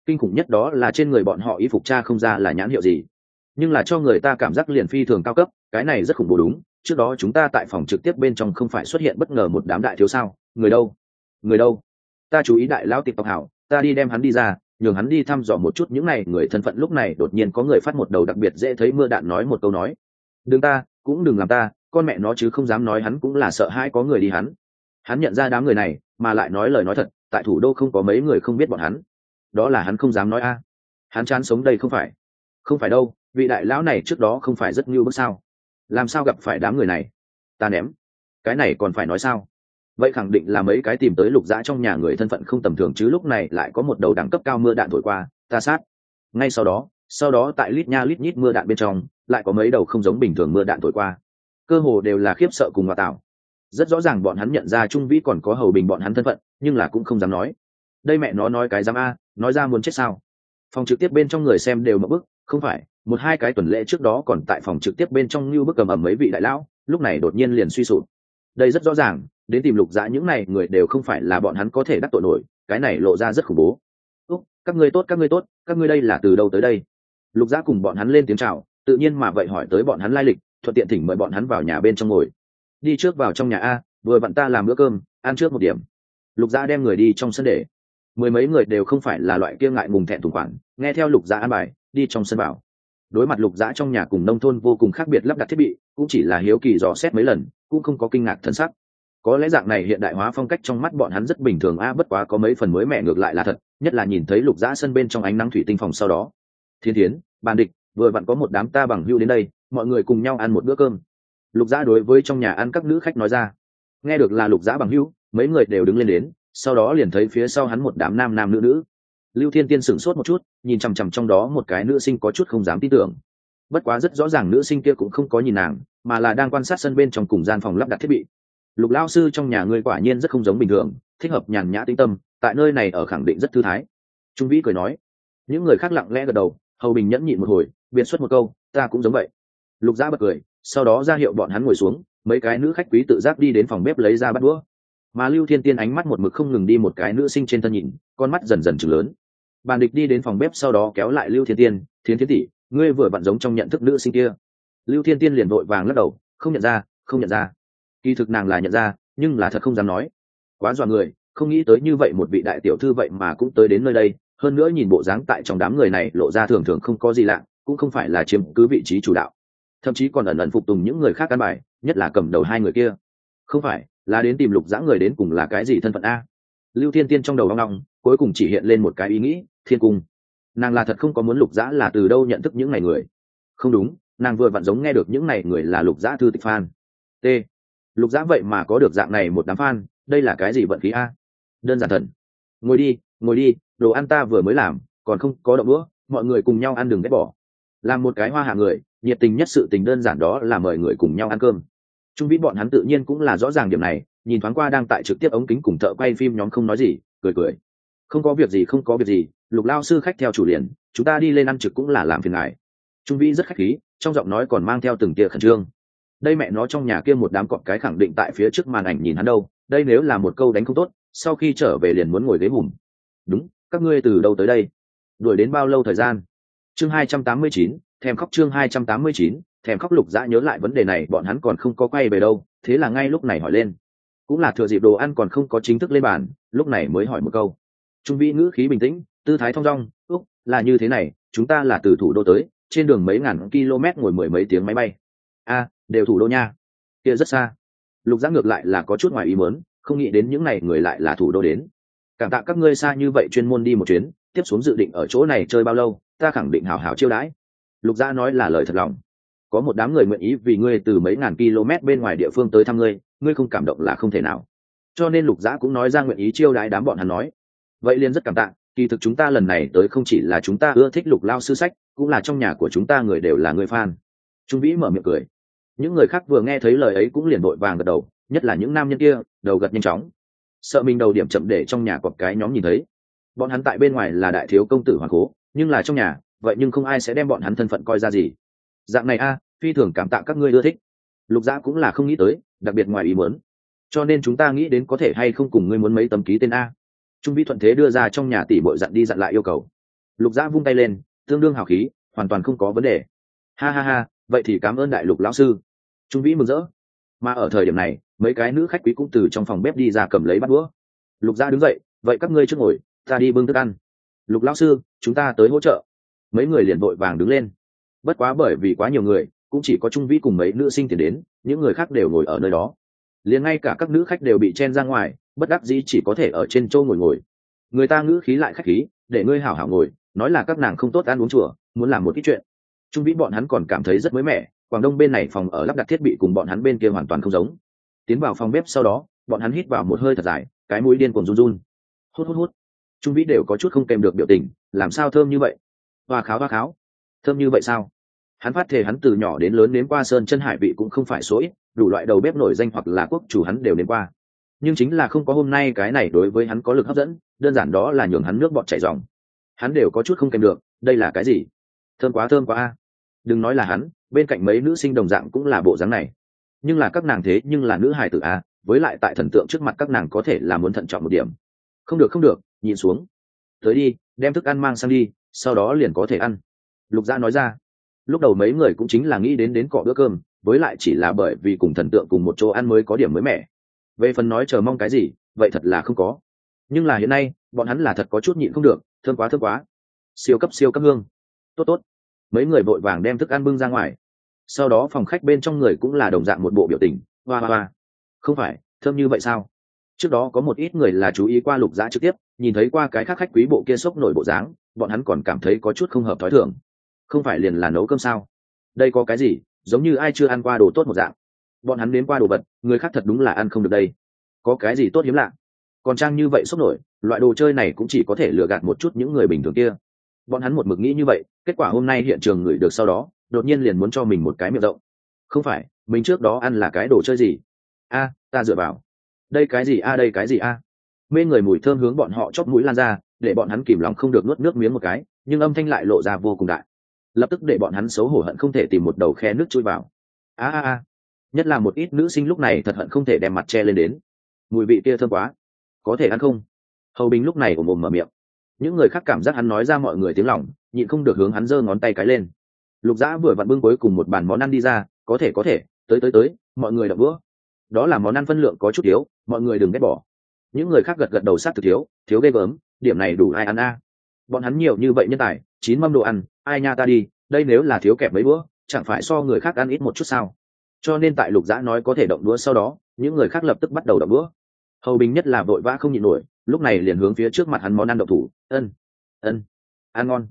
Kinh khủng nhất đó là trên người bọn họ y phục cha không ra là nhãn hiệu gì. Nhưng là cho người ta cảm giác liền phi thường cao cấp, cái này rất khủng bố đúng. Trước đó chúng ta tại phòng trực tiếp bên trong không phải xuất hiện bất ngờ một đám đại thiếu sao? Người đâu? Người đâu? Ta chú ý đại lão tịp tộc hảo, ta đi đem hắn đi ra, nhường hắn đi thăm dò một chút những này người thân phận. Lúc này đột nhiên có người phát một đầu đặc biệt dễ thấy mưa đạn nói một câu nói. Đừng ta, cũng đừng làm ta con mẹ nó chứ không dám nói hắn cũng là sợ hãi có người đi hắn. Hắn nhận ra đám người này, mà lại nói lời nói thật, tại thủ đô không có mấy người không biết bọn hắn. Đó là hắn không dám nói a. Hắn chán sống đây không phải. Không phải đâu, vị đại lão này trước đó không phải rất như bước sao? Làm sao gặp phải đám người này? Ta ném. Cái này còn phải nói sao? Vậy khẳng định là mấy cái tìm tới lục dã trong nhà người thân phận không tầm thường chứ lúc này lại có một đầu đẳng cấp cao mưa đạn thổi qua, ta sát. Ngay sau đó sau đó tại lít nha lít nhít mưa đạn bên trong, lại có mấy đầu không giống bình thường mưa đạn thổi qua cơ hồ đều là khiếp sợ cùng hòa tạo. Rất rõ ràng bọn hắn nhận ra trung vĩ còn có hầu bình bọn hắn thân phận, nhưng là cũng không dám nói. Đây mẹ nó nói cái dám a, nói ra muốn chết sao? Phòng trực tiếp bên trong người xem đều mất bức không phải, một hai cái tuần lễ trước đó còn tại phòng trực tiếp bên trong như bức cầm ẩm mấy vị đại lão, lúc này đột nhiên liền suy sụp. Đây rất rõ ràng, đến tìm lục dã những này người đều không phải là bọn hắn có thể đắc tội nổi, cái này lộ ra rất khủng bố. Úc, các ngươi tốt, các ngươi tốt, các ngươi đây là từ đâu tới đây? Lục dã cùng bọn hắn lên tiếng chào, tự nhiên mà vậy hỏi tới bọn hắn lai lịch thuận tiện thỉnh mời bọn hắn vào nhà bên trong ngồi. Đi trước vào trong nhà a, vừa vặn ta làm bữa cơm, ăn trước một điểm. Lục dã đem người đi trong sân để. Mười mấy người đều không phải là loại kia ngại mùng thẹn thùng khoản nghe theo lục dã an bài, đi trong sân vào. đối mặt lục dã trong nhà cùng nông thôn vô cùng khác biệt lắp đặt thiết bị, cũng chỉ là hiếu kỳ dò xét mấy lần, cũng không có kinh ngạc thân sắc. Có lẽ dạng này hiện đại hóa phong cách trong mắt bọn hắn rất bình thường a, bất quá có mấy phần mới mẹ ngược lại là thật, nhất là nhìn thấy lục dã sân bên trong ánh nắng thủy tinh phòng sau đó. Thiên thiến bàn địch vừa vặn có một đám ta bằng hưu đến đây, mọi người cùng nhau ăn một bữa cơm. Lục giã đối với trong nhà ăn các nữ khách nói ra. Nghe được là lục giã bằng hưu, mấy người đều đứng lên đến, sau đó liền thấy phía sau hắn một đám nam nam nữ nữ. Lưu thiên tiên sửng sốt một chút, nhìn chằm chằm trong đó một cái nữ sinh có chút không dám tin tưởng. Bất quá rất rõ ràng nữ sinh kia cũng không có nhìn nàng, mà là đang quan sát sân bên trong cùng gian phòng lắp đặt thiết bị. Lục lao sư trong nhà ngươi quả nhiên rất không giống bình thường, thích hợp nhàn nhã tĩnh tâm, tại nơi này ở khẳng định rất thư thái. Trung vĩ cười nói, những người khác lặng lẽ gật đầu, hầu bình nhẫn nhịn một hồi biện xuất một câu, ta cũng giống vậy. Lục gia bật cười, sau đó ra hiệu bọn hắn ngồi xuống, mấy cái nữ khách quý tự giác đi đến phòng bếp lấy ra bắt đũa. Mà lưu thiên tiên ánh mắt một mực không ngừng đi một cái nữ sinh trên thân nhìn, con mắt dần dần chừng lớn. Bàn địch đi đến phòng bếp sau đó kéo lại lưu thiên tiên, thiến thiên tỷ, ngươi vừa vặn giống trong nhận thức nữ sinh kia. Lưu thiên tiên liền vội vàng lắc đầu, không nhận ra, không nhận ra. Kỳ thực nàng là nhận ra, nhưng là thật không dám nói. Quá dọa người, không nghĩ tới như vậy một vị đại tiểu thư vậy mà cũng tới đến nơi đây, hơn nữa nhìn bộ dáng tại trong đám người này lộ ra thường thường không có gì lạ cũng không phải là chiếm cứ vị trí chủ đạo. Thậm chí còn ẩn ẩn phục tùng những người khác căn bài, nhất là cầm đầu hai người kia. Không phải, là đến tìm lục dã người đến cùng là cái gì thân phận a? Lưu thiên tiên trong đầu hoang long cuối cùng chỉ hiện lên một cái ý nghĩ, thiên cung. Nàng là thật không có muốn lục dã là từ đâu nhận thức những ngày người. Không đúng, nàng vừa vặn giống nghe được những ngày người là lục dã thư tịch phan t. Lục dã vậy mà có được dạng này một đám phan đây là cái gì vận khí a? Đơn giản thần. Ngồi đi ngồi đi, đồ ăn ta vừa mới làm, còn không có đậu đũa mọi người cùng nhau ăn đừng ghét bỏ làm một cái hoa hạ người, nhiệt tình nhất sự tình đơn giản đó là mời người cùng nhau ăn cơm. Trung vĩ bọn hắn tự nhiên cũng là rõ ràng điểm này, nhìn thoáng qua đang tại trực tiếp ống kính cùng thợ quay phim nhóm không nói gì, cười cười. Không có việc gì, không có việc gì, lục lao sư khách theo chủ liền, chúng ta đi lên ăn trực cũng là làm phiền ngài. Trung vĩ rất khách khí, trong giọng nói còn mang theo từng tia khẩn trương. Đây mẹ nó trong nhà kia một đám cọp cái khẳng định tại phía trước màn ảnh nhìn hắn đâu, đây nếu là một câu đánh không tốt, sau khi trở về liền muốn ngồi ghế hùm đúng, các ngươi từ đâu tới đây? Đuổi đến bao lâu thời gian? Chương hai trăm tám mươi chín, thèm khóc chương hai trăm tám mươi chín, thèm khóc lục dã nhớ lại vấn đề này, bọn hắn còn không có quay về đâu, thế là ngay lúc này hỏi lên. Cũng là thừa dịp đồ ăn còn không có chính thức lên bàn, lúc này mới hỏi một câu. Trung vĩ ngữ khí bình tĩnh, tư thái thong dong, úc, là như thế này, chúng ta là từ thủ đô tới, trên đường mấy ngàn km ngồi mười mấy tiếng máy bay. A, đều thủ đô nha. Kia rất xa. Lục giác ngược lại là có chút ngoài ý mớn không nghĩ đến những n à y người lại là thủ đô đến. Cảm tạ các ngươi xa như vậy chuyên môn đi một chuyến, tiếp xuống dự định ở chỗ này chơi bao lâu? Ta khẳng định hào hào chiêu đãi. Lục gia nói là lời thật lòng. Có một đám người nguyện ý vì ngươi từ mấy ngàn km bên ngoài địa phương tới thăm ngươi ngươi không cảm động là không thể nào. Cho nên lục giã cũng nói ra nguyện ý chiêu đãi đám bọn hắn nói. Vậy liên rất cảm tạ, kỳ thực chúng ta lần này tới không chỉ là chúng ta ưa thích lục lao sư sách, cũng là trong nhà của chúng ta người đều là người fan. Trung vĩ mở miệng cười. Những người khác vừa nghe thấy lời ấy cũng liền vội vàng gật đầu, nhất là những nam nhân kia, đầu gật nhanh chóng. Sợ mình đầu điểm chậm để trong nhà cọp cái nhóm nhìn thấy. Bọn hắn tại bên ngoài là đại thiếu công tử hoàng cố nhưng là trong nhà, vậy nhưng không ai sẽ đem bọn hắn thân phận coi ra gì. Dạng này a, phi thường cảm tạ các ngươi ưa thích. Lục dã cũng là không nghĩ tới, đặc biệt ngoài ý muốn. Cho nên chúng ta nghĩ đến có thể hay không cùng ngươi muốn mấy tấm ký tên a. Trung vĩ thuận thế đưa ra trong nhà tỷ bội dặn đi dặn lại yêu cầu. Lục dã vung tay lên, tương đương hào khí, hoàn toàn không có vấn đề. Ha ha ha, vậy thì cảm ơn đại lục lão sư. Trung vĩ mừng rỡ. Mà ở thời điểm này, mấy cái nữ khách quý cũng từ trong phòng bếp đi ra cầm lấy bát đũa. Lục gia đứng dậy, vậy các ngươi trước ngồi, ta đi bưng thức ăn lục lão sư, chúng ta tới hỗ trợ. Mấy người liền vội vàng đứng lên. Bất quá bởi vì quá nhiều người, cũng chỉ có trung vĩ cùng mấy nữ sinh tiền đến, những người khác đều ngồi ở nơi đó. Liền ngay cả các nữ khách đều bị chen ra ngoài, bất đắc dĩ chỉ có thể ở trên châu ngồi ngồi. Người ta ngữ khí lại khách khí, để ngươi hảo hảo ngồi, nói là các nàng không tốt ăn uống chùa, muốn làm một ít chuyện. Trung vĩ bọn hắn còn cảm thấy rất mới mẻ, quảng đông bên này phòng ở lắp đặt thiết bị cùng bọn hắn bên kia hoàn toàn không giống. Tiến vào phòng bếp sau đó, bọn hắn hít vào một hơi thật dài, cái mũi điên cuồng run run. Hút hút hút trung vĩ đều có chút không kèm được biểu tình, làm sao thơm như vậy? Hoa kháo hoa kháo. Thơm như vậy sao? Hắn phát thể hắn từ nhỏ đến lớn đến qua sơn chân hải vị cũng không phải số ít, đủ loại đầu bếp nổi danh hoặc là quốc chủ hắn đều đến qua. Nhưng chính là không có hôm nay cái này đối với hắn có lực hấp dẫn, đơn giản đó là nhường hắn nước bọt chảy dòng. Hắn đều có chút không kèm được, đây là cái gì? Thơm quá thơm quá. A đừng nói là hắn, bên cạnh mấy nữ sinh đồng dạng cũng là bộ dáng này. Nhưng là các nàng thế nhưng là nữ hài tử a, với lại tại thần tượng trước mặt các nàng có thể là muốn thận trọng một điểm không được không được, nhìn xuống. Tới đi, đem thức ăn mang sang đi, sau đó liền có thể ăn. Lục gia nói ra. Lúc đầu mấy người cũng chính là nghĩ đến đến cọ bữa cơm, với lại chỉ là bởi vì cùng thần tượng cùng một chỗ ăn mới có điểm mới mẻ. Về phần nói chờ mong cái gì, vậy thật là không có. Nhưng là hiện nay, bọn hắn là thật có chút nhịn không được, thương quá thương quá. Siêu cấp siêu cấp hương. Tốt tốt. Mấy người vội vàng đem thức ăn bưng ra ngoài. Sau đó phòng khách bên trong người cũng là đồng dạng một bộ biểu tình. Hoa hoa hoa. Không phải, thơm như vậy sao? Trước đó có một ít người là chú ý qua lục giã trực tiếp, nhìn thấy qua cái khác khách quý bộ kia sốc nổi bộ dáng, bọn hắn còn cảm thấy có chút không hợp thói thường. Không phải liền là nấu cơm sao? Đây có cái gì, giống như ai chưa ăn qua đồ tốt một dạng. Bọn hắn đến qua đồ vật, người khác thật đúng là ăn không được đây. Có cái gì tốt hiếm lạ? Còn trang như vậy sốc nổi, loại đồ chơi này cũng chỉ có thể lừa gạt một chút những người bình thường kia. Bọn hắn một mực nghĩ như vậy, kết quả hôm nay hiện trường ngửi được sau đó, đột nhiên liền muốn cho mình một cái miệng rộng. Không phải, mình trước đó ăn là cái đồ chơi gì? A, ta dựa vào đây cái gì a, đây cái gì a? Mê người mùi thơm hướng bọn họ chóp mũi lan ra, để bọn hắn kìm lòng không được nuốt nước miếng một cái, nhưng âm thanh lại lộ ra vô cùng đại. Lập tức để bọn hắn xấu hổ hận không thể tìm một đầu khe nước chui vào. A a a. Nhất là một ít nữ sinh lúc này thật hận không thể đem mặt che lên đến. Mùi vị kia thơm quá. Có thể ăn không? Hầu bình lúc này ồm ồm mở miệng. Những người khác cảm giác hắn nói ra mọi người tiếng lòng, nhịn không được hướng hắn giơ ngón tay cái lên. Lục dã vừa vặn bưng cuối cùng một bàn món ăn đi ra, có thể có thể, tới tới tới, mọi người đập bữa đó là món ăn phân lượng có chút thiếu, mọi người đừng ghét bỏ. Những người khác gật gật đầu sát thực thiếu thiếu ghê gớm, điểm này đủ ai ăn a. Bọn hắn nhiều như vậy nhân tài, chín mâm đồ ăn, ai nha ta đi, đây nếu là thiếu kẹp mấy bữa, chẳng phải so người khác ăn ít một chút sao? Cho nên tại lục giã nói có thể động đũa sau đó, những người khác lập tức bắt đầu động đũa. Hầu bình nhất là vội vã không nhịn nổi, lúc này liền hướng phía trước mặt hắn món ăn độc thủ, ân ân, ăn ngon.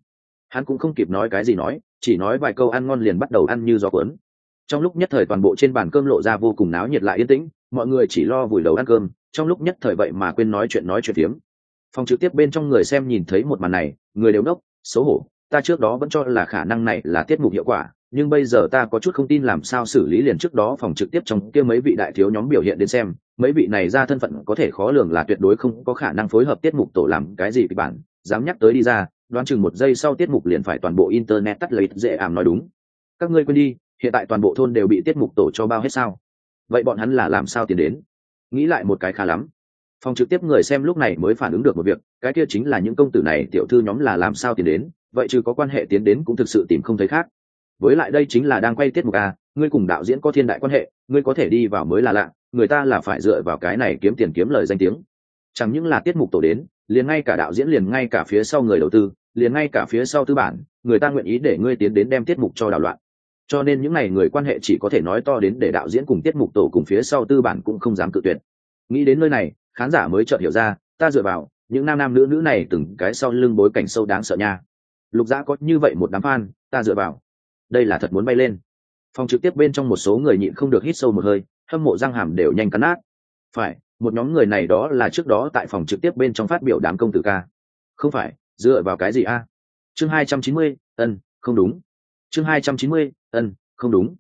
Hắn cũng không kịp nói cái gì nói, chỉ nói vài câu ăn ngon liền bắt đầu ăn như gió cuốn trong lúc nhất thời toàn bộ trên bàn cơm lộ ra vô cùng náo nhiệt lại yên tĩnh, mọi người chỉ lo vùi đầu ăn cơm, trong lúc nhất thời vậy mà quên nói chuyện nói chuyện phiếm. Phòng trực tiếp bên trong người xem nhìn thấy một màn này, người đều nốc xấu hổ, ta trước đó vẫn cho là khả năng này là tiết mục hiệu quả, nhưng bây giờ ta có chút không tin làm sao xử lý liền trước đó phòng trực tiếp trong kia mấy vị đại thiếu nhóm biểu hiện đến xem, mấy vị này ra thân phận có thể khó lường là tuyệt đối không có khả năng phối hợp tiết mục tổ làm cái gì kịch bản, dám nhắc tới đi ra, đoán chừng một giây sau tiết mục liền phải toàn bộ internet tắt lấy dễ ảm nói đúng. Các ngươi quên đi hiện tại toàn bộ thôn đều bị tiết mục tổ cho bao hết sao? Vậy bọn hắn là làm sao tiến đến? Nghĩ lại một cái khá lắm. Phòng trực tiếp người xem lúc này mới phản ứng được một việc, cái kia chính là những công tử này, tiểu thư nhóm là làm sao tiến đến? Vậy chứ có quan hệ tiến đến cũng thực sự tìm không thấy khác. Với lại đây chính là đang quay tiết mục à? ngươi cùng đạo diễn có thiên đại quan hệ, ngươi có thể đi vào mới là lạ, người ta là phải dựa vào cái này kiếm tiền kiếm lời danh tiếng. Chẳng những là tiết mục tổ đến, liền ngay cả đạo diễn, liền ngay cả phía sau người đầu tư, liền ngay cả phía sau tư bản, người ta nguyện ý để ngươi tiến đến đem tiết mục cho đảo loạn cho nên những n à y người quan hệ chỉ có thể nói to đến để đạo diễn cùng tiết mục tổ cùng phía sau tư bản cũng không dám cự tuyệt. Nghĩ đến nơi này, khán giả mới chợt hiểu ra, ta dựa vào, những nam nam nữ nữ này từng cái sau lưng bối cảnh sâu đáng sợ nha. Lục dã có như vậy một đám f a n ta dựa vào. Đây là thật muốn bay lên. Phòng trực tiếp bên trong một số người nhịn không được hít sâu một hơi, hâm mộ răng hàm đều nhanh cắn nát. Phải, một nhóm người này đó là trước đó tại phòng trực tiếp bên trong phát biểu đám công tử ca. Không phải, dựa vào cái gì a? Chương hai trăm chín mươi, ân, không đúng chương hai trăm chín mươi, ân, không đúng.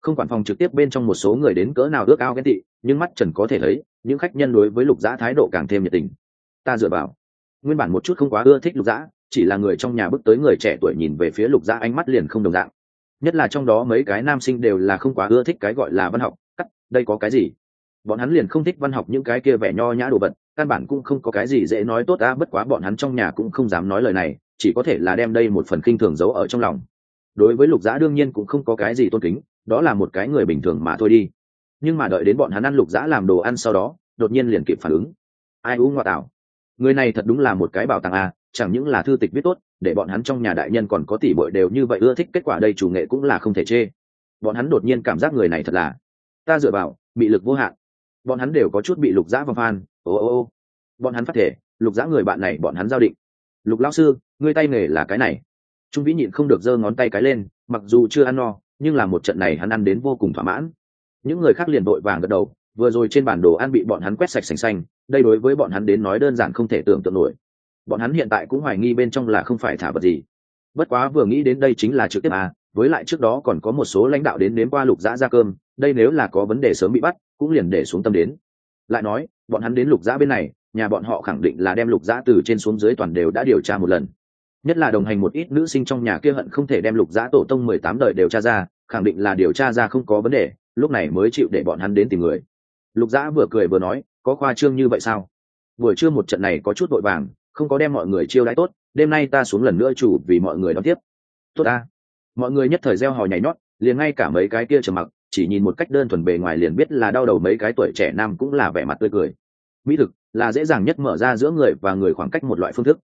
Không quản phòng trực tiếp bên trong một số người đến cỡ nào ước ao ghen tị, nhưng mắt trần có thể thấy, những khách nhân đối với lục giã thái độ càng thêm nhiệt tình. Ta dựa vào. Nguyên bản một chút không quá ưa thích lục giã chỉ là người trong nhà bước tới người trẻ tuổi nhìn về phía lục giã ánh mắt liền không đồng dạng. Nhất là trong đó mấy cái nam sinh đều là không quá ưa thích cái gọi là văn học, cắt, đây có cái gì? Bọn hắn liền không thích văn học những cái kia vẻ nho nhã đồ vật, căn bản cũng không có cái gì dễ nói tốt ta bất quá bọn hắn trong nhà cũng không dám nói lời này, chỉ có thể là đem đây một phần kinh thường giấu ở trong lòng đối với lục giã đương nhiên cũng không có cái gì tôn kính, đó là một cái người bình thường mà thôi đi. Nhưng mà đợi đến bọn hắn ăn lục giã làm đồ ăn sau đó, đột nhiên liền kịp phản ứng. Ai u ngoại tạo người này thật đúng là một cái bảo tàng a chẳng những là thư tịch viết tốt, để bọn hắn trong nhà đại nhân còn có tỷ bội đều như vậy ưa thích, kết quả đây chủ nghệ cũng là không thể chê. Bọn hắn đột nhiên cảm giác người này thật là, ta dựa vào, bị lực vô hạn. Bọn hắn đều có chút bị lục giã vòng phan, ô ô ô. Bọn hắn phát thể, lục giã người bạn này bọn hắn giao định. Lục lão sư, ngươi tay nghề là cái này trung vĩ nhịn không được giơ ngón tay cái lên, mặc dù chưa ăn no, nhưng là một trận này hắn ăn đến vô cùng thỏa mãn. Những người khác liền vội vàng gật đầu, vừa rồi trên bản đồ ăn bị bọn hắn quét sạch sành xanh, đây đối với bọn hắn đến nói đơn giản không thể tưởng tượng nổi. Bọn hắn hiện tại cũng hoài nghi bên trong là không phải thả vật gì. Bất quá vừa nghĩ đến đây chính là trực tiếp à với lại trước đó còn có một số lãnh đạo đến đến qua lục dã ra cơm, đây nếu là có vấn đề sớm bị bắt, cũng liền để xuống tâm đến. Lại nói, bọn hắn đến lục dã bên này, nhà bọn họ khẳng định là đem lục dã từ trên xuống dưới toàn đều đã điều tra một lần nhất là đồng hành một ít nữ sinh trong nhà kia hận không thể đem lục dã tổ tông mười tám đời đều tra ra, khẳng định là điều tra ra không có vấn đề, lúc này mới chịu để bọn hắn đến tìm người. Lục giã vừa cười vừa nói, có khoa trương như vậy sao? Buổi trưa một trận này có chút vội vàng, không có đem mọi người chiêu đãi tốt, đêm nay ta xuống lần nữa chủ vì mọi người đón tiếp. Tốt ta. Mọi người nhất thời gieo hò nhảy nhót, liền ngay cả mấy cái kia trầm mặc, chỉ nhìn một cách đơn thuần bề ngoài liền biết là đau đầu mấy cái tuổi trẻ nam cũng là vẻ mặt tươi cười. Mỹ thực là dễ dàng nhất mở ra giữa người và người khoảng cách một loại phương thức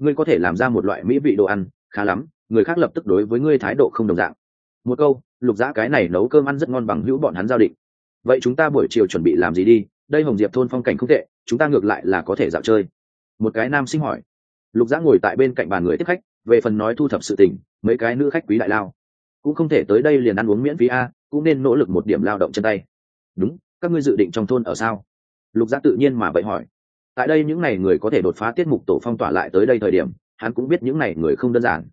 ngươi có thể làm ra một loại mỹ vị đồ ăn, khá lắm, người khác lập tức đối với ngươi thái độ không đồng dạng. Một câu, lục dã cái này nấu cơm ăn rất ngon bằng hữu bọn hắn giao định. Vậy chúng ta buổi chiều chuẩn bị làm gì đi? Đây hồng diệp thôn phong cảnh không tệ, chúng ta ngược lại là có thể dạo chơi. Một cái nam sinh hỏi. Lục dã ngồi tại bên cạnh bàn người tiếp khách, về phần nói thu thập sự tình, mấy cái nữ khách quý đại lao. Cũng không thể tới đây liền ăn uống miễn phí a, cũng nên nỗ lực một điểm lao động chân tay. Đúng, các ngươi dự định trong thôn ở sao? Lục dã tự nhiên mà vậy hỏi tại đây những này người có thể đột phá tiết mục tổ phong tỏa lại tới đây thời điểm, hắn cũng biết những này người không đơn giản.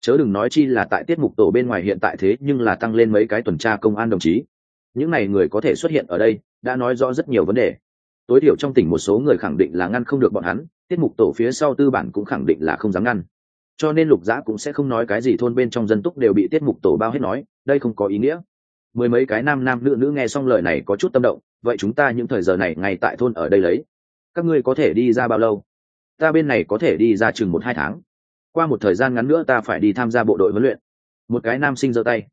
Chớ đừng nói chi là tại tiết mục tổ bên ngoài hiện tại thế nhưng là tăng lên mấy cái tuần tra công an đồng chí. Những này người có thể xuất hiện ở đây, đã nói rõ rất nhiều vấn đề. Tối thiểu trong tỉnh một số người khẳng định là ngăn không được bọn hắn, tiết mục tổ phía sau tư bản cũng khẳng định là không dám ngăn. Cho nên lục giã cũng sẽ không nói cái gì thôn bên trong dân túc đều bị tiết mục tổ bao hết nói, đây không có ý nghĩa. Mười mấy cái nam nam nữ nữ nghe xong lời này có chút tâm động, vậy chúng ta những thời giờ này ngay tại thôn ở đây lấy các ngươi có thể đi ra bao lâu? Ta bên này có thể đi ra chừng một hai tháng. Qua một thời gian ngắn nữa ta phải đi tham gia bộ đội huấn luyện. Một cái nam sinh giơ tay.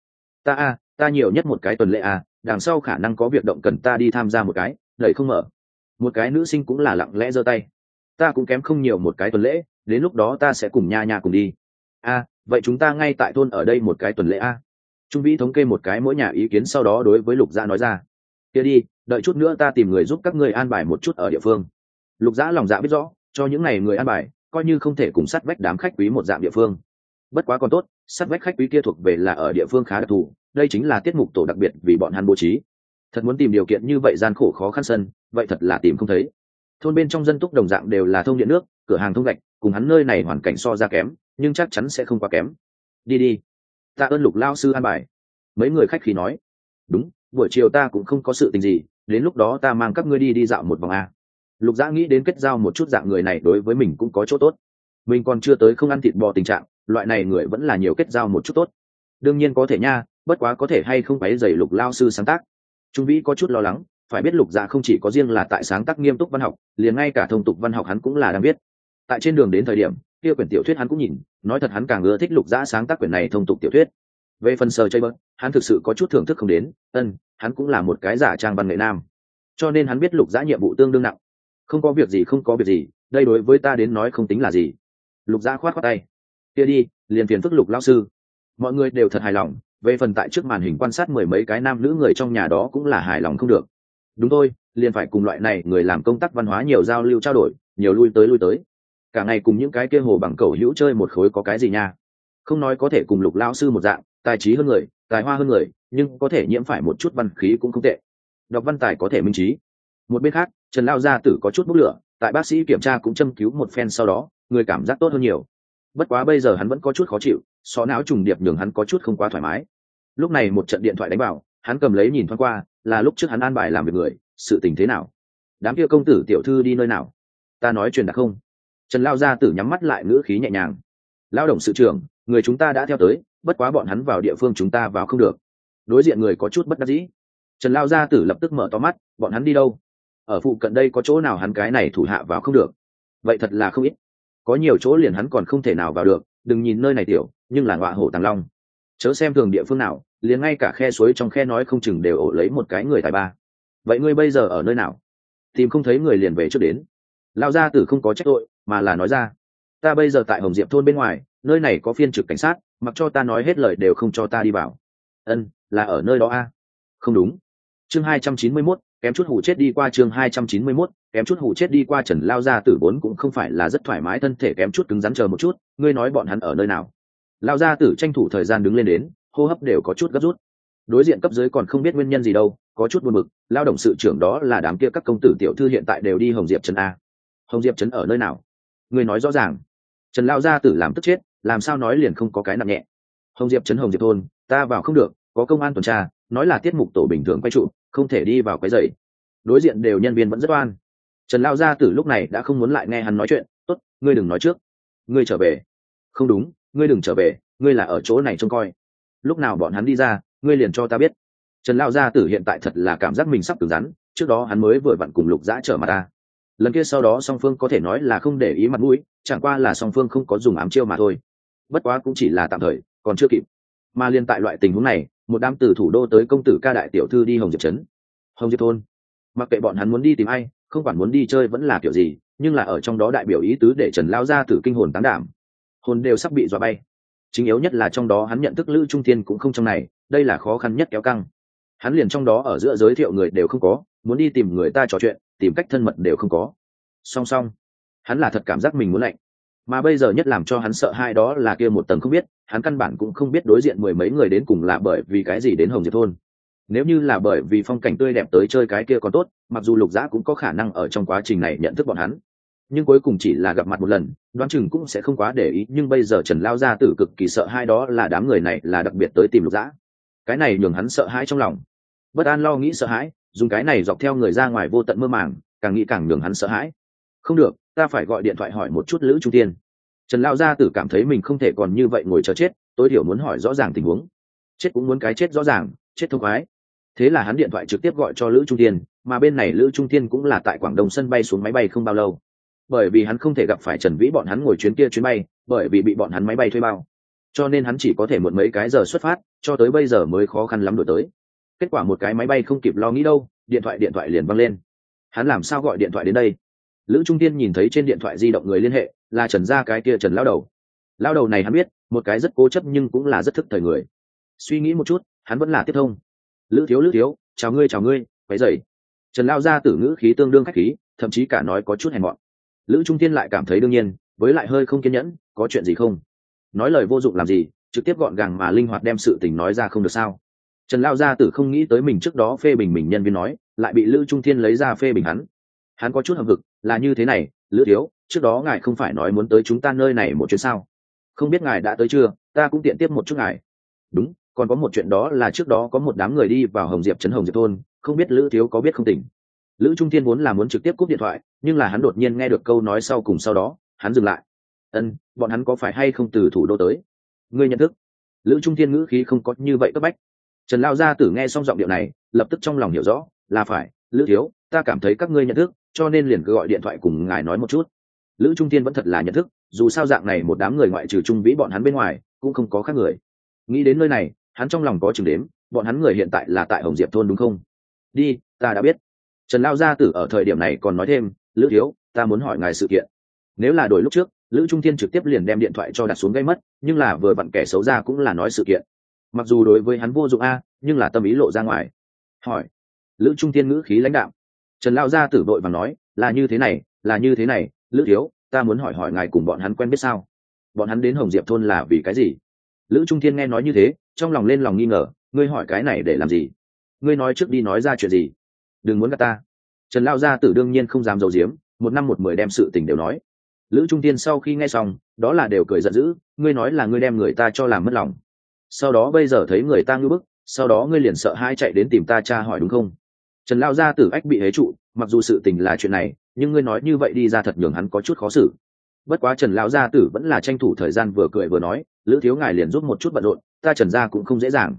Ta a, ta nhiều nhất một cái tuần lễ a, đằng sau khả năng có việc động cần ta đi tham gia một cái, đẩy không mở. Một cái nữ sinh cũng là lặng lẽ giơ tay. Ta cũng kém không nhiều một cái tuần lễ, đến lúc đó ta sẽ cùng nha nha cùng đi. A, vậy chúng ta ngay tại thôn ở đây một cái tuần lễ a. Trung vĩ thống kê một cái mỗi nhà ý kiến sau đó đối với lục gia nói ra. Kia đi, đợi chút nữa ta tìm người giúp các ngươi an bài một chút ở địa phương lục giã lòng dạ biết rõ, cho những n à y người an bài, coi như không thể cùng sát vách đám khách quý một dạng địa phương. Bất quá còn tốt, sát vách khách quý kia thuộc về là ở địa phương khá đặc thù, đây chính là tiết mục tổ đặc biệt vì bọn hắn bố trí. Thật muốn tìm điều kiện như vậy gian khổ khó khăn sân, vậy thật là tìm không thấy. Thôn bên trong dân túc đồng dạng đều là thông điện nước, cửa hàng thông gạch, cùng hắn nơi này hoàn cảnh so ra kém, nhưng chắc chắn sẽ không quá kém. Đi đi. Ta ơn lục lao sư an bài. Mấy người khách khí nói. Đúng, buổi chiều ta cũng không có sự tình gì, đến lúc đó ta mang các ngươi đi đi dạo một vòng a lục dã nghĩ đến kết giao một chút dạng người này đối với mình cũng có chỗ tốt. Mình còn chưa tới không ăn thịt bò tình trạng, loại này người vẫn là nhiều kết giao một chút tốt. Đương nhiên có thể nha, bất quá có thể hay không phải dày lục lao sư sáng tác. Trung vĩ có chút lo lắng, phải biết lục dạ không chỉ có riêng là tại sáng tác nghiêm túc văn học, liền ngay cả thông tục văn học hắn cũng là đang biết. Tại trên đường đến thời điểm, kia quyển tiểu thuyết hắn cũng nhìn, nói thật hắn càng ưa thích lục dạ sáng tác quyển này thông tục tiểu thuyết. Về phần sờ chơi bớt, hắn thực sự có chút thưởng thức không đến, ân, hắn cũng là một cái giả trang văn nghệ nam. Cho nên hắn biết lục dạ nhiệm vụ tương đương nặng không có việc gì, không có việc gì, đây đối với ta đến nói không tính là gì. Lục gia khoát khoát tay. Kia đi, liền phiền phức lục lao sư. Mọi người đều thật hài lòng, về phần tại trước màn hình quan sát mười mấy cái nam nữ người trong nhà đó cũng là hài lòng không được. Đúng thôi, liền phải cùng loại này người làm công tác văn hóa nhiều giao lưu trao đổi, nhiều lui tới lui tới. Cả ngày cùng những cái kia hồ bằng cầu hữu chơi một khối có cái gì nha? Không nói có thể cùng lục lao sư một dạng, tài trí hơn người, tài hoa hơn người, nhưng có thể nhiễm phải một chút văn khí cũng không tệ. Đọc văn tài có thể minh trí một bên khác, trần lao gia tử có chút bốc lửa, tại bác sĩ kiểm tra cũng châm cứu một phen sau đó, người cảm giác tốt hơn nhiều. Bất quá bây giờ hắn vẫn có chút khó chịu xó não trùng điệp nhường hắn có chút không quá thoải mái. Lúc này một trận điện thoại đánh vào, hắn cầm lấy nhìn thoáng qua, là lúc trước hắn an bài làm việc người, sự tình thế nào? Đám kia công tử tiểu thư đi nơi nào? Ta nói chuyện đã không? Trần lao gia tử nhắm mắt lại ngữ khí nhẹ nhàng. Lao động sự trưởng, người chúng ta đã theo tới, bất quá bọn hắn vào địa phương chúng ta vào không được. Đối diện người có chút bất đắc dĩ. Trần lao gia tử lập tức mở to mắt, bọn hắn đi đâu? Ở phụ cận đây có chỗ nào hắn cái này thủ hạ vào không được? Vậy thật là không ít. Có nhiều chỗ liền hắn còn không thể nào vào được, đừng nhìn nơi này tiểu, nhưng là ngọa hổ tàng long. Chớ xem thường địa phương nào, liền ngay cả khe suối trong khe nói không chừng đều ổ lấy một cái người tài ba. Vậy ngươi bây giờ ở nơi nào? Tìm không thấy người liền về trước đến. Lao gia tử không có trách tội, mà là nói ra. Ta bây giờ tại hồng diệp thôn bên ngoài, nơi này có phiên trực cảnh sát, mặc cho ta nói hết lời đều không cho ta đi vào. Ân, là ở nơi đó a. Không đúng. Chương hai trăm chín mươi mốt kém chút hủ chết đi qua chương hai trăm chín mươi mốt, kém chút hủ chết đi qua trần lao gia tử vốn cũng không phải là rất thoải mái thân thể kém chút cứng rắn chờ một chút, ngươi nói bọn hắn ở nơi nào? Lao gia tử tranh thủ thời gian đứng lên đến, hô hấp đều có chút gấp rút. Đối diện cấp dưới còn không biết nguyên nhân gì đâu, có chút buồn bực, lao động sự trưởng đó là đám kia các công tử tiểu thư hiện tại đều đi hồng diệp trấn a. Hồng diệp trấn ở nơi nào? Ngươi nói rõ ràng. Trần lao gia tử làm tức chết, làm sao nói liền không có cái nặng nhẹ. Hồng diệp trấn hồng diệp thôn, ta vào không được, có công an tuần tra, nói là tiết mục tổ bình thường quay trụ không thể đi vào cái dậy đối diện đều nhân viên vẫn rất oan. Trần lao gia tử lúc này đã không muốn lại nghe hắn nói chuyện. Tốt, ngươi đừng nói trước. Ngươi trở về. Không đúng, ngươi đừng trở về. Ngươi là ở chỗ này trông coi. Lúc nào bọn hắn đi ra, ngươi liền cho ta biết. Trần lao gia tử hiện tại thật là cảm giác mình sắp cứng rắn. Trước đó hắn mới vừa vặn cùng lục dã trở mặt ta. Lần kia sau đó song phương có thể nói là không để ý mặt mũi, chẳng qua là song phương không có dùng ám chiêu mà thôi. Bất quá cũng chỉ là tạm thời, còn chưa kịp. Mà liên tại loại tình huống này một đám từ thủ đô tới công tử ca đại tiểu thư đi hồng diệp trấn. Hồng diệp thôn. Mặc kệ bọn hắn muốn đi tìm ai, không quản muốn đi chơi vẫn là kiểu gì, nhưng là ở trong đó đại biểu ý tứ để trần lao ra từ kinh hồn tán đảm. Hồn đều sắp bị dọa bay. Chính yếu nhất là trong đó hắn nhận thức lữ trung thiên cũng không trong này, đây là khó khăn nhất kéo căng. Hắn liền trong đó ở giữa giới thiệu người đều không có, muốn đi tìm người ta trò chuyện, tìm cách thân mật đều không có. Song song, hắn là thật cảm giác mình muốn lạnh mà bây giờ nhất làm cho hắn sợ hai đó là kia một tầng không biết, hắn căn bản cũng không biết đối diện mười mấy người đến cùng là bởi vì cái gì đến hồng diệp thôn. Nếu như là bởi vì phong cảnh tươi đẹp tới chơi cái kia còn tốt, mặc dù lục giã cũng có khả năng ở trong quá trình này nhận thức bọn hắn. Nhưng cuối cùng chỉ là gặp mặt một lần, đoán chừng cũng sẽ không quá để ý, nhưng bây giờ trần lao gia tử cực kỳ sợ hai đó là đám người này là đặc biệt tới tìm lục giã cái này nhường hắn sợ hãi trong lòng. Bất an lo nghĩ sợ hãi, dùng cái này dọc theo người ra ngoài vô tận mơ màng, càng nghĩ càng nhường hắn sợ hãi. Không được ta phải gọi điện thoại hỏi một chút lữ trung tiên trần lao gia tử cảm thấy mình không thể còn như vậy ngồi chờ chết tối thiểu muốn hỏi rõ ràng tình huống chết cũng muốn cái chết rõ ràng chết thông khoái thế là hắn điện thoại trực tiếp gọi cho lữ trung tiên mà bên này lữ trung tiên cũng là tại quảng đông sân bay xuống máy bay không bao lâu bởi vì hắn không thể gặp phải trần vĩ bọn hắn ngồi chuyến kia chuyến bay bởi vì bị bọn hắn máy bay thuê bao cho nên hắn chỉ có thể một mấy cái giờ xuất phát cho tới bây giờ mới khó khăn lắm đổi tới kết quả một cái máy bay không kịp lo nghĩ đâu điện thoại điện thoại liền văng lên hắn làm sao gọi điện thoại đến đây lữ trung tiên nhìn thấy trên điện thoại di động người liên hệ, là trần gia cái kia trần lao đầu. Lao đầu này hắn biết, một cái rất cố chấp nhưng cũng là rất thức thời người. Suy nghĩ một chút, hắn vẫn là tiếp thông. Lữ thiếu lữ thiếu, chào ngươi chào ngươi váy dậy trần lao ra tử ngữ khí tương đương khách khí, thậm chí cả nói có chút hèn mọn. Lữ trung tiên lại cảm thấy đương nhiên, với lại hơi không kiên nhẫn, có chuyện gì không? Nói lời vô dụng làm gì, trực tiếp gọn gàng mà linh hoạt đem sự tình nói ra không được sao? Trần lao gia tử không nghĩ tới mình trước đó phê bình mình nhân viên nói, lại bị lữ trung thiên lấy ra phê bình hắn hắn có chút hậm hực, là như thế này, lữ thiếu, trước đó ngài không phải nói muốn tới chúng ta nơi này một chuyến sao? Không biết ngài đã tới chưa? Ta cũng tiện tiếp một chút ngài. Đúng, còn có một chuyện đó là trước đó có một đám người đi vào hồng diệp trấn hồng diệp thôn, không biết lữ thiếu có biết không tỉnh. Lữ trung thiên vốn là muốn trực tiếp cúp điện thoại, nhưng là hắn đột nhiên nghe được câu nói sau cùng sau đó, hắn dừng lại. Ân, bọn hắn có phải hay không từ thủ đô tới? Ngươi nhận thức. Lữ trung thiên ngữ khí không có như vậy cấp bách. Trần lao gia tử nghe xong giọng điệu này, lập tức trong lòng hiểu rõ, là phải, lữ thiếu, ta cảm thấy các ngươi nhận thức cho nên liền cứ gọi điện thoại cùng ngài nói một chút. Lữ trung tiên vẫn thật là nhận thức, dù sao dạng này một đám người ngoại trừ trung vĩ bọn hắn bên ngoài, cũng không có khác người. Nghĩ đến nơi này, hắn trong lòng có chừng đếm, bọn hắn người hiện tại là tại hồng diệp thôn đúng không? Đi, ta đã biết. Trần lao gia tử ở thời điểm này còn nói thêm, lữ thiếu, ta muốn hỏi ngài sự kiện. Nếu là đổi lúc trước, lữ trung tiên trực tiếp liền đem điện thoại cho đặt xuống gây mất, nhưng là vừa vặn kẻ xấu ra cũng là nói sự kiện. Mặc dù đối với hắn vô dụng a, nhưng là tâm ý lộ ra ngoài. Hỏi. Lữ trung tiên ngữ khí lãnh đạo trần lao gia tử vội và nói, là như thế này, là như thế này, lữ thiếu, ta muốn hỏi hỏi ngài cùng bọn hắn quen biết sao? Bọn hắn đến hồng diệp thôn là vì cái gì? Lữ trung thiên nghe nói như thế, trong lòng lên lòng nghi ngờ, ngươi hỏi cái này để làm gì? Ngươi nói trước đi nói ra chuyện gì? Đừng muốn gạt ta. Trần lao gia tử đương nhiên không dám dầu giếm, một năm một mười đem sự tình đều nói. Lữ trung tiên sau khi nghe xong, đó là đều cười giận dữ, ngươi nói là ngươi đem người ta cho làm mất lòng. Sau đó bây giờ thấy người ta ngưỡng bức, sau đó ngươi liền sợ hai chạy đến tìm ta cha hỏi đúng không? Trần lao gia tử ách bị hế trụ, mặc dù sự tình là chuyện này, nhưng ngươi nói như vậy đi ra thật nhường hắn có chút khó xử. Bất quá trần lão gia tử vẫn là tranh thủ thời gian vừa cười vừa nói, lữ thiếu ngài liền giúp một chút bận rộn, ta trần gia cũng không dễ dàng.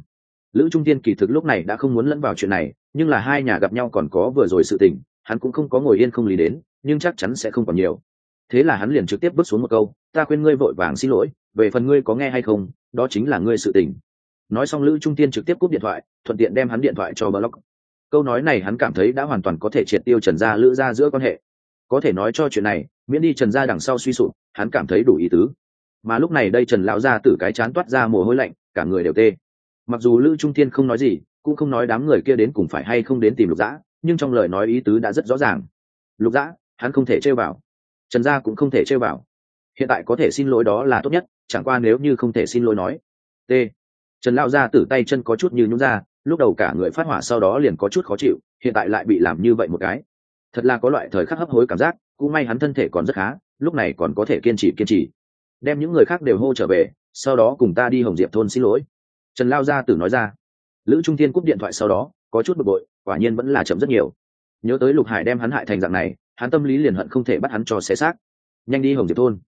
Lữ trung tiên kỳ thực lúc này đã không muốn lẫn vào chuyện này, nhưng là hai nhà gặp nhau còn có vừa rồi sự tình, hắn cũng không có ngồi yên không lý đến, nhưng chắc chắn sẽ không còn nhiều. Thế là hắn liền trực tiếp bước xuống một câu, ta khuyên ngươi vội vàng xin lỗi, về phần ngươi có nghe hay không, đó chính là ngươi sự tình. Nói xong lữ trung tiên trực tiếp cúp điện thoại, thuận tiện đem hắn điện thoại cho block câu nói này hắn cảm thấy đã hoàn toàn có thể triệt tiêu trần gia lữ gia giữa quan hệ. Có thể nói cho chuyện này, miễn đi trần gia đằng sau suy sụp, hắn cảm thấy đủ ý tứ. Mà lúc này đây trần lão gia tử cái chán toát ra mồ hôi lạnh, cả người đều tê. Mặc dù lữ trung thiên không nói gì, cũng không nói đám người kia đến cùng phải hay không đến tìm lục dã, nhưng trong lời nói ý tứ đã rất rõ ràng. Lục dã, hắn không thể chơi vào. Trần gia cũng không thể chơi vào. Hiện tại có thể xin lỗi đó là tốt nhất, chẳng qua nếu như không thể xin lỗi nói. T. Trần Lão gia tử tay chân có chút như nhúng ra lúc đầu cả người phát hỏa sau đó liền có chút khó chịu, hiện tại lại bị làm như vậy một cái. Thật là có loại thời khắc hấp hối cảm giác, cũng may hắn thân thể còn rất khá, lúc này còn có thể kiên trì kiên trì. Đem những người khác đều hô trở về, sau đó cùng ta đi hồng diệp thôn xin lỗi. Trần lao gia tử nói ra. Lữ trung thiên cúp điện thoại sau đó, có chút bực bội, quả nhiên vẫn là chậm rất nhiều. Nhớ tới lục hải đem hắn hại thành dạng này, hắn tâm lý liền hận không thể bắt hắn cho xé xác. Nhanh đi hồng diệp thôn.